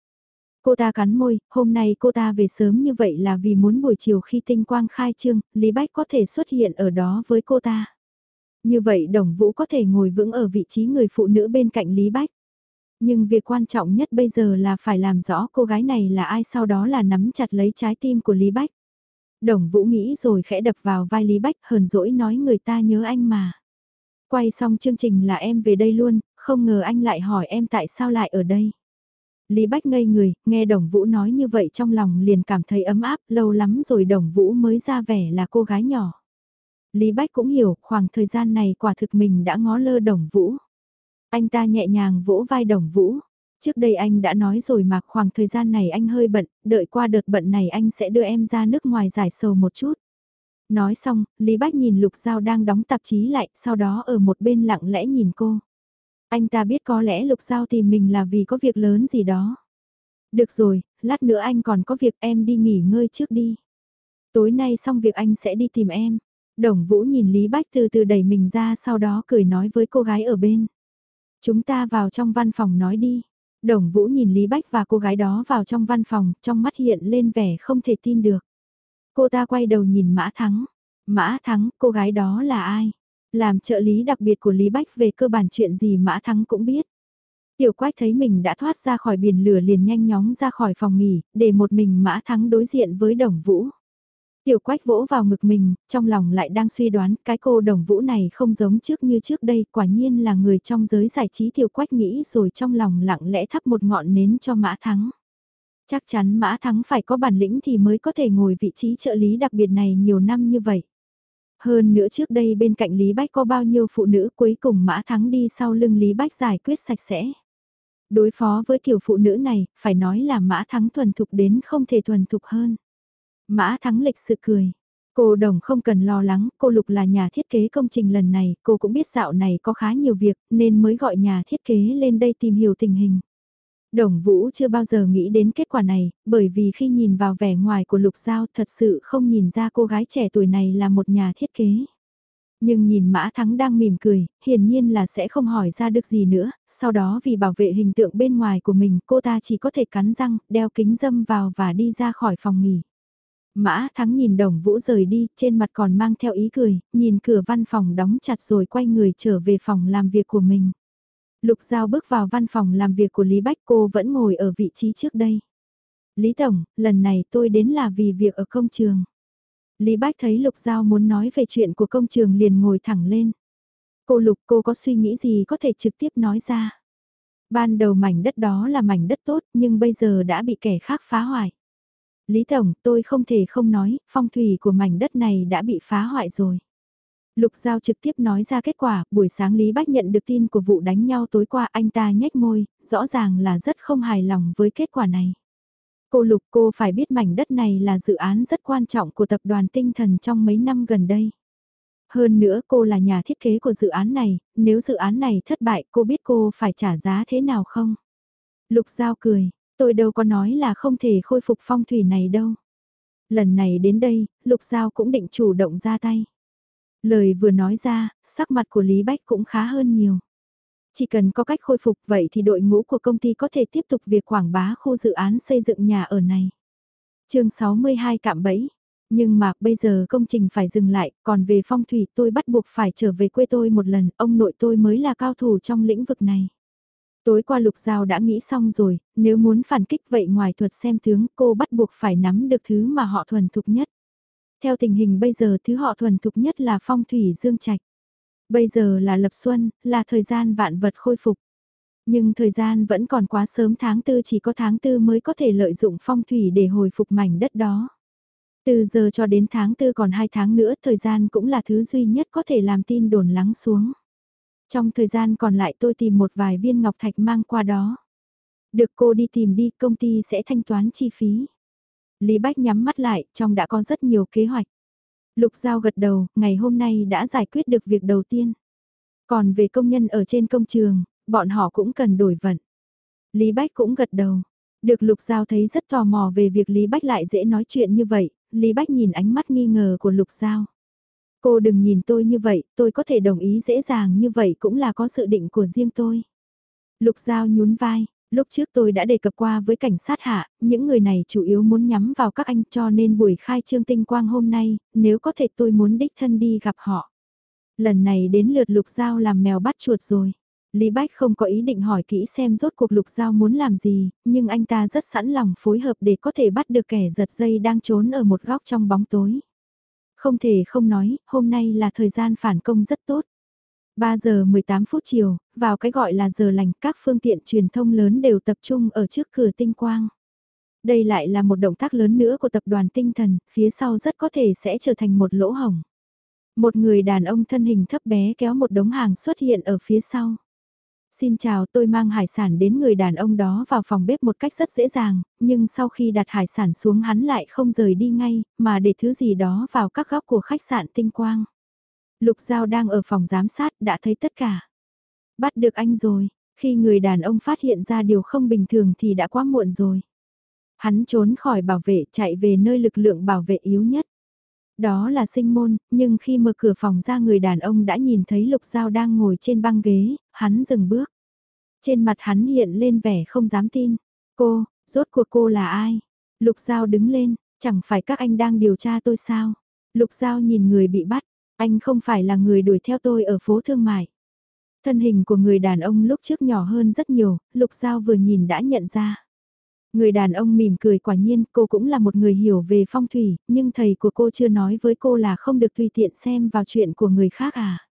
Cô ta cắn môi, hôm nay cô ta về sớm như vậy là vì muốn buổi chiều khi tinh quang khai trương, Lý Bách có thể xuất hiện ở đó với cô ta. Như vậy Đồng Vũ có thể ngồi vững ở vị trí người phụ nữ bên cạnh Lý Bách. Nhưng việc quan trọng nhất bây giờ là phải làm rõ cô gái này là ai sau đó là nắm chặt lấy trái tim của Lý Bách. Đồng Vũ nghĩ rồi khẽ đập vào vai Lý Bách hờn dỗi nói người ta nhớ anh mà. Quay xong chương trình là em về đây luôn, không ngờ anh lại hỏi em tại sao lại ở đây. Lý Bách ngây người, nghe Đồng Vũ nói như vậy trong lòng liền cảm thấy ấm áp, lâu lắm rồi Đồng Vũ mới ra vẻ là cô gái nhỏ. Lý Bách cũng hiểu, khoảng thời gian này quả thực mình đã ngó lơ Đồng Vũ. Anh ta nhẹ nhàng vỗ vai Đồng Vũ, Trước đây anh đã nói rồi mà khoảng thời gian này anh hơi bận, đợi qua đợt bận này anh sẽ đưa em ra nước ngoài giải sầu một chút. Nói xong, Lý Bách nhìn Lục Giao đang đóng tạp chí lại, sau đó ở một bên lặng lẽ nhìn cô. Anh ta biết có lẽ Lục Giao tìm mình là vì có việc lớn gì đó. Được rồi, lát nữa anh còn có việc em đi nghỉ ngơi trước đi. Tối nay xong việc anh sẽ đi tìm em. Đồng Vũ nhìn Lý Bách từ từ đẩy mình ra sau đó cười nói với cô gái ở bên. Chúng ta vào trong văn phòng nói đi. Đồng Vũ nhìn Lý Bách và cô gái đó vào trong văn phòng, trong mắt hiện lên vẻ không thể tin được. Cô ta quay đầu nhìn Mã Thắng. Mã Thắng, cô gái đó là ai? Làm trợ lý đặc biệt của Lý Bách về cơ bản chuyện gì Mã Thắng cũng biết. Tiểu Quách thấy mình đã thoát ra khỏi biển lửa liền nhanh nhóng ra khỏi phòng nghỉ, để một mình Mã Thắng đối diện với Đồng Vũ. Tiểu quách vỗ vào ngực mình, trong lòng lại đang suy đoán cái cô đồng vũ này không giống trước như trước đây, quả nhiên là người trong giới giải trí tiểu quách nghĩ rồi trong lòng lặng lẽ thắp một ngọn nến cho mã thắng. Chắc chắn Mã Thắng phải có bản lĩnh thì mới có thể ngồi vị trí trợ lý đặc biệt này nhiều năm như vậy. Hơn nữa trước đây bên cạnh Lý Bách có bao nhiêu phụ nữ cuối cùng Mã Thắng đi sau lưng Lý Bách giải quyết sạch sẽ. Đối phó với kiểu phụ nữ này, phải nói là Mã Thắng thuần thục đến không thể thuần thục hơn. Mã Thắng lịch sự cười. Cô Đồng không cần lo lắng, cô Lục là nhà thiết kế công trình lần này, cô cũng biết dạo này có khá nhiều việc, nên mới gọi nhà thiết kế lên đây tìm hiểu tình hình. Đồng Vũ chưa bao giờ nghĩ đến kết quả này, bởi vì khi nhìn vào vẻ ngoài của Lục Giao thật sự không nhìn ra cô gái trẻ tuổi này là một nhà thiết kế. Nhưng nhìn Mã Thắng đang mỉm cười, hiển nhiên là sẽ không hỏi ra được gì nữa, sau đó vì bảo vệ hình tượng bên ngoài của mình cô ta chỉ có thể cắn răng, đeo kính dâm vào và đi ra khỏi phòng nghỉ. Mã Thắng nhìn Đồng Vũ rời đi, trên mặt còn mang theo ý cười, nhìn cửa văn phòng đóng chặt rồi quay người trở về phòng làm việc của mình. Lục Giao bước vào văn phòng làm việc của Lý Bách cô vẫn ngồi ở vị trí trước đây. Lý Tổng, lần này tôi đến là vì việc ở công trường. Lý Bách thấy Lục Giao muốn nói về chuyện của công trường liền ngồi thẳng lên. Cô Lục cô có suy nghĩ gì có thể trực tiếp nói ra. Ban đầu mảnh đất đó là mảnh đất tốt nhưng bây giờ đã bị kẻ khác phá hoại. Lý Tổng, tôi không thể không nói, phong thủy của mảnh đất này đã bị phá hoại rồi. Lục Giao trực tiếp nói ra kết quả, buổi sáng Lý Bách nhận được tin của vụ đánh nhau tối qua anh ta nhếch môi, rõ ràng là rất không hài lòng với kết quả này. Cô Lục cô phải biết mảnh đất này là dự án rất quan trọng của tập đoàn tinh thần trong mấy năm gần đây. Hơn nữa cô là nhà thiết kế của dự án này, nếu dự án này thất bại cô biết cô phải trả giá thế nào không? Lục Giao cười, tôi đâu có nói là không thể khôi phục phong thủy này đâu. Lần này đến đây, Lục Giao cũng định chủ động ra tay. Lời vừa nói ra, sắc mặt của Lý Bách cũng khá hơn nhiều. Chỉ cần có cách khôi phục vậy thì đội ngũ của công ty có thể tiếp tục việc quảng bá khu dự án xây dựng nhà ở này. chương 62 cạm bẫy. Nhưng mà bây giờ công trình phải dừng lại, còn về phong thủy tôi bắt buộc phải trở về quê tôi một lần, ông nội tôi mới là cao thủ trong lĩnh vực này. Tối qua lục giao đã nghĩ xong rồi, nếu muốn phản kích vậy ngoài thuật xem tướng cô bắt buộc phải nắm được thứ mà họ thuần thục nhất. Theo tình hình bây giờ thứ họ thuần thục nhất là phong thủy dương trạch. Bây giờ là lập xuân, là thời gian vạn vật khôi phục. Nhưng thời gian vẫn còn quá sớm tháng tư chỉ có tháng tư mới có thể lợi dụng phong thủy để hồi phục mảnh đất đó. Từ giờ cho đến tháng tư còn 2 tháng nữa thời gian cũng là thứ duy nhất có thể làm tin đồn lắng xuống. Trong thời gian còn lại tôi tìm một vài viên ngọc thạch mang qua đó. Được cô đi tìm đi công ty sẽ thanh toán chi phí. Lý Bách nhắm mắt lại, trong đã có rất nhiều kế hoạch. Lục Giao gật đầu, ngày hôm nay đã giải quyết được việc đầu tiên. Còn về công nhân ở trên công trường, bọn họ cũng cần đổi vận. Lý Bách cũng gật đầu. Được Lục Giao thấy rất tò mò về việc Lý Bách lại dễ nói chuyện như vậy, Lý Bách nhìn ánh mắt nghi ngờ của Lục Giao. Cô đừng nhìn tôi như vậy, tôi có thể đồng ý dễ dàng như vậy cũng là có sự định của riêng tôi. Lục Giao nhún vai, Lúc trước tôi đã đề cập qua với cảnh sát hạ, những người này chủ yếu muốn nhắm vào các anh cho nên buổi khai trương tinh quang hôm nay, nếu có thể tôi muốn đích thân đi gặp họ. Lần này đến lượt lục giao làm mèo bắt chuột rồi. Lý Bách không có ý định hỏi kỹ xem rốt cuộc lục giao muốn làm gì, nhưng anh ta rất sẵn lòng phối hợp để có thể bắt được kẻ giật dây đang trốn ở một góc trong bóng tối. Không thể không nói, hôm nay là thời gian phản công rất tốt. 3 giờ 18 phút chiều, vào cái gọi là giờ lành, các phương tiện truyền thông lớn đều tập trung ở trước cửa tinh quang. Đây lại là một động tác lớn nữa của tập đoàn tinh thần, phía sau rất có thể sẽ trở thành một lỗ hổng. Một người đàn ông thân hình thấp bé kéo một đống hàng xuất hiện ở phía sau. Xin chào tôi mang hải sản đến người đàn ông đó vào phòng bếp một cách rất dễ dàng, nhưng sau khi đặt hải sản xuống hắn lại không rời đi ngay, mà để thứ gì đó vào các góc của khách sạn tinh quang. Lục Giao đang ở phòng giám sát đã thấy tất cả. Bắt được anh rồi, khi người đàn ông phát hiện ra điều không bình thường thì đã quá muộn rồi. Hắn trốn khỏi bảo vệ chạy về nơi lực lượng bảo vệ yếu nhất. Đó là sinh môn, nhưng khi mở cửa phòng ra người đàn ông đã nhìn thấy Lục Giao đang ngồi trên băng ghế, hắn dừng bước. Trên mặt hắn hiện lên vẻ không dám tin. Cô, rốt cuộc cô là ai? Lục Giao đứng lên, chẳng phải các anh đang điều tra tôi sao? Lục Giao nhìn người bị bắt, anh không phải là người đuổi theo tôi ở phố thương mại. Thân hình của người đàn ông lúc trước nhỏ hơn rất nhiều, Lục Giao vừa nhìn đã nhận ra. Người đàn ông mỉm cười quả nhiên cô cũng là một người hiểu về phong thủy, nhưng thầy của cô chưa nói với cô là không được tùy tiện xem vào chuyện của người khác à.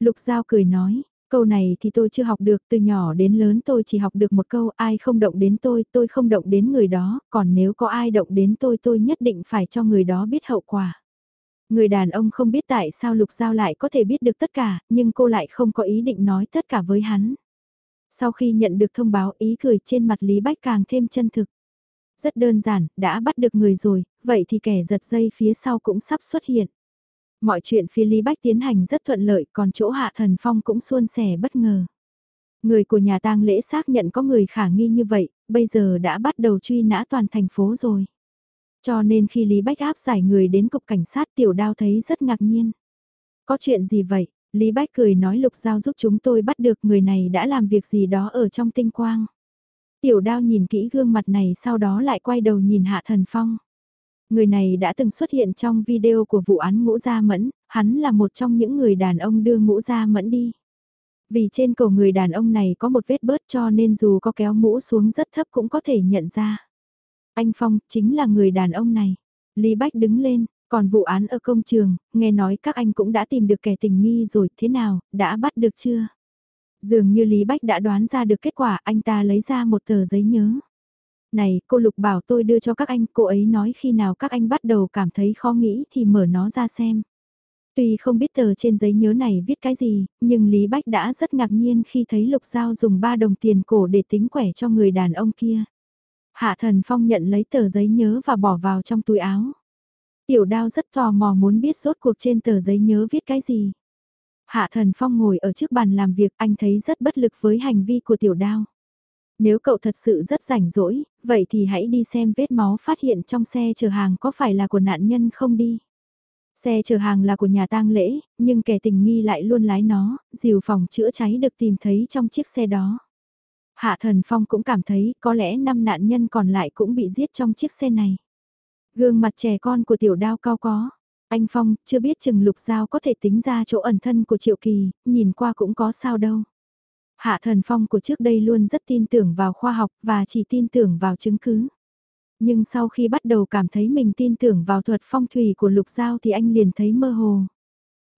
Lục Giao cười nói, Câu này thì tôi chưa học được, từ nhỏ đến lớn tôi chỉ học được một câu, ai không động đến tôi, tôi không động đến người đó, còn nếu có ai động đến tôi tôi nhất định phải cho người đó biết hậu quả. Người đàn ông không biết tại sao Lục Giao lại có thể biết được tất cả, nhưng cô lại không có ý định nói tất cả với hắn. Sau khi nhận được thông báo ý cười trên mặt Lý Bách càng thêm chân thực. Rất đơn giản, đã bắt được người rồi, vậy thì kẻ giật dây phía sau cũng sắp xuất hiện. Mọi chuyện phía Lý Bách tiến hành rất thuận lợi còn chỗ Hạ Thần Phong cũng suôn sẻ bất ngờ. Người của nhà tang lễ xác nhận có người khả nghi như vậy, bây giờ đã bắt đầu truy nã toàn thành phố rồi. Cho nên khi Lý Bách áp giải người đến cục cảnh sát tiểu đao thấy rất ngạc nhiên. Có chuyện gì vậy? Lý Bách cười nói lục giao giúp chúng tôi bắt được người này đã làm việc gì đó ở trong tinh quang. Tiểu đao nhìn kỹ gương mặt này sau đó lại quay đầu nhìn Hạ Thần Phong. Người này đã từng xuất hiện trong video của vụ án ngũ gia mẫn, hắn là một trong những người đàn ông đưa ngũ gia mẫn đi. Vì trên cổ người đàn ông này có một vết bớt cho nên dù có kéo mũ xuống rất thấp cũng có thể nhận ra. Anh Phong chính là người đàn ông này. Lý Bách đứng lên, còn vụ án ở công trường, nghe nói các anh cũng đã tìm được kẻ tình nghi rồi, thế nào, đã bắt được chưa? Dường như Lý Bách đã đoán ra được kết quả, anh ta lấy ra một tờ giấy nhớ. Này, cô Lục bảo tôi đưa cho các anh, cô ấy nói khi nào các anh bắt đầu cảm thấy khó nghĩ thì mở nó ra xem. Tuy không biết tờ trên giấy nhớ này viết cái gì, nhưng Lý Bách đã rất ngạc nhiên khi thấy Lục Giao dùng 3 đồng tiền cổ để tính quẻ cho người đàn ông kia. Hạ Thần Phong nhận lấy tờ giấy nhớ và bỏ vào trong túi áo. Tiểu đao rất tò mò muốn biết rốt cuộc trên tờ giấy nhớ viết cái gì. Hạ Thần Phong ngồi ở trước bàn làm việc anh thấy rất bất lực với hành vi của tiểu đao. Nếu cậu thật sự rất rảnh rỗi, vậy thì hãy đi xem vết máu phát hiện trong xe chở hàng có phải là của nạn nhân không đi. Xe chở hàng là của nhà tang lễ, nhưng kẻ tình nghi lại luôn lái nó, dìu phòng chữa cháy được tìm thấy trong chiếc xe đó. Hạ Thần Phong cũng cảm thấy có lẽ năm nạn nhân còn lại cũng bị giết trong chiếc xe này. Gương mặt trẻ con của tiểu đao cao có. Anh Phong, chưa biết chừng lục giao có thể tính ra chỗ ẩn thân của Triệu Kỳ, nhìn qua cũng có sao đâu. Hạ Thần Phong của trước đây luôn rất tin tưởng vào khoa học và chỉ tin tưởng vào chứng cứ. Nhưng sau khi bắt đầu cảm thấy mình tin tưởng vào thuật phong thủy của lục giao thì anh liền thấy mơ hồ.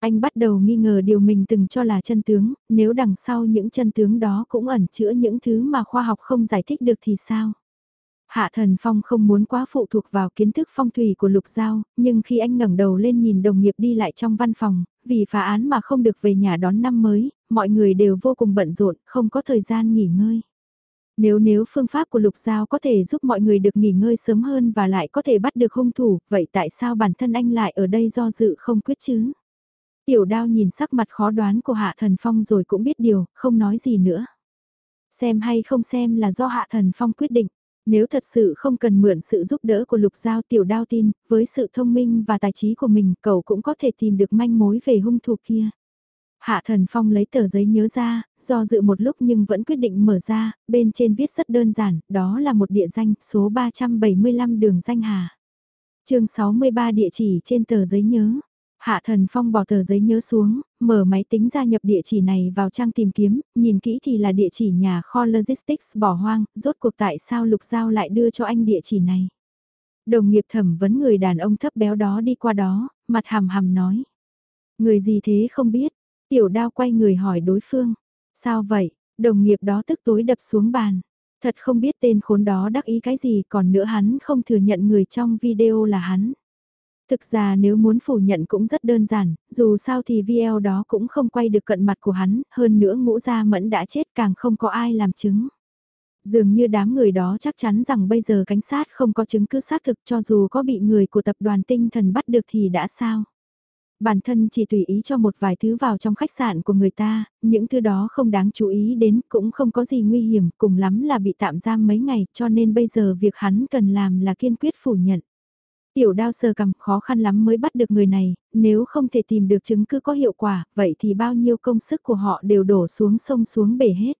Anh bắt đầu nghi ngờ điều mình từng cho là chân tướng, nếu đằng sau những chân tướng đó cũng ẩn chữa những thứ mà khoa học không giải thích được thì sao? Hạ Thần Phong không muốn quá phụ thuộc vào kiến thức phong thủy của Lục Giao, nhưng khi anh ngẩng đầu lên nhìn đồng nghiệp đi lại trong văn phòng, vì phá án mà không được về nhà đón năm mới, mọi người đều vô cùng bận rộn, không có thời gian nghỉ ngơi. Nếu nếu phương pháp của Lục Giao có thể giúp mọi người được nghỉ ngơi sớm hơn và lại có thể bắt được hung thủ, vậy tại sao bản thân anh lại ở đây do dự không quyết chứ? Tiểu đao nhìn sắc mặt khó đoán của Hạ Thần Phong rồi cũng biết điều, không nói gì nữa. Xem hay không xem là do Hạ Thần Phong quyết định. Nếu thật sự không cần mượn sự giúp đỡ của lục giao tiểu đao tin, với sự thông minh và tài trí của mình cậu cũng có thể tìm được manh mối về hung thủ kia. Hạ thần phong lấy tờ giấy nhớ ra, do dự một lúc nhưng vẫn quyết định mở ra, bên trên viết rất đơn giản, đó là một địa danh, số 375 đường danh Hà. chương 63 địa chỉ trên tờ giấy nhớ, Hạ Thần Phong bỏ tờ giấy nhớ xuống, mở máy tính ra nhập địa chỉ này vào trang tìm kiếm, nhìn kỹ thì là địa chỉ nhà kho logistics bỏ hoang, rốt cuộc tại sao Lục Giao lại đưa cho anh địa chỉ này. Đồng nghiệp thẩm vấn người đàn ông thấp béo đó đi qua đó, mặt hàm hàm nói. Người gì thế không biết, tiểu đao quay người hỏi đối phương. Sao vậy, đồng nghiệp đó tức tối đập xuống bàn. Thật không biết tên khốn đó đắc ý cái gì còn nữa hắn không thừa nhận người trong video là hắn. Thực ra nếu muốn phủ nhận cũng rất đơn giản, dù sao thì video đó cũng không quay được cận mặt của hắn, hơn nữa ngũ gia mẫn đã chết càng không có ai làm chứng. Dường như đám người đó chắc chắn rằng bây giờ cảnh sát không có chứng cứ xác thực cho dù có bị người của tập đoàn tinh thần bắt được thì đã sao. Bản thân chỉ tùy ý cho một vài thứ vào trong khách sạn của người ta, những thứ đó không đáng chú ý đến cũng không có gì nguy hiểm, cùng lắm là bị tạm giam mấy ngày cho nên bây giờ việc hắn cần làm là kiên quyết phủ nhận. Tiểu đao sờ cầm khó khăn lắm mới bắt được người này, nếu không thể tìm được chứng cứ có hiệu quả, vậy thì bao nhiêu công sức của họ đều đổ xuống sông xuống bể hết.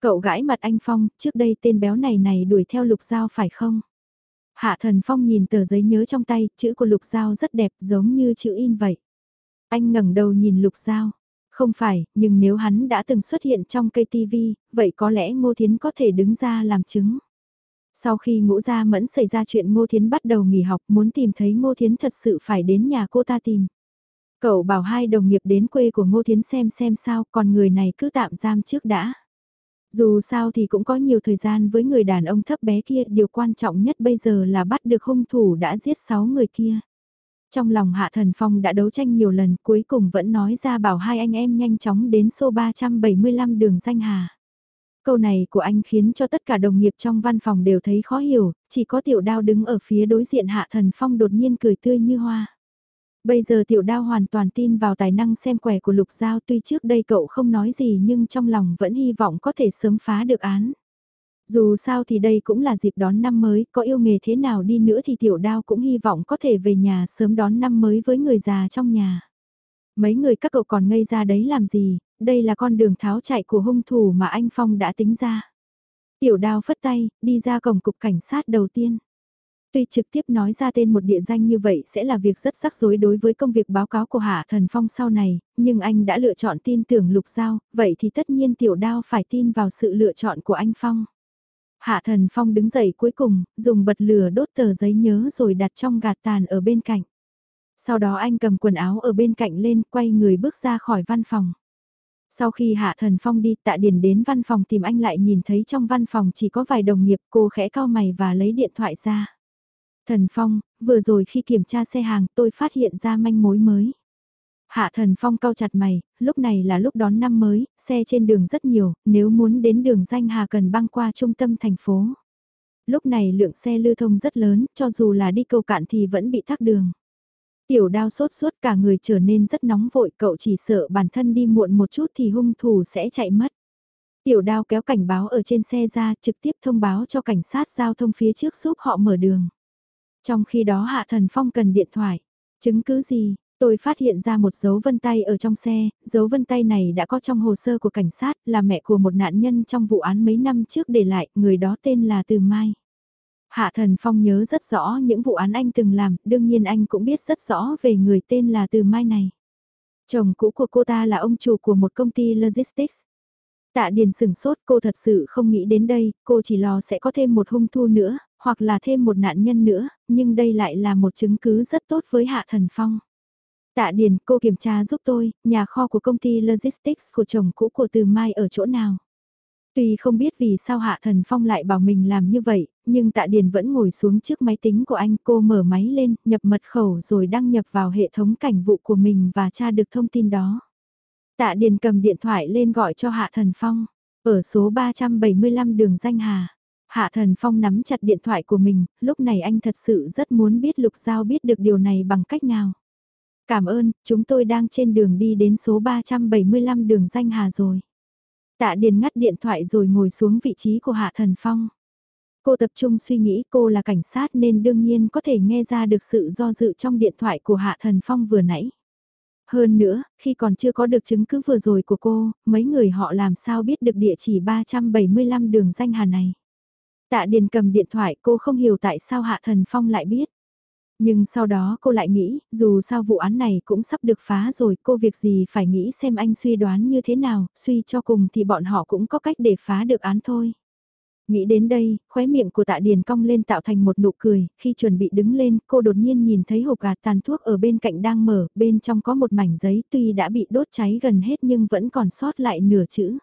Cậu gãi mặt anh Phong, trước đây tên béo này này đuổi theo lục dao phải không? Hạ thần Phong nhìn tờ giấy nhớ trong tay, chữ của lục dao rất đẹp giống như chữ in vậy. Anh ngẩng đầu nhìn lục dao. Không phải, nhưng nếu hắn đã từng xuất hiện trong cây TV, vậy có lẽ Ngô Thiến có thể đứng ra làm chứng. Sau khi ngũ gia mẫn xảy ra chuyện Ngô Thiến bắt đầu nghỉ học muốn tìm thấy Ngô Thiến thật sự phải đến nhà cô ta tìm. Cậu bảo hai đồng nghiệp đến quê của Ngô Thiến xem xem sao, còn người này cứ tạm giam trước đã. Dù sao thì cũng có nhiều thời gian với người đàn ông thấp bé kia, điều quan trọng nhất bây giờ là bắt được hung thủ đã giết 6 người kia. Trong lòng Hạ Thần Phong đã đấu tranh nhiều lần cuối cùng vẫn nói ra bảo hai anh em nhanh chóng đến số 375 đường danh hà. Câu này của anh khiến cho tất cả đồng nghiệp trong văn phòng đều thấy khó hiểu, chỉ có tiểu đao đứng ở phía đối diện Hạ Thần Phong đột nhiên cười tươi như hoa. Bây giờ tiểu đao hoàn toàn tin vào tài năng xem quẻ của Lục Giao tuy trước đây cậu không nói gì nhưng trong lòng vẫn hy vọng có thể sớm phá được án. Dù sao thì đây cũng là dịp đón năm mới, có yêu nghề thế nào đi nữa thì tiểu đao cũng hy vọng có thể về nhà sớm đón năm mới với người già trong nhà. Mấy người các cậu còn ngây ra đấy làm gì, đây là con đường tháo chạy của hung thủ mà anh Phong đã tính ra. Tiểu đao phất tay, đi ra cổng cục cảnh sát đầu tiên. Tuy trực tiếp nói ra tên một địa danh như vậy sẽ là việc rất rắc rối đối với công việc báo cáo của Hạ Thần Phong sau này, nhưng anh đã lựa chọn tin tưởng Lục Giao, vậy thì tất nhiên tiểu đao phải tin vào sự lựa chọn của anh Phong. Hạ Thần Phong đứng dậy cuối cùng, dùng bật lửa đốt tờ giấy nhớ rồi đặt trong gạt tàn ở bên cạnh. Sau đó anh cầm quần áo ở bên cạnh lên quay người bước ra khỏi văn phòng. Sau khi Hạ Thần Phong đi tạ điền đến văn phòng tìm anh lại nhìn thấy trong văn phòng chỉ có vài đồng nghiệp cô khẽ cao mày và lấy điện thoại ra. Thần Phong, vừa rồi khi kiểm tra xe hàng tôi phát hiện ra manh mối mới. Hạ Thần Phong cao chặt mày, lúc này là lúc đón năm mới, xe trên đường rất nhiều, nếu muốn đến đường danh Hà cần băng qua trung tâm thành phố. Lúc này lượng xe lưu thông rất lớn, cho dù là đi cầu cạn thì vẫn bị tắc đường. Tiểu đao sốt suốt cả người trở nên rất nóng vội, cậu chỉ sợ bản thân đi muộn một chút thì hung thủ sẽ chạy mất. Tiểu đao kéo cảnh báo ở trên xe ra trực tiếp thông báo cho cảnh sát giao thông phía trước giúp họ mở đường. Trong khi đó Hạ Thần Phong cần điện thoại. Chứng cứ gì? Tôi phát hiện ra một dấu vân tay ở trong xe, dấu vân tay này đã có trong hồ sơ của cảnh sát, là mẹ của một nạn nhân trong vụ án mấy năm trước để lại, người đó tên là Từ Mai. Hạ Thần Phong nhớ rất rõ những vụ án anh từng làm, đương nhiên anh cũng biết rất rõ về người tên là Từ Mai này. Chồng cũ của cô ta là ông chủ của một công ty logistics. Tạ Điền sửng sốt cô thật sự không nghĩ đến đây, cô chỉ lo sẽ có thêm một hung thu nữa, hoặc là thêm một nạn nhân nữa, nhưng đây lại là một chứng cứ rất tốt với Hạ Thần Phong. Tạ Điền, cô kiểm tra giúp tôi, nhà kho của công ty Logistics của chồng cũ của Từ Mai ở chỗ nào. Tuy không biết vì sao Hạ Thần Phong lại bảo mình làm như vậy, nhưng Tạ Điền vẫn ngồi xuống trước máy tính của anh cô mở máy lên, nhập mật khẩu rồi đăng nhập vào hệ thống cảnh vụ của mình và tra được thông tin đó. Tạ Điền cầm điện thoại lên gọi cho Hạ Thần Phong, ở số 375 đường Danh Hà. Hạ Thần Phong nắm chặt điện thoại của mình, lúc này anh thật sự rất muốn biết Lục Giao biết được điều này bằng cách nào. Cảm ơn, chúng tôi đang trên đường đi đến số 375 đường Danh Hà rồi. Tạ Điền ngắt điện thoại rồi ngồi xuống vị trí của Hạ Thần Phong. Cô tập trung suy nghĩ cô là cảnh sát nên đương nhiên có thể nghe ra được sự do dự trong điện thoại của Hạ Thần Phong vừa nãy. Hơn nữa, khi còn chưa có được chứng cứ vừa rồi của cô, mấy người họ làm sao biết được địa chỉ 375 đường danh hà này. Tạ Điền cầm điện thoại cô không hiểu tại sao Hạ Thần Phong lại biết. Nhưng sau đó cô lại nghĩ, dù sao vụ án này cũng sắp được phá rồi, cô việc gì phải nghĩ xem anh suy đoán như thế nào, suy cho cùng thì bọn họ cũng có cách để phá được án thôi. Nghĩ đến đây, khóe miệng của tạ điền cong lên tạo thành một nụ cười, khi chuẩn bị đứng lên, cô đột nhiên nhìn thấy hộp gạt tàn thuốc ở bên cạnh đang mở, bên trong có một mảnh giấy tuy đã bị đốt cháy gần hết nhưng vẫn còn sót lại nửa chữ.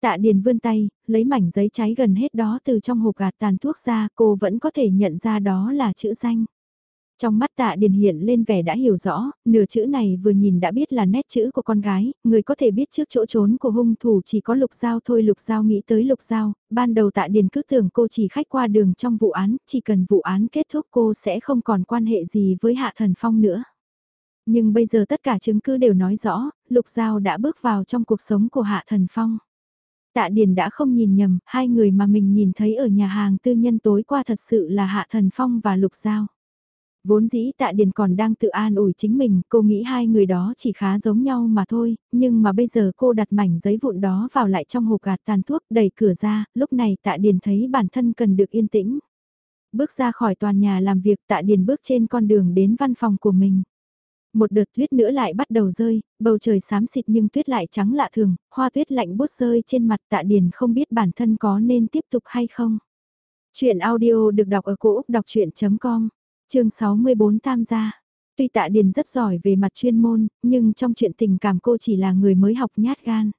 Tạ Điền vươn tay, lấy mảnh giấy cháy gần hết đó từ trong hộp gạt tàn thuốc ra, cô vẫn có thể nhận ra đó là chữ danh. Trong mắt tạ điền hiện lên vẻ đã hiểu rõ, nửa chữ này vừa nhìn đã biết là nét chữ của con gái, người có thể biết trước chỗ trốn của hung thủ chỉ có lục giao thôi lục giao nghĩ tới lục giao, ban đầu tạ điền cứ tưởng cô chỉ khách qua đường trong vụ án, chỉ cần vụ án kết thúc cô sẽ không còn quan hệ gì với hạ thần phong nữa. Nhưng bây giờ tất cả chứng cứ đều nói rõ, lục giao đã bước vào trong cuộc sống của hạ thần phong. Tạ Điền đã không nhìn nhầm, hai người mà mình nhìn thấy ở nhà hàng tư nhân tối qua thật sự là Hạ Thần Phong và Lục Giao. Vốn dĩ tạ điền còn đang tự an ủi chính mình, cô nghĩ hai người đó chỉ khá giống nhau mà thôi, nhưng mà bây giờ cô đặt mảnh giấy vụn đó vào lại trong hộp gạt tàn thuốc đẩy cửa ra, lúc này tạ điền thấy bản thân cần được yên tĩnh. Bước ra khỏi toàn nhà làm việc tạ điền bước trên con đường đến văn phòng của mình. Một đợt tuyết nữa lại bắt đầu rơi, bầu trời xám xịt nhưng tuyết lại trắng lạ thường, hoa tuyết lạnh bút rơi trên mặt tạ điền không biết bản thân có nên tiếp tục hay không. Chuyện audio được đọc ở cổ Úc đọc chuyện.com chương 64 tam gia. Tuy tạ điền rất giỏi về mặt chuyên môn, nhưng trong chuyện tình cảm cô chỉ là người mới học nhát gan.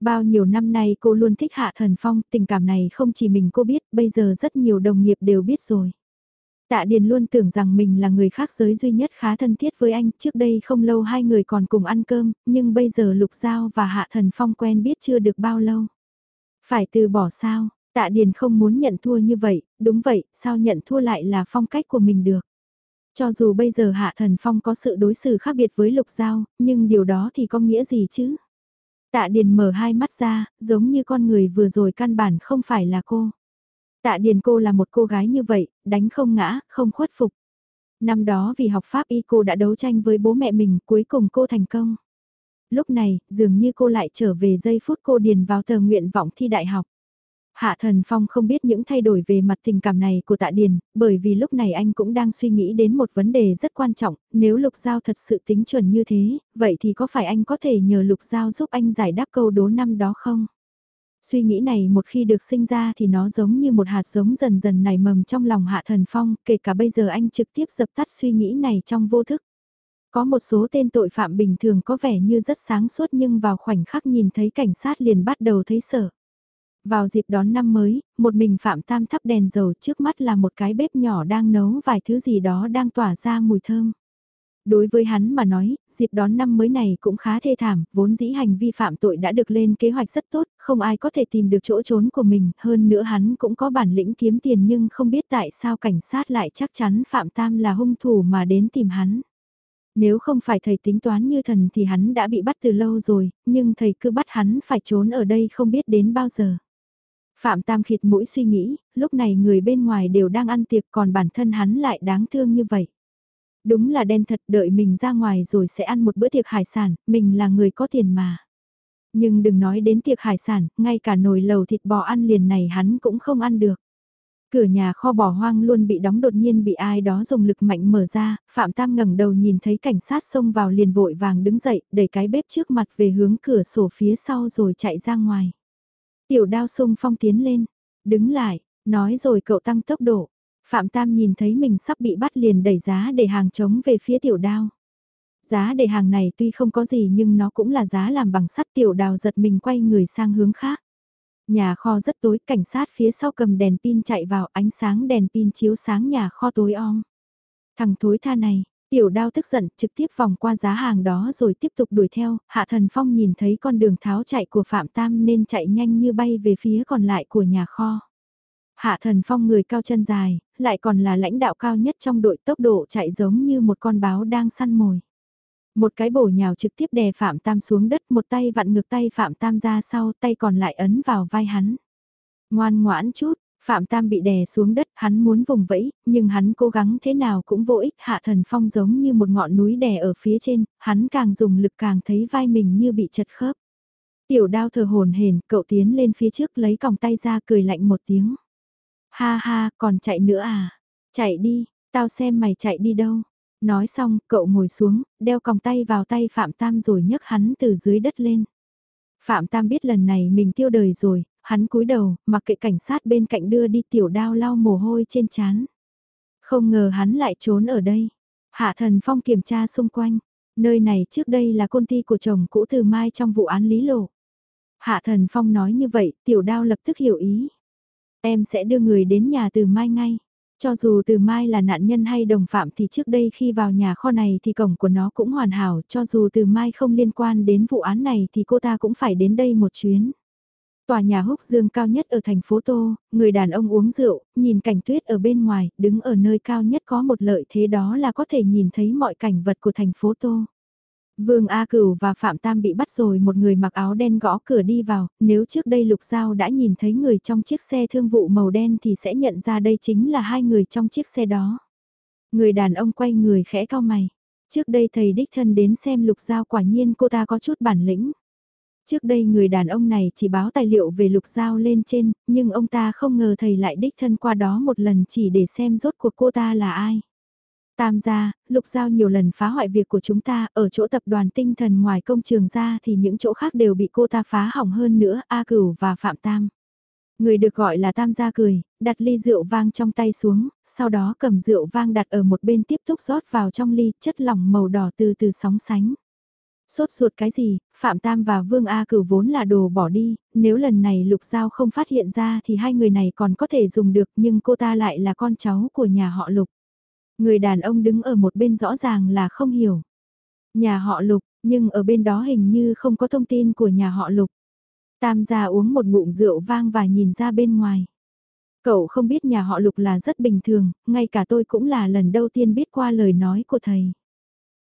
Bao nhiêu năm nay cô luôn thích Hạ Thần Phong, tình cảm này không chỉ mình cô biết, bây giờ rất nhiều đồng nghiệp đều biết rồi. Tạ Điền luôn tưởng rằng mình là người khác giới duy nhất khá thân thiết với anh, trước đây không lâu hai người còn cùng ăn cơm, nhưng bây giờ Lục Giao và Hạ Thần Phong quen biết chưa được bao lâu. Phải từ bỏ sao, Tạ Điền không muốn nhận thua như vậy, đúng vậy, sao nhận thua lại là phong cách của mình được. Cho dù bây giờ Hạ Thần Phong có sự đối xử khác biệt với Lục Giao, nhưng điều đó thì có nghĩa gì chứ? Tạ Điền mở hai mắt ra, giống như con người vừa rồi căn bản không phải là cô. Tạ Điền cô là một cô gái như vậy, đánh không ngã, không khuất phục. Năm đó vì học Pháp y cô đã đấu tranh với bố mẹ mình, cuối cùng cô thành công. Lúc này, dường như cô lại trở về giây phút cô điền vào tờ nguyện vọng thi đại học. Hạ Thần Phong không biết những thay đổi về mặt tình cảm này của Tạ Điền, bởi vì lúc này anh cũng đang suy nghĩ đến một vấn đề rất quan trọng, nếu Lục Giao thật sự tính chuẩn như thế, vậy thì có phải anh có thể nhờ Lục Giao giúp anh giải đáp câu đố năm đó không? Suy nghĩ này một khi được sinh ra thì nó giống như một hạt giống dần dần nảy mầm trong lòng Hạ Thần Phong, kể cả bây giờ anh trực tiếp dập tắt suy nghĩ này trong vô thức. Có một số tên tội phạm bình thường có vẻ như rất sáng suốt nhưng vào khoảnh khắc nhìn thấy cảnh sát liền bắt đầu thấy sợ. Vào dịp đón năm mới, một mình Phạm Tam thắp đèn dầu trước mắt là một cái bếp nhỏ đang nấu vài thứ gì đó đang tỏa ra mùi thơm. Đối với hắn mà nói, dịp đón năm mới này cũng khá thê thảm, vốn dĩ hành vi phạm tội đã được lên kế hoạch rất tốt, không ai có thể tìm được chỗ trốn của mình, hơn nữa hắn cũng có bản lĩnh kiếm tiền nhưng không biết tại sao cảnh sát lại chắc chắn Phạm Tam là hung thủ mà đến tìm hắn. Nếu không phải thầy tính toán như thần thì hắn đã bị bắt từ lâu rồi, nhưng thầy cứ bắt hắn phải trốn ở đây không biết đến bao giờ. Phạm Tam khịt mũi suy nghĩ, lúc này người bên ngoài đều đang ăn tiệc còn bản thân hắn lại đáng thương như vậy. Đúng là đen thật đợi mình ra ngoài rồi sẽ ăn một bữa tiệc hải sản, mình là người có tiền mà. Nhưng đừng nói đến tiệc hải sản, ngay cả nồi lầu thịt bò ăn liền này hắn cũng không ăn được. Cửa nhà kho bỏ hoang luôn bị đóng đột nhiên bị ai đó dùng lực mạnh mở ra, Phạm Tam ngẩng đầu nhìn thấy cảnh sát xông vào liền vội vàng đứng dậy, đẩy cái bếp trước mặt về hướng cửa sổ phía sau rồi chạy ra ngoài. Tiểu đao sung phong tiến lên, đứng lại, nói rồi cậu tăng tốc độ. Phạm Tam nhìn thấy mình sắp bị bắt liền đẩy giá để hàng chống về phía tiểu đao. Giá để hàng này tuy không có gì nhưng nó cũng là giá làm bằng sắt tiểu đào giật mình quay người sang hướng khác. Nhà kho rất tối, cảnh sát phía sau cầm đèn pin chạy vào ánh sáng đèn pin chiếu sáng nhà kho tối om. Thằng thối tha này, tiểu đao tức giận trực tiếp vòng qua giá hàng đó rồi tiếp tục đuổi theo, Hạ Thần Phong nhìn thấy con đường tháo chạy của Phạm Tam nên chạy nhanh như bay về phía còn lại của nhà kho. Hạ Thần Phong người cao chân dài, lại còn là lãnh đạo cao nhất trong đội tốc độ chạy giống như một con báo đang săn mồi. Một cái bổ nhào trực tiếp đè Phạm Tam xuống đất một tay vặn ngược tay Phạm Tam ra sau tay còn lại ấn vào vai hắn. Ngoan ngoãn chút, Phạm Tam bị đè xuống đất hắn muốn vùng vẫy, nhưng hắn cố gắng thế nào cũng vô ích hạ thần phong giống như một ngọn núi đè ở phía trên, hắn càng dùng lực càng thấy vai mình như bị chật khớp. Tiểu đao thờ hồn hền, cậu tiến lên phía trước lấy còng tay ra cười lạnh một tiếng. Ha ha, còn chạy nữa à? Chạy đi, tao xem mày chạy đi đâu. Nói xong, cậu ngồi xuống, đeo còng tay vào tay Phạm Tam rồi nhấc hắn từ dưới đất lên. Phạm Tam biết lần này mình tiêu đời rồi, hắn cúi đầu, mặc kệ cảnh sát bên cạnh đưa đi tiểu đao lau mồ hôi trên chán. Không ngờ hắn lại trốn ở đây. Hạ Thần Phong kiểm tra xung quanh. Nơi này trước đây là công ty của chồng cũ từ Mai trong vụ án Lý Lộ. Hạ Thần Phong nói như vậy, tiểu đao lập tức hiểu ý. Em sẽ đưa người đến nhà từ Mai ngay. Cho dù từ Mai là nạn nhân hay đồng phạm thì trước đây khi vào nhà kho này thì cổng của nó cũng hoàn hảo, cho dù từ Mai không liên quan đến vụ án này thì cô ta cũng phải đến đây một chuyến. Tòa nhà húc dương cao nhất ở thành phố Tô, người đàn ông uống rượu, nhìn cảnh tuyết ở bên ngoài, đứng ở nơi cao nhất có một lợi thế đó là có thể nhìn thấy mọi cảnh vật của thành phố Tô. Vương A Cửu và Phạm Tam bị bắt rồi một người mặc áo đen gõ cửa đi vào, nếu trước đây Lục Giao đã nhìn thấy người trong chiếc xe thương vụ màu đen thì sẽ nhận ra đây chính là hai người trong chiếc xe đó. Người đàn ông quay người khẽ cao mày. Trước đây thầy đích thân đến xem Lục Giao quả nhiên cô ta có chút bản lĩnh. Trước đây người đàn ông này chỉ báo tài liệu về Lục Giao lên trên, nhưng ông ta không ngờ thầy lại đích thân qua đó một lần chỉ để xem rốt cuộc cô ta là ai. Tam gia, lục giao nhiều lần phá hoại việc của chúng ta, ở chỗ tập đoàn tinh thần ngoài công trường ra thì những chỗ khác đều bị cô ta phá hỏng hơn nữa, A Cửu và Phạm Tam. Người được gọi là tam gia cười, đặt ly rượu vang trong tay xuống, sau đó cầm rượu vang đặt ở một bên tiếp tục rót vào trong ly, chất lỏng màu đỏ từ từ sóng sánh. Sốt ruột cái gì, Phạm Tam và Vương A cửu vốn là đồ bỏ đi, nếu lần này Lục Giao không phát hiện ra thì hai người này còn có thể dùng được nhưng cô ta lại là con cháu của nhà họ Lục. Người đàn ông đứng ở một bên rõ ràng là không hiểu. Nhà họ Lục, nhưng ở bên đó hình như không có thông tin của nhà họ Lục. Tam gia uống một ngụm rượu vang và nhìn ra bên ngoài. Cậu không biết nhà họ Lục là rất bình thường, ngay cả tôi cũng là lần đầu tiên biết qua lời nói của thầy.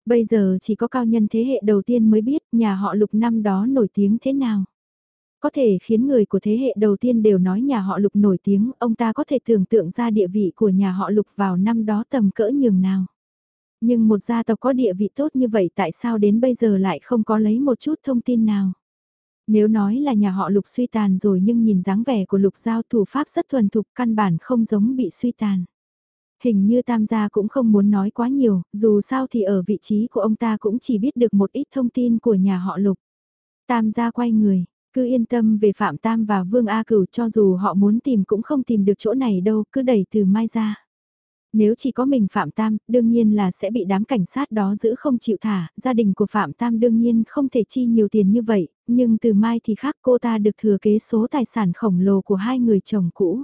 Bây giờ chỉ có cao nhân thế hệ đầu tiên mới biết nhà họ Lục năm đó nổi tiếng thế nào. Có thể khiến người của thế hệ đầu tiên đều nói nhà họ Lục nổi tiếng, ông ta có thể tưởng tượng ra địa vị của nhà họ Lục vào năm đó tầm cỡ nhường nào. Nhưng một gia tộc có địa vị tốt như vậy tại sao đến bây giờ lại không có lấy một chút thông tin nào? Nếu nói là nhà họ lục suy tàn rồi nhưng nhìn dáng vẻ của lục giao thủ pháp rất thuần thục căn bản không giống bị suy tàn. Hình như tam gia cũng không muốn nói quá nhiều, dù sao thì ở vị trí của ông ta cũng chỉ biết được một ít thông tin của nhà họ lục. Tam gia quay người, cứ yên tâm về Phạm Tam và Vương A Cửu cho dù họ muốn tìm cũng không tìm được chỗ này đâu, cứ đẩy từ mai ra. Nếu chỉ có mình Phạm Tam, đương nhiên là sẽ bị đám cảnh sát đó giữ không chịu thả, gia đình của Phạm Tam đương nhiên không thể chi nhiều tiền như vậy, nhưng từ mai thì khác cô ta được thừa kế số tài sản khổng lồ của hai người chồng cũ.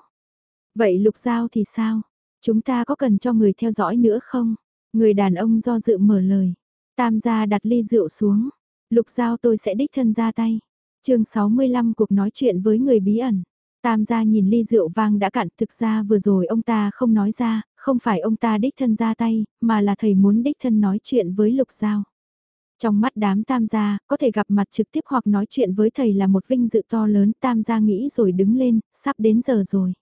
Vậy Lục Giao thì sao? Chúng ta có cần cho người theo dõi nữa không? Người đàn ông do dự mở lời. Tam gia đặt ly rượu xuống. Lục Giao tôi sẽ đích thân ra tay. chương 65 cuộc nói chuyện với người bí ẩn. Tam gia nhìn ly rượu vang đã cạn thực ra vừa rồi ông ta không nói ra, không phải ông ta đích thân ra tay, mà là thầy muốn đích thân nói chuyện với Lục Giao. Trong mắt đám tam gia, có thể gặp mặt trực tiếp hoặc nói chuyện với thầy là một vinh dự to lớn, tam gia nghĩ rồi đứng lên, sắp đến giờ rồi.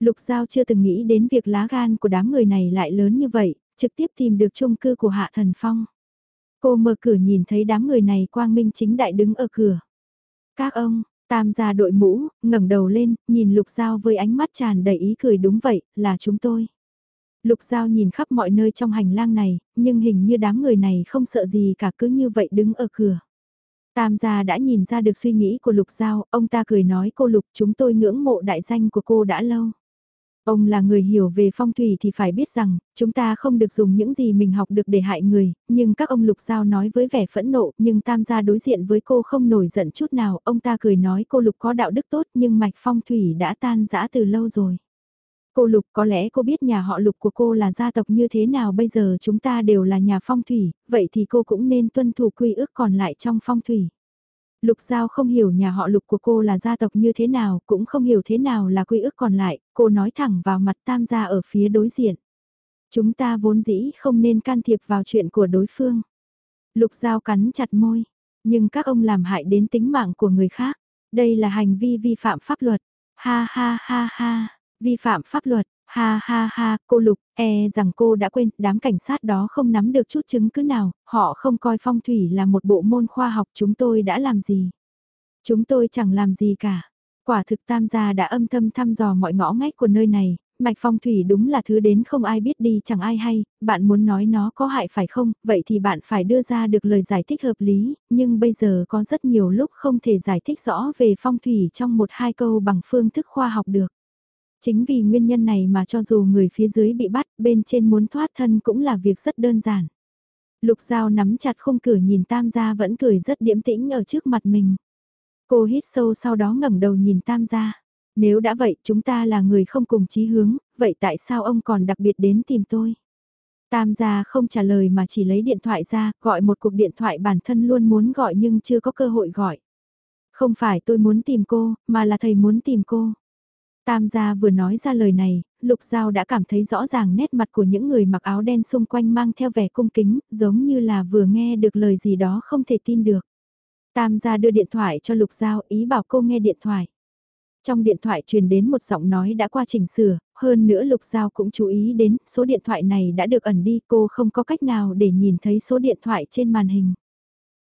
Lục Giao chưa từng nghĩ đến việc lá gan của đám người này lại lớn như vậy, trực tiếp tìm được chung cư của Hạ Thần Phong. Cô mở cửa nhìn thấy đám người này quang minh chính đại đứng ở cửa. Các ông, tam gia đội mũ, ngẩng đầu lên, nhìn Lục Giao với ánh mắt tràn đầy ý cười đúng vậy, là chúng tôi. Lục Giao nhìn khắp mọi nơi trong hành lang này, nhưng hình như đám người này không sợ gì cả cứ như vậy đứng ở cửa. Tam gia đã nhìn ra được suy nghĩ của Lục Giao, ông ta cười nói cô Lục chúng tôi ngưỡng mộ đại danh của cô đã lâu. Ông là người hiểu về phong thủy thì phải biết rằng, chúng ta không được dùng những gì mình học được để hại người, nhưng các ông Lục Giao nói với vẻ phẫn nộ, nhưng tam gia đối diện với cô không nổi giận chút nào, ông ta cười nói cô Lục có đạo đức tốt nhưng mạch phong thủy đã tan rã từ lâu rồi. Cô Lục có lẽ cô biết nhà họ Lục của cô là gia tộc như thế nào bây giờ chúng ta đều là nhà phong thủy, vậy thì cô cũng nên tuân thủ quy ước còn lại trong phong thủy. Lục Giao không hiểu nhà họ Lục của cô là gia tộc như thế nào, cũng không hiểu thế nào là quy ước còn lại, cô nói thẳng vào mặt tam gia ở phía đối diện. Chúng ta vốn dĩ không nên can thiệp vào chuyện của đối phương. Lục Giao cắn chặt môi, nhưng các ông làm hại đến tính mạng của người khác. Đây là hành vi vi phạm pháp luật. Ha ha ha ha. Vi phạm pháp luật, ha ha ha, cô Lục, e rằng cô đã quên, đám cảnh sát đó không nắm được chút chứng cứ nào, họ không coi phong thủy là một bộ môn khoa học chúng tôi đã làm gì. Chúng tôi chẳng làm gì cả. Quả thực tam gia đã âm thầm thăm dò mọi ngõ ngách của nơi này, mạch phong thủy đúng là thứ đến không ai biết đi chẳng ai hay, bạn muốn nói nó có hại phải không, vậy thì bạn phải đưa ra được lời giải thích hợp lý, nhưng bây giờ có rất nhiều lúc không thể giải thích rõ về phong thủy trong một hai câu bằng phương thức khoa học được. Chính vì nguyên nhân này mà cho dù người phía dưới bị bắt, bên trên muốn thoát thân cũng là việc rất đơn giản. Lục Giao nắm chặt khung cửa nhìn Tam gia vẫn cười rất điềm tĩnh ở trước mặt mình. Cô hít sâu sau đó ngẩng đầu nhìn Tam gia. Nếu đã vậy chúng ta là người không cùng chí hướng, vậy tại sao ông còn đặc biệt đến tìm tôi? Tam gia không trả lời mà chỉ lấy điện thoại ra, gọi một cuộc điện thoại bản thân luôn muốn gọi nhưng chưa có cơ hội gọi. Không phải tôi muốn tìm cô, mà là thầy muốn tìm cô. Tam gia vừa nói ra lời này, Lục Giao đã cảm thấy rõ ràng nét mặt của những người mặc áo đen xung quanh mang theo vẻ cung kính, giống như là vừa nghe được lời gì đó không thể tin được. Tam gia đưa điện thoại cho Lục Giao ý bảo cô nghe điện thoại. Trong điện thoại truyền đến một giọng nói đã qua chỉnh sửa, hơn nữa Lục Giao cũng chú ý đến số điện thoại này đã được ẩn đi cô không có cách nào để nhìn thấy số điện thoại trên màn hình.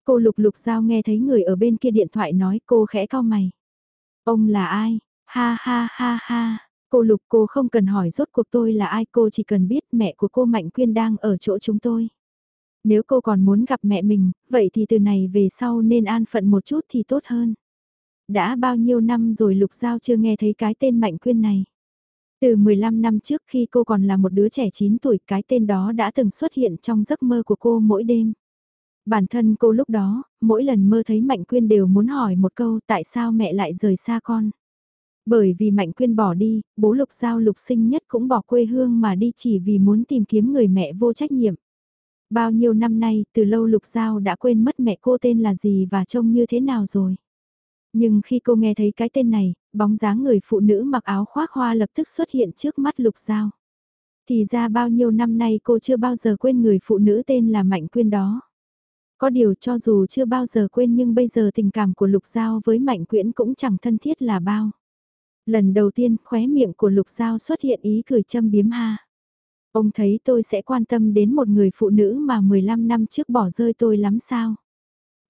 Cô Lục Lục Giao nghe thấy người ở bên kia điện thoại nói cô khẽ cao mày. Ông là ai? Ha ha ha ha, cô Lục cô không cần hỏi rốt cuộc tôi là ai cô chỉ cần biết mẹ của cô Mạnh Quyên đang ở chỗ chúng tôi. Nếu cô còn muốn gặp mẹ mình, vậy thì từ này về sau nên an phận một chút thì tốt hơn. Đã bao nhiêu năm rồi Lục Giao chưa nghe thấy cái tên Mạnh Quyên này. Từ 15 năm trước khi cô còn là một đứa trẻ 9 tuổi cái tên đó đã từng xuất hiện trong giấc mơ của cô mỗi đêm. Bản thân cô lúc đó, mỗi lần mơ thấy Mạnh Quyên đều muốn hỏi một câu tại sao mẹ lại rời xa con. Bởi vì Mạnh Quyên bỏ đi, bố Lục Giao Lục sinh nhất cũng bỏ quê hương mà đi chỉ vì muốn tìm kiếm người mẹ vô trách nhiệm. Bao nhiêu năm nay, từ lâu Lục Giao đã quên mất mẹ cô tên là gì và trông như thế nào rồi. Nhưng khi cô nghe thấy cái tên này, bóng dáng người phụ nữ mặc áo khoác hoa lập tức xuất hiện trước mắt Lục Giao. Thì ra bao nhiêu năm nay cô chưa bao giờ quên người phụ nữ tên là Mạnh Quyên đó. Có điều cho dù chưa bao giờ quên nhưng bây giờ tình cảm của Lục Giao với Mạnh Quyễn cũng chẳng thân thiết là bao. Lần đầu tiên khóe miệng của Lục Giao xuất hiện ý cười châm biếm ha. Ông thấy tôi sẽ quan tâm đến một người phụ nữ mà 15 năm trước bỏ rơi tôi lắm sao?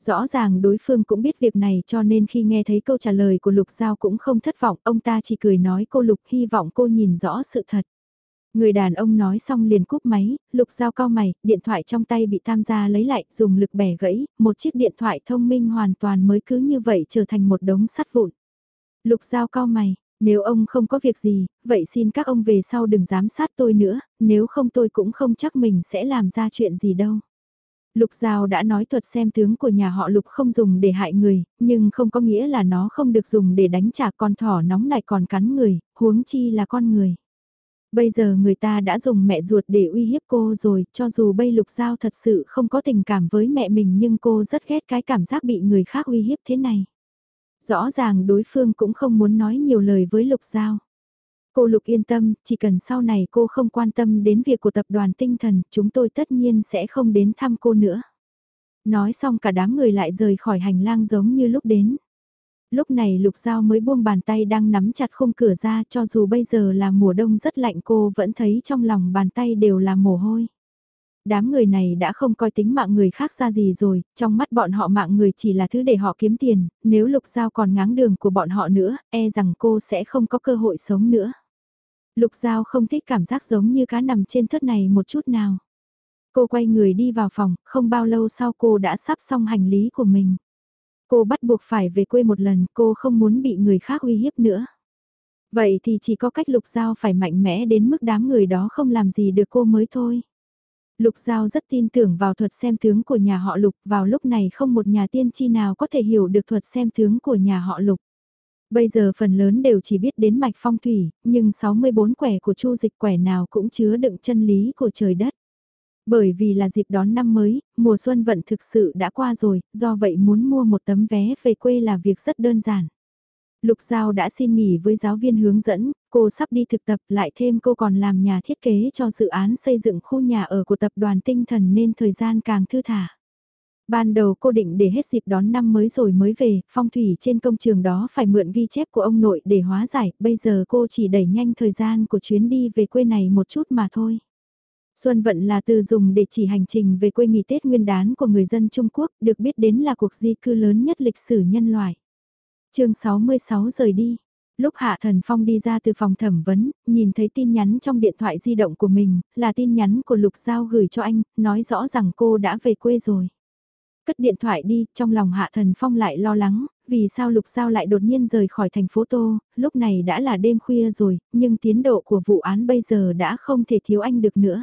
Rõ ràng đối phương cũng biết việc này cho nên khi nghe thấy câu trả lời của Lục Giao cũng không thất vọng, ông ta chỉ cười nói cô Lục hy vọng cô nhìn rõ sự thật. Người đàn ông nói xong liền cúp máy, Lục Giao cao mày, điện thoại trong tay bị tam gia lấy lại, dùng lực bẻ gãy, một chiếc điện thoại thông minh hoàn toàn mới cứ như vậy trở thành một đống sắt vụn. Lục Giao cao mày, nếu ông không có việc gì, vậy xin các ông về sau đừng giám sát tôi nữa, nếu không tôi cũng không chắc mình sẽ làm ra chuyện gì đâu. Lục Giao đã nói thuật xem tướng của nhà họ Lục không dùng để hại người, nhưng không có nghĩa là nó không được dùng để đánh trả con thỏ nóng này còn cắn người, huống chi là con người. Bây giờ người ta đã dùng mẹ ruột để uy hiếp cô rồi, cho dù bây Lục Giao thật sự không có tình cảm với mẹ mình nhưng cô rất ghét cái cảm giác bị người khác uy hiếp thế này. Rõ ràng đối phương cũng không muốn nói nhiều lời với Lục Giao. Cô Lục yên tâm, chỉ cần sau này cô không quan tâm đến việc của tập đoàn tinh thần, chúng tôi tất nhiên sẽ không đến thăm cô nữa. Nói xong cả đám người lại rời khỏi hành lang giống như lúc đến. Lúc này Lục Giao mới buông bàn tay đang nắm chặt khung cửa ra cho dù bây giờ là mùa đông rất lạnh cô vẫn thấy trong lòng bàn tay đều là mồ hôi. Đám người này đã không coi tính mạng người khác ra gì rồi, trong mắt bọn họ mạng người chỉ là thứ để họ kiếm tiền, nếu Lục Giao còn ngáng đường của bọn họ nữa, e rằng cô sẽ không có cơ hội sống nữa. Lục Giao không thích cảm giác giống như cá nằm trên thớt này một chút nào. Cô quay người đi vào phòng, không bao lâu sau cô đã sắp xong hành lý của mình. Cô bắt buộc phải về quê một lần, cô không muốn bị người khác uy hiếp nữa. Vậy thì chỉ có cách Lục Giao phải mạnh mẽ đến mức đám người đó không làm gì được cô mới thôi. Lục Giao rất tin tưởng vào thuật xem tướng của nhà họ Lục, vào lúc này không một nhà tiên tri nào có thể hiểu được thuật xem tướng của nhà họ Lục. Bây giờ phần lớn đều chỉ biết đến mạch phong thủy, nhưng 64 quẻ của chu dịch quẻ nào cũng chứa đựng chân lý của trời đất. Bởi vì là dịp đón năm mới, mùa xuân vận thực sự đã qua rồi, do vậy muốn mua một tấm vé về quê là việc rất đơn giản. Lục Giao đã xin nghỉ với giáo viên hướng dẫn, cô sắp đi thực tập lại thêm cô còn làm nhà thiết kế cho dự án xây dựng khu nhà ở của tập đoàn tinh thần nên thời gian càng thư thả. Ban đầu cô định để hết dịp đón năm mới rồi mới về, phong thủy trên công trường đó phải mượn ghi chép của ông nội để hóa giải, bây giờ cô chỉ đẩy nhanh thời gian của chuyến đi về quê này một chút mà thôi. Xuân vận là từ dùng để chỉ hành trình về quê nghỉ Tết Nguyên đán của người dân Trung Quốc, được biết đến là cuộc di cư lớn nhất lịch sử nhân loại. chương 66 rời đi. Lúc Hạ Thần Phong đi ra từ phòng thẩm vấn, nhìn thấy tin nhắn trong điện thoại di động của mình, là tin nhắn của Lục Giao gửi cho anh, nói rõ rằng cô đã về quê rồi. Cất điện thoại đi, trong lòng Hạ Thần Phong lại lo lắng, vì sao Lục Giao lại đột nhiên rời khỏi thành phố Tô, lúc này đã là đêm khuya rồi, nhưng tiến độ của vụ án bây giờ đã không thể thiếu anh được nữa.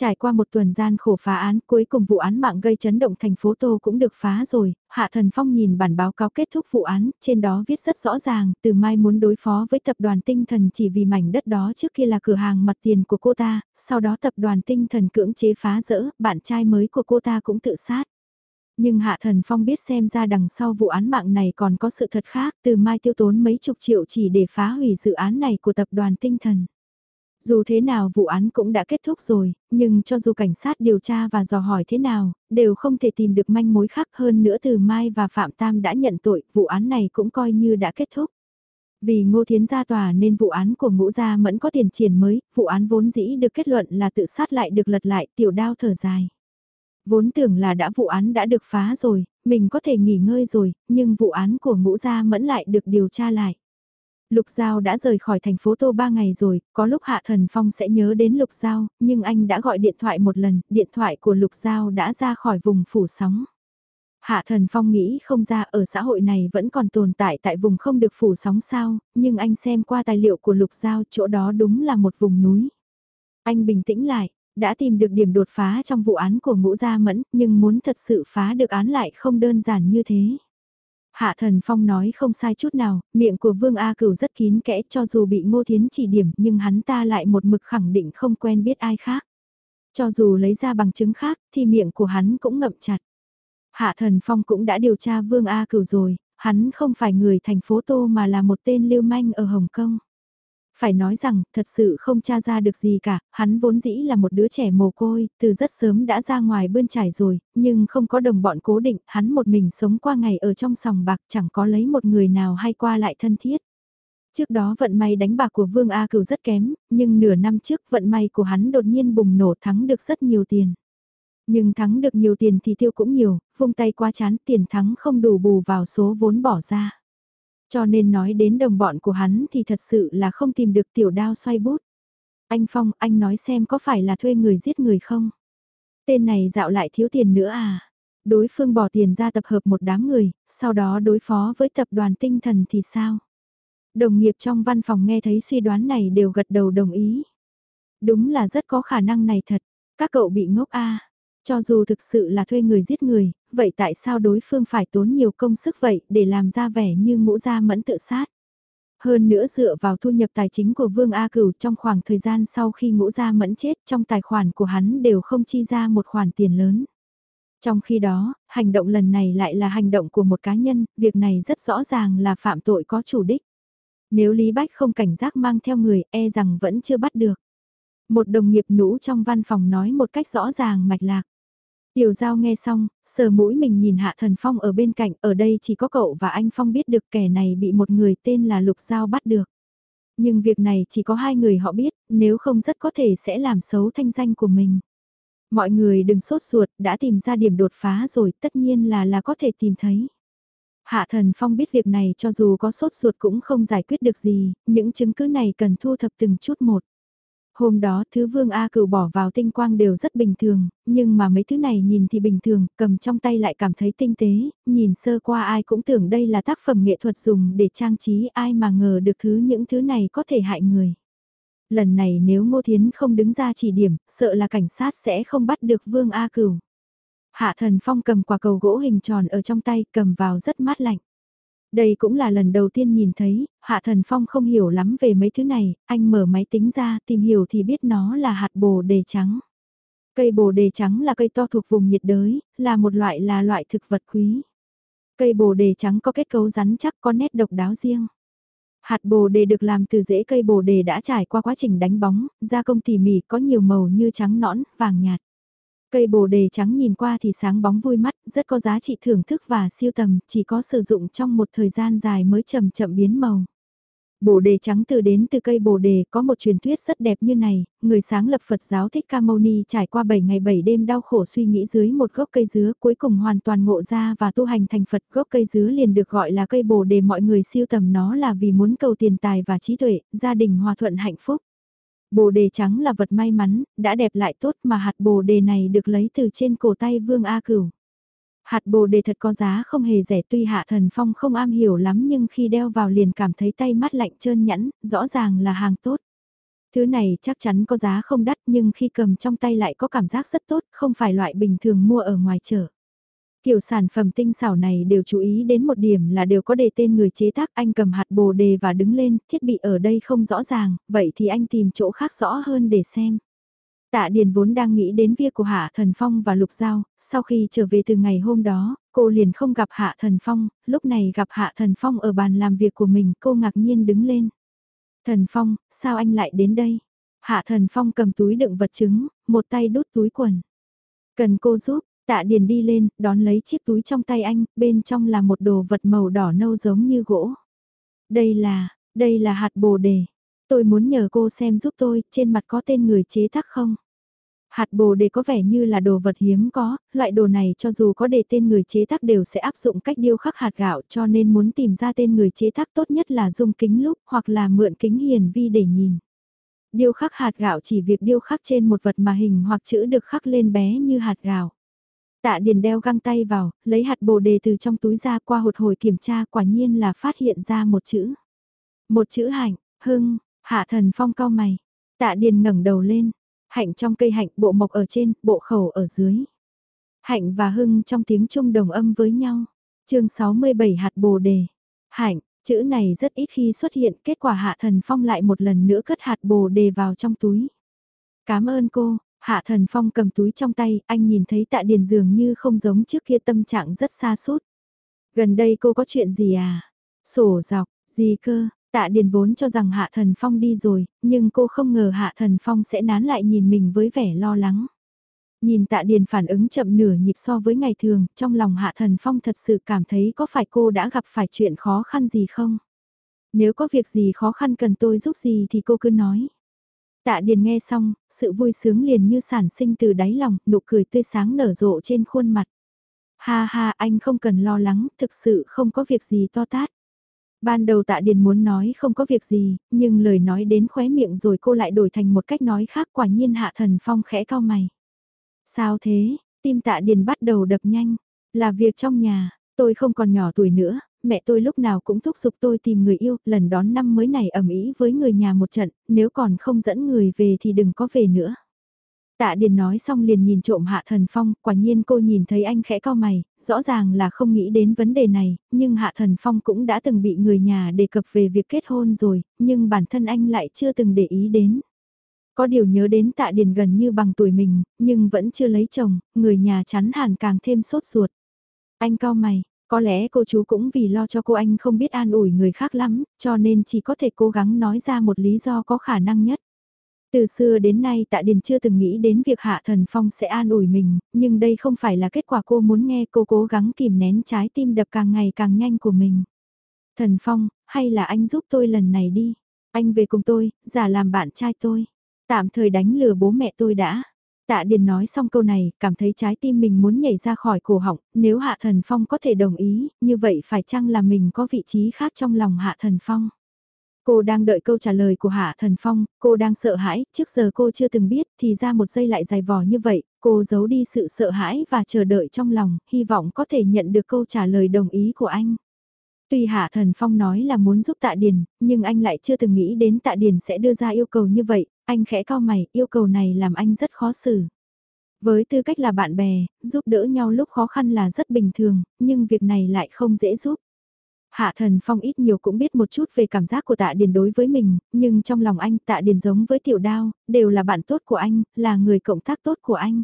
Trải qua một tuần gian khổ phá án, cuối cùng vụ án mạng gây chấn động thành phố Tô cũng được phá rồi, Hạ Thần Phong nhìn bản báo cáo kết thúc vụ án, trên đó viết rất rõ ràng, từ mai muốn đối phó với tập đoàn tinh thần chỉ vì mảnh đất đó trước kia là cửa hàng mặt tiền của cô ta, sau đó tập đoàn tinh thần cưỡng chế phá rỡ, bạn trai mới của cô ta cũng tự sát. Nhưng Hạ Thần Phong biết xem ra đằng sau vụ án mạng này còn có sự thật khác, từ mai tiêu tốn mấy chục triệu chỉ để phá hủy dự án này của tập đoàn tinh thần. Dù thế nào vụ án cũng đã kết thúc rồi, nhưng cho dù cảnh sát điều tra và dò hỏi thế nào, đều không thể tìm được manh mối khác hơn nữa từ Mai và Phạm Tam đã nhận tội, vụ án này cũng coi như đã kết thúc. Vì Ngô Thiến ra tòa nên vụ án của ngũ gia mẫn có tiền triển mới, vụ án vốn dĩ được kết luận là tự sát lại được lật lại tiểu đao thở dài. Vốn tưởng là đã vụ án đã được phá rồi, mình có thể nghỉ ngơi rồi, nhưng vụ án của ngũ gia mẫn lại được điều tra lại. Lục Giao đã rời khỏi thành phố Tô 3 ngày rồi, có lúc Hạ Thần Phong sẽ nhớ đến Lục Giao, nhưng anh đã gọi điện thoại một lần, điện thoại của Lục Giao đã ra khỏi vùng phủ sóng. Hạ Thần Phong nghĩ không ra ở xã hội này vẫn còn tồn tại tại vùng không được phủ sóng sao, nhưng anh xem qua tài liệu của Lục Giao chỗ đó đúng là một vùng núi. Anh bình tĩnh lại, đã tìm được điểm đột phá trong vụ án của ngũ gia mẫn, nhưng muốn thật sự phá được án lại không đơn giản như thế. Hạ Thần Phong nói không sai chút nào, miệng của Vương A Cửu rất kín kẽ cho dù bị Ngô Thiến chỉ điểm nhưng hắn ta lại một mực khẳng định không quen biết ai khác. Cho dù lấy ra bằng chứng khác thì miệng của hắn cũng ngậm chặt. Hạ Thần Phong cũng đã điều tra Vương A Cửu rồi, hắn không phải người thành phố Tô mà là một tên lưu manh ở Hồng Kông. Phải nói rằng, thật sự không tra ra được gì cả, hắn vốn dĩ là một đứa trẻ mồ côi, từ rất sớm đã ra ngoài bươn trải rồi, nhưng không có đồng bọn cố định, hắn một mình sống qua ngày ở trong sòng bạc chẳng có lấy một người nào hay qua lại thân thiết. Trước đó vận may đánh bạc của Vương A Cửu rất kém, nhưng nửa năm trước vận may của hắn đột nhiên bùng nổ thắng được rất nhiều tiền. Nhưng thắng được nhiều tiền thì tiêu cũng nhiều, vung tay qua chán tiền thắng không đủ bù vào số vốn bỏ ra. Cho nên nói đến đồng bọn của hắn thì thật sự là không tìm được tiểu đao xoay bút. Anh Phong, anh nói xem có phải là thuê người giết người không? Tên này dạo lại thiếu tiền nữa à? Đối phương bỏ tiền ra tập hợp một đám người, sau đó đối phó với tập đoàn tinh thần thì sao? Đồng nghiệp trong văn phòng nghe thấy suy đoán này đều gật đầu đồng ý. Đúng là rất có khả năng này thật, các cậu bị ngốc a à? Cho dù thực sự là thuê người giết người, vậy tại sao đối phương phải tốn nhiều công sức vậy để làm ra vẻ như ngũ gia mẫn tự sát? Hơn nữa dựa vào thu nhập tài chính của Vương A Cửu trong khoảng thời gian sau khi ngũ gia mẫn chết trong tài khoản của hắn đều không chi ra một khoản tiền lớn. Trong khi đó, hành động lần này lại là hành động của một cá nhân, việc này rất rõ ràng là phạm tội có chủ đích. Nếu Lý Bách không cảnh giác mang theo người e rằng vẫn chưa bắt được. Một đồng nghiệp nũ trong văn phòng nói một cách rõ ràng mạch lạc. Tiểu giao nghe xong, sờ mũi mình nhìn Hạ Thần Phong ở bên cạnh, ở đây chỉ có cậu và anh Phong biết được kẻ này bị một người tên là Lục Giao bắt được. Nhưng việc này chỉ có hai người họ biết, nếu không rất có thể sẽ làm xấu thanh danh của mình. Mọi người đừng sốt ruột, đã tìm ra điểm đột phá rồi, tất nhiên là là có thể tìm thấy. Hạ Thần Phong biết việc này cho dù có sốt ruột cũng không giải quyết được gì, những chứng cứ này cần thu thập từng chút một. Hôm đó thứ vương A cửu bỏ vào tinh quang đều rất bình thường, nhưng mà mấy thứ này nhìn thì bình thường, cầm trong tay lại cảm thấy tinh tế, nhìn sơ qua ai cũng tưởng đây là tác phẩm nghệ thuật dùng để trang trí ai mà ngờ được thứ những thứ này có thể hại người. Lần này nếu Ngô Thiến không đứng ra chỉ điểm, sợ là cảnh sát sẽ không bắt được vương A cửu. Hạ thần phong cầm quả cầu gỗ hình tròn ở trong tay cầm vào rất mát lạnh. Đây cũng là lần đầu tiên nhìn thấy, Hạ Thần Phong không hiểu lắm về mấy thứ này, anh mở máy tính ra tìm hiểu thì biết nó là hạt bồ đề trắng. Cây bồ đề trắng là cây to thuộc vùng nhiệt đới, là một loại là loại thực vật quý. Cây bồ đề trắng có kết cấu rắn chắc có nét độc đáo riêng. Hạt bồ đề được làm từ rễ cây bồ đề đã trải qua quá trình đánh bóng, gia công tỉ mỉ có nhiều màu như trắng nõn, vàng nhạt. Cây bồ đề trắng nhìn qua thì sáng bóng vui mắt, rất có giá trị thưởng thức và siêu tầm, chỉ có sử dụng trong một thời gian dài mới chậm chậm biến màu. Bồ đề trắng từ đến từ cây bồ đề có một truyền thuyết rất đẹp như này, người sáng lập Phật giáo Thích Ca Mâu Ni trải qua 7 ngày 7 đêm đau khổ suy nghĩ dưới một gốc cây dứa cuối cùng hoàn toàn ngộ ra và tu hành thành Phật gốc cây dứa liền được gọi là cây bồ đề mọi người siêu tầm nó là vì muốn cầu tiền tài và trí tuệ, gia đình hòa thuận hạnh phúc. Bồ đề trắng là vật may mắn, đã đẹp lại tốt mà hạt bồ đề này được lấy từ trên cổ tay Vương A Cửu. Hạt bồ đề thật có giá không hề rẻ tuy hạ thần phong không am hiểu lắm nhưng khi đeo vào liền cảm thấy tay mắt lạnh trơn nhẵn, rõ ràng là hàng tốt. Thứ này chắc chắn có giá không đắt nhưng khi cầm trong tay lại có cảm giác rất tốt, không phải loại bình thường mua ở ngoài chợ. Kiểu sản phẩm tinh xảo này đều chú ý đến một điểm là đều có đề tên người chế tác anh cầm hạt bồ đề và đứng lên, thiết bị ở đây không rõ ràng, vậy thì anh tìm chỗ khác rõ hơn để xem. Tạ Điền vốn đang nghĩ đến việc của Hạ Thần Phong và Lục Giao, sau khi trở về từ ngày hôm đó, cô liền không gặp Hạ Thần Phong, lúc này gặp Hạ Thần Phong ở bàn làm việc của mình, cô ngạc nhiên đứng lên. Thần Phong, sao anh lại đến đây? Hạ Thần Phong cầm túi đựng vật chứng, một tay đút túi quần. Cần cô giúp, Tạ Điền đi lên, đón lấy chiếc túi trong tay anh, bên trong là một đồ vật màu đỏ nâu giống như gỗ. Đây là, đây là hạt bồ đề. Tôi muốn nhờ cô xem giúp tôi, trên mặt có tên người chế tác không? Hạt bồ đề có vẻ như là đồ vật hiếm có, loại đồ này cho dù có đề tên người chế tác đều sẽ áp dụng cách điêu khắc hạt gạo cho nên muốn tìm ra tên người chế tác tốt nhất là dùng kính lúp hoặc là mượn kính hiển vi để nhìn. Điêu khắc hạt gạo chỉ việc điêu khắc trên một vật mà hình hoặc chữ được khắc lên bé như hạt gạo. Tạ Điền đeo găng tay vào, lấy hạt bồ đề từ trong túi ra qua hột hồi kiểm tra quả nhiên là phát hiện ra một chữ. Một chữ hạnh, hưng, hạ thần phong cao mày. Tạ Điền ngẩng đầu lên, hạnh trong cây hạnh bộ mộc ở trên, bộ khẩu ở dưới. Hạnh và hưng trong tiếng Trung đồng âm với nhau. chương 67 hạt bồ đề. Hạnh, chữ này rất ít khi xuất hiện, kết quả hạ thần phong lại một lần nữa cất hạt bồ đề vào trong túi. Cảm ơn cô, hạ thần phong cầm túi trong tay, anh nhìn thấy tạ điền dường như không giống trước kia tâm trạng rất xa sút Gần đây cô có chuyện gì à? Sổ dọc, gì cơ? Tạ Điền vốn cho rằng Hạ Thần Phong đi rồi, nhưng cô không ngờ Hạ Thần Phong sẽ nán lại nhìn mình với vẻ lo lắng. Nhìn tạ điền phản ứng chậm nửa nhịp so với ngày thường, trong lòng hạ thần phong thật sự cảm thấy có phải cô đã gặp phải chuyện khó khăn gì không? Nếu có việc gì khó khăn cần tôi giúp gì thì cô cứ nói. Tạ điền nghe xong, sự vui sướng liền như sản sinh từ đáy lòng, nụ cười tươi sáng nở rộ trên khuôn mặt. Ha ha anh không cần lo lắng, thực sự không có việc gì to tát. Ban đầu tạ điền muốn nói không có việc gì, nhưng lời nói đến khóe miệng rồi cô lại đổi thành một cách nói khác quả nhiên hạ thần phong khẽ cao mày. Sao thế, tim tạ điền bắt đầu đập nhanh, là việc trong nhà, tôi không còn nhỏ tuổi nữa, mẹ tôi lúc nào cũng thúc giục tôi tìm người yêu, lần đón năm mới này ẩm ý với người nhà một trận, nếu còn không dẫn người về thì đừng có về nữa. Tạ Điền nói xong liền nhìn trộm Hạ Thần Phong, quả nhiên cô nhìn thấy anh khẽ cao mày, rõ ràng là không nghĩ đến vấn đề này, nhưng Hạ Thần Phong cũng đã từng bị người nhà đề cập về việc kết hôn rồi, nhưng bản thân anh lại chưa từng để ý đến. Có điều nhớ đến tạ điền gần như bằng tuổi mình, nhưng vẫn chưa lấy chồng, người nhà chắn hẳn càng thêm sốt ruột. Anh cao mày, có lẽ cô chú cũng vì lo cho cô anh không biết an ủi người khác lắm, cho nên chỉ có thể cố gắng nói ra một lý do có khả năng nhất. Từ xưa đến nay tạ điền chưa từng nghĩ đến việc hạ thần phong sẽ an ủi mình, nhưng đây không phải là kết quả cô muốn nghe cô cố gắng kìm nén trái tim đập càng ngày càng nhanh của mình. Thần phong, hay là anh giúp tôi lần này đi, anh về cùng tôi, giả làm bạn trai tôi. Tạm thời đánh lừa bố mẹ tôi đã. Tạ Điền nói xong câu này, cảm thấy trái tim mình muốn nhảy ra khỏi cổ họng, nếu Hạ Thần Phong có thể đồng ý, như vậy phải chăng là mình có vị trí khác trong lòng Hạ Thần Phong? Cô đang đợi câu trả lời của Hạ Thần Phong, cô đang sợ hãi, trước giờ cô chưa từng biết, thì ra một giây lại dài vò như vậy, cô giấu đi sự sợ hãi và chờ đợi trong lòng, hy vọng có thể nhận được câu trả lời đồng ý của anh. Tuy Hạ Thần Phong nói là muốn giúp Tạ Điền, nhưng anh lại chưa từng nghĩ đến Tạ Điền sẽ đưa ra yêu cầu như vậy, anh khẽ cao mày, yêu cầu này làm anh rất khó xử. Với tư cách là bạn bè, giúp đỡ nhau lúc khó khăn là rất bình thường, nhưng việc này lại không dễ giúp. Hạ thần phong ít nhiều cũng biết một chút về cảm giác của tạ điền đối với mình, nhưng trong lòng anh tạ điền giống với tiểu đao, đều là bạn tốt của anh, là người cộng tác tốt của anh.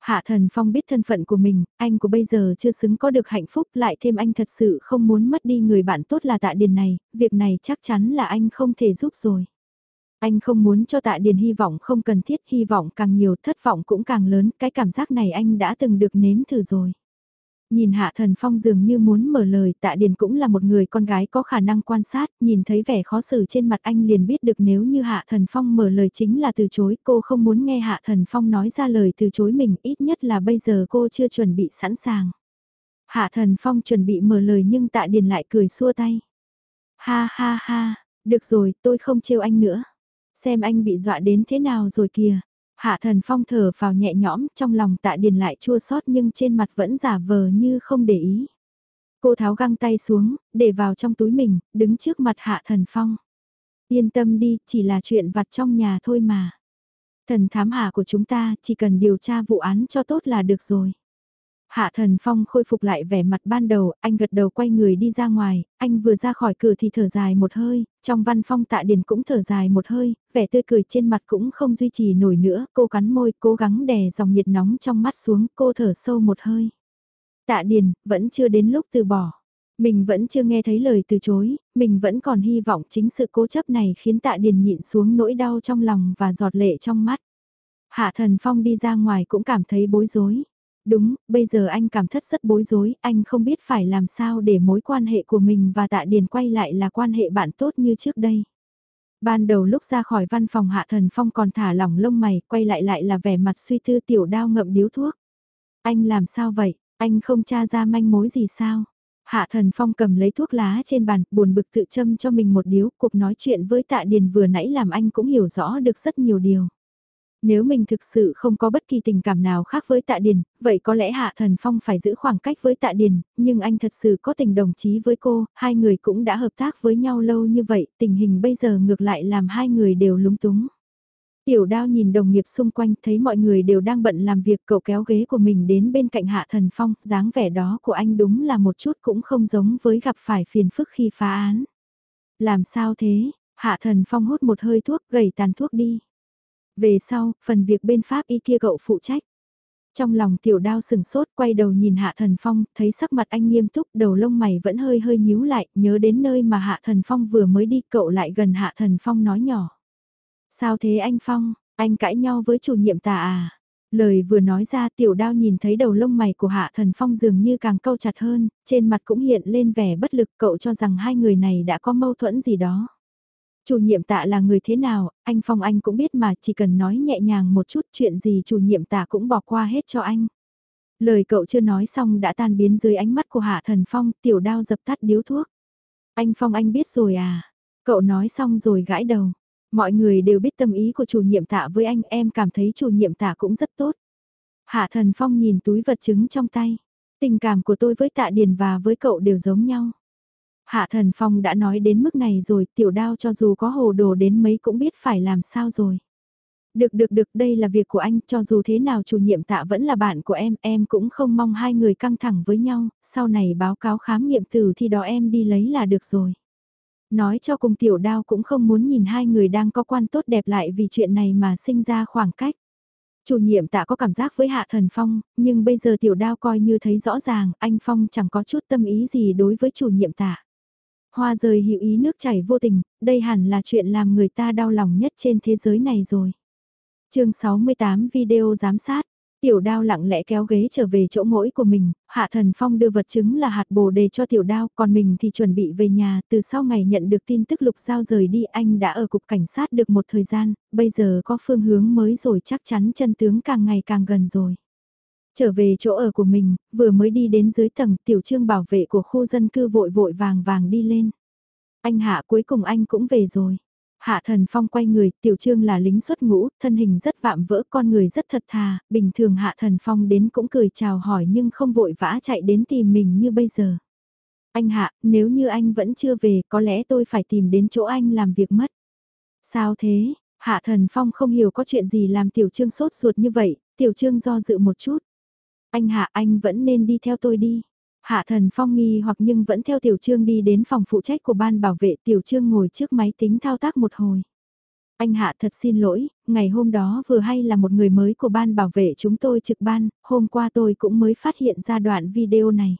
Hạ thần phong biết thân phận của mình, anh của bây giờ chưa xứng có được hạnh phúc lại thêm anh thật sự không muốn mất đi người bạn tốt là tạ điền này, việc này chắc chắn là anh không thể giúp rồi. Anh không muốn cho tạ điền hy vọng không cần thiết, hy vọng càng nhiều, thất vọng cũng càng lớn, cái cảm giác này anh đã từng được nếm thử rồi. Nhìn Hạ Thần Phong dường như muốn mở lời, Tạ Điền cũng là một người con gái có khả năng quan sát, nhìn thấy vẻ khó xử trên mặt anh liền biết được nếu như Hạ Thần Phong mở lời chính là từ chối, cô không muốn nghe Hạ Thần Phong nói ra lời từ chối mình, ít nhất là bây giờ cô chưa chuẩn bị sẵn sàng. Hạ Thần Phong chuẩn bị mở lời nhưng Tạ Điền lại cười xua tay. Ha ha ha, được rồi, tôi không trêu anh nữa. Xem anh bị dọa đến thế nào rồi kìa. Hạ thần phong thở vào nhẹ nhõm, trong lòng tạ điền lại chua xót nhưng trên mặt vẫn giả vờ như không để ý. Cô tháo găng tay xuống, để vào trong túi mình, đứng trước mặt hạ thần phong. Yên tâm đi, chỉ là chuyện vặt trong nhà thôi mà. Thần thám hạ của chúng ta chỉ cần điều tra vụ án cho tốt là được rồi. Hạ thần phong khôi phục lại vẻ mặt ban đầu, anh gật đầu quay người đi ra ngoài, anh vừa ra khỏi cửa thì thở dài một hơi, trong văn phong tạ điền cũng thở dài một hơi, vẻ tươi cười trên mặt cũng không duy trì nổi nữa, cô cắn môi, cố gắng đè dòng nhiệt nóng trong mắt xuống, cô thở sâu một hơi. Tạ điền, vẫn chưa đến lúc từ bỏ. Mình vẫn chưa nghe thấy lời từ chối, mình vẫn còn hy vọng chính sự cố chấp này khiến tạ điền nhịn xuống nỗi đau trong lòng và giọt lệ trong mắt. Hạ thần phong đi ra ngoài cũng cảm thấy bối rối. Đúng, bây giờ anh cảm thất rất bối rối, anh không biết phải làm sao để mối quan hệ của mình và tạ điền quay lại là quan hệ bạn tốt như trước đây. Ban đầu lúc ra khỏi văn phòng Hạ Thần Phong còn thả lỏng lông mày, quay lại lại là vẻ mặt suy tư tiểu đao ngậm điếu thuốc. Anh làm sao vậy, anh không tra ra manh mối gì sao? Hạ Thần Phong cầm lấy thuốc lá trên bàn, buồn bực tự châm cho mình một điếu, cuộc nói chuyện với Tạ Điền vừa nãy làm anh cũng hiểu rõ được rất nhiều điều. Nếu mình thực sự không có bất kỳ tình cảm nào khác với tạ điền, vậy có lẽ Hạ Thần Phong phải giữ khoảng cách với tạ điền, nhưng anh thật sự có tình đồng chí với cô, hai người cũng đã hợp tác với nhau lâu như vậy, tình hình bây giờ ngược lại làm hai người đều lúng túng. Tiểu đao nhìn đồng nghiệp xung quanh thấy mọi người đều đang bận làm việc cậu kéo ghế của mình đến bên cạnh Hạ Thần Phong, dáng vẻ đó của anh đúng là một chút cũng không giống với gặp phải phiền phức khi phá án. Làm sao thế? Hạ Thần Phong hút một hơi thuốc gầy tàn thuốc đi. Về sau, phần việc bên Pháp y kia cậu phụ trách. Trong lòng tiểu đao sừng sốt quay đầu nhìn Hạ Thần Phong, thấy sắc mặt anh nghiêm túc, đầu lông mày vẫn hơi hơi nhíu lại, nhớ đến nơi mà Hạ Thần Phong vừa mới đi cậu lại gần Hạ Thần Phong nói nhỏ. Sao thế anh Phong, anh cãi nhau với chủ nhiệm tà à? Lời vừa nói ra tiểu đao nhìn thấy đầu lông mày của Hạ Thần Phong dường như càng câu chặt hơn, trên mặt cũng hiện lên vẻ bất lực cậu cho rằng hai người này đã có mâu thuẫn gì đó. Chủ nhiệm tạ là người thế nào, anh Phong anh cũng biết mà chỉ cần nói nhẹ nhàng một chút chuyện gì chủ nhiệm tạ cũng bỏ qua hết cho anh. Lời cậu chưa nói xong đã tan biến dưới ánh mắt của Hạ Thần Phong, tiểu đao dập tắt điếu thuốc. Anh Phong anh biết rồi à? Cậu nói xong rồi gãi đầu. Mọi người đều biết tâm ý của chủ nhiệm tạ với anh em cảm thấy chủ nhiệm tạ cũng rất tốt. Hạ Thần Phong nhìn túi vật chứng trong tay. Tình cảm của tôi với tạ điền và với cậu đều giống nhau. Hạ Thần Phong đã nói đến mức này rồi, tiểu đao cho dù có hồ đồ đến mấy cũng biết phải làm sao rồi. Được được được, đây là việc của anh, cho dù thế nào chủ nhiệm tạ vẫn là bạn của em, em cũng không mong hai người căng thẳng với nhau, sau này báo cáo khám nghiệm tử thì đó em đi lấy là được rồi. Nói cho cùng tiểu đao cũng không muốn nhìn hai người đang có quan tốt đẹp lại vì chuyện này mà sinh ra khoảng cách. Chủ nhiệm tạ có cảm giác với Hạ Thần Phong, nhưng bây giờ tiểu đao coi như thấy rõ ràng, anh Phong chẳng có chút tâm ý gì đối với chủ nhiệm tạ. Hoa rời hữu ý nước chảy vô tình, đây hẳn là chuyện làm người ta đau lòng nhất trên thế giới này rồi. chương 68 video giám sát, tiểu đao lặng lẽ kéo ghế trở về chỗ mỗi của mình, Hạ Thần Phong đưa vật chứng là hạt bồ đề cho tiểu đao, còn mình thì chuẩn bị về nhà, từ sau ngày nhận được tin tức lục giao rời đi anh đã ở cục cảnh sát được một thời gian, bây giờ có phương hướng mới rồi chắc chắn chân tướng càng ngày càng gần rồi. Trở về chỗ ở của mình, vừa mới đi đến dưới tầng tiểu trương bảo vệ của khu dân cư vội vội vàng vàng đi lên. Anh Hạ cuối cùng anh cũng về rồi. Hạ thần phong quay người, tiểu trương là lính xuất ngũ, thân hình rất vạm vỡ, con người rất thật thà, bình thường hạ thần phong đến cũng cười chào hỏi nhưng không vội vã chạy đến tìm mình như bây giờ. Anh Hạ, nếu như anh vẫn chưa về, có lẽ tôi phải tìm đến chỗ anh làm việc mất. Sao thế? Hạ thần phong không hiểu có chuyện gì làm tiểu trương sốt ruột như vậy, tiểu trương do dự một chút. Anh Hạ anh vẫn nên đi theo tôi đi. Hạ thần phong nghi hoặc nhưng vẫn theo tiểu trương đi đến phòng phụ trách của ban bảo vệ tiểu trương ngồi trước máy tính thao tác một hồi. Anh Hạ thật xin lỗi, ngày hôm đó vừa hay là một người mới của ban bảo vệ chúng tôi trực ban, hôm qua tôi cũng mới phát hiện ra đoạn video này.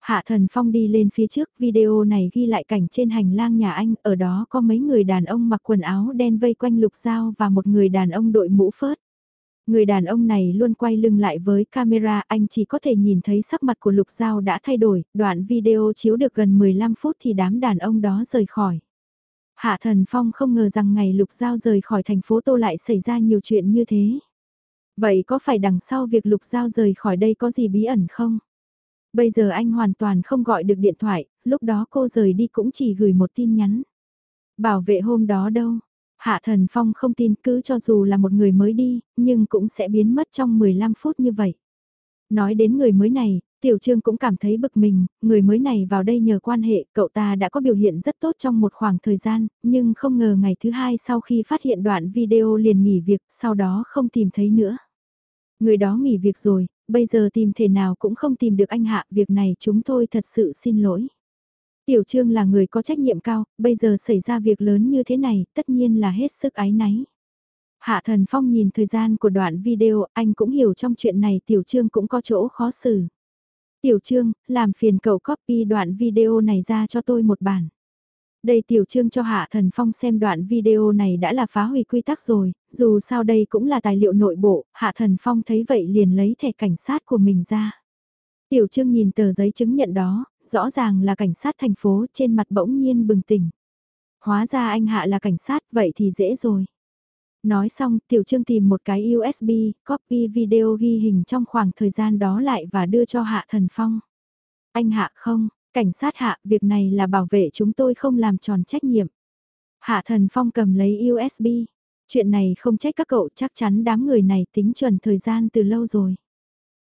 Hạ thần phong đi lên phía trước, video này ghi lại cảnh trên hành lang nhà anh, ở đó có mấy người đàn ông mặc quần áo đen vây quanh lục dao và một người đàn ông đội mũ phớt. Người đàn ông này luôn quay lưng lại với camera, anh chỉ có thể nhìn thấy sắc mặt của Lục Giao đã thay đổi, đoạn video chiếu được gần 15 phút thì đám đàn ông đó rời khỏi. Hạ Thần Phong không ngờ rằng ngày Lục Giao rời khỏi thành phố Tô lại xảy ra nhiều chuyện như thế. Vậy có phải đằng sau việc Lục Giao rời khỏi đây có gì bí ẩn không? Bây giờ anh hoàn toàn không gọi được điện thoại, lúc đó cô rời đi cũng chỉ gửi một tin nhắn. Bảo vệ hôm đó đâu? Hạ Thần Phong không tin cứ cho dù là một người mới đi, nhưng cũng sẽ biến mất trong 15 phút như vậy. Nói đến người mới này, Tiểu Trương cũng cảm thấy bực mình, người mới này vào đây nhờ quan hệ, cậu ta đã có biểu hiện rất tốt trong một khoảng thời gian, nhưng không ngờ ngày thứ hai sau khi phát hiện đoạn video liền nghỉ việc, sau đó không tìm thấy nữa. Người đó nghỉ việc rồi, bây giờ tìm thể nào cũng không tìm được anh Hạ, việc này chúng tôi thật sự xin lỗi. Tiểu Trương là người có trách nhiệm cao, bây giờ xảy ra việc lớn như thế này, tất nhiên là hết sức ái náy. Hạ Thần Phong nhìn thời gian của đoạn video, anh cũng hiểu trong chuyện này Tiểu Trương cũng có chỗ khó xử. Tiểu Trương, làm phiền cậu copy đoạn video này ra cho tôi một bản. Đây Tiểu Trương cho Hạ Thần Phong xem đoạn video này đã là phá hủy quy tắc rồi, dù sao đây cũng là tài liệu nội bộ, Hạ Thần Phong thấy vậy liền lấy thẻ cảnh sát của mình ra. Tiểu Trương nhìn tờ giấy chứng nhận đó, rõ ràng là cảnh sát thành phố trên mặt bỗng nhiên bừng tỉnh. Hóa ra anh Hạ là cảnh sát, vậy thì dễ rồi. Nói xong, Tiểu Trương tìm một cái USB, copy video ghi hình trong khoảng thời gian đó lại và đưa cho Hạ Thần Phong. Anh Hạ không, cảnh sát Hạ, việc này là bảo vệ chúng tôi không làm tròn trách nhiệm. Hạ Thần Phong cầm lấy USB, Chuyện này không trách các cậu chắc chắn đám người này tính chuẩn thời gian từ lâu rồi.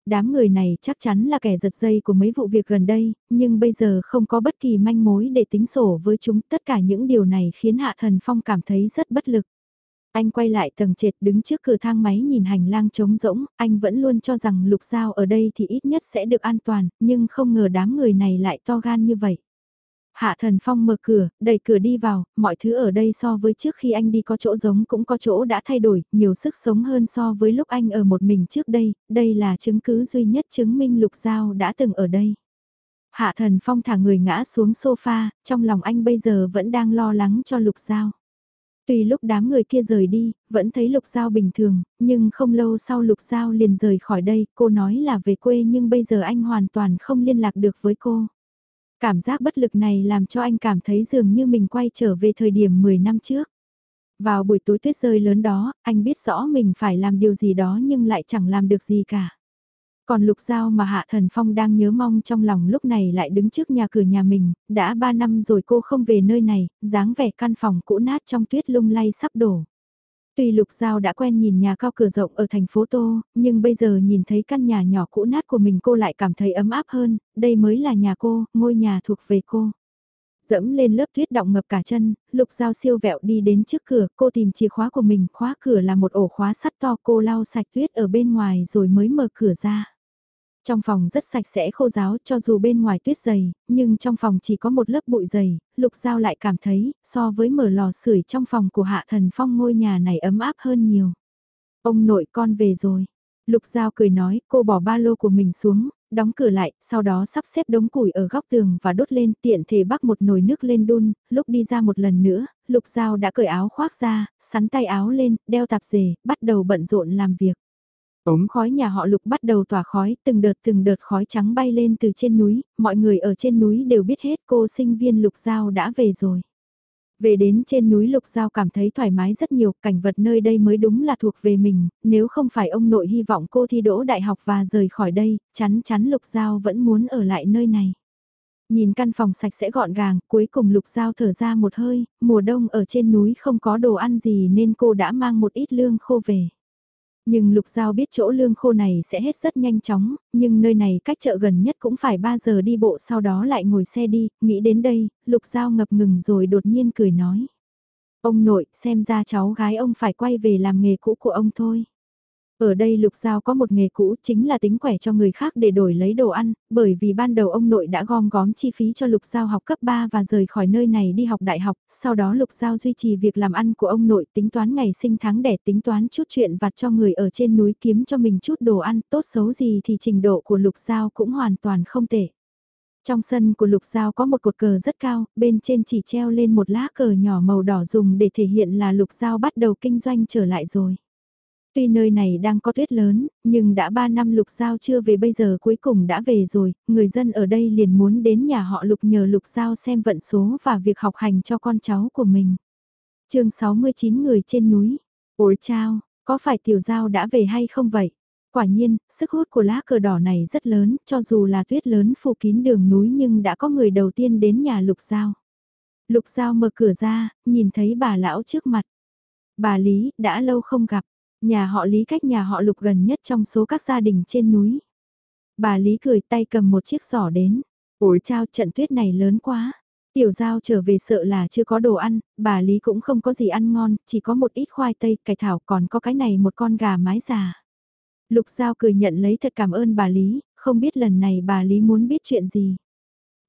Đám người này chắc chắn là kẻ giật dây của mấy vụ việc gần đây, nhưng bây giờ không có bất kỳ manh mối để tính sổ với chúng. Tất cả những điều này khiến Hạ Thần Phong cảm thấy rất bất lực. Anh quay lại tầng trệt đứng trước cửa thang máy nhìn hành lang trống rỗng, anh vẫn luôn cho rằng lục giao ở đây thì ít nhất sẽ được an toàn, nhưng không ngờ đám người này lại to gan như vậy. Hạ thần phong mở cửa, đẩy cửa đi vào, mọi thứ ở đây so với trước khi anh đi có chỗ giống cũng có chỗ đã thay đổi, nhiều sức sống hơn so với lúc anh ở một mình trước đây, đây là chứng cứ duy nhất chứng minh lục giao đã từng ở đây. Hạ thần phong thả người ngã xuống sofa, trong lòng anh bây giờ vẫn đang lo lắng cho lục giao. Tùy lúc đám người kia rời đi, vẫn thấy Lục Giao bình thường, nhưng không lâu sau Lục Giao liền rời khỏi đây, cô nói là về quê nhưng bây giờ anh hoàn toàn không liên lạc được với cô. Cảm giác bất lực này làm cho anh cảm thấy dường như mình quay trở về thời điểm 10 năm trước. Vào buổi tối tuyết rơi lớn đó, anh biết rõ mình phải làm điều gì đó nhưng lại chẳng làm được gì cả. Còn lục giao mà Hạ Thần Phong đang nhớ mong trong lòng lúc này lại đứng trước nhà cửa nhà mình, đã 3 năm rồi cô không về nơi này, dáng vẻ căn phòng cũ nát trong tuyết lung lay sắp đổ. Tuy Lục Giao đã quen nhìn nhà cao cửa rộng ở thành phố Tô, nhưng bây giờ nhìn thấy căn nhà nhỏ cũ nát của mình cô lại cảm thấy ấm áp hơn, đây mới là nhà cô, ngôi nhà thuộc về cô. Dẫm lên lớp tuyết động ngập cả chân, Lục Giao siêu vẹo đi đến trước cửa, cô tìm chìa khóa của mình, khóa cửa là một ổ khóa sắt to cô lau sạch tuyết ở bên ngoài rồi mới mở cửa ra. Trong phòng rất sạch sẽ khô ráo cho dù bên ngoài tuyết dày, nhưng trong phòng chỉ có một lớp bụi dày, Lục Giao lại cảm thấy, so với mở lò sưởi trong phòng của Hạ Thần Phong ngôi nhà này ấm áp hơn nhiều. Ông nội con về rồi. Lục Giao cười nói, cô bỏ ba lô của mình xuống, đóng cửa lại, sau đó sắp xếp đống củi ở góc tường và đốt lên tiện thể bắc một nồi nước lên đun, lúc đi ra một lần nữa, Lục Giao đã cởi áo khoác ra, sắn tay áo lên, đeo tạp dề, bắt đầu bận rộn làm việc. Ống khói nhà họ lục bắt đầu tỏa khói, từng đợt từng đợt khói trắng bay lên từ trên núi, mọi người ở trên núi đều biết hết cô sinh viên lục giao đã về rồi. Về đến trên núi Lục Giao cảm thấy thoải mái rất nhiều, cảnh vật nơi đây mới đúng là thuộc về mình, nếu không phải ông nội hy vọng cô thi đỗ đại học và rời khỏi đây, chắn chắn Lục Giao vẫn muốn ở lại nơi này. Nhìn căn phòng sạch sẽ gọn gàng, cuối cùng Lục Giao thở ra một hơi, mùa đông ở trên núi không có đồ ăn gì nên cô đã mang một ít lương khô về. Nhưng Lục Giao biết chỗ lương khô này sẽ hết rất nhanh chóng, nhưng nơi này cách chợ gần nhất cũng phải 3 giờ đi bộ sau đó lại ngồi xe đi, nghĩ đến đây, Lục Giao ngập ngừng rồi đột nhiên cười nói. Ông nội, xem ra cháu gái ông phải quay về làm nghề cũ của ông thôi. Ở đây Lục Giao có một nghề cũ chính là tính quẻ cho người khác để đổi lấy đồ ăn, bởi vì ban đầu ông nội đã gom góm chi phí cho Lục Giao học cấp 3 và rời khỏi nơi này đi học đại học, sau đó Lục Giao duy trì việc làm ăn của ông nội tính toán ngày sinh tháng đẻ tính toán chút chuyện vặt cho người ở trên núi kiếm cho mình chút đồ ăn tốt xấu gì thì trình độ của Lục Giao cũng hoàn toàn không tệ. Trong sân của Lục Giao có một cột cờ rất cao, bên trên chỉ treo lên một lá cờ nhỏ màu đỏ dùng để thể hiện là Lục Giao bắt đầu kinh doanh trở lại rồi. Tuy nơi này đang có tuyết lớn, nhưng đã 3 năm Lục Giao chưa về bây giờ cuối cùng đã về rồi, người dân ở đây liền muốn đến nhà họ Lục nhờ Lục Giao xem vận số và việc học hành cho con cháu của mình. chương 69 người trên núi. Ôi chao, có phải Tiểu Giao đã về hay không vậy? Quả nhiên, sức hút của lá cờ đỏ này rất lớn, cho dù là tuyết lớn phủ kín đường núi nhưng đã có người đầu tiên đến nhà Lục Giao. Lục Giao mở cửa ra, nhìn thấy bà lão trước mặt. Bà Lý, đã lâu không gặp. Nhà họ Lý cách nhà họ Lục gần nhất trong số các gia đình trên núi. Bà Lý cười tay cầm một chiếc giỏ đến. Ôi chao trận tuyết này lớn quá. Tiểu Giao trở về sợ là chưa có đồ ăn, bà Lý cũng không có gì ăn ngon, chỉ có một ít khoai tây, cải thảo còn có cái này một con gà mái già. Lục Giao cười nhận lấy thật cảm ơn bà Lý, không biết lần này bà Lý muốn biết chuyện gì.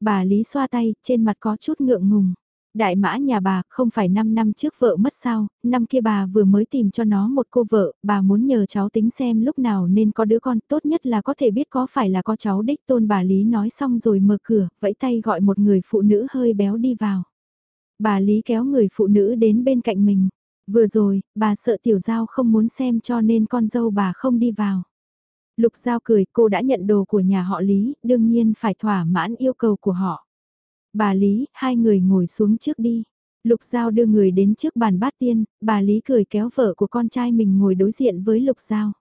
Bà Lý xoa tay, trên mặt có chút ngượng ngùng. Đại mã nhà bà không phải 5 năm trước vợ mất sao, năm kia bà vừa mới tìm cho nó một cô vợ, bà muốn nhờ cháu tính xem lúc nào nên có đứa con tốt nhất là có thể biết có phải là có cháu đích tôn bà Lý nói xong rồi mở cửa, vẫy tay gọi một người phụ nữ hơi béo đi vào. Bà Lý kéo người phụ nữ đến bên cạnh mình. Vừa rồi, bà sợ tiểu giao không muốn xem cho nên con dâu bà không đi vào. Lục giao cười cô đã nhận đồ của nhà họ Lý, đương nhiên phải thỏa mãn yêu cầu của họ. Bà Lý, hai người ngồi xuống trước đi. Lục Giao đưa người đến trước bàn bát tiên, bà Lý cười kéo vợ của con trai mình ngồi đối diện với Lục Giao.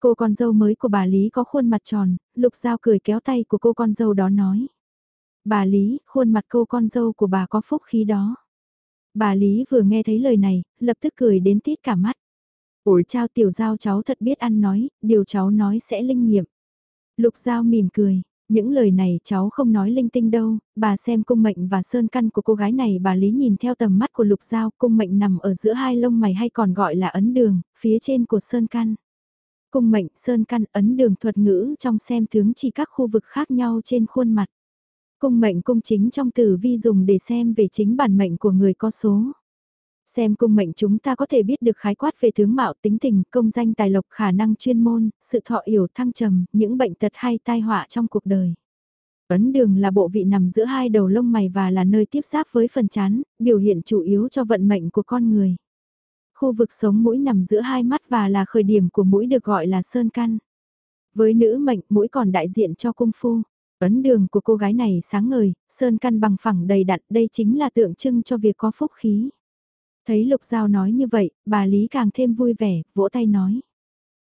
Cô con dâu mới của bà Lý có khuôn mặt tròn, Lục Giao cười kéo tay của cô con dâu đó nói. Bà Lý, khuôn mặt cô con dâu của bà có phúc khí đó. Bà Lý vừa nghe thấy lời này, lập tức cười đến tít cả mắt. Ủi trao tiểu giao cháu thật biết ăn nói, điều cháu nói sẽ linh nghiệm. Lục giao mỉm cười, những lời này cháu không nói linh tinh đâu, bà xem cung mệnh và sơn căn của cô gái này bà Lý nhìn theo tầm mắt của lục giao, cung mệnh nằm ở giữa hai lông mày hay còn gọi là ấn đường, phía trên của sơn căn. Cung mệnh, sơn căn, ấn đường thuật ngữ trong xem tướng chỉ các khu vực khác nhau trên khuôn mặt. Cung mệnh cung chính trong tử vi dùng để xem về chính bản mệnh của người có số. Xem cung mệnh chúng ta có thể biết được khái quát về tướng mạo tính tình, công danh tài lộc khả năng chuyên môn, sự thọ yểu thăng trầm, những bệnh tật hay tai họa trong cuộc đời. Ấn đường là bộ vị nằm giữa hai đầu lông mày và là nơi tiếp giáp với phần chán, biểu hiện chủ yếu cho vận mệnh của con người. Khu vực sống mũi nằm giữa hai mắt và là khởi điểm của mũi được gọi là sơn căn. Với nữ mệnh mũi còn đại diện cho cung phu. Ấn đường của cô gái này sáng ngời, sơn căn bằng phẳng đầy đặn đây chính là tượng trưng cho việc có phúc khí. Thấy Lục Giao nói như vậy, bà Lý càng thêm vui vẻ, vỗ tay nói.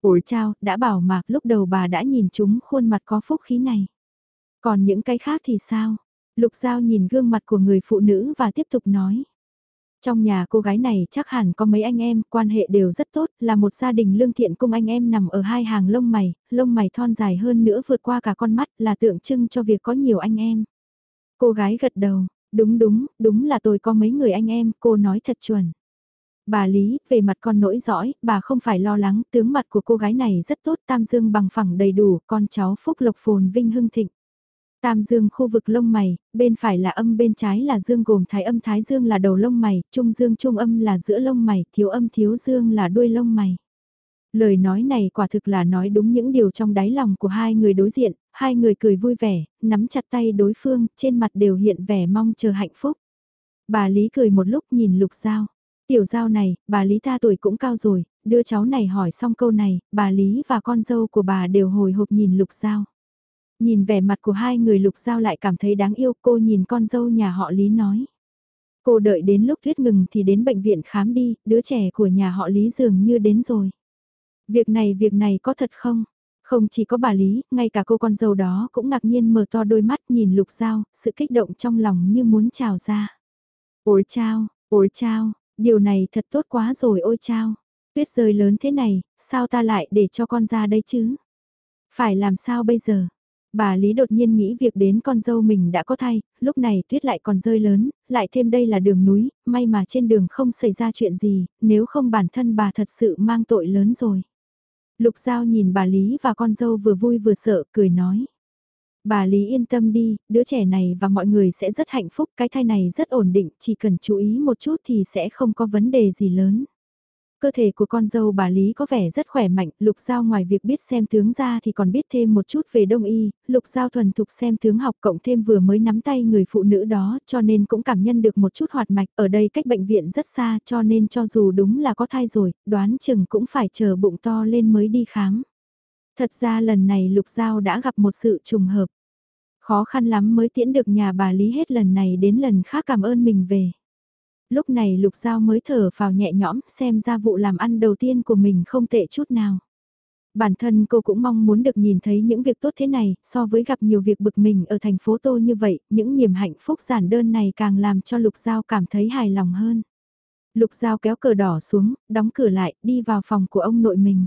Ủi chao, đã bảo mà lúc đầu bà đã nhìn chúng khuôn mặt có phúc khí này. Còn những cái khác thì sao? Lục Giao nhìn gương mặt của người phụ nữ và tiếp tục nói. Trong nhà cô gái này chắc hẳn có mấy anh em, quan hệ đều rất tốt, là một gia đình lương thiện cung anh em nằm ở hai hàng lông mày, lông mày thon dài hơn nữa vượt qua cả con mắt là tượng trưng cho việc có nhiều anh em. Cô gái gật đầu, đúng đúng, đúng là tôi có mấy người anh em, cô nói thật chuẩn. Bà Lý, về mặt con nỗi dõi, bà không phải lo lắng, tướng mặt của cô gái này rất tốt, tam dương bằng phẳng đầy đủ, con cháu phúc lộc phồn vinh hưng thịnh. Tam dương khu vực lông mày, bên phải là âm bên trái là dương gồm thái âm thái dương là đầu lông mày, trung dương trung âm là giữa lông mày, thiếu âm thiếu dương là đuôi lông mày. Lời nói này quả thực là nói đúng những điều trong đáy lòng của hai người đối diện, hai người cười vui vẻ, nắm chặt tay đối phương, trên mặt đều hiện vẻ mong chờ hạnh phúc. Bà Lý cười một lúc nhìn lục giao. Tiểu giao này, bà Lý ta tuổi cũng cao rồi, đưa cháu này hỏi xong câu này, bà Lý và con dâu của bà đều hồi hộp nhìn lục giao. Nhìn vẻ mặt của hai người lục giao lại cảm thấy đáng yêu cô nhìn con dâu nhà họ Lý nói. Cô đợi đến lúc thuyết ngừng thì đến bệnh viện khám đi, đứa trẻ của nhà họ Lý dường như đến rồi. Việc này việc này có thật không? Không chỉ có bà Lý, ngay cả cô con dâu đó cũng ngạc nhiên mở to đôi mắt nhìn lục giao, sự kích động trong lòng như muốn trào ra. Ôi chao, ôi chao, điều này thật tốt quá rồi ôi chao. Tuyết rơi lớn thế này, sao ta lại để cho con ra đây chứ? Phải làm sao bây giờ? Bà Lý đột nhiên nghĩ việc đến con dâu mình đã có thai, lúc này tuyết lại còn rơi lớn, lại thêm đây là đường núi, may mà trên đường không xảy ra chuyện gì, nếu không bản thân bà thật sự mang tội lớn rồi. Lục Giao nhìn bà Lý và con dâu vừa vui vừa sợ, cười nói. Bà Lý yên tâm đi, đứa trẻ này và mọi người sẽ rất hạnh phúc, cái thai này rất ổn định, chỉ cần chú ý một chút thì sẽ không có vấn đề gì lớn. Cơ thể của con dâu bà Lý có vẻ rất khỏe mạnh, Lục Giao ngoài việc biết xem tướng ra thì còn biết thêm một chút về đông y, Lục Giao thuần thục xem tướng học cộng thêm vừa mới nắm tay người phụ nữ đó cho nên cũng cảm nhận được một chút hoạt mạch, ở đây cách bệnh viện rất xa cho nên cho dù đúng là có thai rồi, đoán chừng cũng phải chờ bụng to lên mới đi khám. Thật ra lần này Lục Giao đã gặp một sự trùng hợp. Khó khăn lắm mới tiễn được nhà bà Lý hết lần này đến lần khác cảm ơn mình về lúc này Lục Giao mới thở vào nhẹ nhõm xem ra vụ làm ăn đầu tiên của mình không tệ chút nào. Bản thân cô cũng mong muốn được nhìn thấy những việc tốt thế này, so với gặp nhiều việc bực mình ở thành phố Tô như vậy, những niềm hạnh phúc giản đơn này càng làm cho Lục Giao cảm thấy hài lòng hơn. Lục Giao kéo cờ đỏ xuống, đóng cửa lại, đi vào phòng của ông nội mình.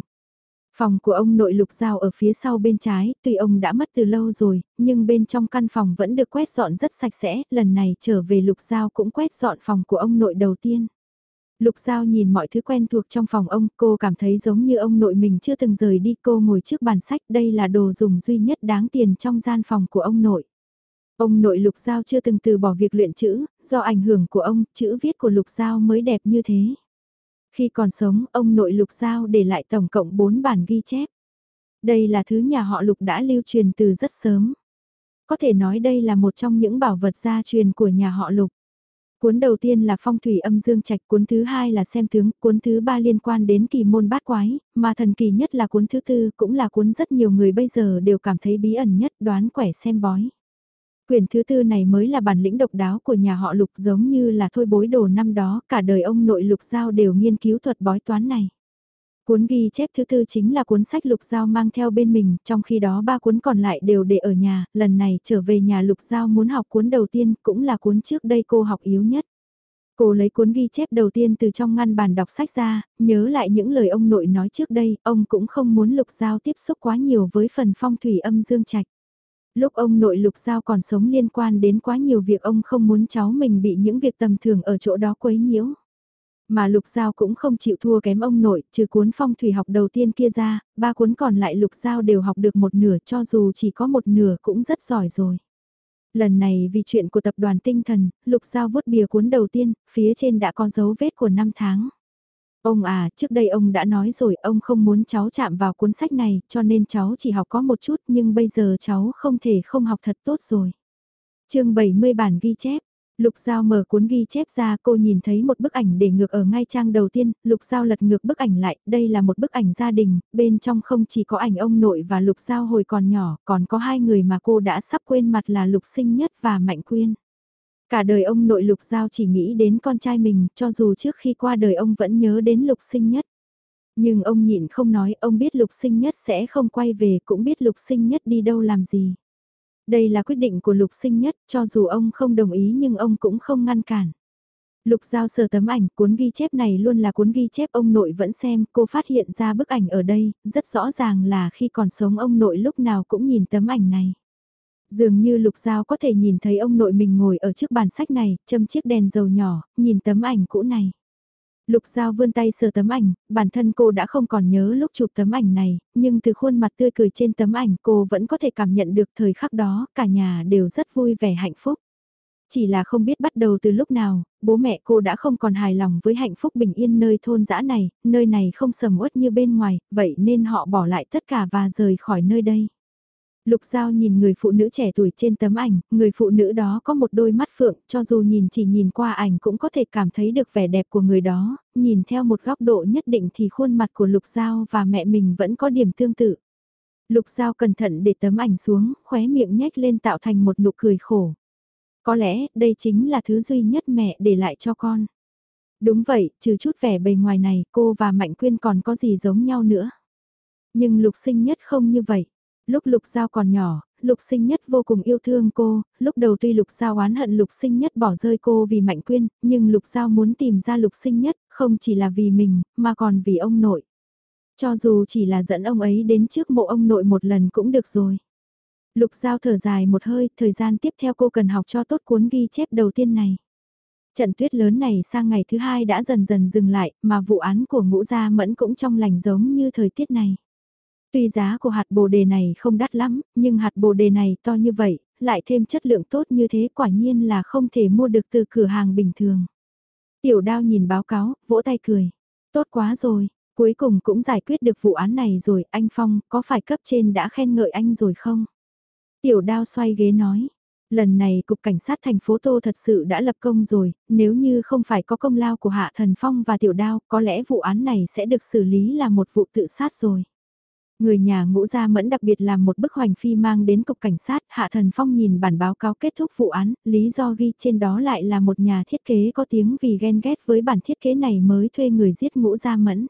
Phòng của ông nội lục giao ở phía sau bên trái, tuy ông đã mất từ lâu rồi, nhưng bên trong căn phòng vẫn được quét dọn rất sạch sẽ, lần này trở về lục giao cũng quét dọn phòng của ông nội đầu tiên. Lục Giao nhìn mọi thứ quen thuộc trong phòng ông, cô cảm thấy giống như ông nội mình chưa từng rời đi cô ngồi trước bàn sách, đây là đồ dùng duy nhất đáng tiền trong gian phòng của ông nội. Ông nội Lục Giao chưa từng từ bỏ việc luyện chữ, do ảnh hưởng của ông, chữ viết của Lục Giao mới đẹp như thế. Khi còn sống, ông nội Lục Giao để lại tổng cộng 4 bản ghi chép. Đây là thứ nhà họ Lục đã lưu truyền từ rất sớm. Có thể nói đây là một trong những bảo vật gia truyền của nhà họ Lục. Cuốn đầu tiên là phong thủy âm dương trạch, cuốn thứ hai là xem tướng, cuốn thứ ba liên quan đến kỳ môn bát quái, mà thần kỳ nhất là cuốn thứ tư cũng là cuốn rất nhiều người bây giờ đều cảm thấy bí ẩn nhất đoán quẻ xem bói. Quyển thứ tư này mới là bản lĩnh độc đáo của nhà họ lục giống như là thôi bối đồ năm đó, cả đời ông nội lục giao đều nghiên cứu thuật bói toán này. Cuốn ghi chép thứ tư chính là cuốn sách lục giao mang theo bên mình, trong khi đó ba cuốn còn lại đều để ở nhà, lần này trở về nhà lục giao muốn học cuốn đầu tiên cũng là cuốn trước đây cô học yếu nhất. Cô lấy cuốn ghi chép đầu tiên từ trong ngăn bàn đọc sách ra, nhớ lại những lời ông nội nói trước đây, ông cũng không muốn Lục Giao tiếp xúc quá nhiều với phần phong thủy âm dương trạch. Lúc ông nội Lục Giao còn sống liên quan đến quá nhiều việc ông không muốn cháu mình bị những việc tầm thường ở chỗ đó quấy nhiễu. Mà Lục Giao cũng không chịu thua kém ông nội, trừ cuốn phong thủy học đầu tiên kia ra, ba cuốn còn lại Lục Giao đều học được một nửa cho dù chỉ có một nửa cũng rất giỏi rồi. Lần này vì chuyện của tập đoàn tinh thần, Lục Giao vuốt bìa cuốn đầu tiên, phía trên đã có dấu vết của năm tháng. Ông à, trước đây ông đã nói rồi ông không muốn cháu chạm vào cuốn sách này, cho nên cháu chỉ học có một chút nhưng bây giờ cháu không thể không học thật tốt rồi. chương 70 bản ghi chép, Lục Giao mở cuốn ghi chép ra cô nhìn thấy một bức ảnh để ngược ở ngay trang đầu tiên, Lục Giao lật ngược bức ảnh lại, đây là một bức ảnh gia đình, bên trong không chỉ có ảnh ông nội và Lục Giao hồi còn nhỏ, còn có hai người mà cô đã sắp quên mặt là Lục Sinh Nhất và Mạnh Quyên. Cả đời ông nội Lục Giao chỉ nghĩ đến con trai mình, cho dù trước khi qua đời ông vẫn nhớ đến Lục Sinh Nhất. Nhưng ông nhịn không nói, ông biết Lục Sinh Nhất sẽ không quay về, cũng biết Lục Sinh Nhất đi đâu làm gì. Đây là quyết định của lục sinh nhất, cho dù ông không đồng ý nhưng ông cũng không ngăn cản. Lục giao sờ tấm ảnh, cuốn ghi chép này luôn là cuốn ghi chép ông nội vẫn xem, cô phát hiện ra bức ảnh ở đây, rất rõ ràng là khi còn sống ông nội lúc nào cũng nhìn tấm ảnh này. Dường như lục giao có thể nhìn thấy ông nội mình ngồi ở trước bàn sách này, châm chiếc đèn dầu nhỏ, nhìn tấm ảnh cũ này. Lục Giao vươn tay sờ tấm ảnh, bản thân cô đã không còn nhớ lúc chụp tấm ảnh này, nhưng từ khuôn mặt tươi cười trên tấm ảnh cô vẫn có thể cảm nhận được thời khắc đó, cả nhà đều rất vui vẻ hạnh phúc. Chỉ là không biết bắt đầu từ lúc nào, bố mẹ cô đã không còn hài lòng với hạnh phúc bình yên nơi thôn dã này, nơi này không sầm uất như bên ngoài, vậy nên họ bỏ lại tất cả và rời khỏi nơi đây. Lục Giao nhìn người phụ nữ trẻ tuổi trên tấm ảnh, người phụ nữ đó có một đôi mắt phượng, cho dù nhìn chỉ nhìn qua ảnh cũng có thể cảm thấy được vẻ đẹp của người đó, nhìn theo một góc độ nhất định thì khuôn mặt của Lục Giao và mẹ mình vẫn có điểm tương tự. Lục Giao cẩn thận để tấm ảnh xuống, khóe miệng nhếch lên tạo thành một nụ cười khổ. Có lẽ đây chính là thứ duy nhất mẹ để lại cho con. Đúng vậy, trừ chút vẻ bề ngoài này, cô và Mạnh Quyên còn có gì giống nhau nữa. Nhưng Lục Sinh Nhất không như vậy lúc Lục Giao còn nhỏ, Lục Sinh Nhất vô cùng yêu thương cô, lúc đầu tuy Lục Giao oán hận Lục Sinh Nhất bỏ rơi cô vì Mạnh Quyên, nhưng Lục Giao muốn tìm ra Lục Sinh Nhất, không chỉ là vì mình, mà còn vì ông nội. Cho dù chỉ là dẫn ông ấy đến trước mộ ông nội một lần cũng được rồi. Lục Giao thở dài một hơi, thời gian tiếp theo cô cần học cho tốt cuốn ghi chép đầu tiên này. Trận tuyết lớn này sang ngày thứ hai đã dần dần dừng lại, mà vụ án của ngũ gia mẫn cũng trong lành giống như thời tiết này. Tuy giá của hạt bồ đề này không đắt lắm, nhưng hạt bồ đề này to như vậy, lại thêm chất lượng tốt như thế quả nhiên là không thể mua được từ cửa hàng bình thường. Tiểu đao nhìn báo cáo, vỗ tay cười. Tốt quá rồi, cuối cùng cũng giải quyết được vụ án này rồi, anh Phong, có phải cấp trên đã khen ngợi anh rồi không? Tiểu đao xoay ghế nói, lần này Cục Cảnh sát thành phố Tô thật sự đã lập công rồi, nếu như không phải có công lao của Hạ Thần Phong và Tiểu đao, có lẽ vụ án này sẽ được xử lý là một vụ tự sát rồi. Người nhà ngũ gia mẫn đặc biệt làm một bức hoành phi mang đến cục cảnh sát, Hạ Thần Phong nhìn bản báo cáo kết thúc vụ án, lý do ghi trên đó lại là một nhà thiết kế có tiếng vì ghen ghét với bản thiết kế này mới thuê người giết ngũ gia mẫn.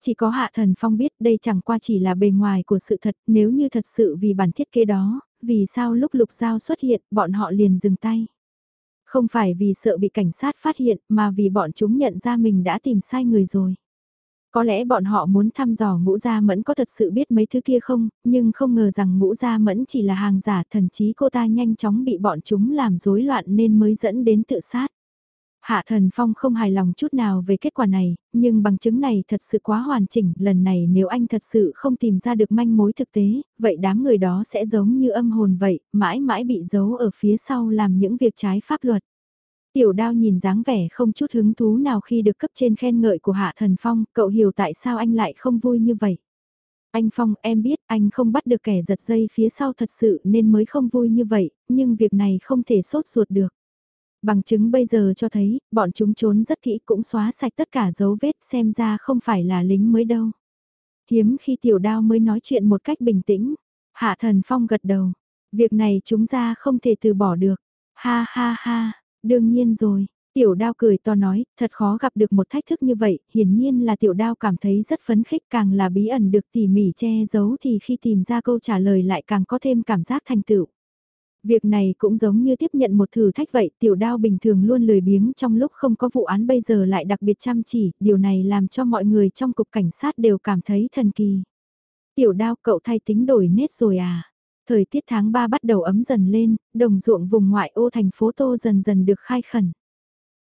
Chỉ có Hạ Thần Phong biết đây chẳng qua chỉ là bề ngoài của sự thật, nếu như thật sự vì bản thiết kế đó, vì sao lúc lục giao xuất hiện bọn họ liền dừng tay. Không phải vì sợ bị cảnh sát phát hiện mà vì bọn chúng nhận ra mình đã tìm sai người rồi. Có lẽ bọn họ muốn thăm dò ngũ gia mẫn có thật sự biết mấy thứ kia không, nhưng không ngờ rằng ngũ gia mẫn chỉ là hàng giả thần chí cô ta nhanh chóng bị bọn chúng làm rối loạn nên mới dẫn đến tự sát. Hạ thần phong không hài lòng chút nào về kết quả này, nhưng bằng chứng này thật sự quá hoàn chỉnh, lần này nếu anh thật sự không tìm ra được manh mối thực tế, vậy đám người đó sẽ giống như âm hồn vậy, mãi mãi bị giấu ở phía sau làm những việc trái pháp luật. Tiểu đao nhìn dáng vẻ không chút hứng thú nào khi được cấp trên khen ngợi của Hạ Thần Phong, cậu hiểu tại sao anh lại không vui như vậy. Anh Phong, em biết anh không bắt được kẻ giật dây phía sau thật sự nên mới không vui như vậy, nhưng việc này không thể sốt ruột được. Bằng chứng bây giờ cho thấy, bọn chúng trốn rất kỹ cũng xóa sạch tất cả dấu vết xem ra không phải là lính mới đâu. Hiếm khi tiểu đao mới nói chuyện một cách bình tĩnh. Hạ thần phong gật đầu. Việc này chúng ra không thể từ bỏ được. Ha ha ha, Đương nhiên rồi, tiểu đao cười to nói, thật khó gặp được một thách thức như vậy, hiển nhiên là tiểu đao cảm thấy rất phấn khích càng là bí ẩn được tỉ mỉ che giấu thì khi tìm ra câu trả lời lại càng có thêm cảm giác thành tựu. Việc này cũng giống như tiếp nhận một thử thách vậy, tiểu đao bình thường luôn lười biếng trong lúc không có vụ án bây giờ lại đặc biệt chăm chỉ, điều này làm cho mọi người trong cục cảnh sát đều cảm thấy thần kỳ. Tiểu đao cậu thay tính đổi nết rồi à? Thời tiết tháng 3 bắt đầu ấm dần lên, đồng ruộng vùng ngoại ô thành phố Tô dần dần được khai khẩn.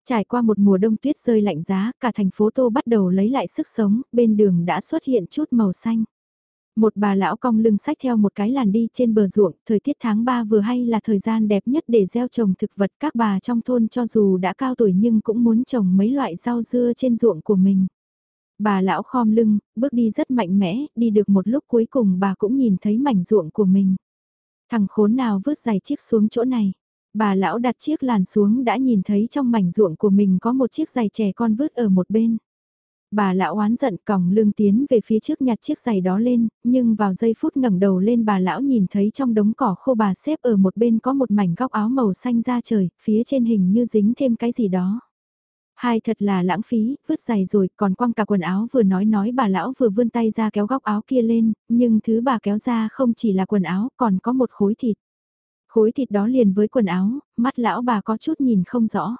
Trải qua một mùa đông tuyết rơi lạnh giá, cả thành phố Tô bắt đầu lấy lại sức sống, bên đường đã xuất hiện chút màu xanh. Một bà lão cong lưng sách theo một cái làn đi trên bờ ruộng, thời tiết tháng 3 vừa hay là thời gian đẹp nhất để gieo trồng thực vật các bà trong thôn cho dù đã cao tuổi nhưng cũng muốn trồng mấy loại rau dưa trên ruộng của mình. Bà lão khom lưng, bước đi rất mạnh mẽ, đi được một lúc cuối cùng bà cũng nhìn thấy mảnh ruộng của mình. Thằng khốn nào vứt giày chiếc xuống chỗ này. Bà lão đặt chiếc làn xuống đã nhìn thấy trong mảnh ruộng của mình có một chiếc giày trẻ con vứt ở một bên. Bà lão oán giận còng lưng tiến về phía trước nhặt chiếc giày đó lên, nhưng vào giây phút ngẩng đầu lên bà lão nhìn thấy trong đống cỏ khô bà xếp ở một bên có một mảnh góc áo màu xanh da trời, phía trên hình như dính thêm cái gì đó. Hai thật là lãng phí, vứt giày rồi, còn quăng cả quần áo vừa nói nói bà lão vừa vươn tay ra kéo góc áo kia lên, nhưng thứ bà kéo ra không chỉ là quần áo, còn có một khối thịt. Khối thịt đó liền với quần áo, mắt lão bà có chút nhìn không rõ.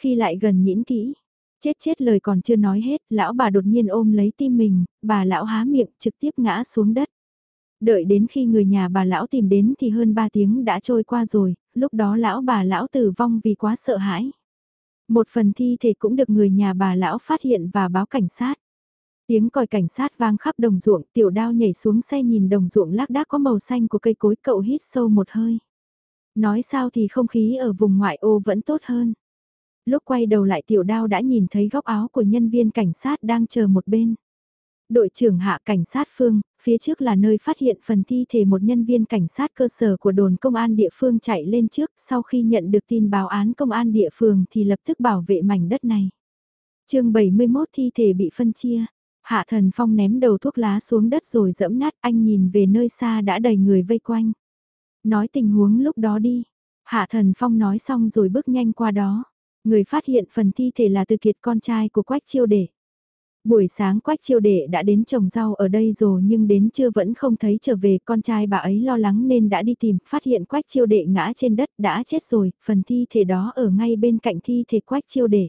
Khi lại gần nhĩn kỹ, chết chết lời còn chưa nói hết, lão bà đột nhiên ôm lấy tim mình, bà lão há miệng trực tiếp ngã xuống đất. Đợi đến khi người nhà bà lão tìm đến thì hơn 3 tiếng đã trôi qua rồi, lúc đó lão bà lão tử vong vì quá sợ hãi. Một phần thi thể cũng được người nhà bà lão phát hiện và báo cảnh sát. Tiếng còi cảnh sát vang khắp đồng ruộng, tiểu đao nhảy xuống xe nhìn đồng ruộng lác đác có màu xanh của cây cối cậu hít sâu một hơi. Nói sao thì không khí ở vùng ngoại ô vẫn tốt hơn. Lúc quay đầu lại tiểu đao đã nhìn thấy góc áo của nhân viên cảnh sát đang chờ một bên. Đội trưởng hạ cảnh sát phương, phía trước là nơi phát hiện phần thi thể một nhân viên cảnh sát cơ sở của đồn công an địa phương chạy lên trước sau khi nhận được tin báo án công an địa phương thì lập tức bảo vệ mảnh đất này. chương 71 thi thể bị phân chia, hạ thần phong ném đầu thuốc lá xuống đất rồi dẫm nát anh nhìn về nơi xa đã đầy người vây quanh. Nói tình huống lúc đó đi, hạ thần phong nói xong rồi bước nhanh qua đó. Người phát hiện phần thi thể là từ kiệt con trai của quách chiêu đệ. Buổi sáng quách chiêu đệ đã đến trồng rau ở đây rồi nhưng đến trưa vẫn không thấy trở về con trai bà ấy lo lắng nên đã đi tìm, phát hiện quách chiêu đệ ngã trên đất đã chết rồi, phần thi thể đó ở ngay bên cạnh thi thể quách chiêu đệ.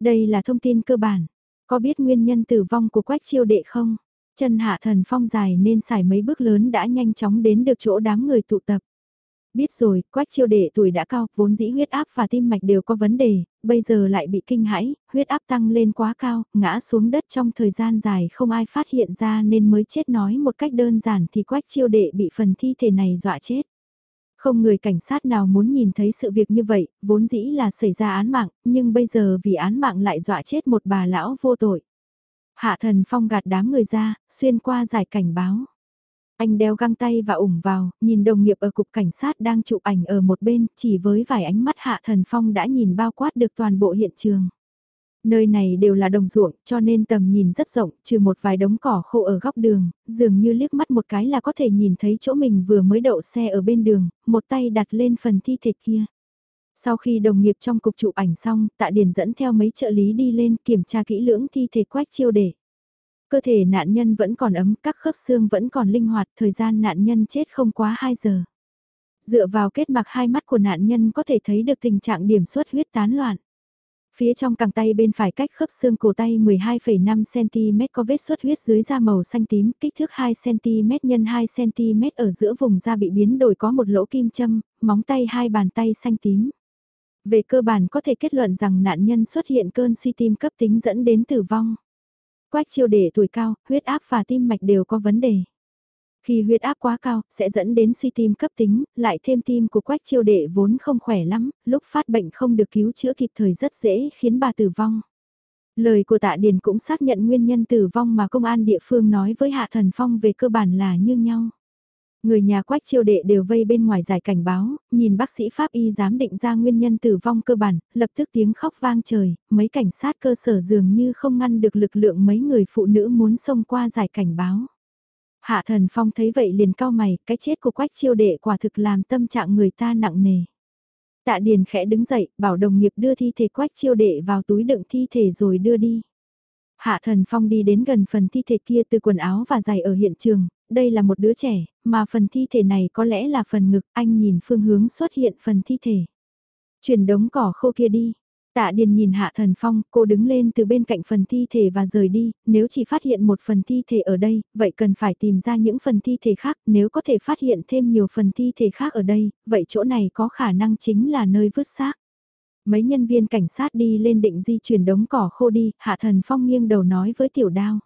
Đây là thông tin cơ bản, có biết nguyên nhân tử vong của quách chiêu đệ không? Chân hạ thần phong dài nên xài mấy bước lớn đã nhanh chóng đến được chỗ đám người tụ tập. Biết rồi, quách chiêu đệ tuổi đã cao, vốn dĩ huyết áp và tim mạch đều có vấn đề, bây giờ lại bị kinh hãi, huyết áp tăng lên quá cao, ngã xuống đất trong thời gian dài không ai phát hiện ra nên mới chết nói một cách đơn giản thì quách chiêu đệ bị phần thi thể này dọa chết. Không người cảnh sát nào muốn nhìn thấy sự việc như vậy, vốn dĩ là xảy ra án mạng, nhưng bây giờ vì án mạng lại dọa chết một bà lão vô tội. Hạ thần phong gạt đám người ra, xuyên qua giải cảnh báo. Anh đeo găng tay và ủng vào, nhìn đồng nghiệp ở cục cảnh sát đang chụp ảnh ở một bên, chỉ với vài ánh mắt Hạ Thần Phong đã nhìn bao quát được toàn bộ hiện trường. Nơi này đều là đồng ruộng, cho nên tầm nhìn rất rộng, trừ một vài đống cỏ khô ở góc đường, dường như liếc mắt một cái là có thể nhìn thấy chỗ mình vừa mới đậu xe ở bên đường, một tay đặt lên phần thi thể kia. Sau khi đồng nghiệp trong cục chụp ảnh xong, tạ điền dẫn theo mấy trợ lý đi lên kiểm tra kỹ lưỡng thi thể quách chiêu để. Cơ thể nạn nhân vẫn còn ấm, các khớp xương vẫn còn linh hoạt, thời gian nạn nhân chết không quá 2 giờ. Dựa vào kết mạc hai mắt của nạn nhân có thể thấy được tình trạng điểm xuất huyết tán loạn. Phía trong cẳng tay bên phải cách khớp xương cổ tay 12,5cm có vết xuất huyết dưới da màu xanh tím, kích thước 2cm x 2cm ở giữa vùng da bị biến đổi có một lỗ kim châm, móng tay hai bàn tay xanh tím. Về cơ bản có thể kết luận rằng nạn nhân xuất hiện cơn suy tim cấp tính dẫn đến tử vong. Quách chiêu Đề tuổi cao, huyết áp và tim mạch đều có vấn đề. Khi huyết áp quá cao, sẽ dẫn đến suy tim cấp tính, lại thêm tim của quách chiêu đệ vốn không khỏe lắm, lúc phát bệnh không được cứu chữa kịp thời rất dễ khiến bà tử vong. Lời của tạ Điền cũng xác nhận nguyên nhân tử vong mà công an địa phương nói với Hạ Thần Phong về cơ bản là như nhau. Người nhà quách chiêu đệ đều vây bên ngoài giải cảnh báo, nhìn bác sĩ pháp y giám định ra nguyên nhân tử vong cơ bản, lập tức tiếng khóc vang trời, mấy cảnh sát cơ sở dường như không ngăn được lực lượng mấy người phụ nữ muốn xông qua giải cảnh báo. Hạ thần phong thấy vậy liền cao mày, cái chết của quách chiêu đệ quả thực làm tâm trạng người ta nặng nề. Tạ Điền khẽ đứng dậy, bảo đồng nghiệp đưa thi thể quách chiêu đệ vào túi đựng thi thể rồi đưa đi. Hạ thần phong đi đến gần phần thi thể kia từ quần áo và giày ở hiện trường, đây là một đứa trẻ, mà phần thi thể này có lẽ là phần ngực, anh nhìn phương hướng xuất hiện phần thi thể. Chuyển đống cỏ khô kia đi. Tạ Điền nhìn Hạ Thần Phong, cô đứng lên từ bên cạnh phần thi thể và rời đi, nếu chỉ phát hiện một phần thi thể ở đây, vậy cần phải tìm ra những phần thi thể khác, nếu có thể phát hiện thêm nhiều phần thi thể khác ở đây, vậy chỗ này có khả năng chính là nơi vứt xác. Mấy nhân viên cảnh sát đi lên định di chuyển đống cỏ khô đi, Hạ Thần Phong nghiêng đầu nói với Tiểu Đao.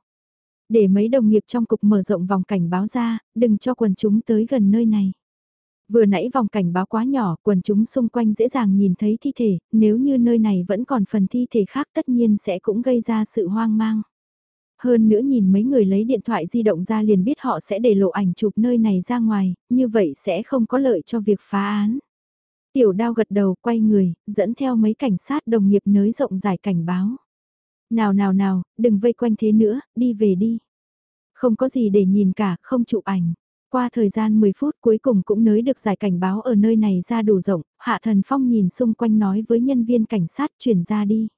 Để mấy đồng nghiệp trong cục mở rộng vòng cảnh báo ra, đừng cho quần chúng tới gần nơi này. Vừa nãy vòng cảnh báo quá nhỏ, quần chúng xung quanh dễ dàng nhìn thấy thi thể, nếu như nơi này vẫn còn phần thi thể khác tất nhiên sẽ cũng gây ra sự hoang mang. Hơn nữa nhìn mấy người lấy điện thoại di động ra liền biết họ sẽ để lộ ảnh chụp nơi này ra ngoài, như vậy sẽ không có lợi cho việc phá án. Tiểu đao gật đầu quay người, dẫn theo mấy cảnh sát đồng nghiệp nới rộng giải cảnh báo. Nào nào nào, đừng vây quanh thế nữa, đi về đi. Không có gì để nhìn cả, không chụp ảnh. Qua thời gian 10 phút cuối cùng cũng nới được giải cảnh báo ở nơi này ra đủ rộng, Hạ Thần Phong nhìn xung quanh nói với nhân viên cảnh sát chuyển ra đi.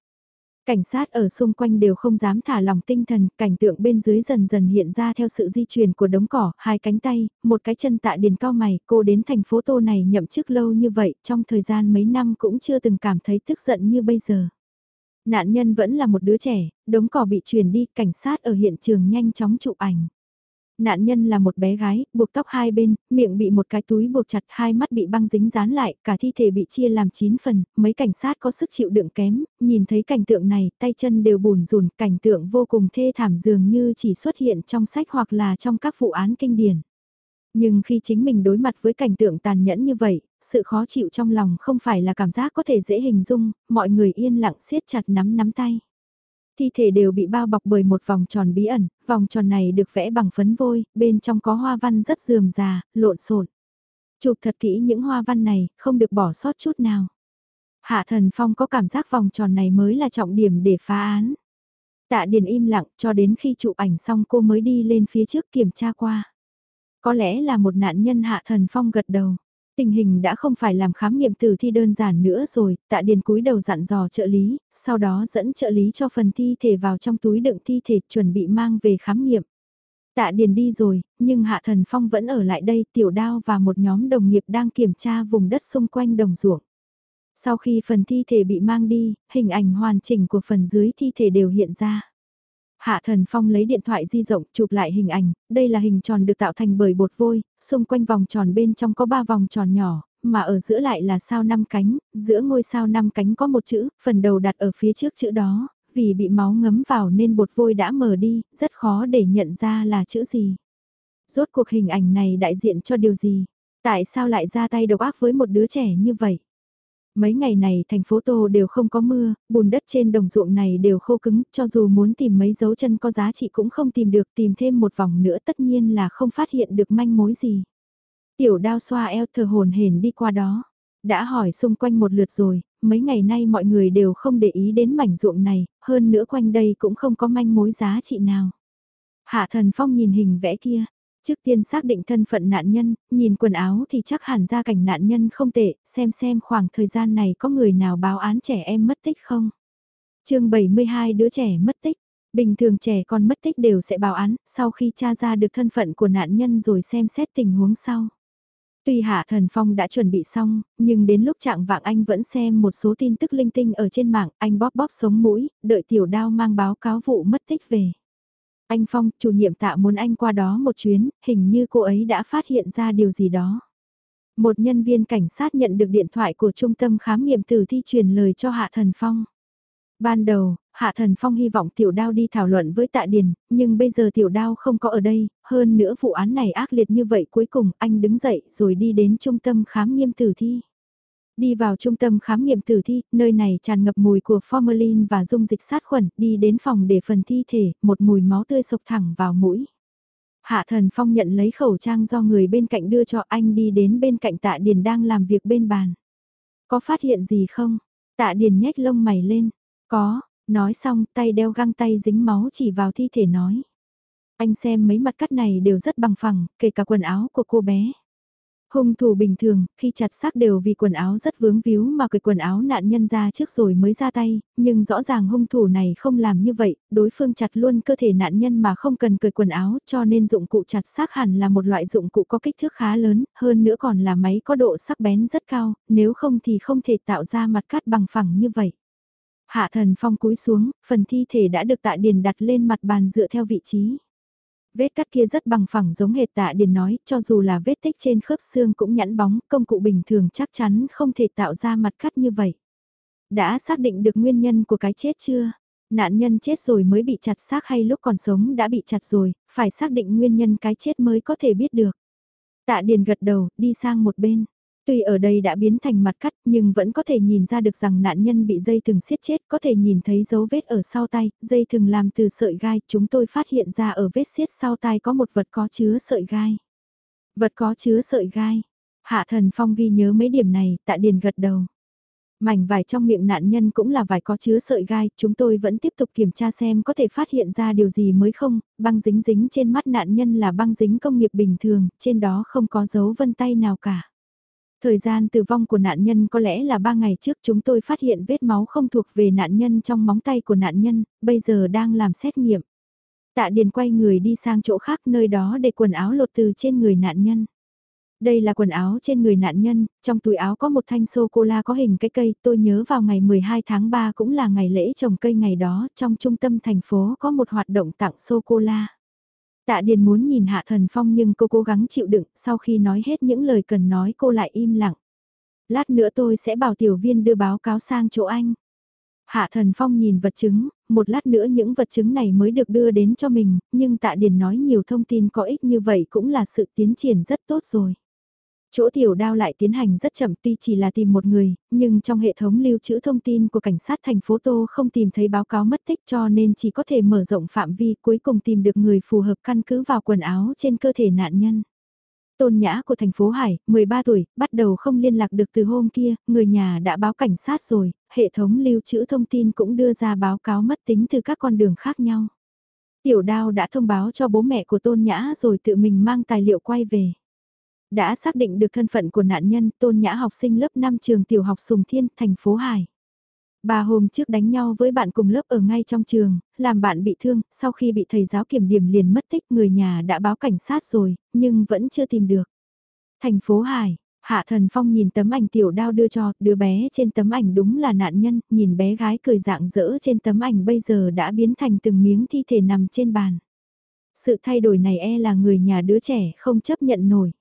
Cảnh sát ở xung quanh đều không dám thả lòng tinh thần, cảnh tượng bên dưới dần dần hiện ra theo sự di chuyển của đống cỏ, hai cánh tay, một cái chân tạ điền cao mày, cô đến thành phố Tô này nhậm chức lâu như vậy, trong thời gian mấy năm cũng chưa từng cảm thấy tức giận như bây giờ. Nạn nhân vẫn là một đứa trẻ, đống cỏ bị chuyển đi, cảnh sát ở hiện trường nhanh chóng chụp ảnh. Nạn nhân là một bé gái, buộc tóc hai bên, miệng bị một cái túi buộc chặt, hai mắt bị băng dính dán lại, cả thi thể bị chia làm 9 phần, mấy cảnh sát có sức chịu đựng kém, nhìn thấy cảnh tượng này, tay chân đều bùn rùn, cảnh tượng vô cùng thê thảm dường như chỉ xuất hiện trong sách hoặc là trong các vụ án kinh điển. Nhưng khi chính mình đối mặt với cảnh tượng tàn nhẫn như vậy, sự khó chịu trong lòng không phải là cảm giác có thể dễ hình dung, mọi người yên lặng siết chặt nắm nắm tay thi thể đều bị bao bọc bởi một vòng tròn bí ẩn, vòng tròn này được vẽ bằng phấn vôi, bên trong có hoa văn rất dườm già, lộn xộn. Chụp thật kỹ những hoa văn này, không được bỏ sót chút nào. Hạ thần phong có cảm giác vòng tròn này mới là trọng điểm để phá án. Tạ Điền im lặng cho đến khi chụp ảnh xong cô mới đi lên phía trước kiểm tra qua. Có lẽ là một nạn nhân hạ thần phong gật đầu. Tình hình đã không phải làm khám nghiệm tử thi đơn giản nữa rồi, tạ điền cúi đầu dặn dò trợ lý, sau đó dẫn trợ lý cho phần thi thể vào trong túi đựng thi thể chuẩn bị mang về khám nghiệm. Tạ điền đi rồi, nhưng Hạ Thần Phong vẫn ở lại đây, tiểu đao và một nhóm đồng nghiệp đang kiểm tra vùng đất xung quanh đồng ruộng. Sau khi phần thi thể bị mang đi, hình ảnh hoàn chỉnh của phần dưới thi thể đều hiện ra. Hạ Thần Phong lấy điện thoại di rộng chụp lại hình ảnh, đây là hình tròn được tạo thành bởi bột vôi, xung quanh vòng tròn bên trong có 3 vòng tròn nhỏ, mà ở giữa lại là sao năm cánh, giữa ngôi sao năm cánh có một chữ, phần đầu đặt ở phía trước chữ đó, vì bị máu ngấm vào nên bột vôi đã mờ đi, rất khó để nhận ra là chữ gì. Rốt cuộc hình ảnh này đại diện cho điều gì? Tại sao lại ra tay độc ác với một đứa trẻ như vậy? Mấy ngày này thành phố Tô đều không có mưa, bùn đất trên đồng ruộng này đều khô cứng, cho dù muốn tìm mấy dấu chân có giá trị cũng không tìm được, tìm thêm một vòng nữa tất nhiên là không phát hiện được manh mối gì. Tiểu đao xoa eo thờ hồn hển đi qua đó. Đã hỏi xung quanh một lượt rồi, mấy ngày nay mọi người đều không để ý đến mảnh ruộng này, hơn nữa quanh đây cũng không có manh mối giá trị nào. Hạ thần phong nhìn hình vẽ kia, Trước tiên xác định thân phận nạn nhân, nhìn quần áo thì chắc hẳn ra cảnh nạn nhân không tệ, xem xem khoảng thời gian này có người nào báo án trẻ em mất tích không. chương 72 đứa trẻ mất tích, bình thường trẻ con mất tích đều sẽ báo án, sau khi tra ra được thân phận của nạn nhân rồi xem xét tình huống sau. Tuy Hạ Thần Phong đã chuẩn bị xong, nhưng đến lúc trạng vạng anh vẫn xem một số tin tức linh tinh ở trên mạng, anh bóp bóp sống mũi, đợi tiểu đao mang báo cáo vụ mất tích về. Anh Phong, chủ nhiệm tạ muốn anh qua đó một chuyến, hình như cô ấy đã phát hiện ra điều gì đó. Một nhân viên cảnh sát nhận được điện thoại của trung tâm khám nghiệm tử thi truyền lời cho Hạ Thần Phong. Ban đầu, Hạ Thần Phong hy vọng Tiểu Đao đi thảo luận với Tạ Điền, nhưng bây giờ Tiểu Đao không có ở đây, hơn nữa vụ án này ác liệt như vậy cuối cùng anh đứng dậy rồi đi đến trung tâm khám nghiệm tử thi. Đi vào trung tâm khám nghiệm tử thi, nơi này tràn ngập mùi của formalin và dung dịch sát khuẩn, đi đến phòng để phần thi thể, một mùi máu tươi sộc thẳng vào mũi. Hạ thần phong nhận lấy khẩu trang do người bên cạnh đưa cho anh đi đến bên cạnh tạ điền đang làm việc bên bàn. Có phát hiện gì không? Tạ điền nhếch lông mày lên. Có, nói xong tay đeo găng tay dính máu chỉ vào thi thể nói. Anh xem mấy mặt cắt này đều rất bằng phẳng, kể cả quần áo của cô bé. Hung thủ bình thường, khi chặt xác đều vì quần áo rất vướng víu mà cởi quần áo nạn nhân ra trước rồi mới ra tay, nhưng rõ ràng hung thủ này không làm như vậy, đối phương chặt luôn cơ thể nạn nhân mà không cần cởi quần áo cho nên dụng cụ chặt xác hẳn là một loại dụng cụ có kích thước khá lớn, hơn nữa còn là máy có độ sắc bén rất cao, nếu không thì không thể tạo ra mặt cắt bằng phẳng như vậy. Hạ thần phong cúi xuống, phần thi thể đã được tạ điền đặt lên mặt bàn dựa theo vị trí. Vết cắt kia rất bằng phẳng giống hệt tạ điền nói, cho dù là vết tích trên khớp xương cũng nhẵn bóng, công cụ bình thường chắc chắn không thể tạo ra mặt cắt như vậy. Đã xác định được nguyên nhân của cái chết chưa? Nạn nhân chết rồi mới bị chặt xác hay lúc còn sống đã bị chặt rồi, phải xác định nguyên nhân cái chết mới có thể biết được. Tạ Điền gật đầu, đi sang một bên. Tuy ở đây đã biến thành mặt cắt nhưng vẫn có thể nhìn ra được rằng nạn nhân bị dây thừng siết chết, có thể nhìn thấy dấu vết ở sau tay, dây thừng làm từ sợi gai, chúng tôi phát hiện ra ở vết siết sau tay có một vật có chứa sợi gai. Vật có chứa sợi gai. Hạ thần phong ghi nhớ mấy điểm này, tạ điền gật đầu. Mảnh vải trong miệng nạn nhân cũng là vải có chứa sợi gai, chúng tôi vẫn tiếp tục kiểm tra xem có thể phát hiện ra điều gì mới không, băng dính dính trên mắt nạn nhân là băng dính công nghiệp bình thường, trên đó không có dấu vân tay nào cả. Thời gian tử vong của nạn nhân có lẽ là 3 ngày trước chúng tôi phát hiện vết máu không thuộc về nạn nhân trong móng tay của nạn nhân, bây giờ đang làm xét nghiệm. Tạ Điền quay người đi sang chỗ khác nơi đó để quần áo lột từ trên người nạn nhân. Đây là quần áo trên người nạn nhân, trong túi áo có một thanh sô-cô-la có hình cái cây, tôi nhớ vào ngày 12 tháng 3 cũng là ngày lễ trồng cây ngày đó, trong trung tâm thành phố có một hoạt động tặng sô-cô-la. Tạ Điền muốn nhìn Hạ Thần Phong nhưng cô cố gắng chịu đựng, sau khi nói hết những lời cần nói cô lại im lặng. Lát nữa tôi sẽ bảo tiểu viên đưa báo cáo sang chỗ anh. Hạ Thần Phong nhìn vật chứng, một lát nữa những vật chứng này mới được đưa đến cho mình, nhưng Tạ Điền nói nhiều thông tin có ích như vậy cũng là sự tiến triển rất tốt rồi. Chỗ tiểu đao lại tiến hành rất chậm tuy chỉ là tìm một người, nhưng trong hệ thống lưu trữ thông tin của cảnh sát thành phố Tô không tìm thấy báo cáo mất tích cho nên chỉ có thể mở rộng phạm vi cuối cùng tìm được người phù hợp căn cứ vào quần áo trên cơ thể nạn nhân. Tôn Nhã của thành phố Hải, 13 tuổi, bắt đầu không liên lạc được từ hôm kia, người nhà đã báo cảnh sát rồi, hệ thống lưu trữ thông tin cũng đưa ra báo cáo mất tính từ các con đường khác nhau. Tiểu đao đã thông báo cho bố mẹ của Tôn Nhã rồi tự mình mang tài liệu quay về. Đã xác định được thân phận của nạn nhân tôn nhã học sinh lớp 5 trường tiểu học Sùng Thiên, thành phố Hải. Bà hôm trước đánh nhau với bạn cùng lớp ở ngay trong trường, làm bạn bị thương, sau khi bị thầy giáo kiểm điểm liền mất tích người nhà đã báo cảnh sát rồi, nhưng vẫn chưa tìm được. Thành phố Hải, Hạ Thần Phong nhìn tấm ảnh tiểu đao đưa cho, đứa bé trên tấm ảnh đúng là nạn nhân, nhìn bé gái cười dạng dỡ trên tấm ảnh bây giờ đã biến thành từng miếng thi thể nằm trên bàn. Sự thay đổi này e là người nhà đứa trẻ không chấp nhận nổi.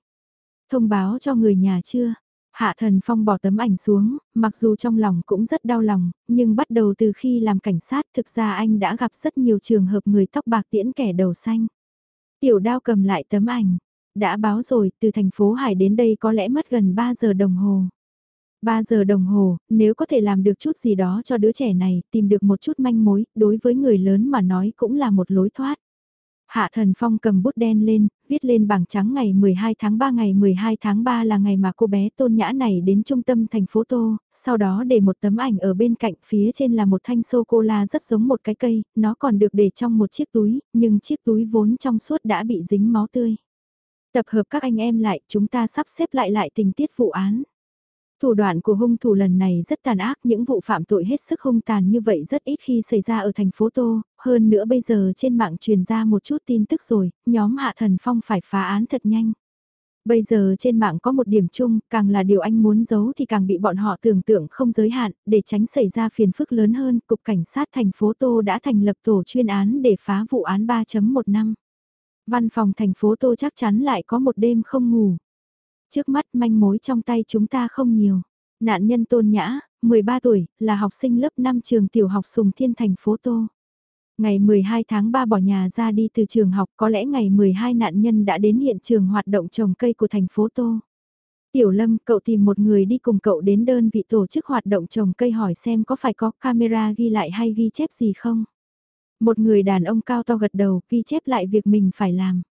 Thông báo cho người nhà chưa? Hạ thần phong bỏ tấm ảnh xuống, mặc dù trong lòng cũng rất đau lòng, nhưng bắt đầu từ khi làm cảnh sát thực ra anh đã gặp rất nhiều trường hợp người tóc bạc tiễn kẻ đầu xanh. Tiểu đao cầm lại tấm ảnh, đã báo rồi, từ thành phố Hải đến đây có lẽ mất gần 3 giờ đồng hồ. 3 giờ đồng hồ, nếu có thể làm được chút gì đó cho đứa trẻ này, tìm được một chút manh mối, đối với người lớn mà nói cũng là một lối thoát. Hạ Thần Phong cầm bút đen lên, viết lên bảng trắng ngày 12 tháng 3 ngày 12 tháng 3 là ngày mà cô bé tôn nhã này đến trung tâm thành phố Tô, sau đó để một tấm ảnh ở bên cạnh phía trên là một thanh sô-cô-la rất giống một cái cây, nó còn được để trong một chiếc túi, nhưng chiếc túi vốn trong suốt đã bị dính máu tươi. Tập hợp các anh em lại, chúng ta sắp xếp lại lại tình tiết vụ án. Thủ đoạn của hung thủ lần này rất tàn ác, những vụ phạm tội hết sức hung tàn như vậy rất ít khi xảy ra ở thành phố Tô, hơn nữa bây giờ trên mạng truyền ra một chút tin tức rồi, nhóm Hạ Thần Phong phải phá án thật nhanh. Bây giờ trên mạng có một điểm chung, càng là điều anh muốn giấu thì càng bị bọn họ tưởng tượng không giới hạn, để tránh xảy ra phiền phức lớn hơn, Cục Cảnh sát thành phố Tô đã thành lập tổ chuyên án để phá vụ án 3.1 năm. Văn phòng thành phố Tô chắc chắn lại có một đêm không ngủ. Trước mắt manh mối trong tay chúng ta không nhiều. Nạn nhân tôn nhã, 13 tuổi, là học sinh lớp 5 trường tiểu học Sùng Thiên thành phố Tô. Ngày 12 tháng 3 bỏ nhà ra đi từ trường học có lẽ ngày 12 nạn nhân đã đến hiện trường hoạt động trồng cây của thành phố Tô. Tiểu Lâm, cậu tìm một người đi cùng cậu đến đơn vị tổ chức hoạt động trồng cây hỏi xem có phải có camera ghi lại hay ghi chép gì không. Một người đàn ông cao to gật đầu ghi chép lại việc mình phải làm.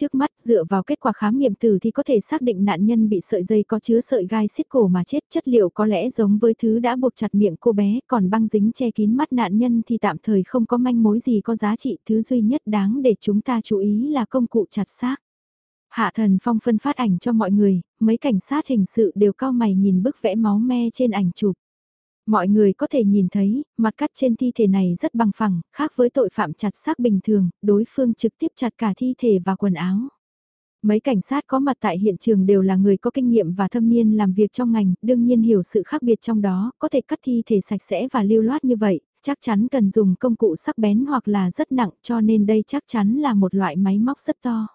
Trước mắt dựa vào kết quả khám nghiệm tử thì có thể xác định nạn nhân bị sợi dây có chứa sợi gai xiết cổ mà chết chất liệu có lẽ giống với thứ đã buộc chặt miệng cô bé còn băng dính che kín mắt nạn nhân thì tạm thời không có manh mối gì có giá trị thứ duy nhất đáng để chúng ta chú ý là công cụ chặt xác. Hạ thần phong phân phát ảnh cho mọi người, mấy cảnh sát hình sự đều cao mày nhìn bức vẽ máu me trên ảnh chụp. Mọi người có thể nhìn thấy, mặt cắt trên thi thể này rất bằng phẳng, khác với tội phạm chặt xác bình thường, đối phương trực tiếp chặt cả thi thể và quần áo. Mấy cảnh sát có mặt tại hiện trường đều là người có kinh nghiệm và thâm niên làm việc trong ngành, đương nhiên hiểu sự khác biệt trong đó, có thể cắt thi thể sạch sẽ và lưu loát như vậy, chắc chắn cần dùng công cụ sắc bén hoặc là rất nặng cho nên đây chắc chắn là một loại máy móc rất to.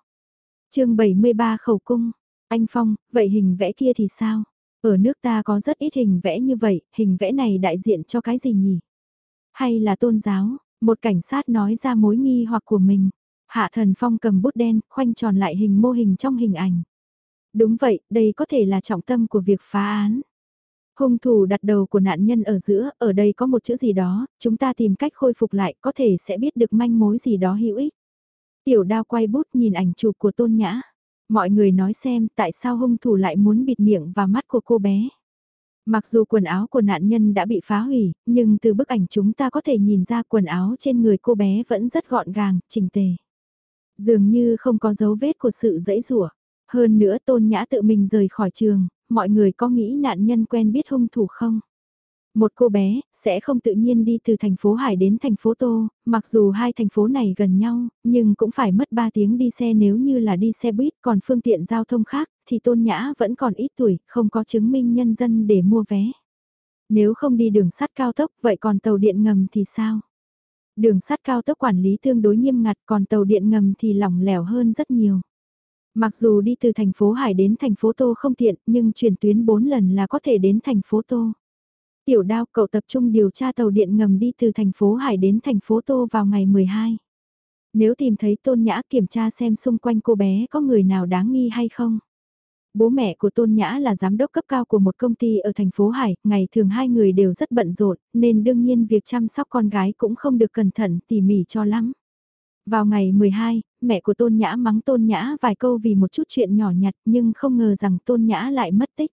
chương 73 khẩu cung, anh Phong, vậy hình vẽ kia thì sao? Ở nước ta có rất ít hình vẽ như vậy, hình vẽ này đại diện cho cái gì nhỉ? Hay là tôn giáo? Một cảnh sát nói ra mối nghi hoặc của mình. Hạ thần phong cầm bút đen, khoanh tròn lại hình mô hình trong hình ảnh. Đúng vậy, đây có thể là trọng tâm của việc phá án. Hung thủ đặt đầu của nạn nhân ở giữa, ở đây có một chữ gì đó, chúng ta tìm cách khôi phục lại, có thể sẽ biết được manh mối gì đó hữu ích. Tiểu đao quay bút nhìn ảnh chụp của tôn nhã. Mọi người nói xem tại sao hung thủ lại muốn bịt miệng và mắt của cô bé. Mặc dù quần áo của nạn nhân đã bị phá hủy, nhưng từ bức ảnh chúng ta có thể nhìn ra quần áo trên người cô bé vẫn rất gọn gàng, chỉnh tề. Dường như không có dấu vết của sự dẫy rủa. Hơn nữa tôn nhã tự mình rời khỏi trường, mọi người có nghĩ nạn nhân quen biết hung thủ không? Một cô bé, sẽ không tự nhiên đi từ thành phố Hải đến thành phố Tô, mặc dù hai thành phố này gần nhau, nhưng cũng phải mất 3 tiếng đi xe nếu như là đi xe buýt còn phương tiện giao thông khác, thì Tôn Nhã vẫn còn ít tuổi, không có chứng minh nhân dân để mua vé. Nếu không đi đường sắt cao tốc, vậy còn tàu điện ngầm thì sao? Đường sắt cao tốc quản lý tương đối nghiêm ngặt còn tàu điện ngầm thì lỏng lẻo hơn rất nhiều. Mặc dù đi từ thành phố Hải đến thành phố Tô không tiện nhưng chuyển tuyến 4 lần là có thể đến thành phố Tô. Tiểu đao cậu tập trung điều tra tàu điện ngầm đi từ thành phố Hải đến thành phố Tô vào ngày 12. Nếu tìm thấy Tôn Nhã kiểm tra xem xung quanh cô bé có người nào đáng nghi hay không. Bố mẹ của Tôn Nhã là giám đốc cấp cao của một công ty ở thành phố Hải, ngày thường hai người đều rất bận rộn, nên đương nhiên việc chăm sóc con gái cũng không được cẩn thận tỉ mỉ cho lắm. Vào ngày 12, mẹ của Tôn Nhã mắng Tôn Nhã vài câu vì một chút chuyện nhỏ nhặt nhưng không ngờ rằng Tôn Nhã lại mất tích.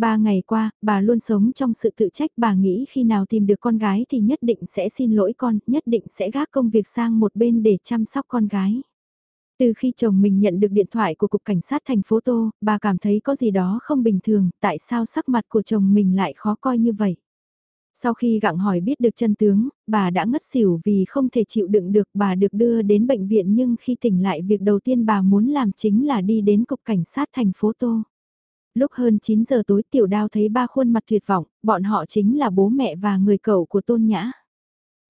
Ba ngày qua, bà luôn sống trong sự tự trách bà nghĩ khi nào tìm được con gái thì nhất định sẽ xin lỗi con, nhất định sẽ gác công việc sang một bên để chăm sóc con gái. Từ khi chồng mình nhận được điện thoại của Cục Cảnh sát thành phố Tô, bà cảm thấy có gì đó không bình thường, tại sao sắc mặt của chồng mình lại khó coi như vậy. Sau khi gặng hỏi biết được chân tướng, bà đã ngất xỉu vì không thể chịu đựng được bà được đưa đến bệnh viện nhưng khi tỉnh lại việc đầu tiên bà muốn làm chính là đi đến Cục Cảnh sát thành phố Tô. Lúc hơn 9 giờ tối tiểu đao thấy ba khuôn mặt tuyệt vọng, bọn họ chính là bố mẹ và người cậu của Tôn Nhã.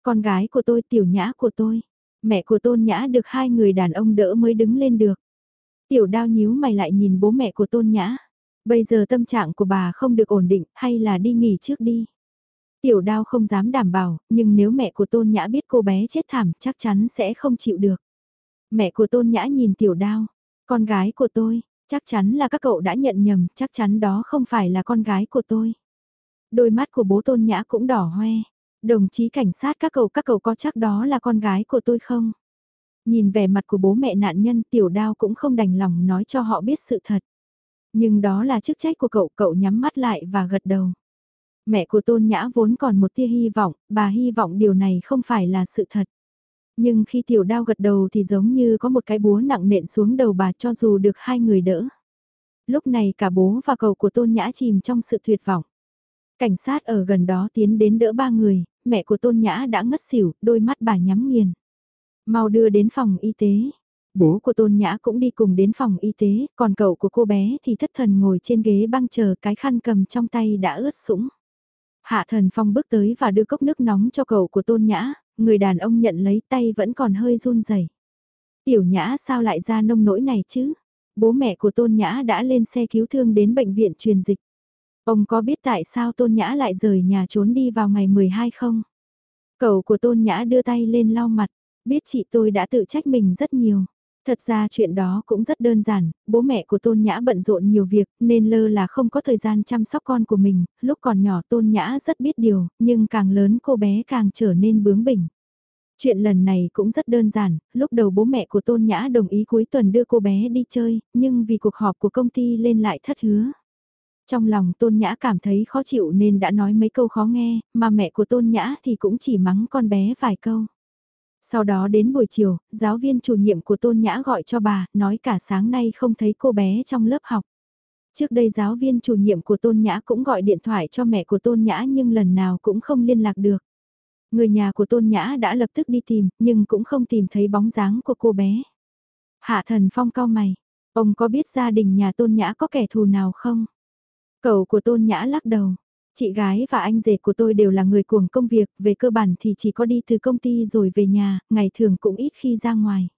Con gái của tôi tiểu nhã của tôi. Mẹ của Tôn Nhã được hai người đàn ông đỡ mới đứng lên được. Tiểu đao nhíu mày lại nhìn bố mẹ của Tôn Nhã. Bây giờ tâm trạng của bà không được ổn định hay là đi nghỉ trước đi. Tiểu đao không dám đảm bảo, nhưng nếu mẹ của Tôn Nhã biết cô bé chết thảm chắc chắn sẽ không chịu được. Mẹ của Tôn Nhã nhìn tiểu đao. Con gái của tôi, Chắc chắn là các cậu đã nhận nhầm, chắc chắn đó không phải là con gái của tôi. Đôi mắt của bố tôn nhã cũng đỏ hoe. Đồng chí cảnh sát các cậu các cậu có chắc đó là con gái của tôi không? Nhìn vẻ mặt của bố mẹ nạn nhân tiểu đao cũng không đành lòng nói cho họ biết sự thật. Nhưng đó là chức trách của cậu, cậu nhắm mắt lại và gật đầu. Mẹ của tôn nhã vốn còn một tia hy vọng, bà hy vọng điều này không phải là sự thật. Nhưng khi tiểu đao gật đầu thì giống như có một cái búa nặng nện xuống đầu bà cho dù được hai người đỡ. Lúc này cả bố và cậu của Tôn Nhã chìm trong sự tuyệt vọng. Cảnh sát ở gần đó tiến đến đỡ ba người, mẹ của Tôn Nhã đã ngất xỉu, đôi mắt bà nhắm nghiền. Mau đưa đến phòng y tế. Bố của Tôn Nhã cũng đi cùng đến phòng y tế, còn cậu của cô bé thì thất thần ngồi trên ghế băng chờ cái khăn cầm trong tay đã ướt sũng. Hạ thần phong bước tới và đưa cốc nước nóng cho cậu của Tôn Nhã, người đàn ông nhận lấy tay vẫn còn hơi run rẩy. Tiểu Nhã sao lại ra nông nỗi này chứ? Bố mẹ của Tôn Nhã đã lên xe cứu thương đến bệnh viện truyền dịch. Ông có biết tại sao Tôn Nhã lại rời nhà trốn đi vào ngày 12 không? Cậu của Tôn Nhã đưa tay lên lau mặt, biết chị tôi đã tự trách mình rất nhiều. Thật ra chuyện đó cũng rất đơn giản, bố mẹ của Tôn Nhã bận rộn nhiều việc nên lơ là không có thời gian chăm sóc con của mình, lúc còn nhỏ Tôn Nhã rất biết điều, nhưng càng lớn cô bé càng trở nên bướng bỉnh. Chuyện lần này cũng rất đơn giản, lúc đầu bố mẹ của Tôn Nhã đồng ý cuối tuần đưa cô bé đi chơi, nhưng vì cuộc họp của công ty lên lại thất hứa. Trong lòng Tôn Nhã cảm thấy khó chịu nên đã nói mấy câu khó nghe, mà mẹ của Tôn Nhã thì cũng chỉ mắng con bé vài câu. Sau đó đến buổi chiều, giáo viên chủ nhiệm của Tôn Nhã gọi cho bà, nói cả sáng nay không thấy cô bé trong lớp học. Trước đây giáo viên chủ nhiệm của Tôn Nhã cũng gọi điện thoại cho mẹ của Tôn Nhã nhưng lần nào cũng không liên lạc được. Người nhà của Tôn Nhã đã lập tức đi tìm, nhưng cũng không tìm thấy bóng dáng của cô bé. Hạ thần phong cao mày, ông có biết gia đình nhà Tôn Nhã có kẻ thù nào không? Cậu của Tôn Nhã lắc đầu. Chị gái và anh rể của tôi đều là người cuồng công việc, về cơ bản thì chỉ có đi từ công ty rồi về nhà, ngày thường cũng ít khi ra ngoài.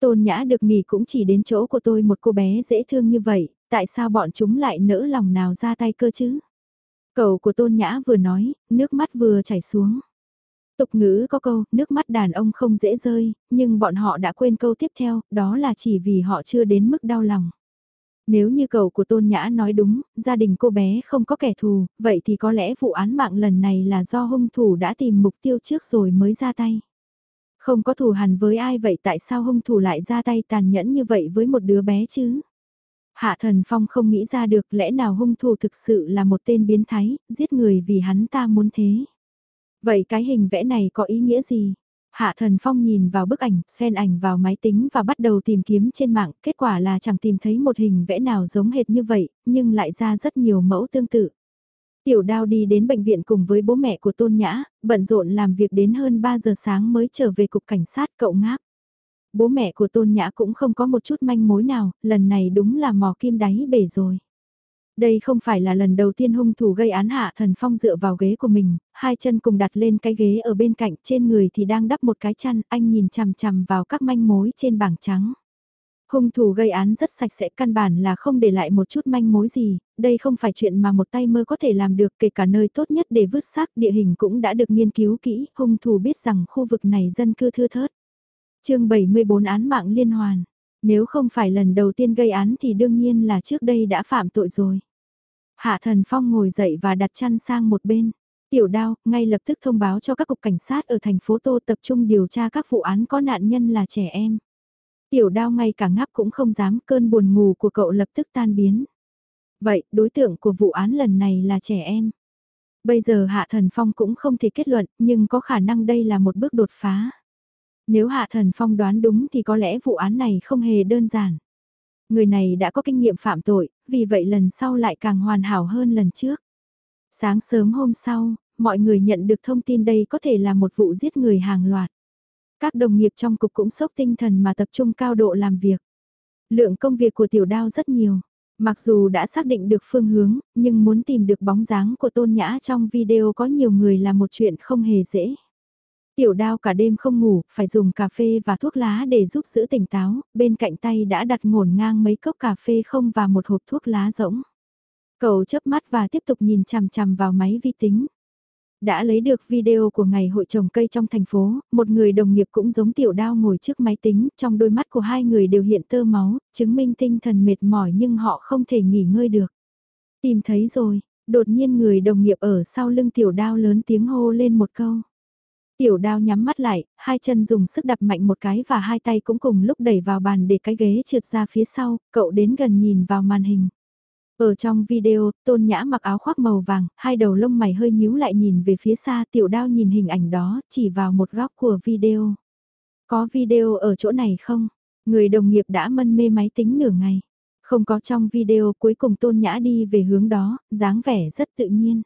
Tôn Nhã được nghỉ cũng chỉ đến chỗ của tôi một cô bé dễ thương như vậy, tại sao bọn chúng lại nỡ lòng nào ra tay cơ chứ? Cậu của Tôn Nhã vừa nói, nước mắt vừa chảy xuống. Tục ngữ có câu, nước mắt đàn ông không dễ rơi, nhưng bọn họ đã quên câu tiếp theo, đó là chỉ vì họ chưa đến mức đau lòng. Nếu như cậu của Tôn Nhã nói đúng, gia đình cô bé không có kẻ thù, vậy thì có lẽ vụ án mạng lần này là do hung thủ đã tìm mục tiêu trước rồi mới ra tay. Không có thù hằn với ai vậy tại sao hung thủ lại ra tay tàn nhẫn như vậy với một đứa bé chứ? Hạ thần phong không nghĩ ra được lẽ nào hung thủ thực sự là một tên biến thái, giết người vì hắn ta muốn thế. Vậy cái hình vẽ này có ý nghĩa gì? Hạ Thần Phong nhìn vào bức ảnh, xen ảnh vào máy tính và bắt đầu tìm kiếm trên mạng, kết quả là chẳng tìm thấy một hình vẽ nào giống hệt như vậy, nhưng lại ra rất nhiều mẫu tương tự. Tiểu đao đi đến bệnh viện cùng với bố mẹ của Tôn Nhã, bận rộn làm việc đến hơn 3 giờ sáng mới trở về cục cảnh sát cậu ngáp. Bố mẹ của Tôn Nhã cũng không có một chút manh mối nào, lần này đúng là mò kim đáy bể rồi. Đây không phải là lần đầu tiên hung thủ gây án hạ thần phong dựa vào ghế của mình, hai chân cùng đặt lên cái ghế ở bên cạnh trên người thì đang đắp một cái chăn, anh nhìn chằm chằm vào các manh mối trên bảng trắng. Hung thủ gây án rất sạch sẽ căn bản là không để lại một chút manh mối gì, đây không phải chuyện mà một tay mơ có thể làm được kể cả nơi tốt nhất để vứt xác địa hình cũng đã được nghiên cứu kỹ, hung thủ biết rằng khu vực này dân cư thưa thớt. chương 74 án mạng liên hoàn nếu không phải lần đầu tiên gây án thì đương nhiên là trước đây đã phạm tội rồi. Hạ thần phong ngồi dậy và đặt chăn sang một bên. Tiểu đao, ngay lập tức thông báo cho các cục cảnh sát ở thành phố Tô tập trung điều tra các vụ án có nạn nhân là trẻ em. Tiểu đao ngay cả ngáp cũng không dám cơn buồn ngủ của cậu lập tức tan biến. Vậy, đối tượng của vụ án lần này là trẻ em. Bây giờ Hạ Thần Phong cũng không thể kết luận, nhưng có khả năng đây là một bước đột phá. Nếu Hạ Thần Phong đoán đúng thì có lẽ vụ án này không hề đơn giản. Người này đã có kinh nghiệm phạm tội, vì vậy lần sau lại càng hoàn hảo hơn lần trước. Sáng sớm hôm sau, mọi người nhận được thông tin đây có thể là một vụ giết người hàng loạt. Các đồng nghiệp trong cục cũng sốc tinh thần mà tập trung cao độ làm việc. Lượng công việc của tiểu đao rất nhiều. Mặc dù đã xác định được phương hướng, nhưng muốn tìm được bóng dáng của tôn nhã trong video có nhiều người là một chuyện không hề dễ. Tiểu đao cả đêm không ngủ, phải dùng cà phê và thuốc lá để giúp giữ tỉnh táo, bên cạnh tay đã đặt ngổn ngang mấy cốc cà phê không và một hộp thuốc lá rỗng. Cậu chớp mắt và tiếp tục nhìn chằm chằm vào máy vi tính. Đã lấy được video của ngày hội trồng cây trong thành phố, một người đồng nghiệp cũng giống tiểu đao ngồi trước máy tính, trong đôi mắt của hai người đều hiện tơ máu, chứng minh tinh thần mệt mỏi nhưng họ không thể nghỉ ngơi được. Tìm thấy rồi, đột nhiên người đồng nghiệp ở sau lưng tiểu đao lớn tiếng hô lên một câu. Tiểu đao nhắm mắt lại, hai chân dùng sức đập mạnh một cái và hai tay cũng cùng lúc đẩy vào bàn để cái ghế trượt ra phía sau, cậu đến gần nhìn vào màn hình. Ở trong video, tôn nhã mặc áo khoác màu vàng, hai đầu lông mày hơi nhíu lại nhìn về phía xa tiểu đao nhìn hình ảnh đó, chỉ vào một góc của video. Có video ở chỗ này không? Người đồng nghiệp đã mân mê máy tính nửa ngày. Không có trong video cuối cùng tôn nhã đi về hướng đó, dáng vẻ rất tự nhiên.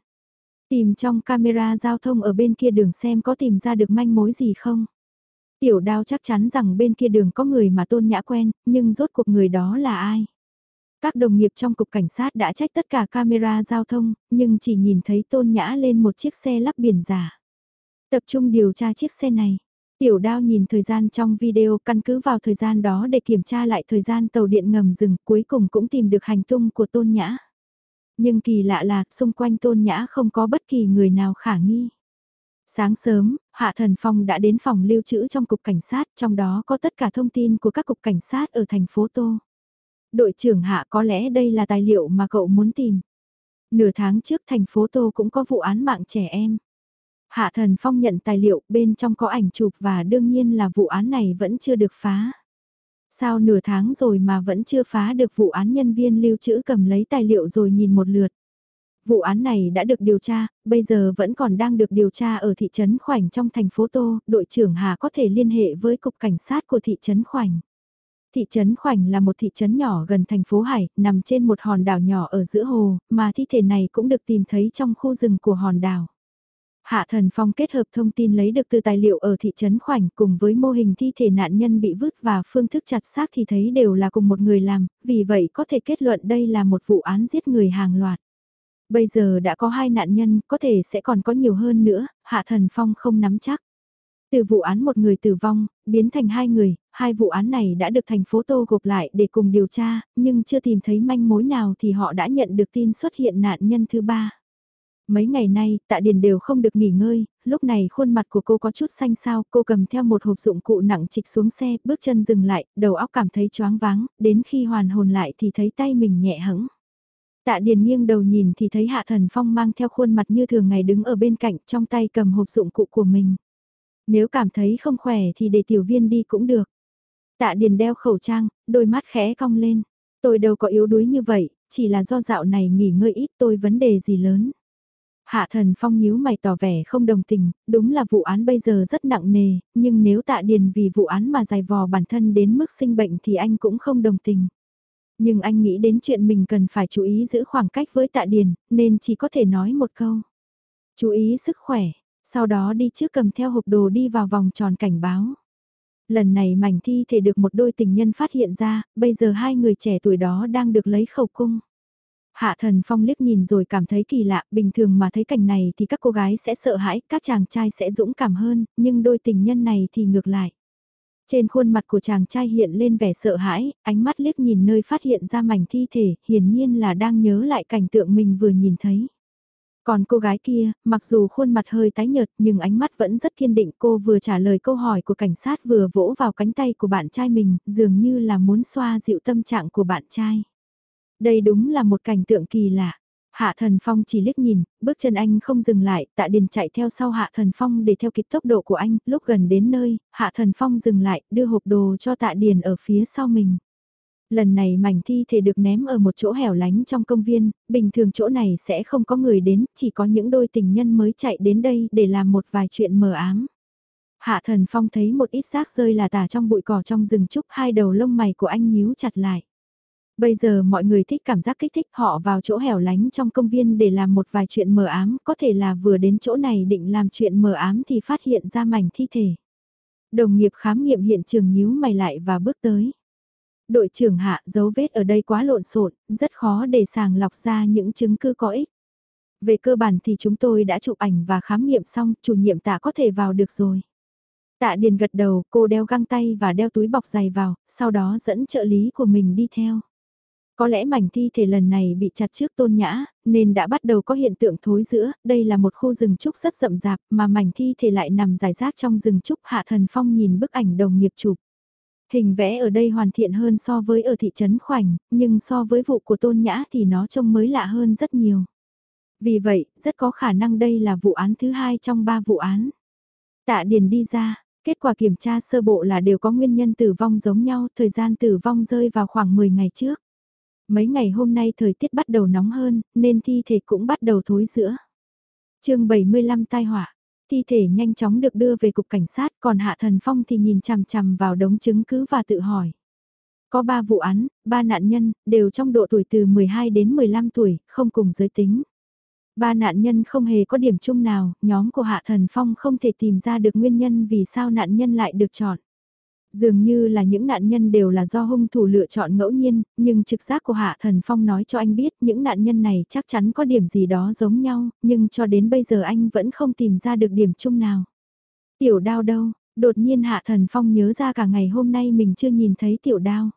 Tìm trong camera giao thông ở bên kia đường xem có tìm ra được manh mối gì không. Tiểu đao chắc chắn rằng bên kia đường có người mà tôn nhã quen, nhưng rốt cuộc người đó là ai? Các đồng nghiệp trong cục cảnh sát đã trách tất cả camera giao thông, nhưng chỉ nhìn thấy tôn nhã lên một chiếc xe lắp biển giả. Tập trung điều tra chiếc xe này. Tiểu đao nhìn thời gian trong video căn cứ vào thời gian đó để kiểm tra lại thời gian tàu điện ngầm dừng cuối cùng cũng tìm được hành tung của tôn nhã. Nhưng kỳ lạ là, xung quanh tôn nhã không có bất kỳ người nào khả nghi. Sáng sớm, Hạ Thần Phong đã đến phòng lưu trữ trong cục cảnh sát, trong đó có tất cả thông tin của các cục cảnh sát ở thành phố Tô. Đội trưởng Hạ có lẽ đây là tài liệu mà cậu muốn tìm. Nửa tháng trước thành phố Tô cũng có vụ án mạng trẻ em. Hạ Thần Phong nhận tài liệu bên trong có ảnh chụp và đương nhiên là vụ án này vẫn chưa được phá. Sao nửa tháng rồi mà vẫn chưa phá được vụ án nhân viên lưu trữ cầm lấy tài liệu rồi nhìn một lượt. Vụ án này đã được điều tra, bây giờ vẫn còn đang được điều tra ở thị trấn Khoảnh trong thành phố Tô, đội trưởng Hà có thể liên hệ với cục cảnh sát của thị trấn Khoảnh. Thị trấn Khoảnh là một thị trấn nhỏ gần thành phố Hải, nằm trên một hòn đảo nhỏ ở giữa hồ, mà thi thể này cũng được tìm thấy trong khu rừng của hòn đảo. Hạ Thần Phong kết hợp thông tin lấy được từ tài liệu ở thị trấn Khoảnh cùng với mô hình thi thể nạn nhân bị vứt và phương thức chặt xác thì thấy đều là cùng một người làm, vì vậy có thể kết luận đây là một vụ án giết người hàng loạt. Bây giờ đã có hai nạn nhân, có thể sẽ còn có nhiều hơn nữa, Hạ Thần Phong không nắm chắc. Từ vụ án một người tử vong, biến thành hai người, hai vụ án này đã được thành phố Tô gộp lại để cùng điều tra, nhưng chưa tìm thấy manh mối nào thì họ đã nhận được tin xuất hiện nạn nhân thứ ba. Mấy ngày nay, tạ điền đều không được nghỉ ngơi, lúc này khuôn mặt của cô có chút xanh xao, cô cầm theo một hộp dụng cụ nặng trịch xuống xe, bước chân dừng lại, đầu óc cảm thấy choáng váng, đến khi hoàn hồn lại thì thấy tay mình nhẹ hững. Tạ Điền nghiêng đầu nhìn thì thấy Hạ Thần Phong mang theo khuôn mặt như thường ngày đứng ở bên cạnh trong tay cầm hộp dụng cụ của mình. Nếu cảm thấy không khỏe thì để tiểu viên đi cũng được. Tạ Điền đeo khẩu trang, đôi mắt khẽ cong lên. Tôi đâu có yếu đuối như vậy, chỉ là do dạo này nghỉ ngơi ít tôi vấn đề gì lớn. Hạ thần phong nhíu mày tỏ vẻ không đồng tình, đúng là vụ án bây giờ rất nặng nề, nhưng nếu tạ điền vì vụ án mà dài vò bản thân đến mức sinh bệnh thì anh cũng không đồng tình. Nhưng anh nghĩ đến chuyện mình cần phải chú ý giữ khoảng cách với tạ điền, nên chỉ có thể nói một câu. Chú ý sức khỏe, sau đó đi trước cầm theo hộp đồ đi vào vòng tròn cảnh báo. Lần này mảnh thi thể được một đôi tình nhân phát hiện ra, bây giờ hai người trẻ tuổi đó đang được lấy khẩu cung. Hạ thần phong liếc nhìn rồi cảm thấy kỳ lạ, bình thường mà thấy cảnh này thì các cô gái sẽ sợ hãi, các chàng trai sẽ dũng cảm hơn, nhưng đôi tình nhân này thì ngược lại. Trên khuôn mặt của chàng trai hiện lên vẻ sợ hãi, ánh mắt liếc nhìn nơi phát hiện ra mảnh thi thể, hiển nhiên là đang nhớ lại cảnh tượng mình vừa nhìn thấy. Còn cô gái kia, mặc dù khuôn mặt hơi tái nhợt nhưng ánh mắt vẫn rất kiên định cô vừa trả lời câu hỏi của cảnh sát vừa vỗ vào cánh tay của bạn trai mình, dường như là muốn xoa dịu tâm trạng của bạn trai. Đây đúng là một cảnh tượng kỳ lạ. Hạ Thần Phong chỉ liếc nhìn, bước chân anh không dừng lại, tạ điền chạy theo sau Hạ Thần Phong để theo kịp tốc độ của anh, lúc gần đến nơi, Hạ Thần Phong dừng lại, đưa hộp đồ cho tạ điền ở phía sau mình. Lần này mảnh thi thể được ném ở một chỗ hẻo lánh trong công viên, bình thường chỗ này sẽ không có người đến, chỉ có những đôi tình nhân mới chạy đến đây để làm một vài chuyện mờ ám. Hạ Thần Phong thấy một ít xác rơi là tả trong bụi cỏ trong rừng trúc hai đầu lông mày của anh nhíu chặt lại. Bây giờ mọi người thích cảm giác kích thích họ vào chỗ hẻo lánh trong công viên để làm một vài chuyện mờ ám, có thể là vừa đến chỗ này định làm chuyện mờ ám thì phát hiện ra mảnh thi thể. Đồng nghiệp khám nghiệm hiện trường nhíu mày lại và bước tới. Đội trưởng hạ dấu vết ở đây quá lộn xộn, rất khó để sàng lọc ra những chứng cứ có ích. Về cơ bản thì chúng tôi đã chụp ảnh và khám nghiệm xong, chủ nhiệm tạ có thể vào được rồi. Tạ Điền gật đầu, cô đeo găng tay và đeo túi bọc giày vào, sau đó dẫn trợ lý của mình đi theo. Có lẽ mảnh thi thể lần này bị chặt trước tôn nhã, nên đã bắt đầu có hiện tượng thối giữa, đây là một khu rừng trúc rất rậm rạp mà mảnh thi thể lại nằm rải rác trong rừng trúc hạ thần phong nhìn bức ảnh đồng nghiệp chụp. Hình vẽ ở đây hoàn thiện hơn so với ở thị trấn Khoảnh, nhưng so với vụ của tôn nhã thì nó trông mới lạ hơn rất nhiều. Vì vậy, rất có khả năng đây là vụ án thứ hai trong ba vụ án. Tạ Điền đi ra, kết quả kiểm tra sơ bộ là đều có nguyên nhân tử vong giống nhau, thời gian tử vong rơi vào khoảng 10 ngày trước. Mấy ngày hôm nay thời tiết bắt đầu nóng hơn, nên thi thể cũng bắt đầu thối giữa. chương 75 tai họa thi thể nhanh chóng được đưa về cục cảnh sát, còn Hạ Thần Phong thì nhìn chằm chằm vào đống chứng cứ và tự hỏi. Có 3 vụ án, 3 nạn nhân, đều trong độ tuổi từ 12 đến 15 tuổi, không cùng giới tính. Ba nạn nhân không hề có điểm chung nào, nhóm của Hạ Thần Phong không thể tìm ra được nguyên nhân vì sao nạn nhân lại được chọn. Dường như là những nạn nhân đều là do hung thủ lựa chọn ngẫu nhiên, nhưng trực giác của Hạ Thần Phong nói cho anh biết những nạn nhân này chắc chắn có điểm gì đó giống nhau, nhưng cho đến bây giờ anh vẫn không tìm ra được điểm chung nào. Tiểu đao đâu, đột nhiên Hạ Thần Phong nhớ ra cả ngày hôm nay mình chưa nhìn thấy tiểu đao.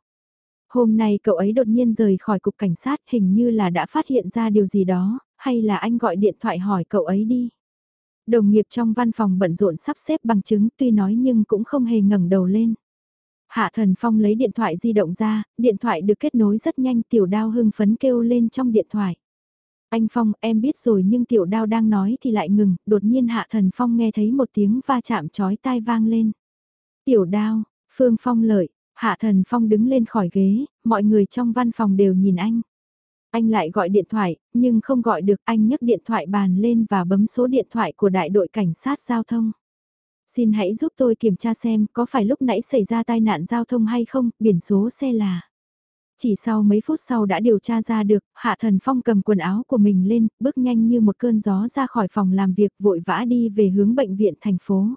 Hôm nay cậu ấy đột nhiên rời khỏi cục cảnh sát hình như là đã phát hiện ra điều gì đó, hay là anh gọi điện thoại hỏi cậu ấy đi. Đồng nghiệp trong văn phòng bận rộn sắp xếp bằng chứng tuy nói nhưng cũng không hề ngẩng đầu lên. Hạ Thần Phong lấy điện thoại di động ra, điện thoại được kết nối rất nhanh tiểu đao hưng phấn kêu lên trong điện thoại. Anh Phong, em biết rồi nhưng tiểu đao đang nói thì lại ngừng, đột nhiên Hạ Thần Phong nghe thấy một tiếng va chạm chói tai vang lên. Tiểu đao, Phương Phong lợi, Hạ Thần Phong đứng lên khỏi ghế, mọi người trong văn phòng đều nhìn anh. Anh lại gọi điện thoại, nhưng không gọi được anh nhấc điện thoại bàn lên và bấm số điện thoại của đại đội cảnh sát giao thông. Xin hãy giúp tôi kiểm tra xem có phải lúc nãy xảy ra tai nạn giao thông hay không, biển số xe là. Chỉ sau mấy phút sau đã điều tra ra được, Hạ Thần Phong cầm quần áo của mình lên, bước nhanh như một cơn gió ra khỏi phòng làm việc vội vã đi về hướng bệnh viện thành phố.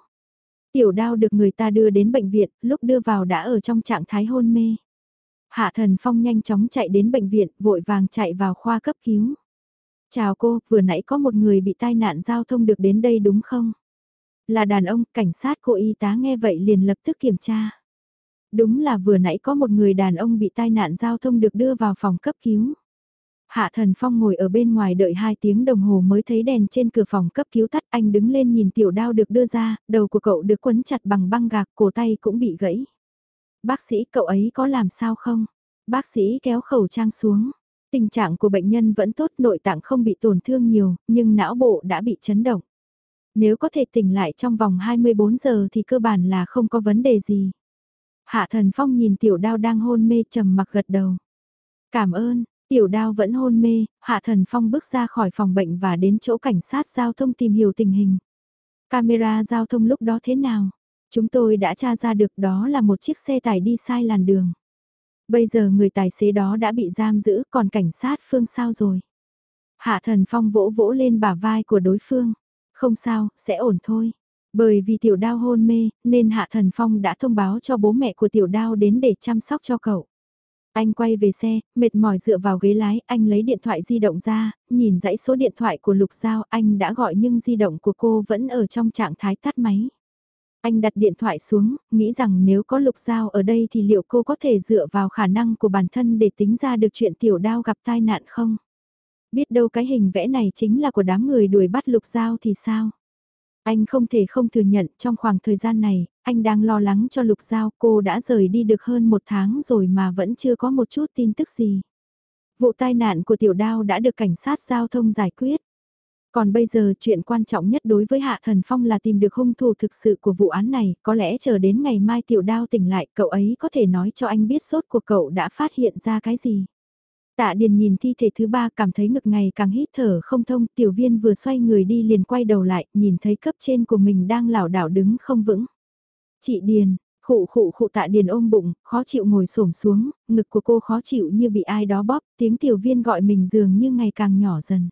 Tiểu đao được người ta đưa đến bệnh viện, lúc đưa vào đã ở trong trạng thái hôn mê. Hạ Thần Phong nhanh chóng chạy đến bệnh viện, vội vàng chạy vào khoa cấp cứu. Chào cô, vừa nãy có một người bị tai nạn giao thông được đến đây đúng không? Là đàn ông, cảnh sát cô y tá nghe vậy liền lập tức kiểm tra. Đúng là vừa nãy có một người đàn ông bị tai nạn giao thông được đưa vào phòng cấp cứu. Hạ Thần Phong ngồi ở bên ngoài đợi 2 tiếng đồng hồ mới thấy đèn trên cửa phòng cấp cứu tắt anh đứng lên nhìn tiểu đao được đưa ra, đầu của cậu được quấn chặt bằng băng gạc, cổ tay cũng bị gãy. Bác sĩ cậu ấy có làm sao không? Bác sĩ kéo khẩu trang xuống. Tình trạng của bệnh nhân vẫn tốt nội tạng không bị tổn thương nhiều, nhưng não bộ đã bị chấn động. Nếu có thể tỉnh lại trong vòng 24 giờ thì cơ bản là không có vấn đề gì. Hạ thần phong nhìn tiểu đao đang hôn mê trầm mặc gật đầu. Cảm ơn, tiểu đao vẫn hôn mê, hạ thần phong bước ra khỏi phòng bệnh và đến chỗ cảnh sát giao thông tìm hiểu tình hình. Camera giao thông lúc đó thế nào? Chúng tôi đã tra ra được đó là một chiếc xe tải đi sai làn đường. Bây giờ người tài xế đó đã bị giam giữ còn cảnh sát phương sao rồi? Hạ thần phong vỗ vỗ lên bả vai của đối phương. Không sao, sẽ ổn thôi. Bởi vì tiểu đao hôn mê, nên Hạ Thần Phong đã thông báo cho bố mẹ của tiểu đao đến để chăm sóc cho cậu. Anh quay về xe, mệt mỏi dựa vào ghế lái, anh lấy điện thoại di động ra, nhìn dãy số điện thoại của Lục Giao, anh đã gọi nhưng di động của cô vẫn ở trong trạng thái tắt máy. Anh đặt điện thoại xuống, nghĩ rằng nếu có Lục Giao ở đây thì liệu cô có thể dựa vào khả năng của bản thân để tính ra được chuyện tiểu đao gặp tai nạn không? Biết đâu cái hình vẽ này chính là của đám người đuổi bắt Lục Giao thì sao? Anh không thể không thừa nhận trong khoảng thời gian này, anh đang lo lắng cho Lục Giao cô đã rời đi được hơn một tháng rồi mà vẫn chưa có một chút tin tức gì. Vụ tai nạn của tiểu đao đã được cảnh sát giao thông giải quyết. Còn bây giờ chuyện quan trọng nhất đối với Hạ Thần Phong là tìm được hung thủ thực sự của vụ án này, có lẽ chờ đến ngày mai tiểu đao tỉnh lại cậu ấy có thể nói cho anh biết sốt của cậu đã phát hiện ra cái gì. Tạ Điền nhìn thi thể thứ ba cảm thấy ngực ngày càng hít thở không thông, tiểu viên vừa xoay người đi liền quay đầu lại, nhìn thấy cấp trên của mình đang lảo đảo đứng không vững. Chị Điền, khụ khụ khụ tạ Điền ôm bụng, khó chịu ngồi xổm xuống, ngực của cô khó chịu như bị ai đó bóp, tiếng tiểu viên gọi mình dường như ngày càng nhỏ dần.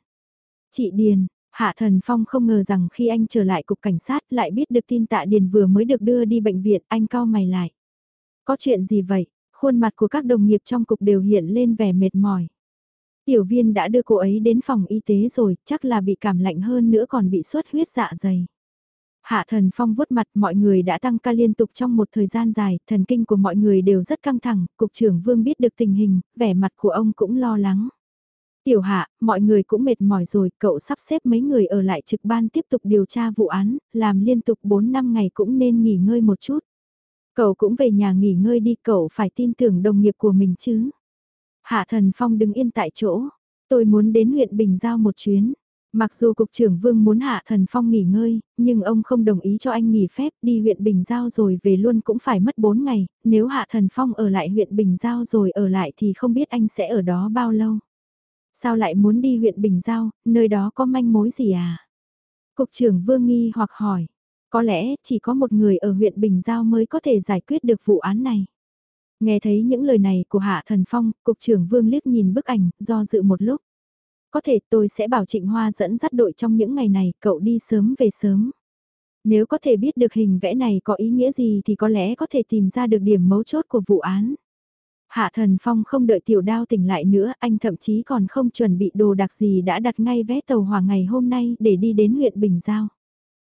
Chị Điền, Hạ Thần Phong không ngờ rằng khi anh trở lại cục cảnh sát lại biết được tin tạ Điền vừa mới được đưa đi bệnh viện, anh cao mày lại. Có chuyện gì vậy? Khuôn mặt của các đồng nghiệp trong cục đều hiện lên vẻ mệt mỏi. Tiểu viên đã đưa cô ấy đến phòng y tế rồi, chắc là bị cảm lạnh hơn nữa còn bị suất huyết dạ dày. Hạ thần phong vuốt mặt mọi người đã tăng ca liên tục trong một thời gian dài, thần kinh của mọi người đều rất căng thẳng, cục trưởng vương biết được tình hình, vẻ mặt của ông cũng lo lắng. Tiểu hạ, mọi người cũng mệt mỏi rồi, cậu sắp xếp mấy người ở lại trực ban tiếp tục điều tra vụ án, làm liên tục 4 năm ngày cũng nên nghỉ ngơi một chút. Cậu cũng về nhà nghỉ ngơi đi, cậu phải tin tưởng đồng nghiệp của mình chứ. Hạ Thần Phong đứng yên tại chỗ. Tôi muốn đến huyện Bình Giao một chuyến. Mặc dù Cục trưởng Vương muốn Hạ Thần Phong nghỉ ngơi, nhưng ông không đồng ý cho anh nghỉ phép đi huyện Bình Giao rồi về luôn cũng phải mất 4 ngày, nếu Hạ Thần Phong ở lại huyện Bình Giao rồi ở lại thì không biết anh sẽ ở đó bao lâu. Sao lại muốn đi huyện Bình Giao, nơi đó có manh mối gì à? Cục trưởng Vương nghi hoặc hỏi, có lẽ chỉ có một người ở huyện Bình Giao mới có thể giải quyết được vụ án này. Nghe thấy những lời này của Hạ Thần Phong, Cục trưởng Vương liếc nhìn bức ảnh, do dự một lúc. Có thể tôi sẽ bảo Trịnh Hoa dẫn dắt đội trong những ngày này, cậu đi sớm về sớm. Nếu có thể biết được hình vẽ này có ý nghĩa gì thì có lẽ có thể tìm ra được điểm mấu chốt của vụ án. Hạ Thần Phong không đợi tiểu đao tỉnh lại nữa, anh thậm chí còn không chuẩn bị đồ đặc gì đã đặt ngay vé tàu hỏa ngày hôm nay để đi đến huyện Bình Giao.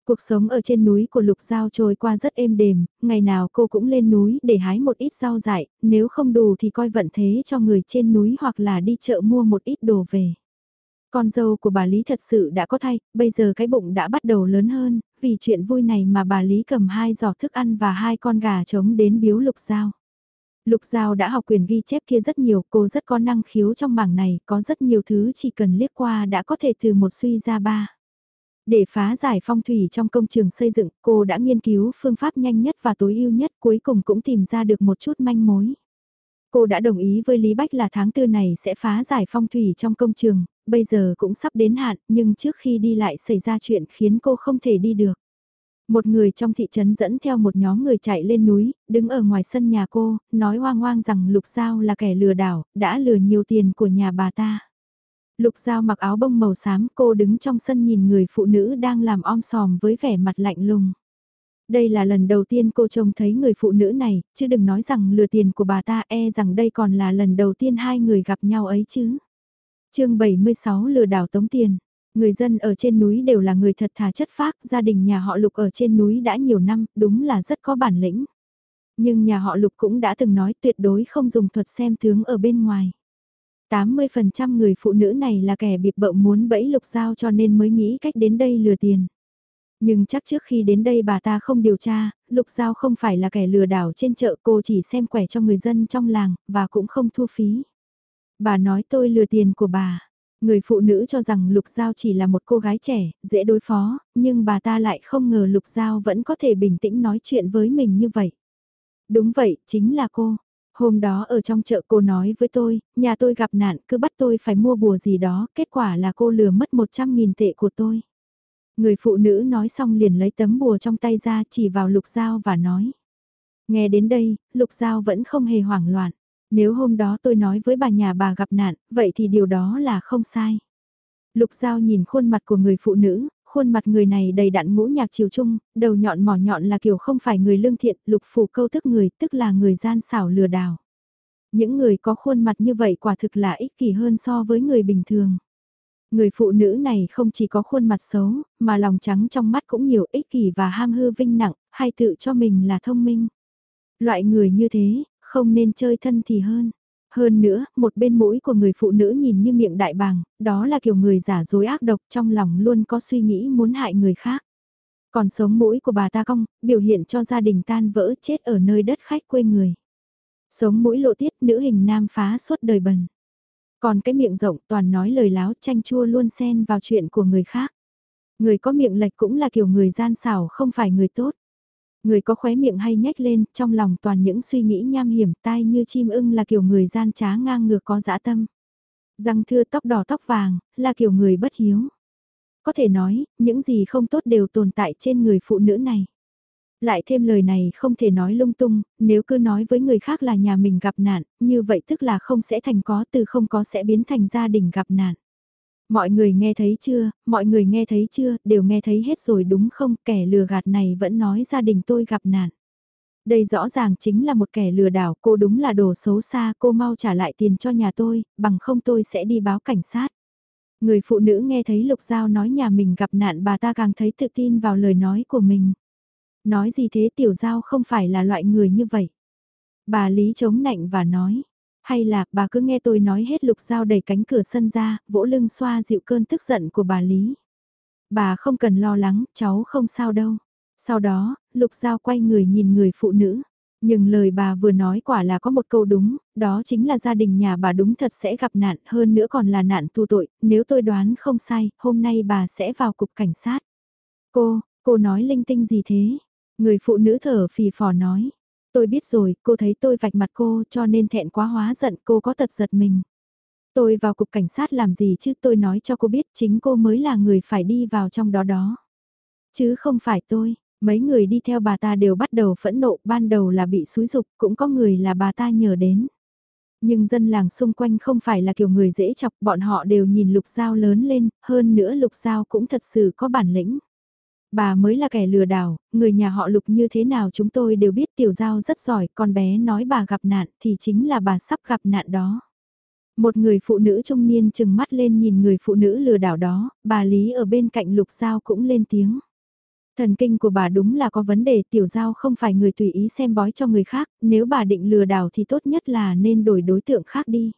Cuộc sống ở trên núi của Lục Giao trôi qua rất êm đềm, ngày nào cô cũng lên núi để hái một ít rau dại, nếu không đủ thì coi vận thế cho người trên núi hoặc là đi chợ mua một ít đồ về. Con dâu của bà Lý thật sự đã có thai, bây giờ cái bụng đã bắt đầu lớn hơn, vì chuyện vui này mà bà Lý cầm hai giỏ thức ăn và hai con gà trống đến biếu Lục Giao. Lục Giao đã học quyền ghi chép kia rất nhiều, cô rất có năng khiếu trong mảng này, có rất nhiều thứ chỉ cần liếc qua đã có thể từ một suy ra ba. Để phá giải phong thủy trong công trường xây dựng, cô đã nghiên cứu phương pháp nhanh nhất và tối ưu nhất cuối cùng cũng tìm ra được một chút manh mối. Cô đã đồng ý với Lý Bách là tháng tư này sẽ phá giải phong thủy trong công trường, bây giờ cũng sắp đến hạn, nhưng trước khi đi lại xảy ra chuyện khiến cô không thể đi được. Một người trong thị trấn dẫn theo một nhóm người chạy lên núi, đứng ở ngoài sân nhà cô, nói hoang hoang rằng Lục Giao là kẻ lừa đảo, đã lừa nhiều tiền của nhà bà ta. Lục Giao mặc áo bông màu xám, cô đứng trong sân nhìn người phụ nữ đang làm om sòm với vẻ mặt lạnh lùng. Đây là lần đầu tiên cô trông thấy người phụ nữ này, chứ đừng nói rằng lừa tiền của bà ta e rằng đây còn là lần đầu tiên hai người gặp nhau ấy chứ. chương 76 lừa đảo tống tiền. Người dân ở trên núi đều là người thật thà chất phác, gia đình nhà họ Lục ở trên núi đã nhiều năm, đúng là rất có bản lĩnh. Nhưng nhà họ Lục cũng đã từng nói tuyệt đối không dùng thuật xem tướng ở bên ngoài. 80% người phụ nữ này là kẻ bịp bợm muốn bẫy Lục Giao cho nên mới nghĩ cách đến đây lừa tiền. Nhưng chắc trước khi đến đây bà ta không điều tra, Lục Giao không phải là kẻ lừa đảo trên chợ cô chỉ xem quẻ cho người dân trong làng, và cũng không thu phí. Bà nói tôi lừa tiền của bà. Người phụ nữ cho rằng Lục Giao chỉ là một cô gái trẻ, dễ đối phó, nhưng bà ta lại không ngờ Lục Giao vẫn có thể bình tĩnh nói chuyện với mình như vậy. Đúng vậy, chính là cô. Hôm đó ở trong chợ cô nói với tôi, nhà tôi gặp nạn cứ bắt tôi phải mua bùa gì đó, kết quả là cô lừa mất 100.000 tệ của tôi. Người phụ nữ nói xong liền lấy tấm bùa trong tay ra chỉ vào Lục Giao và nói. Nghe đến đây, Lục Giao vẫn không hề hoảng loạn. Nếu hôm đó tôi nói với bà nhà bà gặp nạn, vậy thì điều đó là không sai. Lục Giao nhìn khuôn mặt của người phụ nữ, khuôn mặt người này đầy đặn ngũ nhạc chiều trung, đầu nhọn mỏ nhọn là kiểu không phải người lương thiện, lục phủ câu thức người, tức là người gian xảo lừa đảo. Những người có khuôn mặt như vậy quả thực là ích kỷ hơn so với người bình thường. Người phụ nữ này không chỉ có khuôn mặt xấu, mà lòng trắng trong mắt cũng nhiều ích kỷ và ham hư vinh nặng, hay tự cho mình là thông minh. Loại người như thế, không nên chơi thân thì hơn. Hơn nữa, một bên mũi của người phụ nữ nhìn như miệng đại bàng, đó là kiểu người giả dối ác độc trong lòng luôn có suy nghĩ muốn hại người khác. Còn sống mũi của bà ta cong, biểu hiện cho gia đình tan vỡ chết ở nơi đất khách quê người. Sống mũi lộ tiết nữ hình nam phá suốt đời bần. Còn cái miệng rộng toàn nói lời láo chanh chua luôn xen vào chuyện của người khác. Người có miệng lệch cũng là kiểu người gian xảo không phải người tốt. Người có khóe miệng hay nhếch lên, trong lòng toàn những suy nghĩ nham hiểm tai như chim ưng là kiểu người gian trá ngang ngược có dã tâm. Răng thưa tóc đỏ tóc vàng, là kiểu người bất hiếu. Có thể nói, những gì không tốt đều tồn tại trên người phụ nữ này. Lại thêm lời này không thể nói lung tung, nếu cứ nói với người khác là nhà mình gặp nạn, như vậy tức là không sẽ thành có từ không có sẽ biến thành gia đình gặp nạn. Mọi người nghe thấy chưa, mọi người nghe thấy chưa, đều nghe thấy hết rồi đúng không, kẻ lừa gạt này vẫn nói gia đình tôi gặp nạn. Đây rõ ràng chính là một kẻ lừa đảo, cô đúng là đồ xấu xa, cô mau trả lại tiền cho nhà tôi, bằng không tôi sẽ đi báo cảnh sát. Người phụ nữ nghe thấy Lục Giao nói nhà mình gặp nạn bà ta càng thấy tự tin vào lời nói của mình. Nói gì thế tiểu giao không phải là loại người như vậy. Bà Lý chống nạnh và nói, hay là bà cứ nghe tôi nói hết lục giao đẩy cánh cửa sân ra, vỗ lưng xoa dịu cơn tức giận của bà Lý. Bà không cần lo lắng, cháu không sao đâu. Sau đó, lục giao quay người nhìn người phụ nữ. Nhưng lời bà vừa nói quả là có một câu đúng, đó chính là gia đình nhà bà đúng thật sẽ gặp nạn hơn nữa còn là nạn tu tội, nếu tôi đoán không sai, hôm nay bà sẽ vào cục cảnh sát. Cô, cô nói linh tinh gì thế? Người phụ nữ thở phì phò nói. Tôi biết rồi, cô thấy tôi vạch mặt cô cho nên thẹn quá hóa giận cô có tật giật mình. Tôi vào cục cảnh sát làm gì chứ tôi nói cho cô biết chính cô mới là người phải đi vào trong đó đó. Chứ không phải tôi, mấy người đi theo bà ta đều bắt đầu phẫn nộ, ban đầu là bị xúi dục, cũng có người là bà ta nhờ đến. Nhưng dân làng xung quanh không phải là kiểu người dễ chọc, bọn họ đều nhìn lục dao lớn lên, hơn nữa lục dao cũng thật sự có bản lĩnh. Bà mới là kẻ lừa đảo, người nhà họ lục như thế nào chúng tôi đều biết tiểu giao rất giỏi, con bé nói bà gặp nạn thì chính là bà sắp gặp nạn đó. Một người phụ nữ trung niên chừng mắt lên nhìn người phụ nữ lừa đảo đó, bà Lý ở bên cạnh lục giao cũng lên tiếng. Thần kinh của bà đúng là có vấn đề tiểu giao không phải người tùy ý xem bói cho người khác, nếu bà định lừa đảo thì tốt nhất là nên đổi đối tượng khác đi.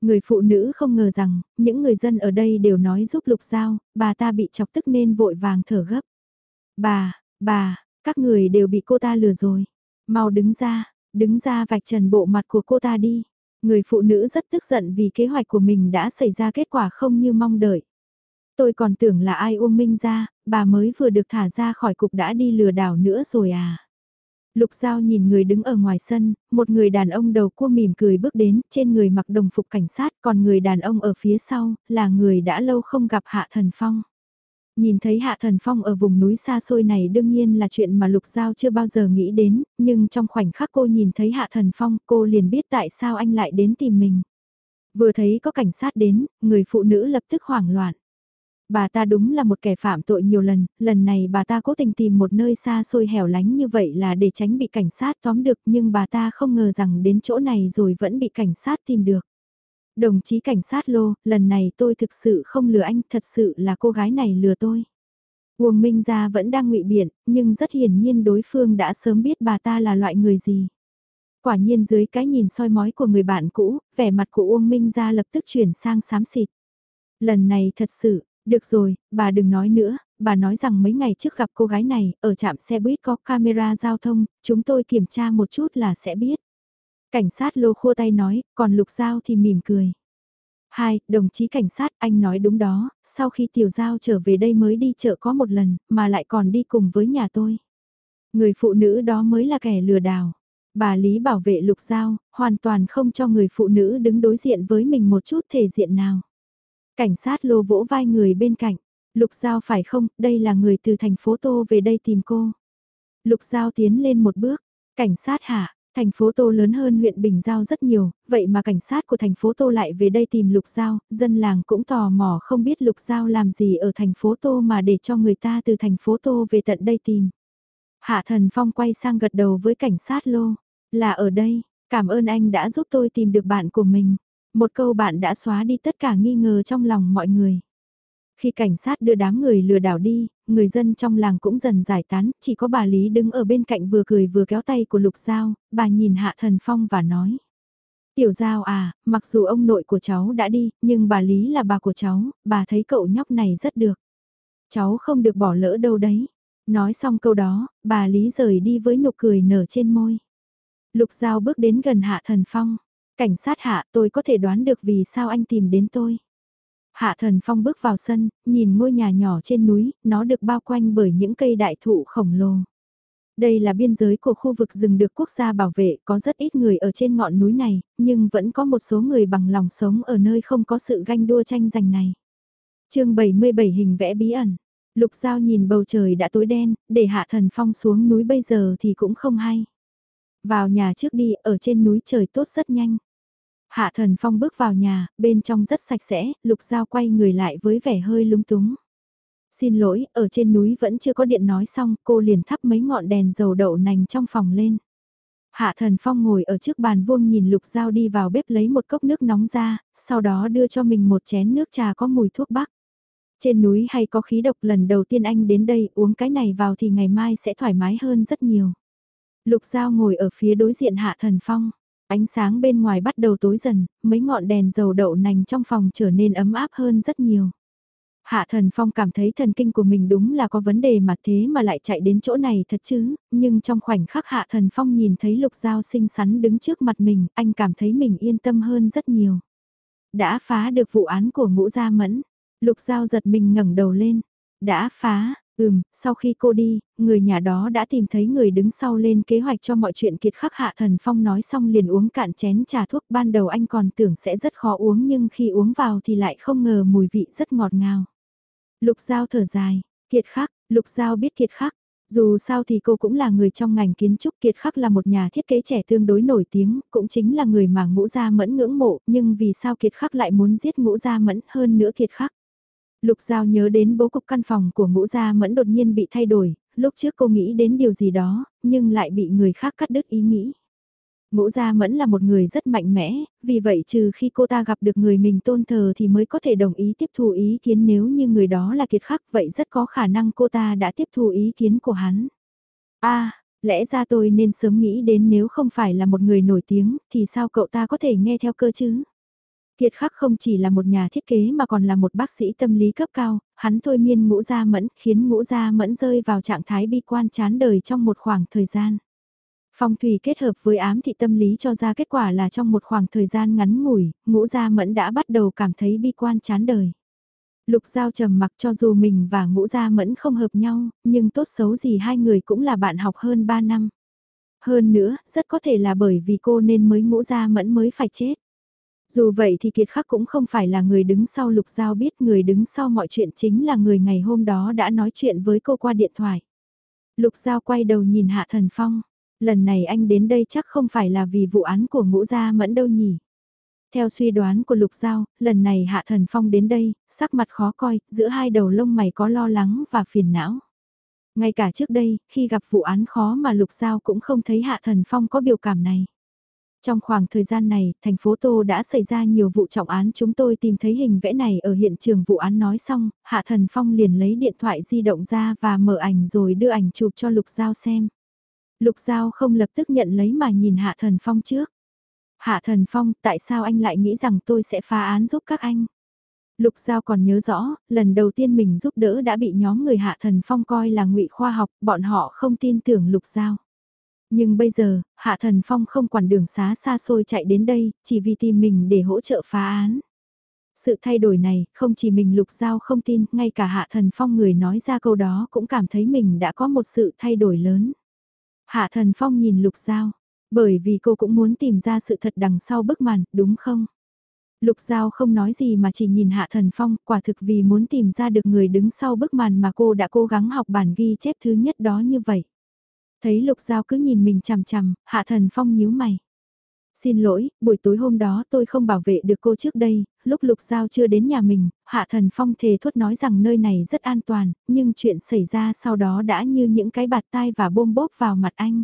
Người phụ nữ không ngờ rằng, những người dân ở đây đều nói giúp lục giao, bà ta bị chọc tức nên vội vàng thở gấp. Bà, bà, các người đều bị cô ta lừa rồi. Mau đứng ra, đứng ra vạch trần bộ mặt của cô ta đi. Người phụ nữ rất tức giận vì kế hoạch của mình đã xảy ra kết quả không như mong đợi. Tôi còn tưởng là ai Uông Minh ra, bà mới vừa được thả ra khỏi cục đã đi lừa đảo nữa rồi à. Lục Giao nhìn người đứng ở ngoài sân, một người đàn ông đầu cua mỉm cười bước đến, trên người mặc đồng phục cảnh sát, còn người đàn ông ở phía sau, là người đã lâu không gặp Hạ Thần Phong. Nhìn thấy Hạ Thần Phong ở vùng núi xa xôi này đương nhiên là chuyện mà Lục Giao chưa bao giờ nghĩ đến, nhưng trong khoảnh khắc cô nhìn thấy Hạ Thần Phong cô liền biết tại sao anh lại đến tìm mình. Vừa thấy có cảnh sát đến, người phụ nữ lập tức hoảng loạn. Bà ta đúng là một kẻ phạm tội nhiều lần, lần này bà ta cố tình tìm một nơi xa xôi hẻo lánh như vậy là để tránh bị cảnh sát tóm được nhưng bà ta không ngờ rằng đến chỗ này rồi vẫn bị cảnh sát tìm được. Đồng chí cảnh sát lô, lần này tôi thực sự không lừa anh, thật sự là cô gái này lừa tôi. Uông Minh Gia vẫn đang ngụy biện, nhưng rất hiển nhiên đối phương đã sớm biết bà ta là loại người gì. Quả nhiên dưới cái nhìn soi mói của người bạn cũ, vẻ mặt của Uông Minh Gia lập tức chuyển sang xám xịt. Lần này thật sự, được rồi, bà đừng nói nữa, bà nói rằng mấy ngày trước gặp cô gái này, ở trạm xe buýt có camera giao thông, chúng tôi kiểm tra một chút là sẽ biết. Cảnh sát lô khua tay nói, còn lục giao thì mỉm cười. Hai, đồng chí cảnh sát, anh nói đúng đó, sau khi tiểu giao trở về đây mới đi chợ có một lần, mà lại còn đi cùng với nhà tôi. Người phụ nữ đó mới là kẻ lừa đảo. Bà Lý bảo vệ lục giao, hoàn toàn không cho người phụ nữ đứng đối diện với mình một chút thể diện nào. Cảnh sát lô vỗ vai người bên cạnh. Lục Giao phải không, đây là người từ thành phố Tô về đây tìm cô. Lục Giao tiến lên một bước. Cảnh sát hạ, thành phố Tô lớn hơn huyện Bình Giao rất nhiều, vậy mà cảnh sát của thành phố Tô lại về đây tìm Lục Giao, dân làng cũng tò mò không biết Lục Giao làm gì ở thành phố Tô mà để cho người ta từ thành phố Tô về tận đây tìm. Hạ Thần Phong quay sang gật đầu với cảnh sát lô, là ở đây, cảm ơn anh đã giúp tôi tìm được bạn của mình. Một câu bạn đã xóa đi tất cả nghi ngờ trong lòng mọi người. Khi cảnh sát đưa đám người lừa đảo đi, người dân trong làng cũng dần giải tán, chỉ có bà Lý đứng ở bên cạnh vừa cười vừa kéo tay của Lục Giao, bà nhìn Hạ Thần Phong và nói. Tiểu Giao à, mặc dù ông nội của cháu đã đi, nhưng bà Lý là bà của cháu, bà thấy cậu nhóc này rất được. Cháu không được bỏ lỡ đâu đấy. Nói xong câu đó, bà Lý rời đi với nụ cười nở trên môi. Lục Giao bước đến gần Hạ Thần Phong. Cảnh sát hạ tôi có thể đoán được vì sao anh tìm đến tôi. Hạ thần phong bước vào sân, nhìn ngôi nhà nhỏ trên núi, nó được bao quanh bởi những cây đại thụ khổng lồ. Đây là biên giới của khu vực rừng được quốc gia bảo vệ, có rất ít người ở trên ngọn núi này, nhưng vẫn có một số người bằng lòng sống ở nơi không có sự ganh đua tranh giành này. chương 77 hình vẽ bí ẩn. Lục Giao nhìn bầu trời đã tối đen, để hạ thần phong xuống núi bây giờ thì cũng không hay. Vào nhà trước đi, ở trên núi trời tốt rất nhanh. Hạ thần phong bước vào nhà, bên trong rất sạch sẽ, lục giao quay người lại với vẻ hơi lúng túng. Xin lỗi, ở trên núi vẫn chưa có điện nói xong, cô liền thắp mấy ngọn đèn dầu đậu nành trong phòng lên. Hạ thần phong ngồi ở trước bàn vuông nhìn lục giao đi vào bếp lấy một cốc nước nóng ra, sau đó đưa cho mình một chén nước trà có mùi thuốc bắc. Trên núi hay có khí độc lần đầu tiên anh đến đây uống cái này vào thì ngày mai sẽ thoải mái hơn rất nhiều. Lục giao ngồi ở phía đối diện hạ thần phong. Ánh sáng bên ngoài bắt đầu tối dần, mấy ngọn đèn dầu đậu nành trong phòng trở nên ấm áp hơn rất nhiều. Hạ thần phong cảm thấy thần kinh của mình đúng là có vấn đề mà thế mà lại chạy đến chỗ này thật chứ, nhưng trong khoảnh khắc hạ thần phong nhìn thấy lục dao xinh xắn đứng trước mặt mình, anh cảm thấy mình yên tâm hơn rất nhiều. Đã phá được vụ án của ngũ gia mẫn, lục dao giật mình ngẩng đầu lên, đã phá, Ừm, sau khi cô đi, người nhà đó đã tìm thấy người đứng sau lên kế hoạch cho mọi chuyện kiệt khắc hạ thần phong nói xong liền uống cạn chén trà thuốc ban đầu anh còn tưởng sẽ rất khó uống nhưng khi uống vào thì lại không ngờ mùi vị rất ngọt ngào. Lục Giao thở dài, kiệt khắc, Lục Giao biết kiệt khắc. Dù sao thì cô cũng là người trong ngành kiến trúc Kiệt Khắc là một nhà thiết kế trẻ tương đối nổi tiếng, cũng chính là người mà ngũ gia mẫn ngưỡng mộ, nhưng vì sao Kiệt Khắc lại muốn giết ngũ gia mẫn hơn nữa Kiệt Khắc. Lục Giao nhớ đến bố cục căn phòng của ngũ gia mẫn đột nhiên bị thay đổi, lúc trước cô nghĩ đến điều gì đó, nhưng lại bị người khác cắt đứt ý nghĩ. Ngũ gia mẫn là một người rất mạnh mẽ, vì vậy trừ khi cô ta gặp được người mình tôn thờ thì mới có thể đồng ý tiếp thu ý kiến nếu như người đó là kiệt khắc vậy rất có khả năng cô ta đã tiếp thu ý kiến của hắn. a lẽ ra tôi nên sớm nghĩ đến nếu không phải là một người nổi tiếng thì sao cậu ta có thể nghe theo cơ chứ? Kiệt khắc không chỉ là một nhà thiết kế mà còn là một bác sĩ tâm lý cấp cao, hắn thôi miên ngũ gia mẫn, khiến ngũ gia mẫn rơi vào trạng thái bi quan chán đời trong một khoảng thời gian. Phong thủy kết hợp với ám thị tâm lý cho ra kết quả là trong một khoảng thời gian ngắn ngủi, ngũ gia mẫn đã bắt đầu cảm thấy bi quan chán đời. Lục Giao trầm mặc cho dù mình và ngũ gia mẫn không hợp nhau, nhưng tốt xấu gì hai người cũng là bạn học hơn 3 năm. Hơn nữa, rất có thể là bởi vì cô nên mới ngũ gia mẫn mới phải chết. Dù vậy thì Kiệt Khắc cũng không phải là người đứng sau Lục Giao biết người đứng sau mọi chuyện chính là người ngày hôm đó đã nói chuyện với cô qua điện thoại. Lục Giao quay đầu nhìn Hạ Thần Phong. Lần này anh đến đây chắc không phải là vì vụ án của ngũ gia mẫn đâu nhỉ. Theo suy đoán của Lục Giao, lần này Hạ Thần Phong đến đây, sắc mặt khó coi, giữa hai đầu lông mày có lo lắng và phiền não. Ngay cả trước đây, khi gặp vụ án khó mà Lục Giao cũng không thấy Hạ Thần Phong có biểu cảm này. Trong khoảng thời gian này, thành phố Tô đã xảy ra nhiều vụ trọng án chúng tôi tìm thấy hình vẽ này ở hiện trường vụ án nói xong, Hạ Thần Phong liền lấy điện thoại di động ra và mở ảnh rồi đưa ảnh chụp cho Lục Giao xem. Lục Giao không lập tức nhận lấy mà nhìn Hạ Thần Phong trước. Hạ Thần Phong, tại sao anh lại nghĩ rằng tôi sẽ phá án giúp các anh? Lục Giao còn nhớ rõ, lần đầu tiên mình giúp đỡ đã bị nhóm người Hạ Thần Phong coi là ngụy khoa học, bọn họ không tin tưởng Lục Giao. Nhưng bây giờ, Hạ Thần Phong không quản đường xá xa xôi chạy đến đây, chỉ vì tìm mình để hỗ trợ phá án. Sự thay đổi này, không chỉ mình Lục Giao không tin, ngay cả Hạ Thần Phong người nói ra câu đó cũng cảm thấy mình đã có một sự thay đổi lớn. Hạ Thần Phong nhìn Lục Giao, bởi vì cô cũng muốn tìm ra sự thật đằng sau bức màn, đúng không? Lục Giao không nói gì mà chỉ nhìn Hạ Thần Phong, quả thực vì muốn tìm ra được người đứng sau bức màn mà cô đã cố gắng học bản ghi chép thứ nhất đó như vậy. Thấy Lục Giao cứ nhìn mình chằm chằm, Hạ Thần Phong nhíu mày. Xin lỗi, buổi tối hôm đó tôi không bảo vệ được cô trước đây, lúc Lục Giao chưa đến nhà mình, Hạ Thần Phong thề thốt nói rằng nơi này rất an toàn, nhưng chuyện xảy ra sau đó đã như những cái bạt tai và bôm bốp vào mặt anh.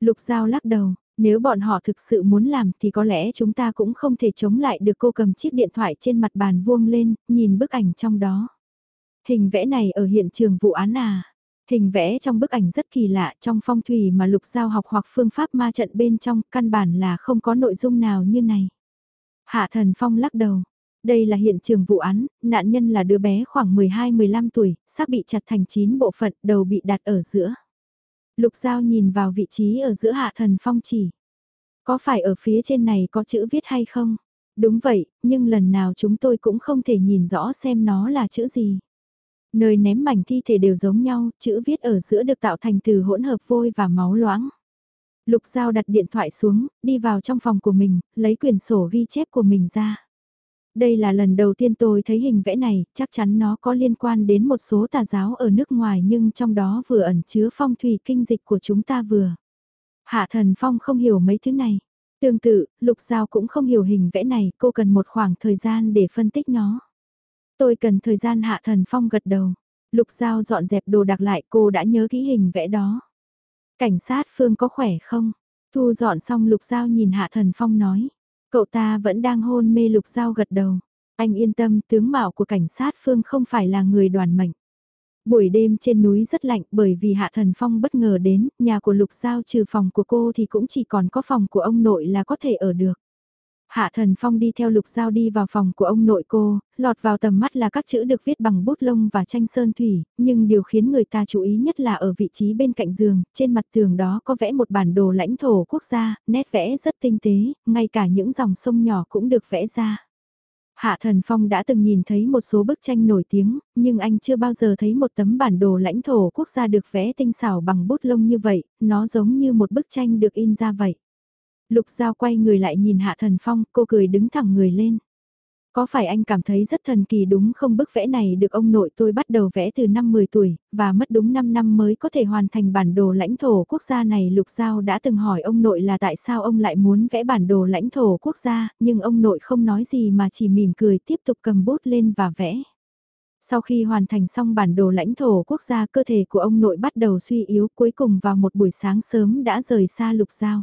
Lục Giao lắc đầu, nếu bọn họ thực sự muốn làm thì có lẽ chúng ta cũng không thể chống lại được cô cầm chiếc điện thoại trên mặt bàn vuông lên, nhìn bức ảnh trong đó. Hình vẽ này ở hiện trường vụ án à? Hình vẽ trong bức ảnh rất kỳ lạ trong phong thủy mà lục giao học hoặc phương pháp ma trận bên trong căn bản là không có nội dung nào như này. Hạ thần phong lắc đầu. Đây là hiện trường vụ án, nạn nhân là đứa bé khoảng 12-15 tuổi, xác bị chặt thành 9 bộ phận, đầu bị đặt ở giữa. Lục Giao nhìn vào vị trí ở giữa hạ thần phong chỉ. Có phải ở phía trên này có chữ viết hay không? Đúng vậy, nhưng lần nào chúng tôi cũng không thể nhìn rõ xem nó là chữ gì. Nơi ném mảnh thi thể đều giống nhau, chữ viết ở giữa được tạo thành từ hỗn hợp vôi và máu loãng. Lục Giao đặt điện thoại xuống, đi vào trong phòng của mình, lấy quyển sổ ghi chép của mình ra. Đây là lần đầu tiên tôi thấy hình vẽ này, chắc chắn nó có liên quan đến một số tà giáo ở nước ngoài nhưng trong đó vừa ẩn chứa phong thủy kinh dịch của chúng ta vừa. Hạ thần phong không hiểu mấy thứ này. Tương tự, Lục Giao cũng không hiểu hình vẽ này, cô cần một khoảng thời gian để phân tích nó. Tôi cần thời gian hạ thần phong gật đầu. Lục Giao dọn dẹp đồ đặc lại cô đã nhớ kỹ hình vẽ đó. Cảnh sát Phương có khỏe không? Thu dọn xong Lục Giao nhìn hạ thần phong nói. Cậu ta vẫn đang hôn mê Lục Giao gật đầu. Anh yên tâm tướng mạo của cảnh sát Phương không phải là người đoàn mệnh. Buổi đêm trên núi rất lạnh bởi vì Hạ Thần Phong bất ngờ đến, nhà của Lục Giao trừ phòng của cô thì cũng chỉ còn có phòng của ông nội là có thể ở được. Hạ Thần Phong đi theo Lục Giao đi vào phòng của ông nội cô, lọt vào tầm mắt là các chữ được viết bằng bút lông và tranh sơn thủy, nhưng điều khiến người ta chú ý nhất là ở vị trí bên cạnh giường, trên mặt tường đó có vẽ một bản đồ lãnh thổ quốc gia, nét vẽ rất tinh tế, ngay cả những dòng sông nhỏ cũng được vẽ ra. Hạ Thần Phong đã từng nhìn thấy một số bức tranh nổi tiếng, nhưng anh chưa bao giờ thấy một tấm bản đồ lãnh thổ quốc gia được vẽ tinh xảo bằng bút lông như vậy, nó giống như một bức tranh được in ra vậy. Lục Giao quay người lại nhìn Hạ Thần Phong, cô cười đứng thẳng người lên. Có phải anh cảm thấy rất thần kỳ đúng không bức vẽ này được ông nội tôi bắt đầu vẽ từ năm 10 tuổi, và mất đúng 5 năm mới có thể hoàn thành bản đồ lãnh thổ quốc gia này. Lục Giao đã từng hỏi ông nội là tại sao ông lại muốn vẽ bản đồ lãnh thổ quốc gia, nhưng ông nội không nói gì mà chỉ mỉm cười tiếp tục cầm bút lên và vẽ. Sau khi hoàn thành xong bản đồ lãnh thổ quốc gia cơ thể của ông nội bắt đầu suy yếu cuối cùng vào một buổi sáng sớm đã rời xa Lục Giao.